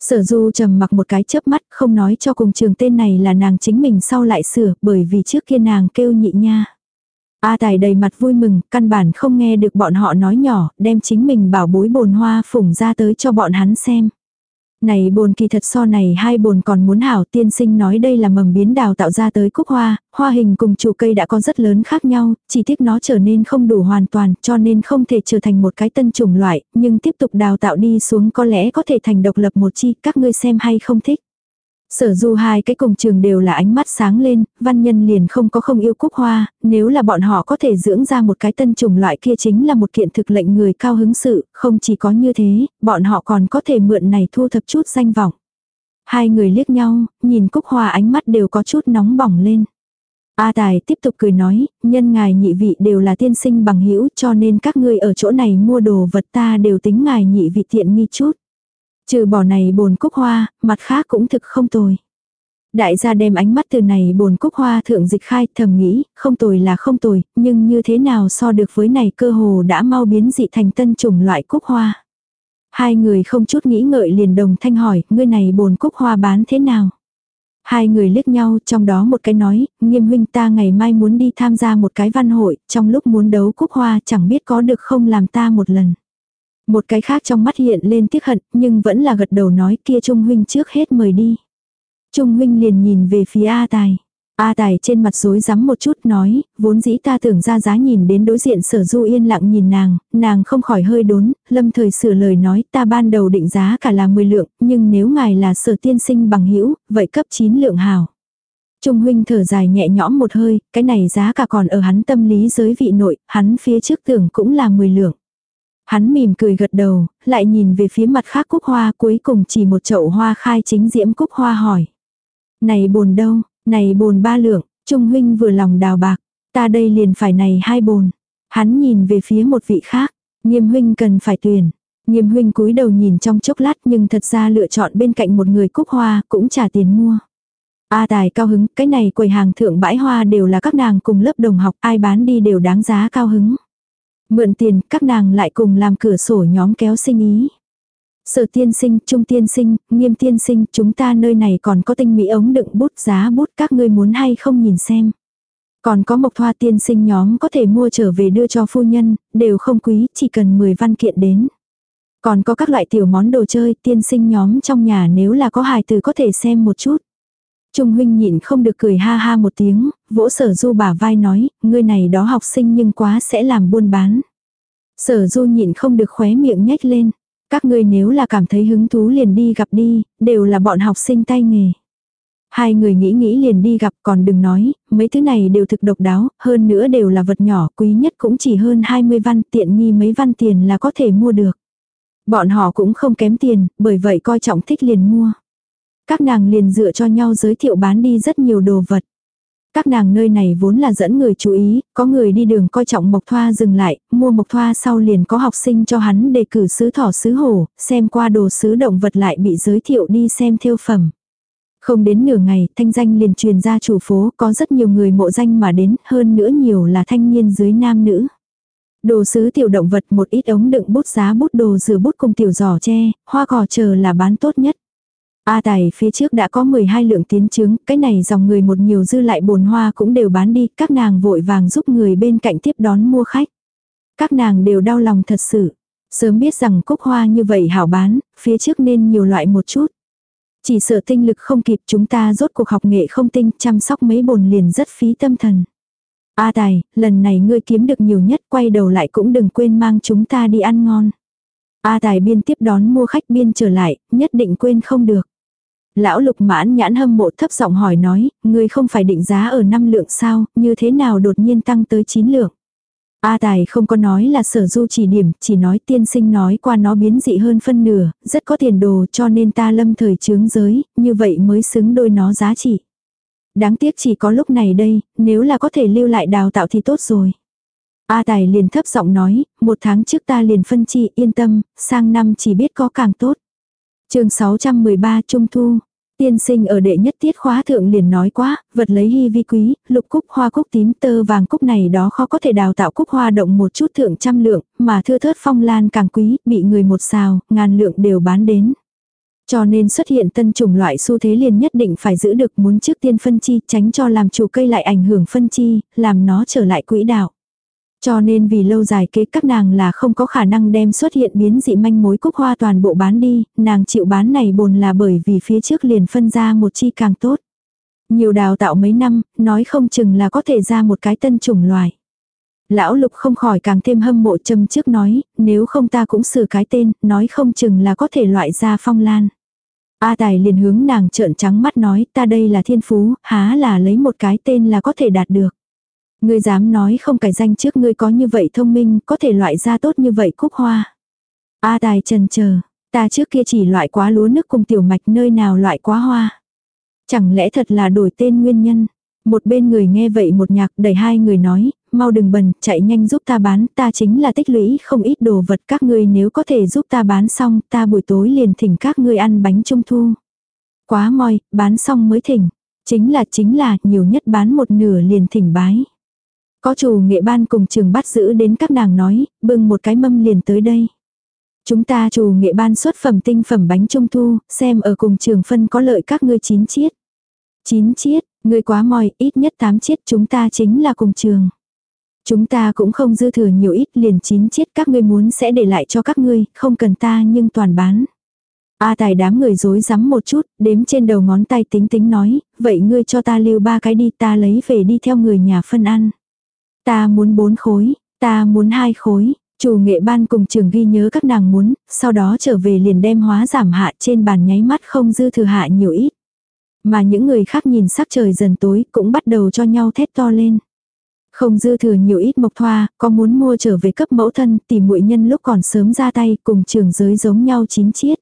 Sở du trầm mặc một cái chớp mắt không nói cho cùng trường tên này là nàng chính mình sau lại sửa bởi vì trước kia nàng kêu nhị nha. A Tài đầy mặt vui mừng, căn bản không nghe được bọn họ nói nhỏ, đem chính mình bảo bối bồn hoa phủng ra tới cho bọn hắn xem. Này bồn kỳ thật so này hai bồn còn muốn hảo tiên sinh nói đây là mầm biến đào tạo ra tới cúc hoa, hoa hình cùng chủ cây đã có rất lớn khác nhau, chỉ tiếc nó trở nên không đủ hoàn toàn cho nên không thể trở thành một cái tân chủng loại, nhưng tiếp tục đào tạo đi xuống có lẽ có thể thành độc lập một chi, các ngươi xem hay không thích. Sở du hai cái cùng trường đều là ánh mắt sáng lên, văn nhân liền không có không yêu cúc hoa, nếu là bọn họ có thể dưỡng ra một cái tân chủng loại kia chính là một kiện thực lệnh người cao hứng sự, không chỉ có như thế, bọn họ còn có thể mượn này thu thập chút danh vọng. Hai người liếc nhau, nhìn cúc hoa ánh mắt đều có chút nóng bỏng lên. A Tài tiếp tục cười nói, nhân ngài nhị vị đều là tiên sinh bằng hữu cho nên các ngươi ở chỗ này mua đồ vật ta đều tính ngài nhị vị tiện nghi chút. Trừ bỏ này bồn cúc hoa, mặt khác cũng thực không tồi. Đại gia đem ánh mắt từ này bồn cúc hoa thượng dịch khai thầm nghĩ, không tồi là không tồi, nhưng như thế nào so được với này cơ hồ đã mau biến dị thành tân chủng loại cúc hoa. Hai người không chút nghĩ ngợi liền đồng thanh hỏi, ngươi này bồn cúc hoa bán thế nào? Hai người liếc nhau, trong đó một cái nói, nghiêm huynh ta ngày mai muốn đi tham gia một cái văn hội, trong lúc muốn đấu cúc hoa chẳng biết có được không làm ta một lần. Một cái khác trong mắt hiện lên tiếc hận, nhưng vẫn là gật đầu nói kia Trung Huynh trước hết mời đi. Trung Huynh liền nhìn về phía A Tài. A Tài trên mặt rối rắm một chút nói, vốn dĩ ta tưởng ra giá nhìn đến đối diện sở du yên lặng nhìn nàng, nàng không khỏi hơi đốn, lâm thời sửa lời nói ta ban đầu định giá cả là 10 lượng, nhưng nếu ngài là sở tiên sinh bằng hữu vậy cấp 9 lượng hào. Trung huynh thở dài nhẹ nhõm một hơi, cái này giá cả còn ở hắn tâm lý giới vị nội, hắn phía trước tưởng cũng là 10 lượng. Hắn mỉm cười gật đầu, lại nhìn về phía mặt khác cúc hoa cuối cùng chỉ một chậu hoa khai chính diễm cúc hoa hỏi. Này bồn đâu, này bồn ba lượng, Trung huynh vừa lòng đào bạc, ta đây liền phải này hai bồn. Hắn nhìn về phía một vị khác, nghiêm huynh cần phải tuyển. Nghiêm huynh cúi đầu nhìn trong chốc lát nhưng thật ra lựa chọn bên cạnh một người cúc hoa cũng trả tiền mua. A tài cao hứng, cái này quầy hàng thượng bãi hoa đều là các nàng cùng lớp đồng học, ai bán đi đều đáng giá cao hứng. Mượn tiền, các nàng lại cùng làm cửa sổ nhóm kéo sinh ý. Sở tiên sinh, trung tiên sinh, nghiêm tiên sinh, chúng ta nơi này còn có tinh mỹ ống đựng bút giá bút các ngươi muốn hay không nhìn xem. Còn có mộc thoa tiên sinh nhóm có thể mua trở về đưa cho phu nhân, đều không quý, chỉ cần 10 văn kiện đến. Còn có các loại tiểu món đồ chơi, tiên sinh nhóm trong nhà nếu là có hài từ có thể xem một chút. Trung huynh nhịn không được cười ha ha một tiếng, vỗ sở du bả vai nói, ngươi này đó học sinh nhưng quá sẽ làm buôn bán. Sở du nhịn không được khóe miệng nhếch lên. Các ngươi nếu là cảm thấy hứng thú liền đi gặp đi, đều là bọn học sinh tay nghề. Hai người nghĩ nghĩ liền đi gặp còn đừng nói, mấy thứ này đều thực độc đáo, hơn nữa đều là vật nhỏ, quý nhất cũng chỉ hơn 20 văn tiện nghi mấy văn tiền là có thể mua được. Bọn họ cũng không kém tiền, bởi vậy coi trọng thích liền mua. Các nàng liền dựa cho nhau giới thiệu bán đi rất nhiều đồ vật. Các nàng nơi này vốn là dẫn người chú ý, có người đi đường coi trọng mộc thoa dừng lại, mua mộc thoa sau liền có học sinh cho hắn đề cử sứ thỏ sứ hổ, xem qua đồ sứ động vật lại bị giới thiệu đi xem theo phẩm. Không đến nửa ngày, thanh danh liền truyền ra chủ phố, có rất nhiều người mộ danh mà đến, hơn nữa nhiều là thanh niên dưới nam nữ. Đồ sứ tiểu động vật một ít ống đựng bút giá bút đồ rửa bút cùng tiểu giỏ tre, hoa cỏ chờ là bán tốt nhất. A tài phía trước đã có 12 lượng tiến chứng, cái này dòng người một nhiều dư lại bồn hoa cũng đều bán đi, các nàng vội vàng giúp người bên cạnh tiếp đón mua khách. Các nàng đều đau lòng thật sự. Sớm biết rằng cúc hoa như vậy hảo bán, phía trước nên nhiều loại một chút. Chỉ sợ tinh lực không kịp chúng ta rốt cuộc học nghệ không tinh, chăm sóc mấy bồn liền rất phí tâm thần. A tài, lần này ngươi kiếm được nhiều nhất, quay đầu lại cũng đừng quên mang chúng ta đi ăn ngon. A tài biên tiếp đón mua khách biên trở lại, nhất định quên không được. Lão lục mãn nhãn hâm mộ thấp giọng hỏi nói, ngươi không phải định giá ở 5 lượng sao, như thế nào đột nhiên tăng tới 9 lượng. A Tài không có nói là sở du chỉ điểm, chỉ nói tiên sinh nói qua nó biến dị hơn phân nửa, rất có tiền đồ cho nên ta lâm thời chướng giới, như vậy mới xứng đôi nó giá trị. Đáng tiếc chỉ có lúc này đây, nếu là có thể lưu lại đào tạo thì tốt rồi. A Tài liền thấp giọng nói, một tháng trước ta liền phân chi yên tâm, sang năm chỉ biết có càng tốt. chương 613 Trung Thu, Tiên sinh ở đệ nhất tiết khóa thượng liền nói quá, vật lấy hy vi quý, lục cúc hoa cúc tím tơ vàng cúc này đó khó có thể đào tạo cúc hoa động một chút thượng trăm lượng, mà thưa thớt phong lan càng quý, bị người một xào, ngàn lượng đều bán đến. Cho nên xuất hiện tân chủng loại xu thế liền nhất định phải giữ được muốn trước tiên phân chi tránh cho làm chủ cây lại ảnh hưởng phân chi, làm nó trở lại quỹ đạo. Cho nên vì lâu dài kế các nàng là không có khả năng đem xuất hiện biến dị manh mối cúc hoa toàn bộ bán đi, nàng chịu bán này bồn là bởi vì phía trước liền phân ra một chi càng tốt. Nhiều đào tạo mấy năm, nói không chừng là có thể ra một cái tân chủng loài. Lão lục không khỏi càng thêm hâm mộ châm trước nói, nếu không ta cũng xử cái tên, nói không chừng là có thể loại ra phong lan. A Tài liền hướng nàng trợn trắng mắt nói ta đây là thiên phú, há là lấy một cái tên là có thể đạt được. Ngươi dám nói không cải danh trước ngươi có như vậy thông minh, có thể loại ra tốt như vậy cúc hoa. A Tài trần chờ ta trước kia chỉ loại quá lúa nước cùng tiểu mạch nơi nào loại quá hoa. Chẳng lẽ thật là đổi tên nguyên nhân. Một bên người nghe vậy một nhạc đẩy hai người nói, mau đừng bần, chạy nhanh giúp ta bán, ta chính là tích lũy không ít đồ vật các ngươi nếu có thể giúp ta bán xong, ta buổi tối liền thỉnh các ngươi ăn bánh trung thu. Quá moi, bán xong mới thỉnh. Chính là chính là, nhiều nhất bán một nửa liền thỉnh bái. Có chủ nghệ ban cùng trường bắt giữ đến các nàng nói, bưng một cái mâm liền tới đây. Chúng ta chủ nghệ ban xuất phẩm tinh phẩm bánh trung thu, xem ở cùng trường phân có lợi các ngươi chín chiết. Chín chiết, ngươi quá mòi, ít nhất tám chiết chúng ta chính là cùng trường. Chúng ta cũng không dư thừa nhiều ít liền chín chiết các ngươi muốn sẽ để lại cho các ngươi, không cần ta nhưng toàn bán. A tài đám người dối rắm một chút, đếm trên đầu ngón tay tính tính nói, vậy ngươi cho ta lưu ba cái đi ta lấy về đi theo người nhà phân ăn. Ta muốn bốn khối, ta muốn hai khối, chủ nghệ ban cùng trường ghi nhớ các nàng muốn, sau đó trở về liền đem hóa giảm hạ trên bàn nháy mắt không dư thừa hạ nhiều ít. Mà những người khác nhìn sắc trời dần tối cũng bắt đầu cho nhau thét to lên. Không dư thừa nhiều ít mộc thoa, có muốn mua trở về cấp mẫu thân tìm muội nhân lúc còn sớm ra tay cùng trường giới giống nhau chín chiết.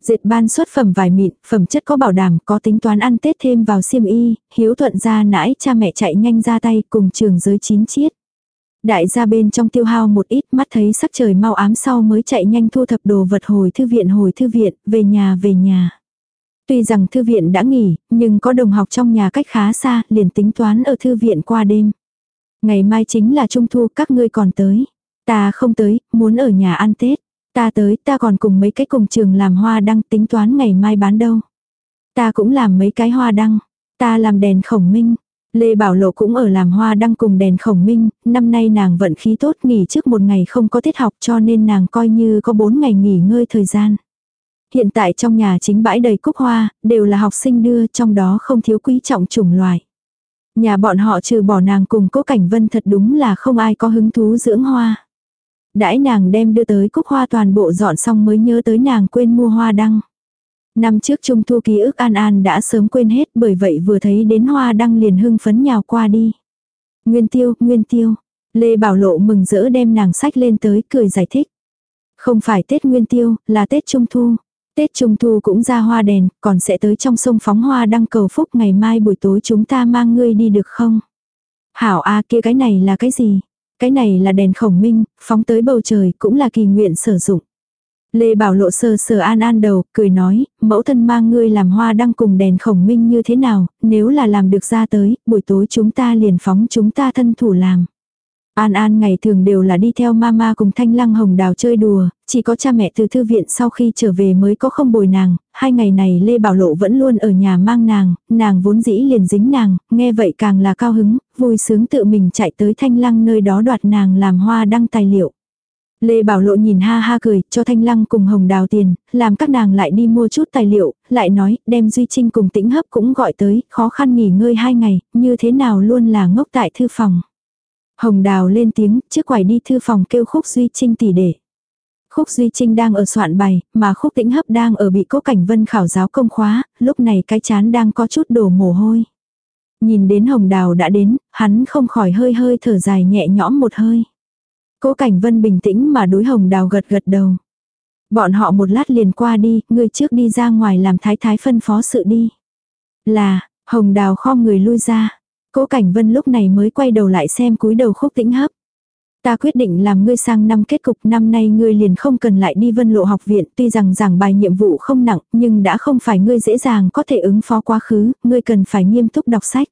Dệt ban xuất phẩm vài mịn, phẩm chất có bảo đảm, có tính toán ăn Tết thêm vào xiêm y, hiếu thuận ra nãi cha mẹ chạy nhanh ra tay cùng trường giới chín chiết. Đại gia bên trong tiêu hao một ít mắt thấy sắc trời mau ám sau mới chạy nhanh thu thập đồ vật hồi thư viện hồi thư viện, về nhà về nhà. Tuy rằng thư viện đã nghỉ, nhưng có đồng học trong nhà cách khá xa, liền tính toán ở thư viện qua đêm. Ngày mai chính là trung thu các ngươi còn tới. Ta không tới, muốn ở nhà ăn Tết. Ta tới, ta còn cùng mấy cái cùng trường làm hoa đăng tính toán ngày mai bán đâu. Ta cũng làm mấy cái hoa đăng. Ta làm đèn khổng minh. Lê Bảo Lộ cũng ở làm hoa đăng cùng đèn khổng minh, năm nay nàng vận khí tốt nghỉ trước một ngày không có tiết học cho nên nàng coi như có bốn ngày nghỉ ngơi thời gian. Hiện tại trong nhà chính bãi đầy cúc hoa, đều là học sinh đưa trong đó không thiếu quý trọng chủng loại. Nhà bọn họ trừ bỏ nàng cùng cố cảnh vân thật đúng là không ai có hứng thú dưỡng hoa. Đãi nàng đem đưa tới cúc hoa toàn bộ dọn xong mới nhớ tới nàng quên mua hoa đăng. Năm trước trung thu ký ức An An đã sớm quên hết bởi vậy vừa thấy đến hoa đăng liền hưng phấn nhào qua đi. Nguyên tiêu, nguyên tiêu. Lê Bảo Lộ mừng rỡ đem nàng sách lên tới cười giải thích. Không phải Tết Nguyên Tiêu, là Tết Trung Thu. Tết Trung Thu cũng ra hoa đèn, còn sẽ tới trong sông phóng hoa đăng cầu phúc ngày mai buổi tối chúng ta mang ngươi đi được không? Hảo a kia cái này là cái gì? Cái này là đèn khổng minh, phóng tới bầu trời cũng là kỳ nguyện sử dụng. Lê Bảo Lộ sờ sờ an an đầu, cười nói, mẫu thân mang ngươi làm hoa đăng cùng đèn khổng minh như thế nào, nếu là làm được ra tới, buổi tối chúng ta liền phóng chúng ta thân thủ làm. An An ngày thường đều là đi theo mama cùng Thanh Lăng Hồng Đào chơi đùa, chỉ có cha mẹ từ thư viện sau khi trở về mới có không bồi nàng, hai ngày này Lê Bảo Lộ vẫn luôn ở nhà mang nàng, nàng vốn dĩ liền dính nàng, nghe vậy càng là cao hứng, vui sướng tự mình chạy tới Thanh Lăng nơi đó đoạt nàng làm hoa đăng tài liệu. Lê Bảo Lộ nhìn ha ha cười, cho Thanh Lăng cùng Hồng Đào tiền, làm các nàng lại đi mua chút tài liệu, lại nói, đem Duy Trinh cùng Tĩnh Hấp cũng gọi tới, khó khăn nghỉ ngơi hai ngày, như thế nào luôn là ngốc tại thư phòng. Hồng Đào lên tiếng, chiếc quải đi thư phòng kêu Khúc Duy Trinh tỉ để. Khúc Duy Trinh đang ở soạn bài, mà Khúc Tĩnh Hấp đang ở bị Cố Cảnh Vân khảo giáo công khóa, lúc này cái chán đang có chút đổ mồ hôi. Nhìn đến Hồng Đào đã đến, hắn không khỏi hơi hơi thở dài nhẹ nhõm một hơi. Cố Cảnh Vân bình tĩnh mà đối Hồng Đào gật gật đầu. Bọn họ một lát liền qua đi, người trước đi ra ngoài làm thái thái phân phó sự đi. Là, Hồng Đào kho người lui ra. Cố Cảnh Vân lúc này mới quay đầu lại xem cúi đầu khúc tĩnh hấp. Ta quyết định làm ngươi sang năm kết cục năm nay ngươi liền không cần lại đi vân lộ học viện tuy rằng giảng bài nhiệm vụ không nặng nhưng đã không phải ngươi dễ dàng có thể ứng phó quá khứ, ngươi cần phải nghiêm túc đọc sách.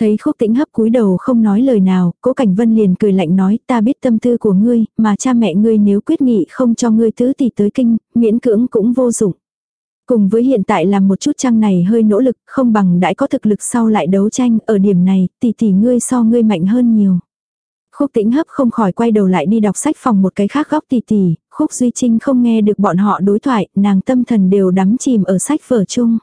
Thấy khúc tĩnh hấp cúi đầu không nói lời nào, cố cảnh vân liền cười lạnh nói ta biết tâm tư của ngươi, mà cha mẹ ngươi nếu quyết nghị không cho ngươi tứ tỷ tới kinh, miễn cưỡng cũng vô dụng. Cùng với hiện tại làm một chút trăng này hơi nỗ lực, không bằng đãi có thực lực sau lại đấu tranh, ở điểm này, tỷ tỷ ngươi so ngươi mạnh hơn nhiều. Khúc tĩnh hấp không khỏi quay đầu lại đi đọc sách phòng một cái khác góc tỷ tỷ, khúc duy trinh không nghe được bọn họ đối thoại, nàng tâm thần đều đắm chìm ở sách vở chung.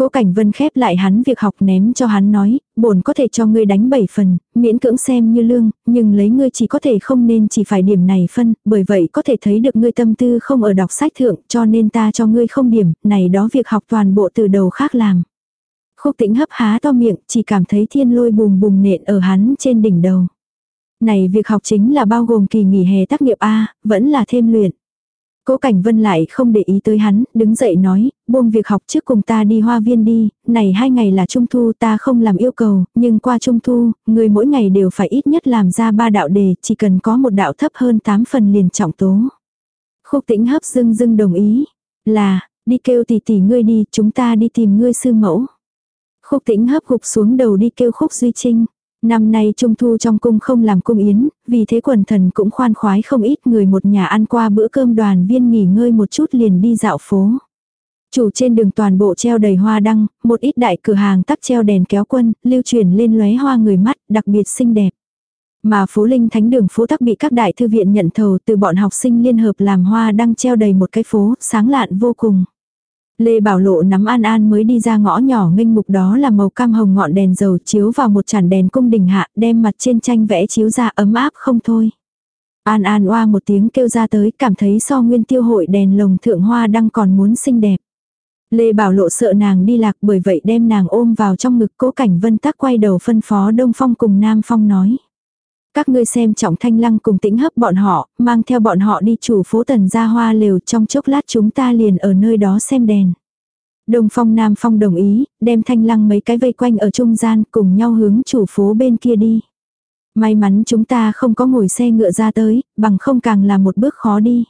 Cố Cảnh Vân khép lại hắn việc học ném cho hắn nói, bổn có thể cho ngươi đánh 7 phần, miễn cưỡng xem như lương, nhưng lấy ngươi chỉ có thể không nên chỉ phải điểm này phân, bởi vậy có thể thấy được ngươi tâm tư không ở đọc sách thượng, cho nên ta cho ngươi không điểm, này đó việc học toàn bộ từ đầu khác làm. Khúc tĩnh hấp há to miệng, chỉ cảm thấy thiên lôi bùm bùm nện ở hắn trên đỉnh đầu. Này việc học chính là bao gồm kỳ nghỉ hè tác nghiệp A, vẫn là thêm luyện. Cố Cảnh Vân lại không để ý tới hắn, đứng dậy nói, buông việc học trước cùng ta đi hoa viên đi, này hai ngày là trung thu ta không làm yêu cầu, nhưng qua trung thu, người mỗi ngày đều phải ít nhất làm ra ba đạo đề, chỉ cần có một đạo thấp hơn 8 phần liền trọng tố. Khúc tĩnh hấp dưng dưng đồng ý, là, đi kêu tỷ tỷ ngươi đi, chúng ta đi tìm ngươi sư mẫu. Khúc tĩnh hấp gục xuống đầu đi kêu khúc duy trinh. Năm nay trung thu trong cung không làm cung yến, vì thế quần thần cũng khoan khoái không ít người một nhà ăn qua bữa cơm đoàn viên nghỉ ngơi một chút liền đi dạo phố. Chủ trên đường toàn bộ treo đầy hoa đăng, một ít đại cửa hàng tắt treo đèn kéo quân, lưu truyền lên lóe hoa người mắt, đặc biệt xinh đẹp. Mà phố Linh Thánh đường phố tắc bị các đại thư viện nhận thầu từ bọn học sinh liên hợp làm hoa đăng treo đầy một cái phố, sáng lạn vô cùng. Lê Bảo Lộ nắm An An mới đi ra ngõ nhỏ nghênh mục đó là màu cam hồng ngọn đèn dầu chiếu vào một chản đèn cung đình hạ, đem mặt trên tranh vẽ chiếu ra ấm áp không thôi. An An oa một tiếng kêu ra tới, cảm thấy so nguyên tiêu hội đèn lồng thượng hoa đang còn muốn xinh đẹp. Lê Bảo Lộ sợ nàng đi lạc bởi vậy đem nàng ôm vào trong ngực cố cảnh vân tắc quay đầu phân phó Đông Phong cùng Nam Phong nói. Các ngươi xem trọng thanh lăng cùng tĩnh hấp bọn họ, mang theo bọn họ đi chủ phố tần ra hoa lều trong chốc lát chúng ta liền ở nơi đó xem đèn. Đông phong nam phong đồng ý, đem thanh lăng mấy cái vây quanh ở trung gian cùng nhau hướng chủ phố bên kia đi. May mắn chúng ta không có ngồi xe ngựa ra tới, bằng không càng là một bước khó đi.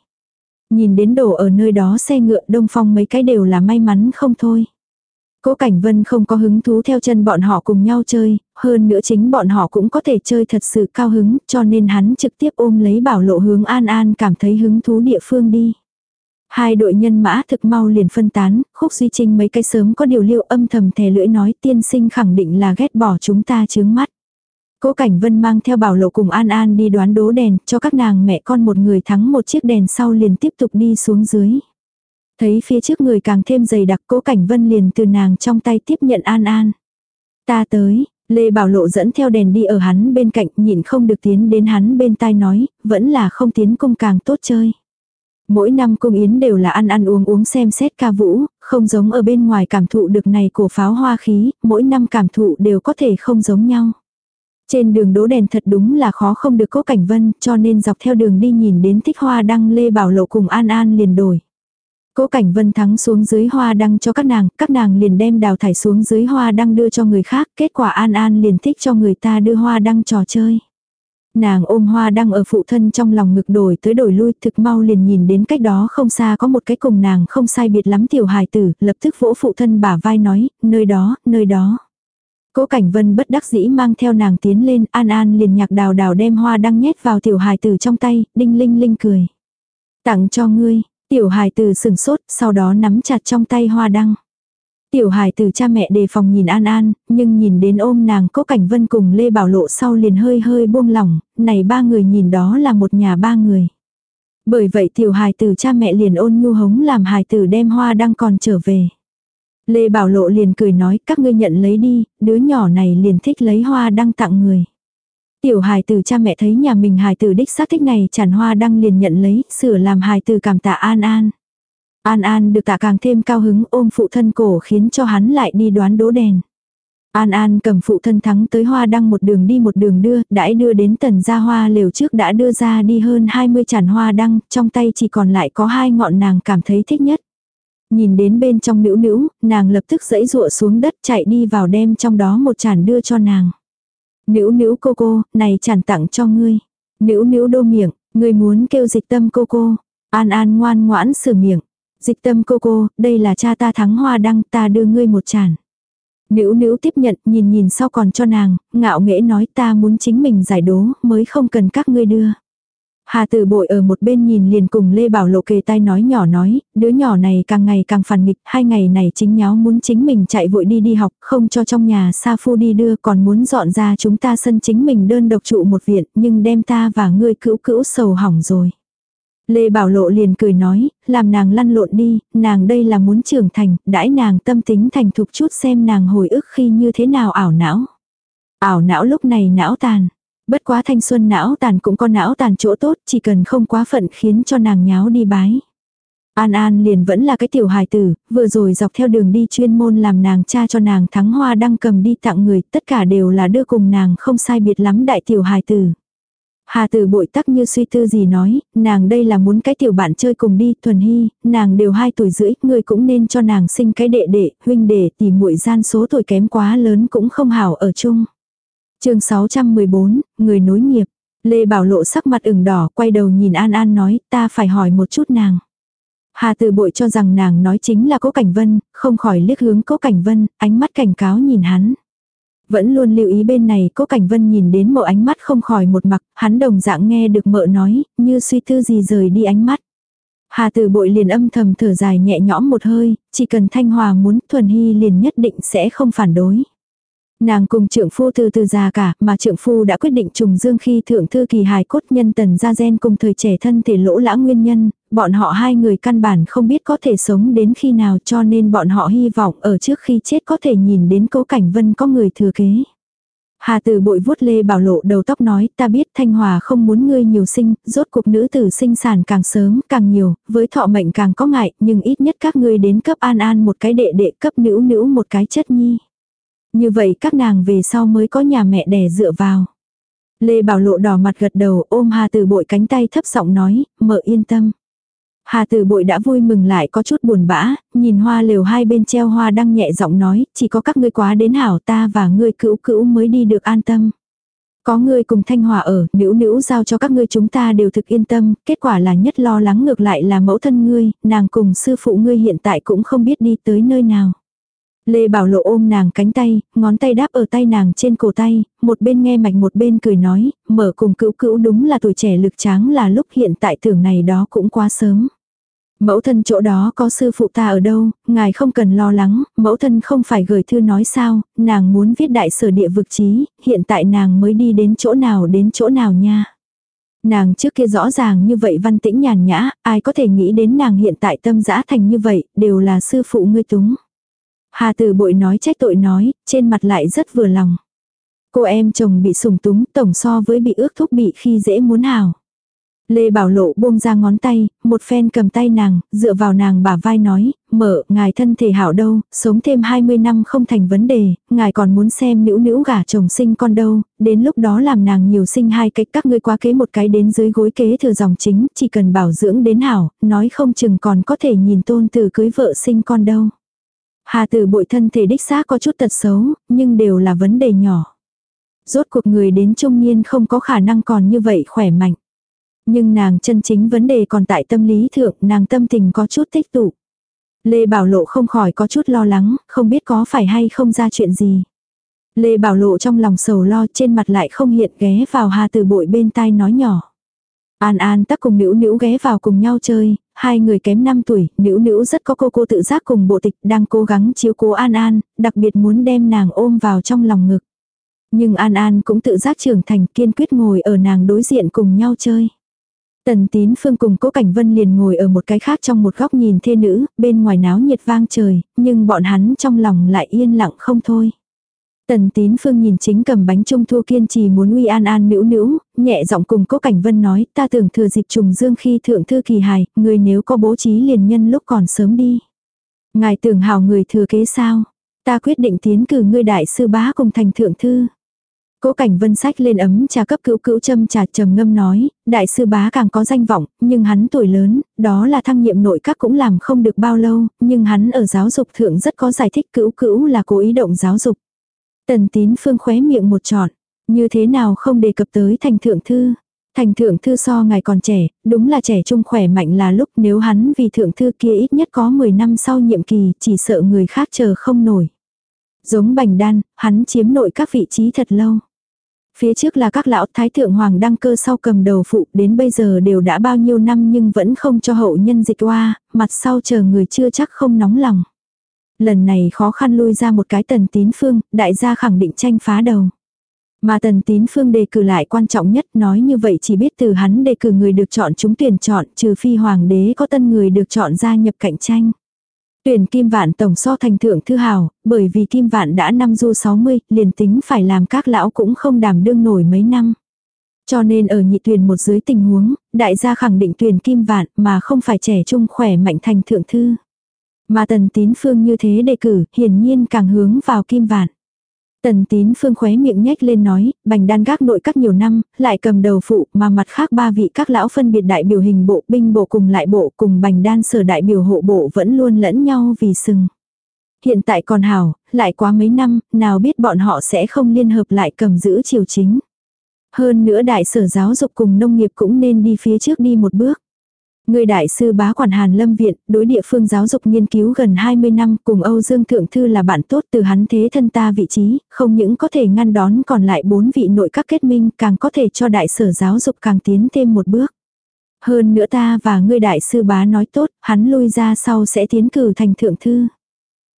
Nhìn đến đổ ở nơi đó xe ngựa đông phong mấy cái đều là may mắn không thôi. Cố Cảnh Vân không có hứng thú theo chân bọn họ cùng nhau chơi, hơn nữa chính bọn họ cũng có thể chơi thật sự cao hứng, cho nên hắn trực tiếp ôm lấy bảo lộ hướng An An cảm thấy hứng thú địa phương đi. Hai đội nhân mã thực mau liền phân tán, khúc duy trinh mấy cái sớm có điều liệu âm thầm thè lưỡi nói tiên sinh khẳng định là ghét bỏ chúng ta chướng mắt. Cố Cảnh Vân mang theo bảo lộ cùng An An đi đoán đố đèn cho các nàng mẹ con một người thắng một chiếc đèn sau liền tiếp tục đi xuống dưới. Thấy phía trước người càng thêm dày đặc cố cảnh vân liền từ nàng trong tay tiếp nhận an an. Ta tới, Lê Bảo Lộ dẫn theo đèn đi ở hắn bên cạnh nhìn không được tiến đến hắn bên tai nói, vẫn là không tiến cung càng tốt chơi. Mỗi năm cung yến đều là ăn ăn uống uống xem xét ca vũ, không giống ở bên ngoài cảm thụ được này cổ pháo hoa khí, mỗi năm cảm thụ đều có thể không giống nhau. Trên đường đố đèn thật đúng là khó không được cố cảnh vân, cho nên dọc theo đường đi nhìn đến thích hoa đăng Lê Bảo Lộ cùng An An liền đổi. Cố Cảnh Vân thắng xuống dưới hoa đăng cho các nàng, các nàng liền đem đào thải xuống dưới hoa đăng đưa cho người khác, kết quả An An liền thích cho người ta đưa hoa đăng trò chơi. Nàng ôm hoa đăng ở phụ thân trong lòng ngực đổi tới đổi lui thực mau liền nhìn đến cách đó không xa có một cái cùng nàng không sai biệt lắm tiểu hài tử, lập tức vỗ phụ thân bả vai nói, nơi đó, nơi đó. Cố Cảnh Vân bất đắc dĩ mang theo nàng tiến lên, An An liền nhạc đào đào đem hoa đăng nhét vào tiểu hài tử trong tay, đinh linh linh cười. Tặng cho ngươi, Tiểu hài từ sừng sốt, sau đó nắm chặt trong tay hoa đăng. Tiểu hài từ cha mẹ đề phòng nhìn An An, nhưng nhìn đến ôm nàng cố cảnh vân cùng Lê Bảo Lộ sau liền hơi hơi buông lỏng, này ba người nhìn đó là một nhà ba người. Bởi vậy tiểu hài từ cha mẹ liền ôn nhu hống làm hài tử đem hoa đăng còn trở về. Lê Bảo Lộ liền cười nói các ngươi nhận lấy đi, đứa nhỏ này liền thích lấy hoa đăng tặng người. Tiểu hài tử cha mẹ thấy nhà mình hài tử đích xác thích này chản hoa đăng liền nhận lấy, sửa làm hài tử cảm tạ An An. An An được tạ càng thêm cao hứng ôm phụ thân cổ khiến cho hắn lại đi đoán đố đèn. An An cầm phụ thân thắng tới hoa đăng một đường đi một đường đưa, đãi đưa đến tần gia hoa liều trước đã đưa ra đi hơn 20 chản hoa đăng, trong tay chỉ còn lại có hai ngọn nàng cảm thấy thích nhất. Nhìn đến bên trong nữ nữ, nàng lập tức dẫy dụa xuống đất chạy đi vào đem trong đó một chản đưa cho nàng. Nữ nữ cô cô, này chẳng tặng cho ngươi. nữ nữ đô miệng, ngươi muốn kêu dịch tâm cô cô. An An ngoan ngoãn sửa miệng. Dịch tâm cô cô, đây là cha ta thắng hoa đăng ta đưa ngươi một chản. nữ nữ tiếp nhận nhìn nhìn sau còn cho nàng, ngạo nghễ nói ta muốn chính mình giải đố mới không cần các ngươi đưa. Hà tử bội ở một bên nhìn liền cùng Lê Bảo Lộ kề tai nói nhỏ nói, đứa nhỏ này càng ngày càng phản nghịch, hai ngày này chính nháo muốn chính mình chạy vội đi đi học, không cho trong nhà Sa Phu đi đưa còn muốn dọn ra chúng ta sân chính mình đơn độc trụ một viện, nhưng đem ta và ngươi cữu cữu sầu hỏng rồi. Lê Bảo Lộ liền cười nói, làm nàng lăn lộn đi, nàng đây là muốn trưởng thành, đãi nàng tâm tính thành thục chút xem nàng hồi ức khi như thế nào ảo não. Ảo não lúc này não tàn. Bất quá thanh xuân não tàn cũng có não tàn chỗ tốt, chỉ cần không quá phận khiến cho nàng nháo đi bái. An An liền vẫn là cái tiểu hài tử, vừa rồi dọc theo đường đi chuyên môn làm nàng cha cho nàng thắng hoa đăng cầm đi tặng người, tất cả đều là đưa cùng nàng không sai biệt lắm đại tiểu hài tử. Hà tử bội tắc như suy tư gì nói, nàng đây là muốn cái tiểu bạn chơi cùng đi, thuần hy, nàng đều hai tuổi rưỡi, người cũng nên cho nàng sinh cái đệ đệ, huynh đệ tìm muội gian số tuổi kém quá lớn cũng không hảo ở chung chương 614, người nối nghiệp. Lê Bảo Lộ sắc mặt ửng đỏ, quay đầu nhìn An An nói, ta phải hỏi một chút nàng. Hà từ Bội cho rằng nàng nói chính là Cố Cảnh Vân, không khỏi liếc hướng Cố Cảnh Vân, ánh mắt cảnh cáo nhìn hắn. Vẫn luôn lưu ý bên này Cố Cảnh Vân nhìn đến mộ ánh mắt không khỏi một mặc hắn đồng dạng nghe được mợ nói, như suy tư gì rời đi ánh mắt. Hà từ Bội liền âm thầm thở dài nhẹ nhõm một hơi, chỉ cần Thanh Hòa muốn Thuần Hy liền nhất định sẽ không phản đối. Nàng cùng trượng phu từ từ già cả, mà trượng phu đã quyết định trùng dương khi thượng thư kỳ hài cốt nhân tần gia gen cùng thời trẻ thân thể lỗ lã nguyên nhân, bọn họ hai người căn bản không biết có thể sống đến khi nào cho nên bọn họ hy vọng ở trước khi chết có thể nhìn đến cố cảnh vân có người thừa kế. Hà tử bội vuốt lê bảo lộ đầu tóc nói ta biết Thanh Hòa không muốn ngươi nhiều sinh, rốt cuộc nữ tử sinh sản càng sớm càng nhiều, với thọ mệnh càng có ngại, nhưng ít nhất các ngươi đến cấp an an một cái đệ đệ cấp nữ nữ một cái chất nhi. Như vậy các nàng về sau mới có nhà mẹ đẻ dựa vào. Lê Bảo Lộ đỏ mặt gật đầu ôm Hà Tử Bội cánh tay thấp giọng nói, mợ yên tâm. Hà Tử Bội đã vui mừng lại có chút buồn bã, nhìn hoa lều hai bên treo hoa đang nhẹ giọng nói, chỉ có các ngươi quá đến hảo ta và ngươi cữu cữu mới đi được an tâm. Có ngươi cùng Thanh Hòa ở, nữ nữ giao cho các ngươi chúng ta đều thực yên tâm, kết quả là nhất lo lắng ngược lại là mẫu thân ngươi, nàng cùng sư phụ ngươi hiện tại cũng không biết đi tới nơi nào. Lê Bảo Lộ ôm nàng cánh tay, ngón tay đáp ở tay nàng trên cổ tay, một bên nghe mạch một bên cười nói, mở cùng cữu cữu đúng là tuổi trẻ lực tráng là lúc hiện tại tưởng này đó cũng quá sớm. Mẫu thân chỗ đó có sư phụ ta ở đâu, ngài không cần lo lắng, mẫu thân không phải gửi thư nói sao, nàng muốn viết đại sở địa vực trí, hiện tại nàng mới đi đến chỗ nào đến chỗ nào nha. Nàng trước kia rõ ràng như vậy văn tĩnh nhàn nhã, ai có thể nghĩ đến nàng hiện tại tâm dã thành như vậy, đều là sư phụ ngươi túng. Hà tử bội nói trách tội nói, trên mặt lại rất vừa lòng. Cô em chồng bị sủng túng tổng so với bị ước thúc bị khi dễ muốn hào. Lê Bảo Lộ buông ra ngón tay, một phen cầm tay nàng, dựa vào nàng bả vai nói, mở, ngài thân thể hảo đâu, sống thêm 20 năm không thành vấn đề, ngài còn muốn xem nữ nữ gả chồng sinh con đâu, đến lúc đó làm nàng nhiều sinh hai cách các ngươi quá kế một cái đến dưới gối kế thừa dòng chính, chỉ cần bảo dưỡng đến hảo, nói không chừng còn có thể nhìn tôn từ cưới vợ sinh con đâu. Hà tử bội thân thể đích xác có chút tật xấu, nhưng đều là vấn đề nhỏ. Rốt cuộc người đến trung niên không có khả năng còn như vậy khỏe mạnh. Nhưng nàng chân chính vấn đề còn tại tâm lý thượng, nàng tâm tình có chút tích tụ. Lê Bảo Lộ không khỏi có chút lo lắng, không biết có phải hay không ra chuyện gì. Lê Bảo Lộ trong lòng sầu lo trên mặt lại không hiện ghé vào Hà Tử Bội bên tai nói nhỏ. An An tắc cùng Nữu Nữu ghé vào cùng nhau chơi, hai người kém 5 tuổi, Nữu Nữu rất có cô cô tự giác cùng bộ tịch đang cố gắng chiếu cố An An, đặc biệt muốn đem nàng ôm vào trong lòng ngực. Nhưng An An cũng tự giác trưởng thành kiên quyết ngồi ở nàng đối diện cùng nhau chơi. Tần tín phương cùng cố cảnh vân liền ngồi ở một cái khác trong một góc nhìn thê nữ, bên ngoài náo nhiệt vang trời, nhưng bọn hắn trong lòng lại yên lặng không thôi. Tần tín phương nhìn chính cầm bánh trung thu kiên trì muốn uy an an nữ nữ, nhẹ giọng cùng cố cảnh vân nói ta tưởng thừa dịp trùng dương khi thượng thư kỳ hài, người nếu có bố trí liền nhân lúc còn sớm đi. Ngài tưởng hào người thừa kế sao? Ta quyết định tiến cử ngươi đại sư bá cùng thành thượng thư. Cố cảnh vân sách lên ấm trà cấp cữu cữu châm trà trầm ngâm nói, đại sư bá càng có danh vọng, nhưng hắn tuổi lớn, đó là thăng nhiệm nội các cũng làm không được bao lâu, nhưng hắn ở giáo dục thượng rất có giải thích cữu cữu là cố ý động giáo dục. Tần tín phương khóe miệng một trọn, như thế nào không đề cập tới thành thượng thư. Thành thượng thư so ngài còn trẻ, đúng là trẻ trung khỏe mạnh là lúc nếu hắn vì thượng thư kia ít nhất có 10 năm sau nhiệm kỳ, chỉ sợ người khác chờ không nổi. Giống bành đan, hắn chiếm nội các vị trí thật lâu. Phía trước là các lão thái thượng hoàng đăng cơ sau cầm đầu phụ đến bây giờ đều đã bao nhiêu năm nhưng vẫn không cho hậu nhân dịch qua, mặt sau chờ người chưa chắc không nóng lòng. Lần này khó khăn lui ra một cái tần tín phương, đại gia khẳng định tranh phá đầu. Mà tần tín phương đề cử lại quan trọng nhất nói như vậy chỉ biết từ hắn đề cử người được chọn chúng tuyển chọn trừ phi hoàng đế có tân người được chọn gia nhập cạnh tranh. Tuyển kim vạn tổng so thành thượng thư hào, bởi vì kim vạn đã năm du 60, liền tính phải làm các lão cũng không đảm đương nổi mấy năm. Cho nên ở nhị tuyển một dưới tình huống, đại gia khẳng định tuyển kim vạn mà không phải trẻ trung khỏe mạnh thành thượng thư. Mà tần tín phương như thế đề cử, hiển nhiên càng hướng vào kim vạn. Tần tín phương khóe miệng nhếch lên nói, bành đan gác nội các nhiều năm, lại cầm đầu phụ mà mặt khác ba vị các lão phân biệt đại biểu hình bộ binh bộ cùng lại bộ cùng bành đan sở đại biểu hộ bộ vẫn luôn lẫn nhau vì sừng. Hiện tại còn hảo, lại quá mấy năm, nào biết bọn họ sẽ không liên hợp lại cầm giữ triều chính. Hơn nữa đại sở giáo dục cùng nông nghiệp cũng nên đi phía trước đi một bước. Người đại sư bá quản Hàn Lâm Viện, đối địa phương giáo dục nghiên cứu gần 20 năm cùng Âu Dương Thượng Thư là bạn tốt từ hắn thế thân ta vị trí, không những có thể ngăn đón còn lại bốn vị nội các kết minh càng có thể cho đại sở giáo dục càng tiến thêm một bước. Hơn nữa ta và ngươi đại sư bá nói tốt, hắn lui ra sau sẽ tiến cử thành thượng thư.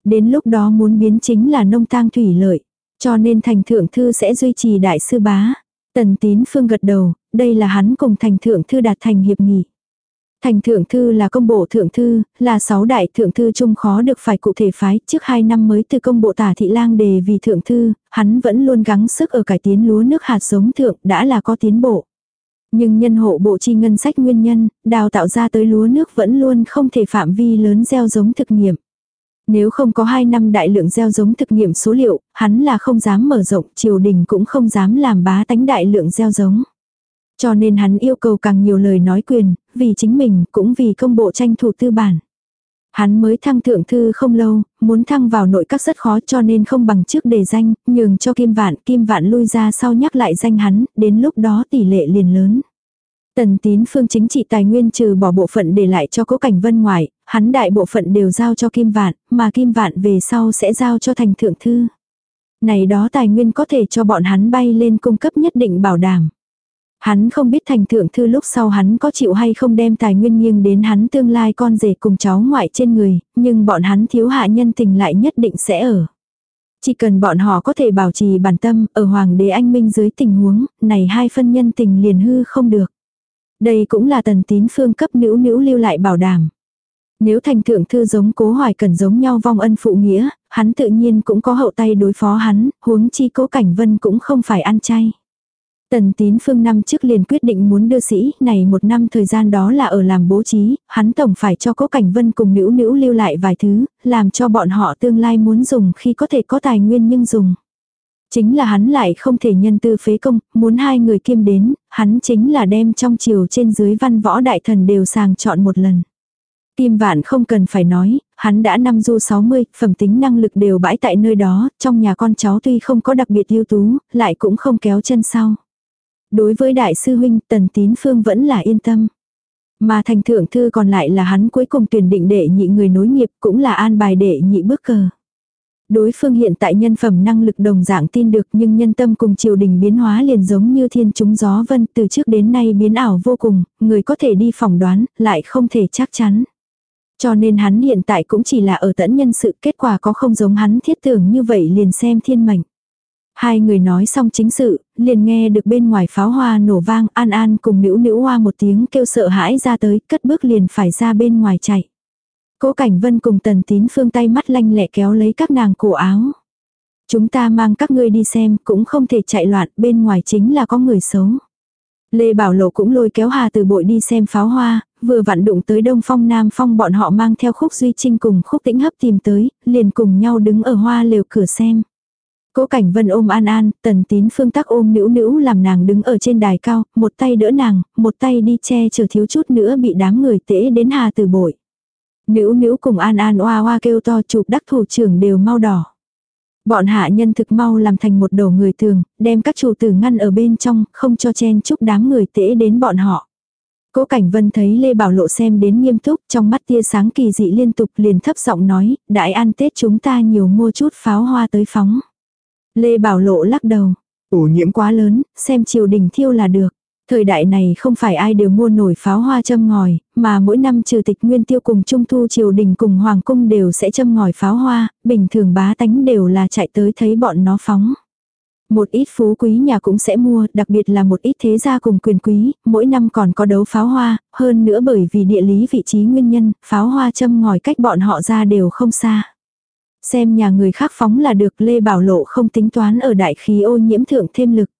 Đến lúc đó muốn biến chính là nông tang thủy lợi, cho nên thành thượng thư sẽ duy trì đại sư bá. Tần tín phương gật đầu, đây là hắn cùng thành thượng thư đạt thành hiệp nghị. Thành thượng thư là công bộ thượng thư, là sáu đại thượng thư chung khó được phải cụ thể phái, trước hai năm mới từ công bộ tả thị lang đề vì thượng thư, hắn vẫn luôn gắng sức ở cải tiến lúa nước hạt giống thượng đã là có tiến bộ. Nhưng nhân hộ bộ chi ngân sách nguyên nhân, đào tạo ra tới lúa nước vẫn luôn không thể phạm vi lớn gieo giống thực nghiệm. Nếu không có 2 năm đại lượng gieo giống thực nghiệm số liệu, hắn là không dám mở rộng, triều đình cũng không dám làm bá tánh đại lượng gieo giống. Cho nên hắn yêu cầu càng nhiều lời nói quyền, vì chính mình cũng vì công bộ tranh thủ tư bản. Hắn mới thăng thượng thư không lâu, muốn thăng vào nội các rất khó cho nên không bằng trước đề danh, nhường cho kim vạn, kim vạn lui ra sau nhắc lại danh hắn, đến lúc đó tỷ lệ liền lớn. Tần tín phương chính trị tài nguyên trừ bỏ bộ phận để lại cho cố cảnh vân ngoại hắn đại bộ phận đều giao cho kim vạn, mà kim vạn về sau sẽ giao cho thành thượng thư. Này đó tài nguyên có thể cho bọn hắn bay lên cung cấp nhất định bảo đảm. Hắn không biết thành thượng thư lúc sau hắn có chịu hay không đem tài nguyên nghiêng đến hắn tương lai con rể cùng cháu ngoại trên người, nhưng bọn hắn thiếu hạ nhân tình lại nhất định sẽ ở. Chỉ cần bọn họ có thể bảo trì bản tâm ở hoàng đế anh minh dưới tình huống, này hai phân nhân tình liền hư không được. Đây cũng là tần tín phương cấp nữ nữ lưu lại bảo đảm. Nếu thành thượng thư giống cố hoài cần giống nhau vong ân phụ nghĩa, hắn tự nhiên cũng có hậu tay đối phó hắn, huống chi cố cảnh vân cũng không phải ăn chay. Tần tín phương năm trước liền quyết định muốn đưa sĩ, này một năm thời gian đó là ở làm bố trí, hắn tổng phải cho cố cảnh vân cùng nữ nữ lưu lại vài thứ, làm cho bọn họ tương lai muốn dùng khi có thể có tài nguyên nhưng dùng. Chính là hắn lại không thể nhân tư phế công, muốn hai người kiêm đến, hắn chính là đem trong chiều trên dưới văn võ đại thần đều sàng chọn một lần. Kim vạn không cần phải nói, hắn đã năm du 60, phẩm tính năng lực đều bãi tại nơi đó, trong nhà con cháu tuy không có đặc biệt ưu tú, lại cũng không kéo chân sau. Đối với đại sư huynh tần tín phương vẫn là yên tâm. Mà thành thượng thư còn lại là hắn cuối cùng tuyển định đệ nhị người nối nghiệp cũng là an bài đệ nhị bước cờ. Đối phương hiện tại nhân phẩm năng lực đồng dạng tin được nhưng nhân tâm cùng triều đình biến hóa liền giống như thiên chúng gió vân từ trước đến nay biến ảo vô cùng, người có thể đi phỏng đoán, lại không thể chắc chắn. Cho nên hắn hiện tại cũng chỉ là ở tẫn nhân sự kết quả có không giống hắn thiết tưởng như vậy liền xem thiên mệnh. Hai người nói xong chính sự, liền nghe được bên ngoài pháo hoa nổ vang an an cùng nữ nữ hoa một tiếng kêu sợ hãi ra tới, cất bước liền phải ra bên ngoài chạy. Cố Cảnh Vân cùng Tần Tín Phương tay mắt lanh lẹ kéo lấy các nàng cổ áo. Chúng ta mang các ngươi đi xem, cũng không thể chạy loạn, bên ngoài chính là có người xấu. Lê Bảo Lộ cũng lôi kéo Hà từ bội đi xem pháo hoa, vừa vặn đụng tới Đông Phong Nam Phong bọn họ mang theo khúc Duy Trinh cùng khúc tĩnh hấp tìm tới, liền cùng nhau đứng ở hoa lều cửa xem. Cố Cảnh Vân ôm An An, Tần Tín Phương tắc ôm Nữu Nữu làm nàng đứng ở trên đài cao, một tay đỡ nàng, một tay đi che chở thiếu chút nữa bị đám người tễ đến Hà từ bội. Nữu Nữu cùng An An oa oa kêu to chụp đắc thủ trưởng đều mau đỏ. Bọn hạ nhân thực mau làm thành một đầu người thường, đem các chủ tử ngăn ở bên trong, không cho chen chúc đám người tễ đến bọn họ. Cố Cảnh Vân thấy Lê Bảo Lộ xem đến nghiêm túc, trong mắt tia sáng kỳ dị liên tục liền thấp giọng nói, đại an Tết chúng ta nhiều mua chút pháo hoa tới phóng. Lê Bảo Lộ lắc đầu, ô nhiễm quá lớn, xem triều đình thiêu là được. Thời đại này không phải ai đều mua nổi pháo hoa châm ngòi, mà mỗi năm trừ tịch nguyên tiêu cùng trung thu triều đình cùng hoàng cung đều sẽ châm ngòi pháo hoa, bình thường bá tánh đều là chạy tới thấy bọn nó phóng. Một ít phú quý nhà cũng sẽ mua, đặc biệt là một ít thế gia cùng quyền quý, mỗi năm còn có đấu pháo hoa, hơn nữa bởi vì địa lý vị trí nguyên nhân, pháo hoa châm ngòi cách bọn họ ra đều không xa. Xem nhà người khác phóng là được Lê Bảo Lộ không tính toán ở đại khí ô nhiễm thượng thêm lực.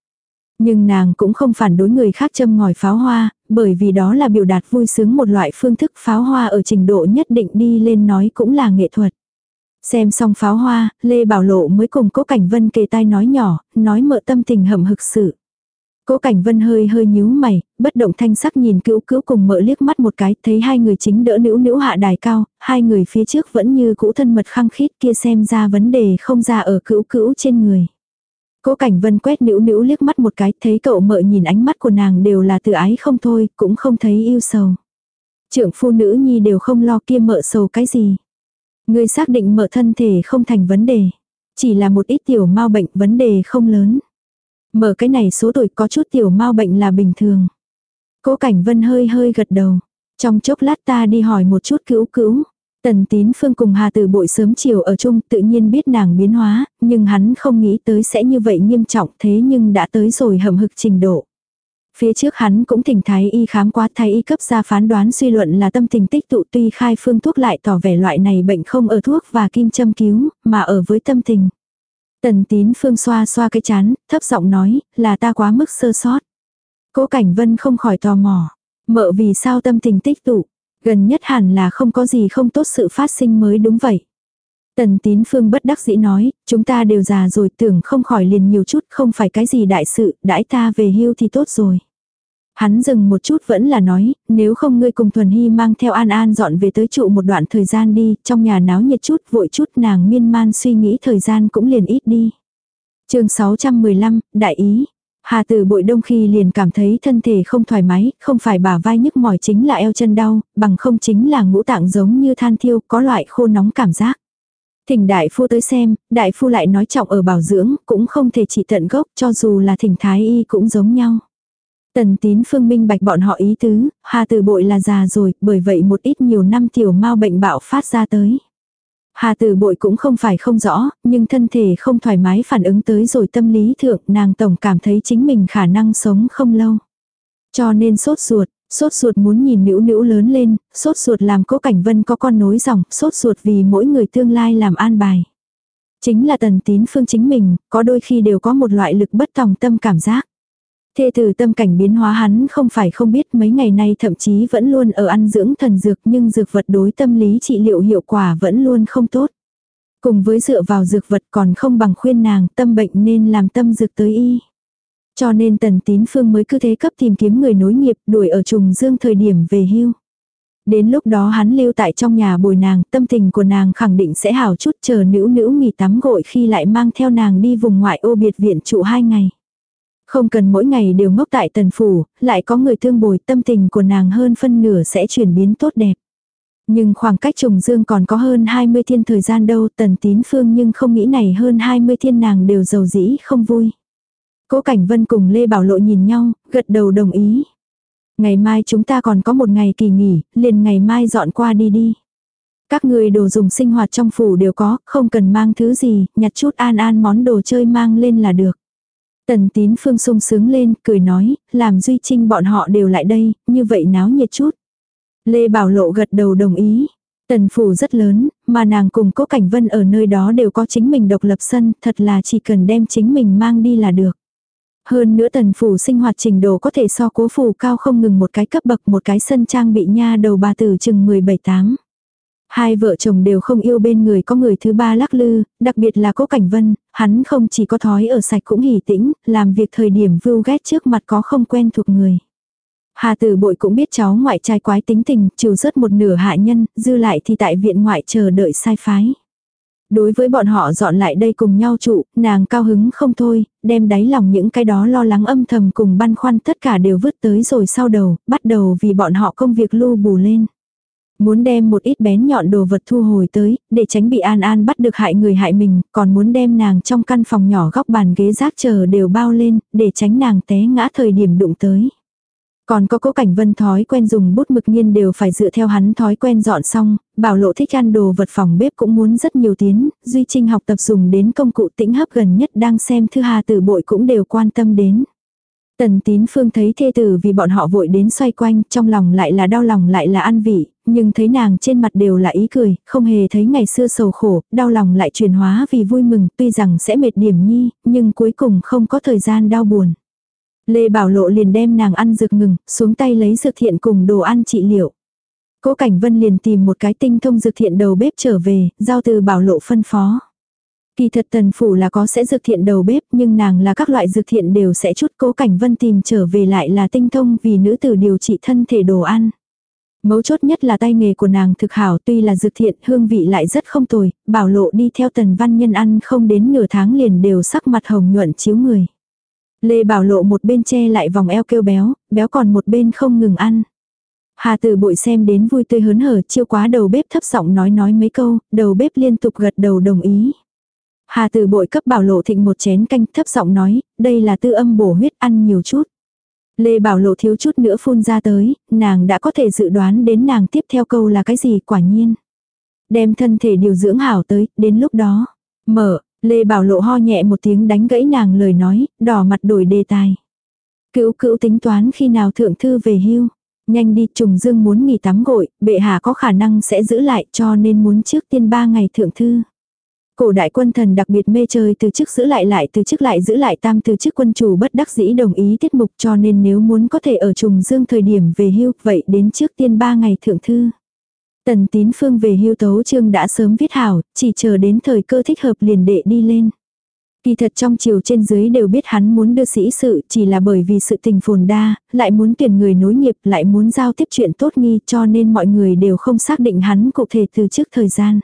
Nhưng nàng cũng không phản đối người khác châm ngòi pháo hoa, bởi vì đó là biểu đạt vui sướng một loại phương thức pháo hoa ở trình độ nhất định đi lên nói cũng là nghệ thuật. Xem xong pháo hoa, Lê Bảo Lộ mới cùng Cố Cảnh Vân kề tai nói nhỏ, nói mợ tâm tình hầm hực sự. Cố Cảnh Vân hơi hơi nhíu mày, bất động thanh sắc nhìn cữu cữu cùng mợ liếc mắt một cái, thấy hai người chính đỡ nữ nữ hạ đài cao, hai người phía trước vẫn như cũ thân mật khăng khít kia xem ra vấn đề không ra ở cữu cữu trên người. Cố Cảnh Vân quét nữ nữ liếc mắt một cái, thấy cậu mợ nhìn ánh mắt của nàng đều là tự ái không thôi, cũng không thấy yêu sầu. Trưởng phu nữ nhi đều không lo kia mợ sầu cái gì. người xác định mợ thân thể không thành vấn đề. Chỉ là một ít tiểu mau bệnh vấn đề không lớn. Mở cái này số tuổi có chút tiểu mau bệnh là bình thường. Cố Cảnh Vân hơi hơi gật đầu. Trong chốc lát ta đi hỏi một chút cữu cữu. Tần tín phương cùng Hà Tử bội sớm chiều ở chung tự nhiên biết nàng biến hóa, nhưng hắn không nghĩ tới sẽ như vậy nghiêm trọng thế nhưng đã tới rồi hầm hực trình độ. Phía trước hắn cũng thỉnh thái y khám qua thái y cấp ra phán đoán suy luận là tâm tình tích tụ tuy khai phương thuốc lại tỏ vẻ loại này bệnh không ở thuốc và kim châm cứu, mà ở với tâm tình. Tần tín phương xoa xoa cái chán, thấp giọng nói, là ta quá mức sơ sót. Cố cảnh vân không khỏi tò mò. Mợ vì sao tâm tình tích tụ. Gần nhất hẳn là không có gì không tốt sự phát sinh mới đúng vậy. Tần tín phương bất đắc dĩ nói, chúng ta đều già rồi tưởng không khỏi liền nhiều chút không phải cái gì đại sự, đãi ta về hưu thì tốt rồi. Hắn dừng một chút vẫn là nói, nếu không ngươi cùng Thuần Hy mang theo An An dọn về tới trụ một đoạn thời gian đi, trong nhà náo nhiệt chút vội chút nàng miên man suy nghĩ thời gian cũng liền ít đi. chương 615, Đại Ý. Hà tử bội đông khi liền cảm thấy thân thể không thoải mái, không phải bả vai nhức mỏi chính là eo chân đau, bằng không chính là ngũ tạng giống như than thiêu, có loại khô nóng cảm giác. Thỉnh đại phu tới xem, đại phu lại nói trọng ở bảo dưỡng, cũng không thể chỉ tận gốc cho dù là thỉnh thái y cũng giống nhau. Tần tín phương minh bạch bọn họ ý tứ, hà tử bội là già rồi, bởi vậy một ít nhiều năm tiểu mau bệnh bạo phát ra tới. Hà tử bội cũng không phải không rõ, nhưng thân thể không thoải mái phản ứng tới rồi tâm lý thượng, nàng tổng cảm thấy chính mình khả năng sống không lâu. Cho nên sốt ruột, sốt ruột muốn nhìn nữ nữ lớn lên, sốt ruột làm cố cảnh vân có con nối dòng, sốt ruột vì mỗi người tương lai làm an bài. Chính là tần tín phương chính mình, có đôi khi đều có một loại lực bất tòng tâm cảm giác. Thê từ tâm cảnh biến hóa hắn không phải không biết mấy ngày nay thậm chí vẫn luôn ở ăn dưỡng thần dược nhưng dược vật đối tâm lý trị liệu hiệu quả vẫn luôn không tốt. Cùng với dựa vào dược vật còn không bằng khuyên nàng tâm bệnh nên làm tâm dược tới y. Cho nên tần tín phương mới cứ thế cấp tìm kiếm người nối nghiệp đuổi ở trùng dương thời điểm về hưu. Đến lúc đó hắn lưu tại trong nhà bồi nàng, tâm tình của nàng khẳng định sẽ hảo chút chờ nữ nữ nghỉ tắm gội khi lại mang theo nàng đi vùng ngoại ô biệt viện trụ hai ngày. Không cần mỗi ngày đều ngốc tại tần phủ, lại có người thương bồi tâm tình của nàng hơn phân nửa sẽ chuyển biến tốt đẹp. Nhưng khoảng cách trùng dương còn có hơn 20 thiên thời gian đâu tần tín phương nhưng không nghĩ này hơn 20 thiên nàng đều giàu dĩ không vui. Cố Cảnh Vân cùng Lê Bảo Lộ nhìn nhau, gật đầu đồng ý. Ngày mai chúng ta còn có một ngày kỳ nghỉ, liền ngày mai dọn qua đi đi. Các người đồ dùng sinh hoạt trong phủ đều có, không cần mang thứ gì, nhặt chút an an món đồ chơi mang lên là được. Tần tín phương sung sướng lên, cười nói, làm duy trinh bọn họ đều lại đây, như vậy náo nhiệt chút. Lê Bảo Lộ gật đầu đồng ý. Tần phủ rất lớn, mà nàng cùng Cố Cảnh Vân ở nơi đó đều có chính mình độc lập sân, thật là chỉ cần đem chính mình mang đi là được. Hơn nữa tần phủ sinh hoạt trình độ có thể so cố phủ cao không ngừng một cái cấp bậc một cái sân trang bị nha đầu bà tử chừng 17 tám. Hai vợ chồng đều không yêu bên người có người thứ ba lắc lư, đặc biệt là cố cảnh vân, hắn không chỉ có thói ở sạch cũng hỉ tĩnh, làm việc thời điểm vưu ghét trước mặt có không quen thuộc người. Hà tử bội cũng biết cháu ngoại trai quái tính tình, trừ rớt một nửa hạ nhân, dư lại thì tại viện ngoại chờ đợi sai phái. Đối với bọn họ dọn lại đây cùng nhau trụ, nàng cao hứng không thôi, đem đáy lòng những cái đó lo lắng âm thầm cùng băn khoăn tất cả đều vứt tới rồi sau đầu, bắt đầu vì bọn họ công việc lưu bù lên. Muốn đem một ít bén nhọn đồ vật thu hồi tới, để tránh bị An An bắt được hại người hại mình, còn muốn đem nàng trong căn phòng nhỏ góc bàn ghế rác chờ đều bao lên, để tránh nàng té ngã thời điểm đụng tới. Còn có cố cảnh vân thói quen dùng bút mực nhiên đều phải dựa theo hắn thói quen dọn xong, bảo lộ thích ăn đồ vật phòng bếp cũng muốn rất nhiều tiến, duy trinh học tập dùng đến công cụ tĩnh hấp gần nhất đang xem thư hà tử bội cũng đều quan tâm đến. Tần tín phương thấy thê tử vì bọn họ vội đến xoay quanh, trong lòng lại là đau lòng lại là an vị, nhưng thấy nàng trên mặt đều là ý cười, không hề thấy ngày xưa sầu khổ, đau lòng lại chuyển hóa vì vui mừng, tuy rằng sẽ mệt điểm nhi, nhưng cuối cùng không có thời gian đau buồn. Lê Bảo Lộ liền đem nàng ăn dược ngừng, xuống tay lấy dược thiện cùng đồ ăn trị liệu. Cố Cảnh Vân liền tìm một cái tinh thông dược thiện đầu bếp trở về, giao từ Bảo Lộ phân phó. Kỳ thật tần phủ là có sẽ dược thiện đầu bếp nhưng nàng là các loại dược thiện đều sẽ chút cố cảnh vân tìm trở về lại là tinh thông vì nữ tử điều trị thân thể đồ ăn. Mấu chốt nhất là tay nghề của nàng thực hảo tuy là dược thiện hương vị lại rất không tồi, bảo lộ đi theo tần văn nhân ăn không đến nửa tháng liền đều sắc mặt hồng nhuận chiếu người. Lê bảo lộ một bên che lại vòng eo kêu béo, béo còn một bên không ngừng ăn. Hà tử bội xem đến vui tươi hớn hở chiêu quá đầu bếp thấp giọng nói nói mấy câu, đầu bếp liên tục gật đầu đồng ý. Hà từ bội cấp bảo lộ thịnh một chén canh thấp giọng nói, đây là tư âm bổ huyết ăn nhiều chút. Lê Bảo Lộ thiếu chút nữa phun ra tới, nàng đã có thể dự đoán đến nàng tiếp theo câu là cái gì quả nhiên. Đem thân thể điều dưỡng hảo tới, đến lúc đó. Mở, Lê Bảo Lộ ho nhẹ một tiếng đánh gãy nàng lời nói, đỏ mặt đổi đề tài. Cữu cữu tính toán khi nào thượng thư về hưu. Nhanh đi trùng dương muốn nghỉ tắm gội, bệ hạ có khả năng sẽ giữ lại cho nên muốn trước tiên ba ngày thượng thư. Cổ đại quân thần đặc biệt mê chơi từ chức giữ lại lại từ chức lại giữ lại tam từ chức quân chủ bất đắc dĩ đồng ý tiết mục cho nên nếu muốn có thể ở trùng dương thời điểm về hưu vậy đến trước tiên ba ngày thượng thư. Tần tín phương về hưu tấu trương đã sớm viết hảo, chỉ chờ đến thời cơ thích hợp liền đệ đi lên. Kỳ thật trong chiều trên dưới đều biết hắn muốn đưa sĩ sự chỉ là bởi vì sự tình phồn đa, lại muốn tuyển người nối nghiệp lại muốn giao tiếp chuyện tốt nghi cho nên mọi người đều không xác định hắn cụ thể từ trước thời gian.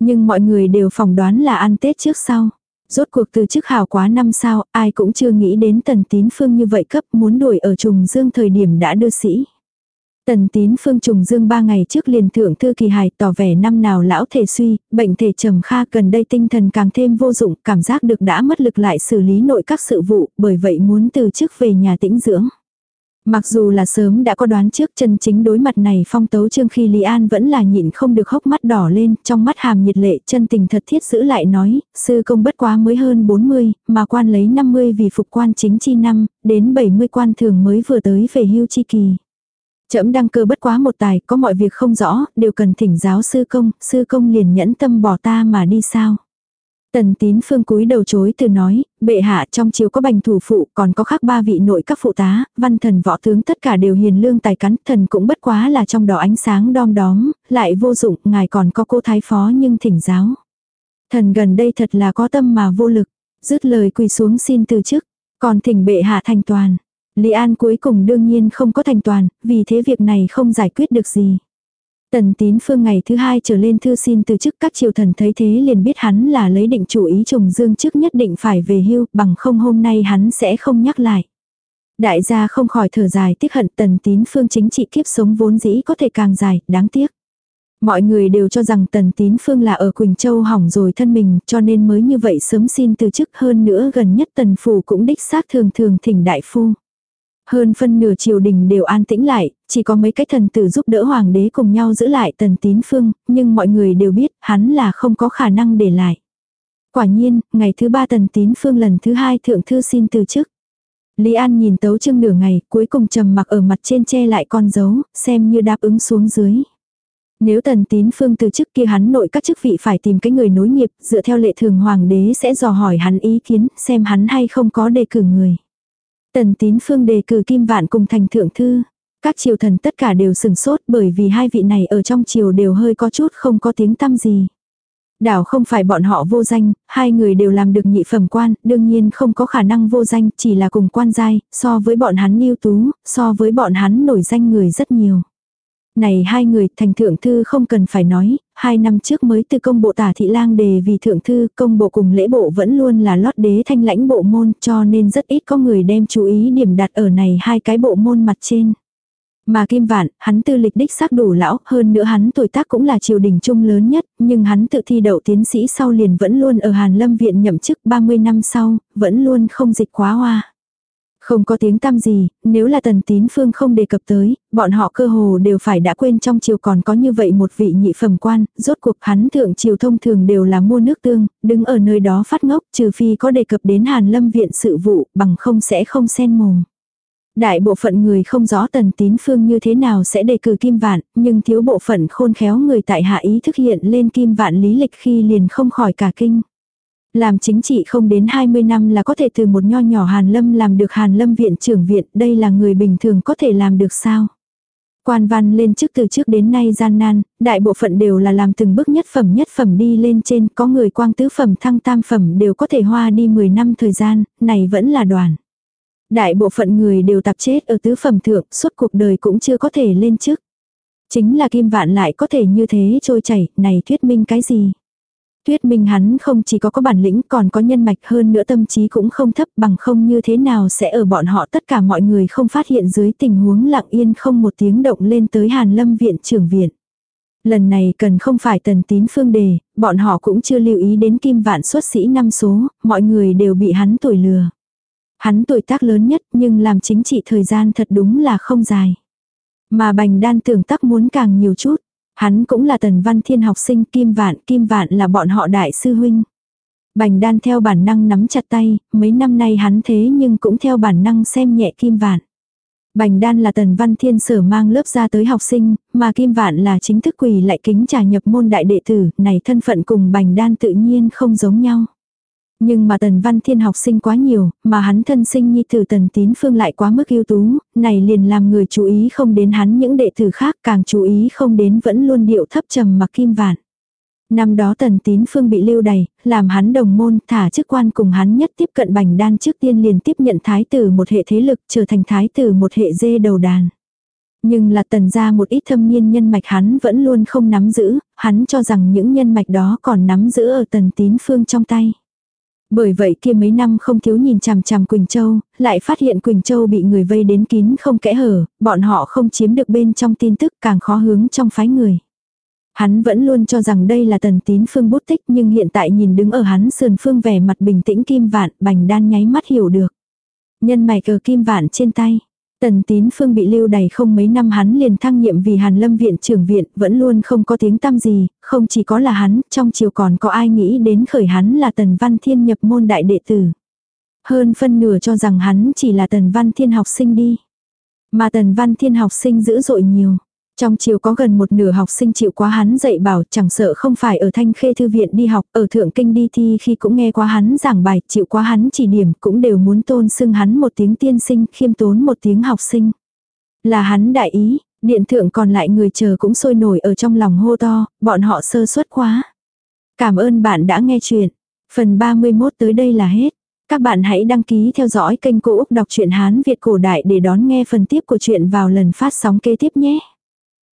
Nhưng mọi người đều phỏng đoán là ăn Tết trước sau. Rốt cuộc từ chức hào quá năm sao, ai cũng chưa nghĩ đến tần tín phương như vậy cấp muốn đuổi ở trùng dương thời điểm đã đưa sĩ. Tần tín phương trùng dương ba ngày trước liền thượng thư kỳ hài tỏ vẻ năm nào lão thể suy, bệnh thể trầm kha gần đây tinh thần càng thêm vô dụng, cảm giác được đã mất lực lại xử lý nội các sự vụ, bởi vậy muốn từ chức về nhà tĩnh dưỡng. Mặc dù là sớm đã có đoán trước chân chính đối mặt này phong tấu trương khi Lý An vẫn là nhịn không được hốc mắt đỏ lên, trong mắt hàm nhiệt lệ chân tình thật thiết giữ lại nói, sư công bất quá mới hơn 40, mà quan lấy 50 vì phục quan chính chi năm, đến 70 quan thường mới vừa tới về hưu chi kỳ. Chậm đăng cơ bất quá một tài, có mọi việc không rõ, đều cần thỉnh giáo sư công, sư công liền nhẫn tâm bỏ ta mà đi sao. Tần tín phương cúi đầu chối từ nói, bệ hạ trong chiếu có bành thủ phụ còn có khác ba vị nội các phụ tá, văn thần võ tướng tất cả đều hiền lương tài cắn, thần cũng bất quá là trong đó ánh sáng đom đóm, lại vô dụng, ngài còn có cô thái phó nhưng thỉnh giáo. Thần gần đây thật là có tâm mà vô lực, dứt lời quỳ xuống xin từ chức, còn thỉnh bệ hạ thành toàn. Lý An cuối cùng đương nhiên không có thành toàn, vì thế việc này không giải quyết được gì. Tần tín phương ngày thứ hai trở lên thư xin từ chức các triều thần thấy thế liền biết hắn là lấy định chủ ý trùng dương trước nhất định phải về hưu bằng không hôm nay hắn sẽ không nhắc lại. Đại gia không khỏi thở dài tiếc hận tần tín phương chính trị kiếp sống vốn dĩ có thể càng dài, đáng tiếc. Mọi người đều cho rằng tần tín phương là ở Quỳnh Châu hỏng rồi thân mình cho nên mới như vậy sớm xin từ chức hơn nữa gần nhất tần phủ cũng đích xác thường thường thỉnh đại phu. Hơn phân nửa triều đình đều an tĩnh lại, chỉ có mấy cái thần tử giúp đỡ hoàng đế cùng nhau giữ lại tần tín phương, nhưng mọi người đều biết hắn là không có khả năng để lại. Quả nhiên, ngày thứ ba tần tín phương lần thứ hai thượng thư xin từ chức. Lý An nhìn tấu chương nửa ngày, cuối cùng trầm mặc ở mặt trên che lại con dấu, xem như đáp ứng xuống dưới. Nếu tần tín phương từ chức kia hắn nội các chức vị phải tìm cái người nối nghiệp, dựa theo lệ thường hoàng đế sẽ dò hỏi hắn ý kiến, xem hắn hay không có đề cử người. Tần tín phương đề cử kim vạn cùng thành thượng thư. Các triều thần tất cả đều sừng sốt bởi vì hai vị này ở trong triều đều hơi có chút không có tiếng tăm gì. Đảo không phải bọn họ vô danh, hai người đều làm được nhị phẩm quan, đương nhiên không có khả năng vô danh, chỉ là cùng quan giai, so với bọn hắn yêu tú, so với bọn hắn nổi danh người rất nhiều. Này hai người thành thượng thư không cần phải nói, hai năm trước mới từ công bộ tả thị lang đề vì thượng thư, công bộ cùng lễ bộ vẫn luôn là lót đế thanh lãnh bộ môn cho nên rất ít có người đem chú ý điểm đặt ở này hai cái bộ môn mặt trên. Mà Kim Vạn, hắn tư lịch đích xác đủ lão, hơn nữa hắn tuổi tác cũng là triều đình trung lớn nhất, nhưng hắn tự thi đậu tiến sĩ sau liền vẫn luôn ở Hàn Lâm Viện nhậm chức 30 năm sau, vẫn luôn không dịch quá hoa. Không có tiếng tăm gì, nếu là tần tín phương không đề cập tới, bọn họ cơ hồ đều phải đã quên trong triều còn có như vậy một vị nhị phẩm quan, rốt cuộc hắn thượng triều thông thường đều là mua nước tương, đứng ở nơi đó phát ngốc trừ phi có đề cập đến hàn lâm viện sự vụ, bằng không sẽ không sen mồm. Đại bộ phận người không rõ tần tín phương như thế nào sẽ đề cử kim vạn, nhưng thiếu bộ phận khôn khéo người tại hạ ý thức hiện lên kim vạn lý lịch khi liền không khỏi cả kinh. Làm chính trị không đến 20 năm là có thể từ một nho nhỏ Hàn Lâm làm được Hàn Lâm viện trưởng viện, đây là người bình thường có thể làm được sao? Quan văn lên chức từ trước đến nay gian nan, đại bộ phận đều là làm từng bước nhất phẩm nhất phẩm đi lên trên, có người quang tứ phẩm thăng tam phẩm đều có thể hoa đi 10 năm thời gian, này vẫn là đoàn. Đại bộ phận người đều tập chết ở tứ phẩm thượng, suốt cuộc đời cũng chưa có thể lên chức. Chính là kim vạn lại có thể như thế trôi chảy, này thuyết minh cái gì? Tuyết minh hắn không chỉ có có bản lĩnh còn có nhân mạch hơn nữa tâm trí cũng không thấp bằng không như thế nào sẽ ở bọn họ tất cả mọi người không phát hiện dưới tình huống lặng yên không một tiếng động lên tới Hàn Lâm viện trưởng viện. Lần này cần không phải tần tín phương đề, bọn họ cũng chưa lưu ý đến kim vạn xuất sĩ năm số, mọi người đều bị hắn tuổi lừa. Hắn tuổi tác lớn nhất nhưng làm chính trị thời gian thật đúng là không dài. Mà bành đan tưởng tắc muốn càng nhiều chút. Hắn cũng là tần văn thiên học sinh kim vạn, kim vạn là bọn họ đại sư huynh. Bành đan theo bản năng nắm chặt tay, mấy năm nay hắn thế nhưng cũng theo bản năng xem nhẹ kim vạn. Bành đan là tần văn thiên sở mang lớp ra tới học sinh, mà kim vạn là chính thức quỳ lại kính trả nhập môn đại đệ tử, này thân phận cùng bành đan tự nhiên không giống nhau. Nhưng mà tần văn thiên học sinh quá nhiều, mà hắn thân sinh nhi tử tần tín phương lại quá mức ưu tú, này liền làm người chú ý không đến hắn những đệ tử khác càng chú ý không đến vẫn luôn điệu thấp trầm mặc kim vạn. Năm đó tần tín phương bị lưu đày, làm hắn đồng môn thả chức quan cùng hắn nhất tiếp cận bành đan trước tiên liền tiếp nhận thái tử một hệ thế lực trở thành thái tử một hệ dê đầu đàn. Nhưng là tần ra một ít thâm niên nhân mạch hắn vẫn luôn không nắm giữ, hắn cho rằng những nhân mạch đó còn nắm giữ ở tần tín phương trong tay. Bởi vậy kia mấy năm không thiếu nhìn chằm chằm Quỳnh Châu, lại phát hiện Quỳnh Châu bị người vây đến kín không kẽ hở, bọn họ không chiếm được bên trong tin tức càng khó hướng trong phái người. Hắn vẫn luôn cho rằng đây là tần tín phương bút tích nhưng hiện tại nhìn đứng ở hắn sườn phương vẻ mặt bình tĩnh kim vạn bành đan nháy mắt hiểu được. Nhân mày cờ kim vạn trên tay. Tần tín phương bị lưu đày không mấy năm hắn liền thăng nhiệm vì Hàn Lâm viện trưởng viện, vẫn luôn không có tiếng tăm gì, không chỉ có là hắn, trong chiều còn có ai nghĩ đến khởi hắn là Tần Văn Thiên nhập môn đại đệ tử. Hơn phân nửa cho rằng hắn chỉ là Tần Văn Thiên học sinh đi. Mà Tần Văn Thiên học sinh dữ dội nhiều. Trong chiều có gần một nửa học sinh chịu quá hắn dạy bảo chẳng sợ không phải ở thanh khê thư viện đi học, ở thượng kinh đi thi khi cũng nghe quá hắn giảng bài, chịu quá hắn chỉ điểm cũng đều muốn tôn xưng hắn một tiếng tiên sinh, khiêm tốn một tiếng học sinh. Là hắn đại ý, điện thượng còn lại người chờ cũng sôi nổi ở trong lòng hô to, bọn họ sơ suất quá. Cảm ơn bạn đã nghe chuyện. Phần 31 tới đây là hết. Các bạn hãy đăng ký theo dõi kênh Cô Úc Đọc truyện Hán Việt Cổ Đại để đón nghe phần tiếp của chuyện vào lần phát sóng kế tiếp nhé.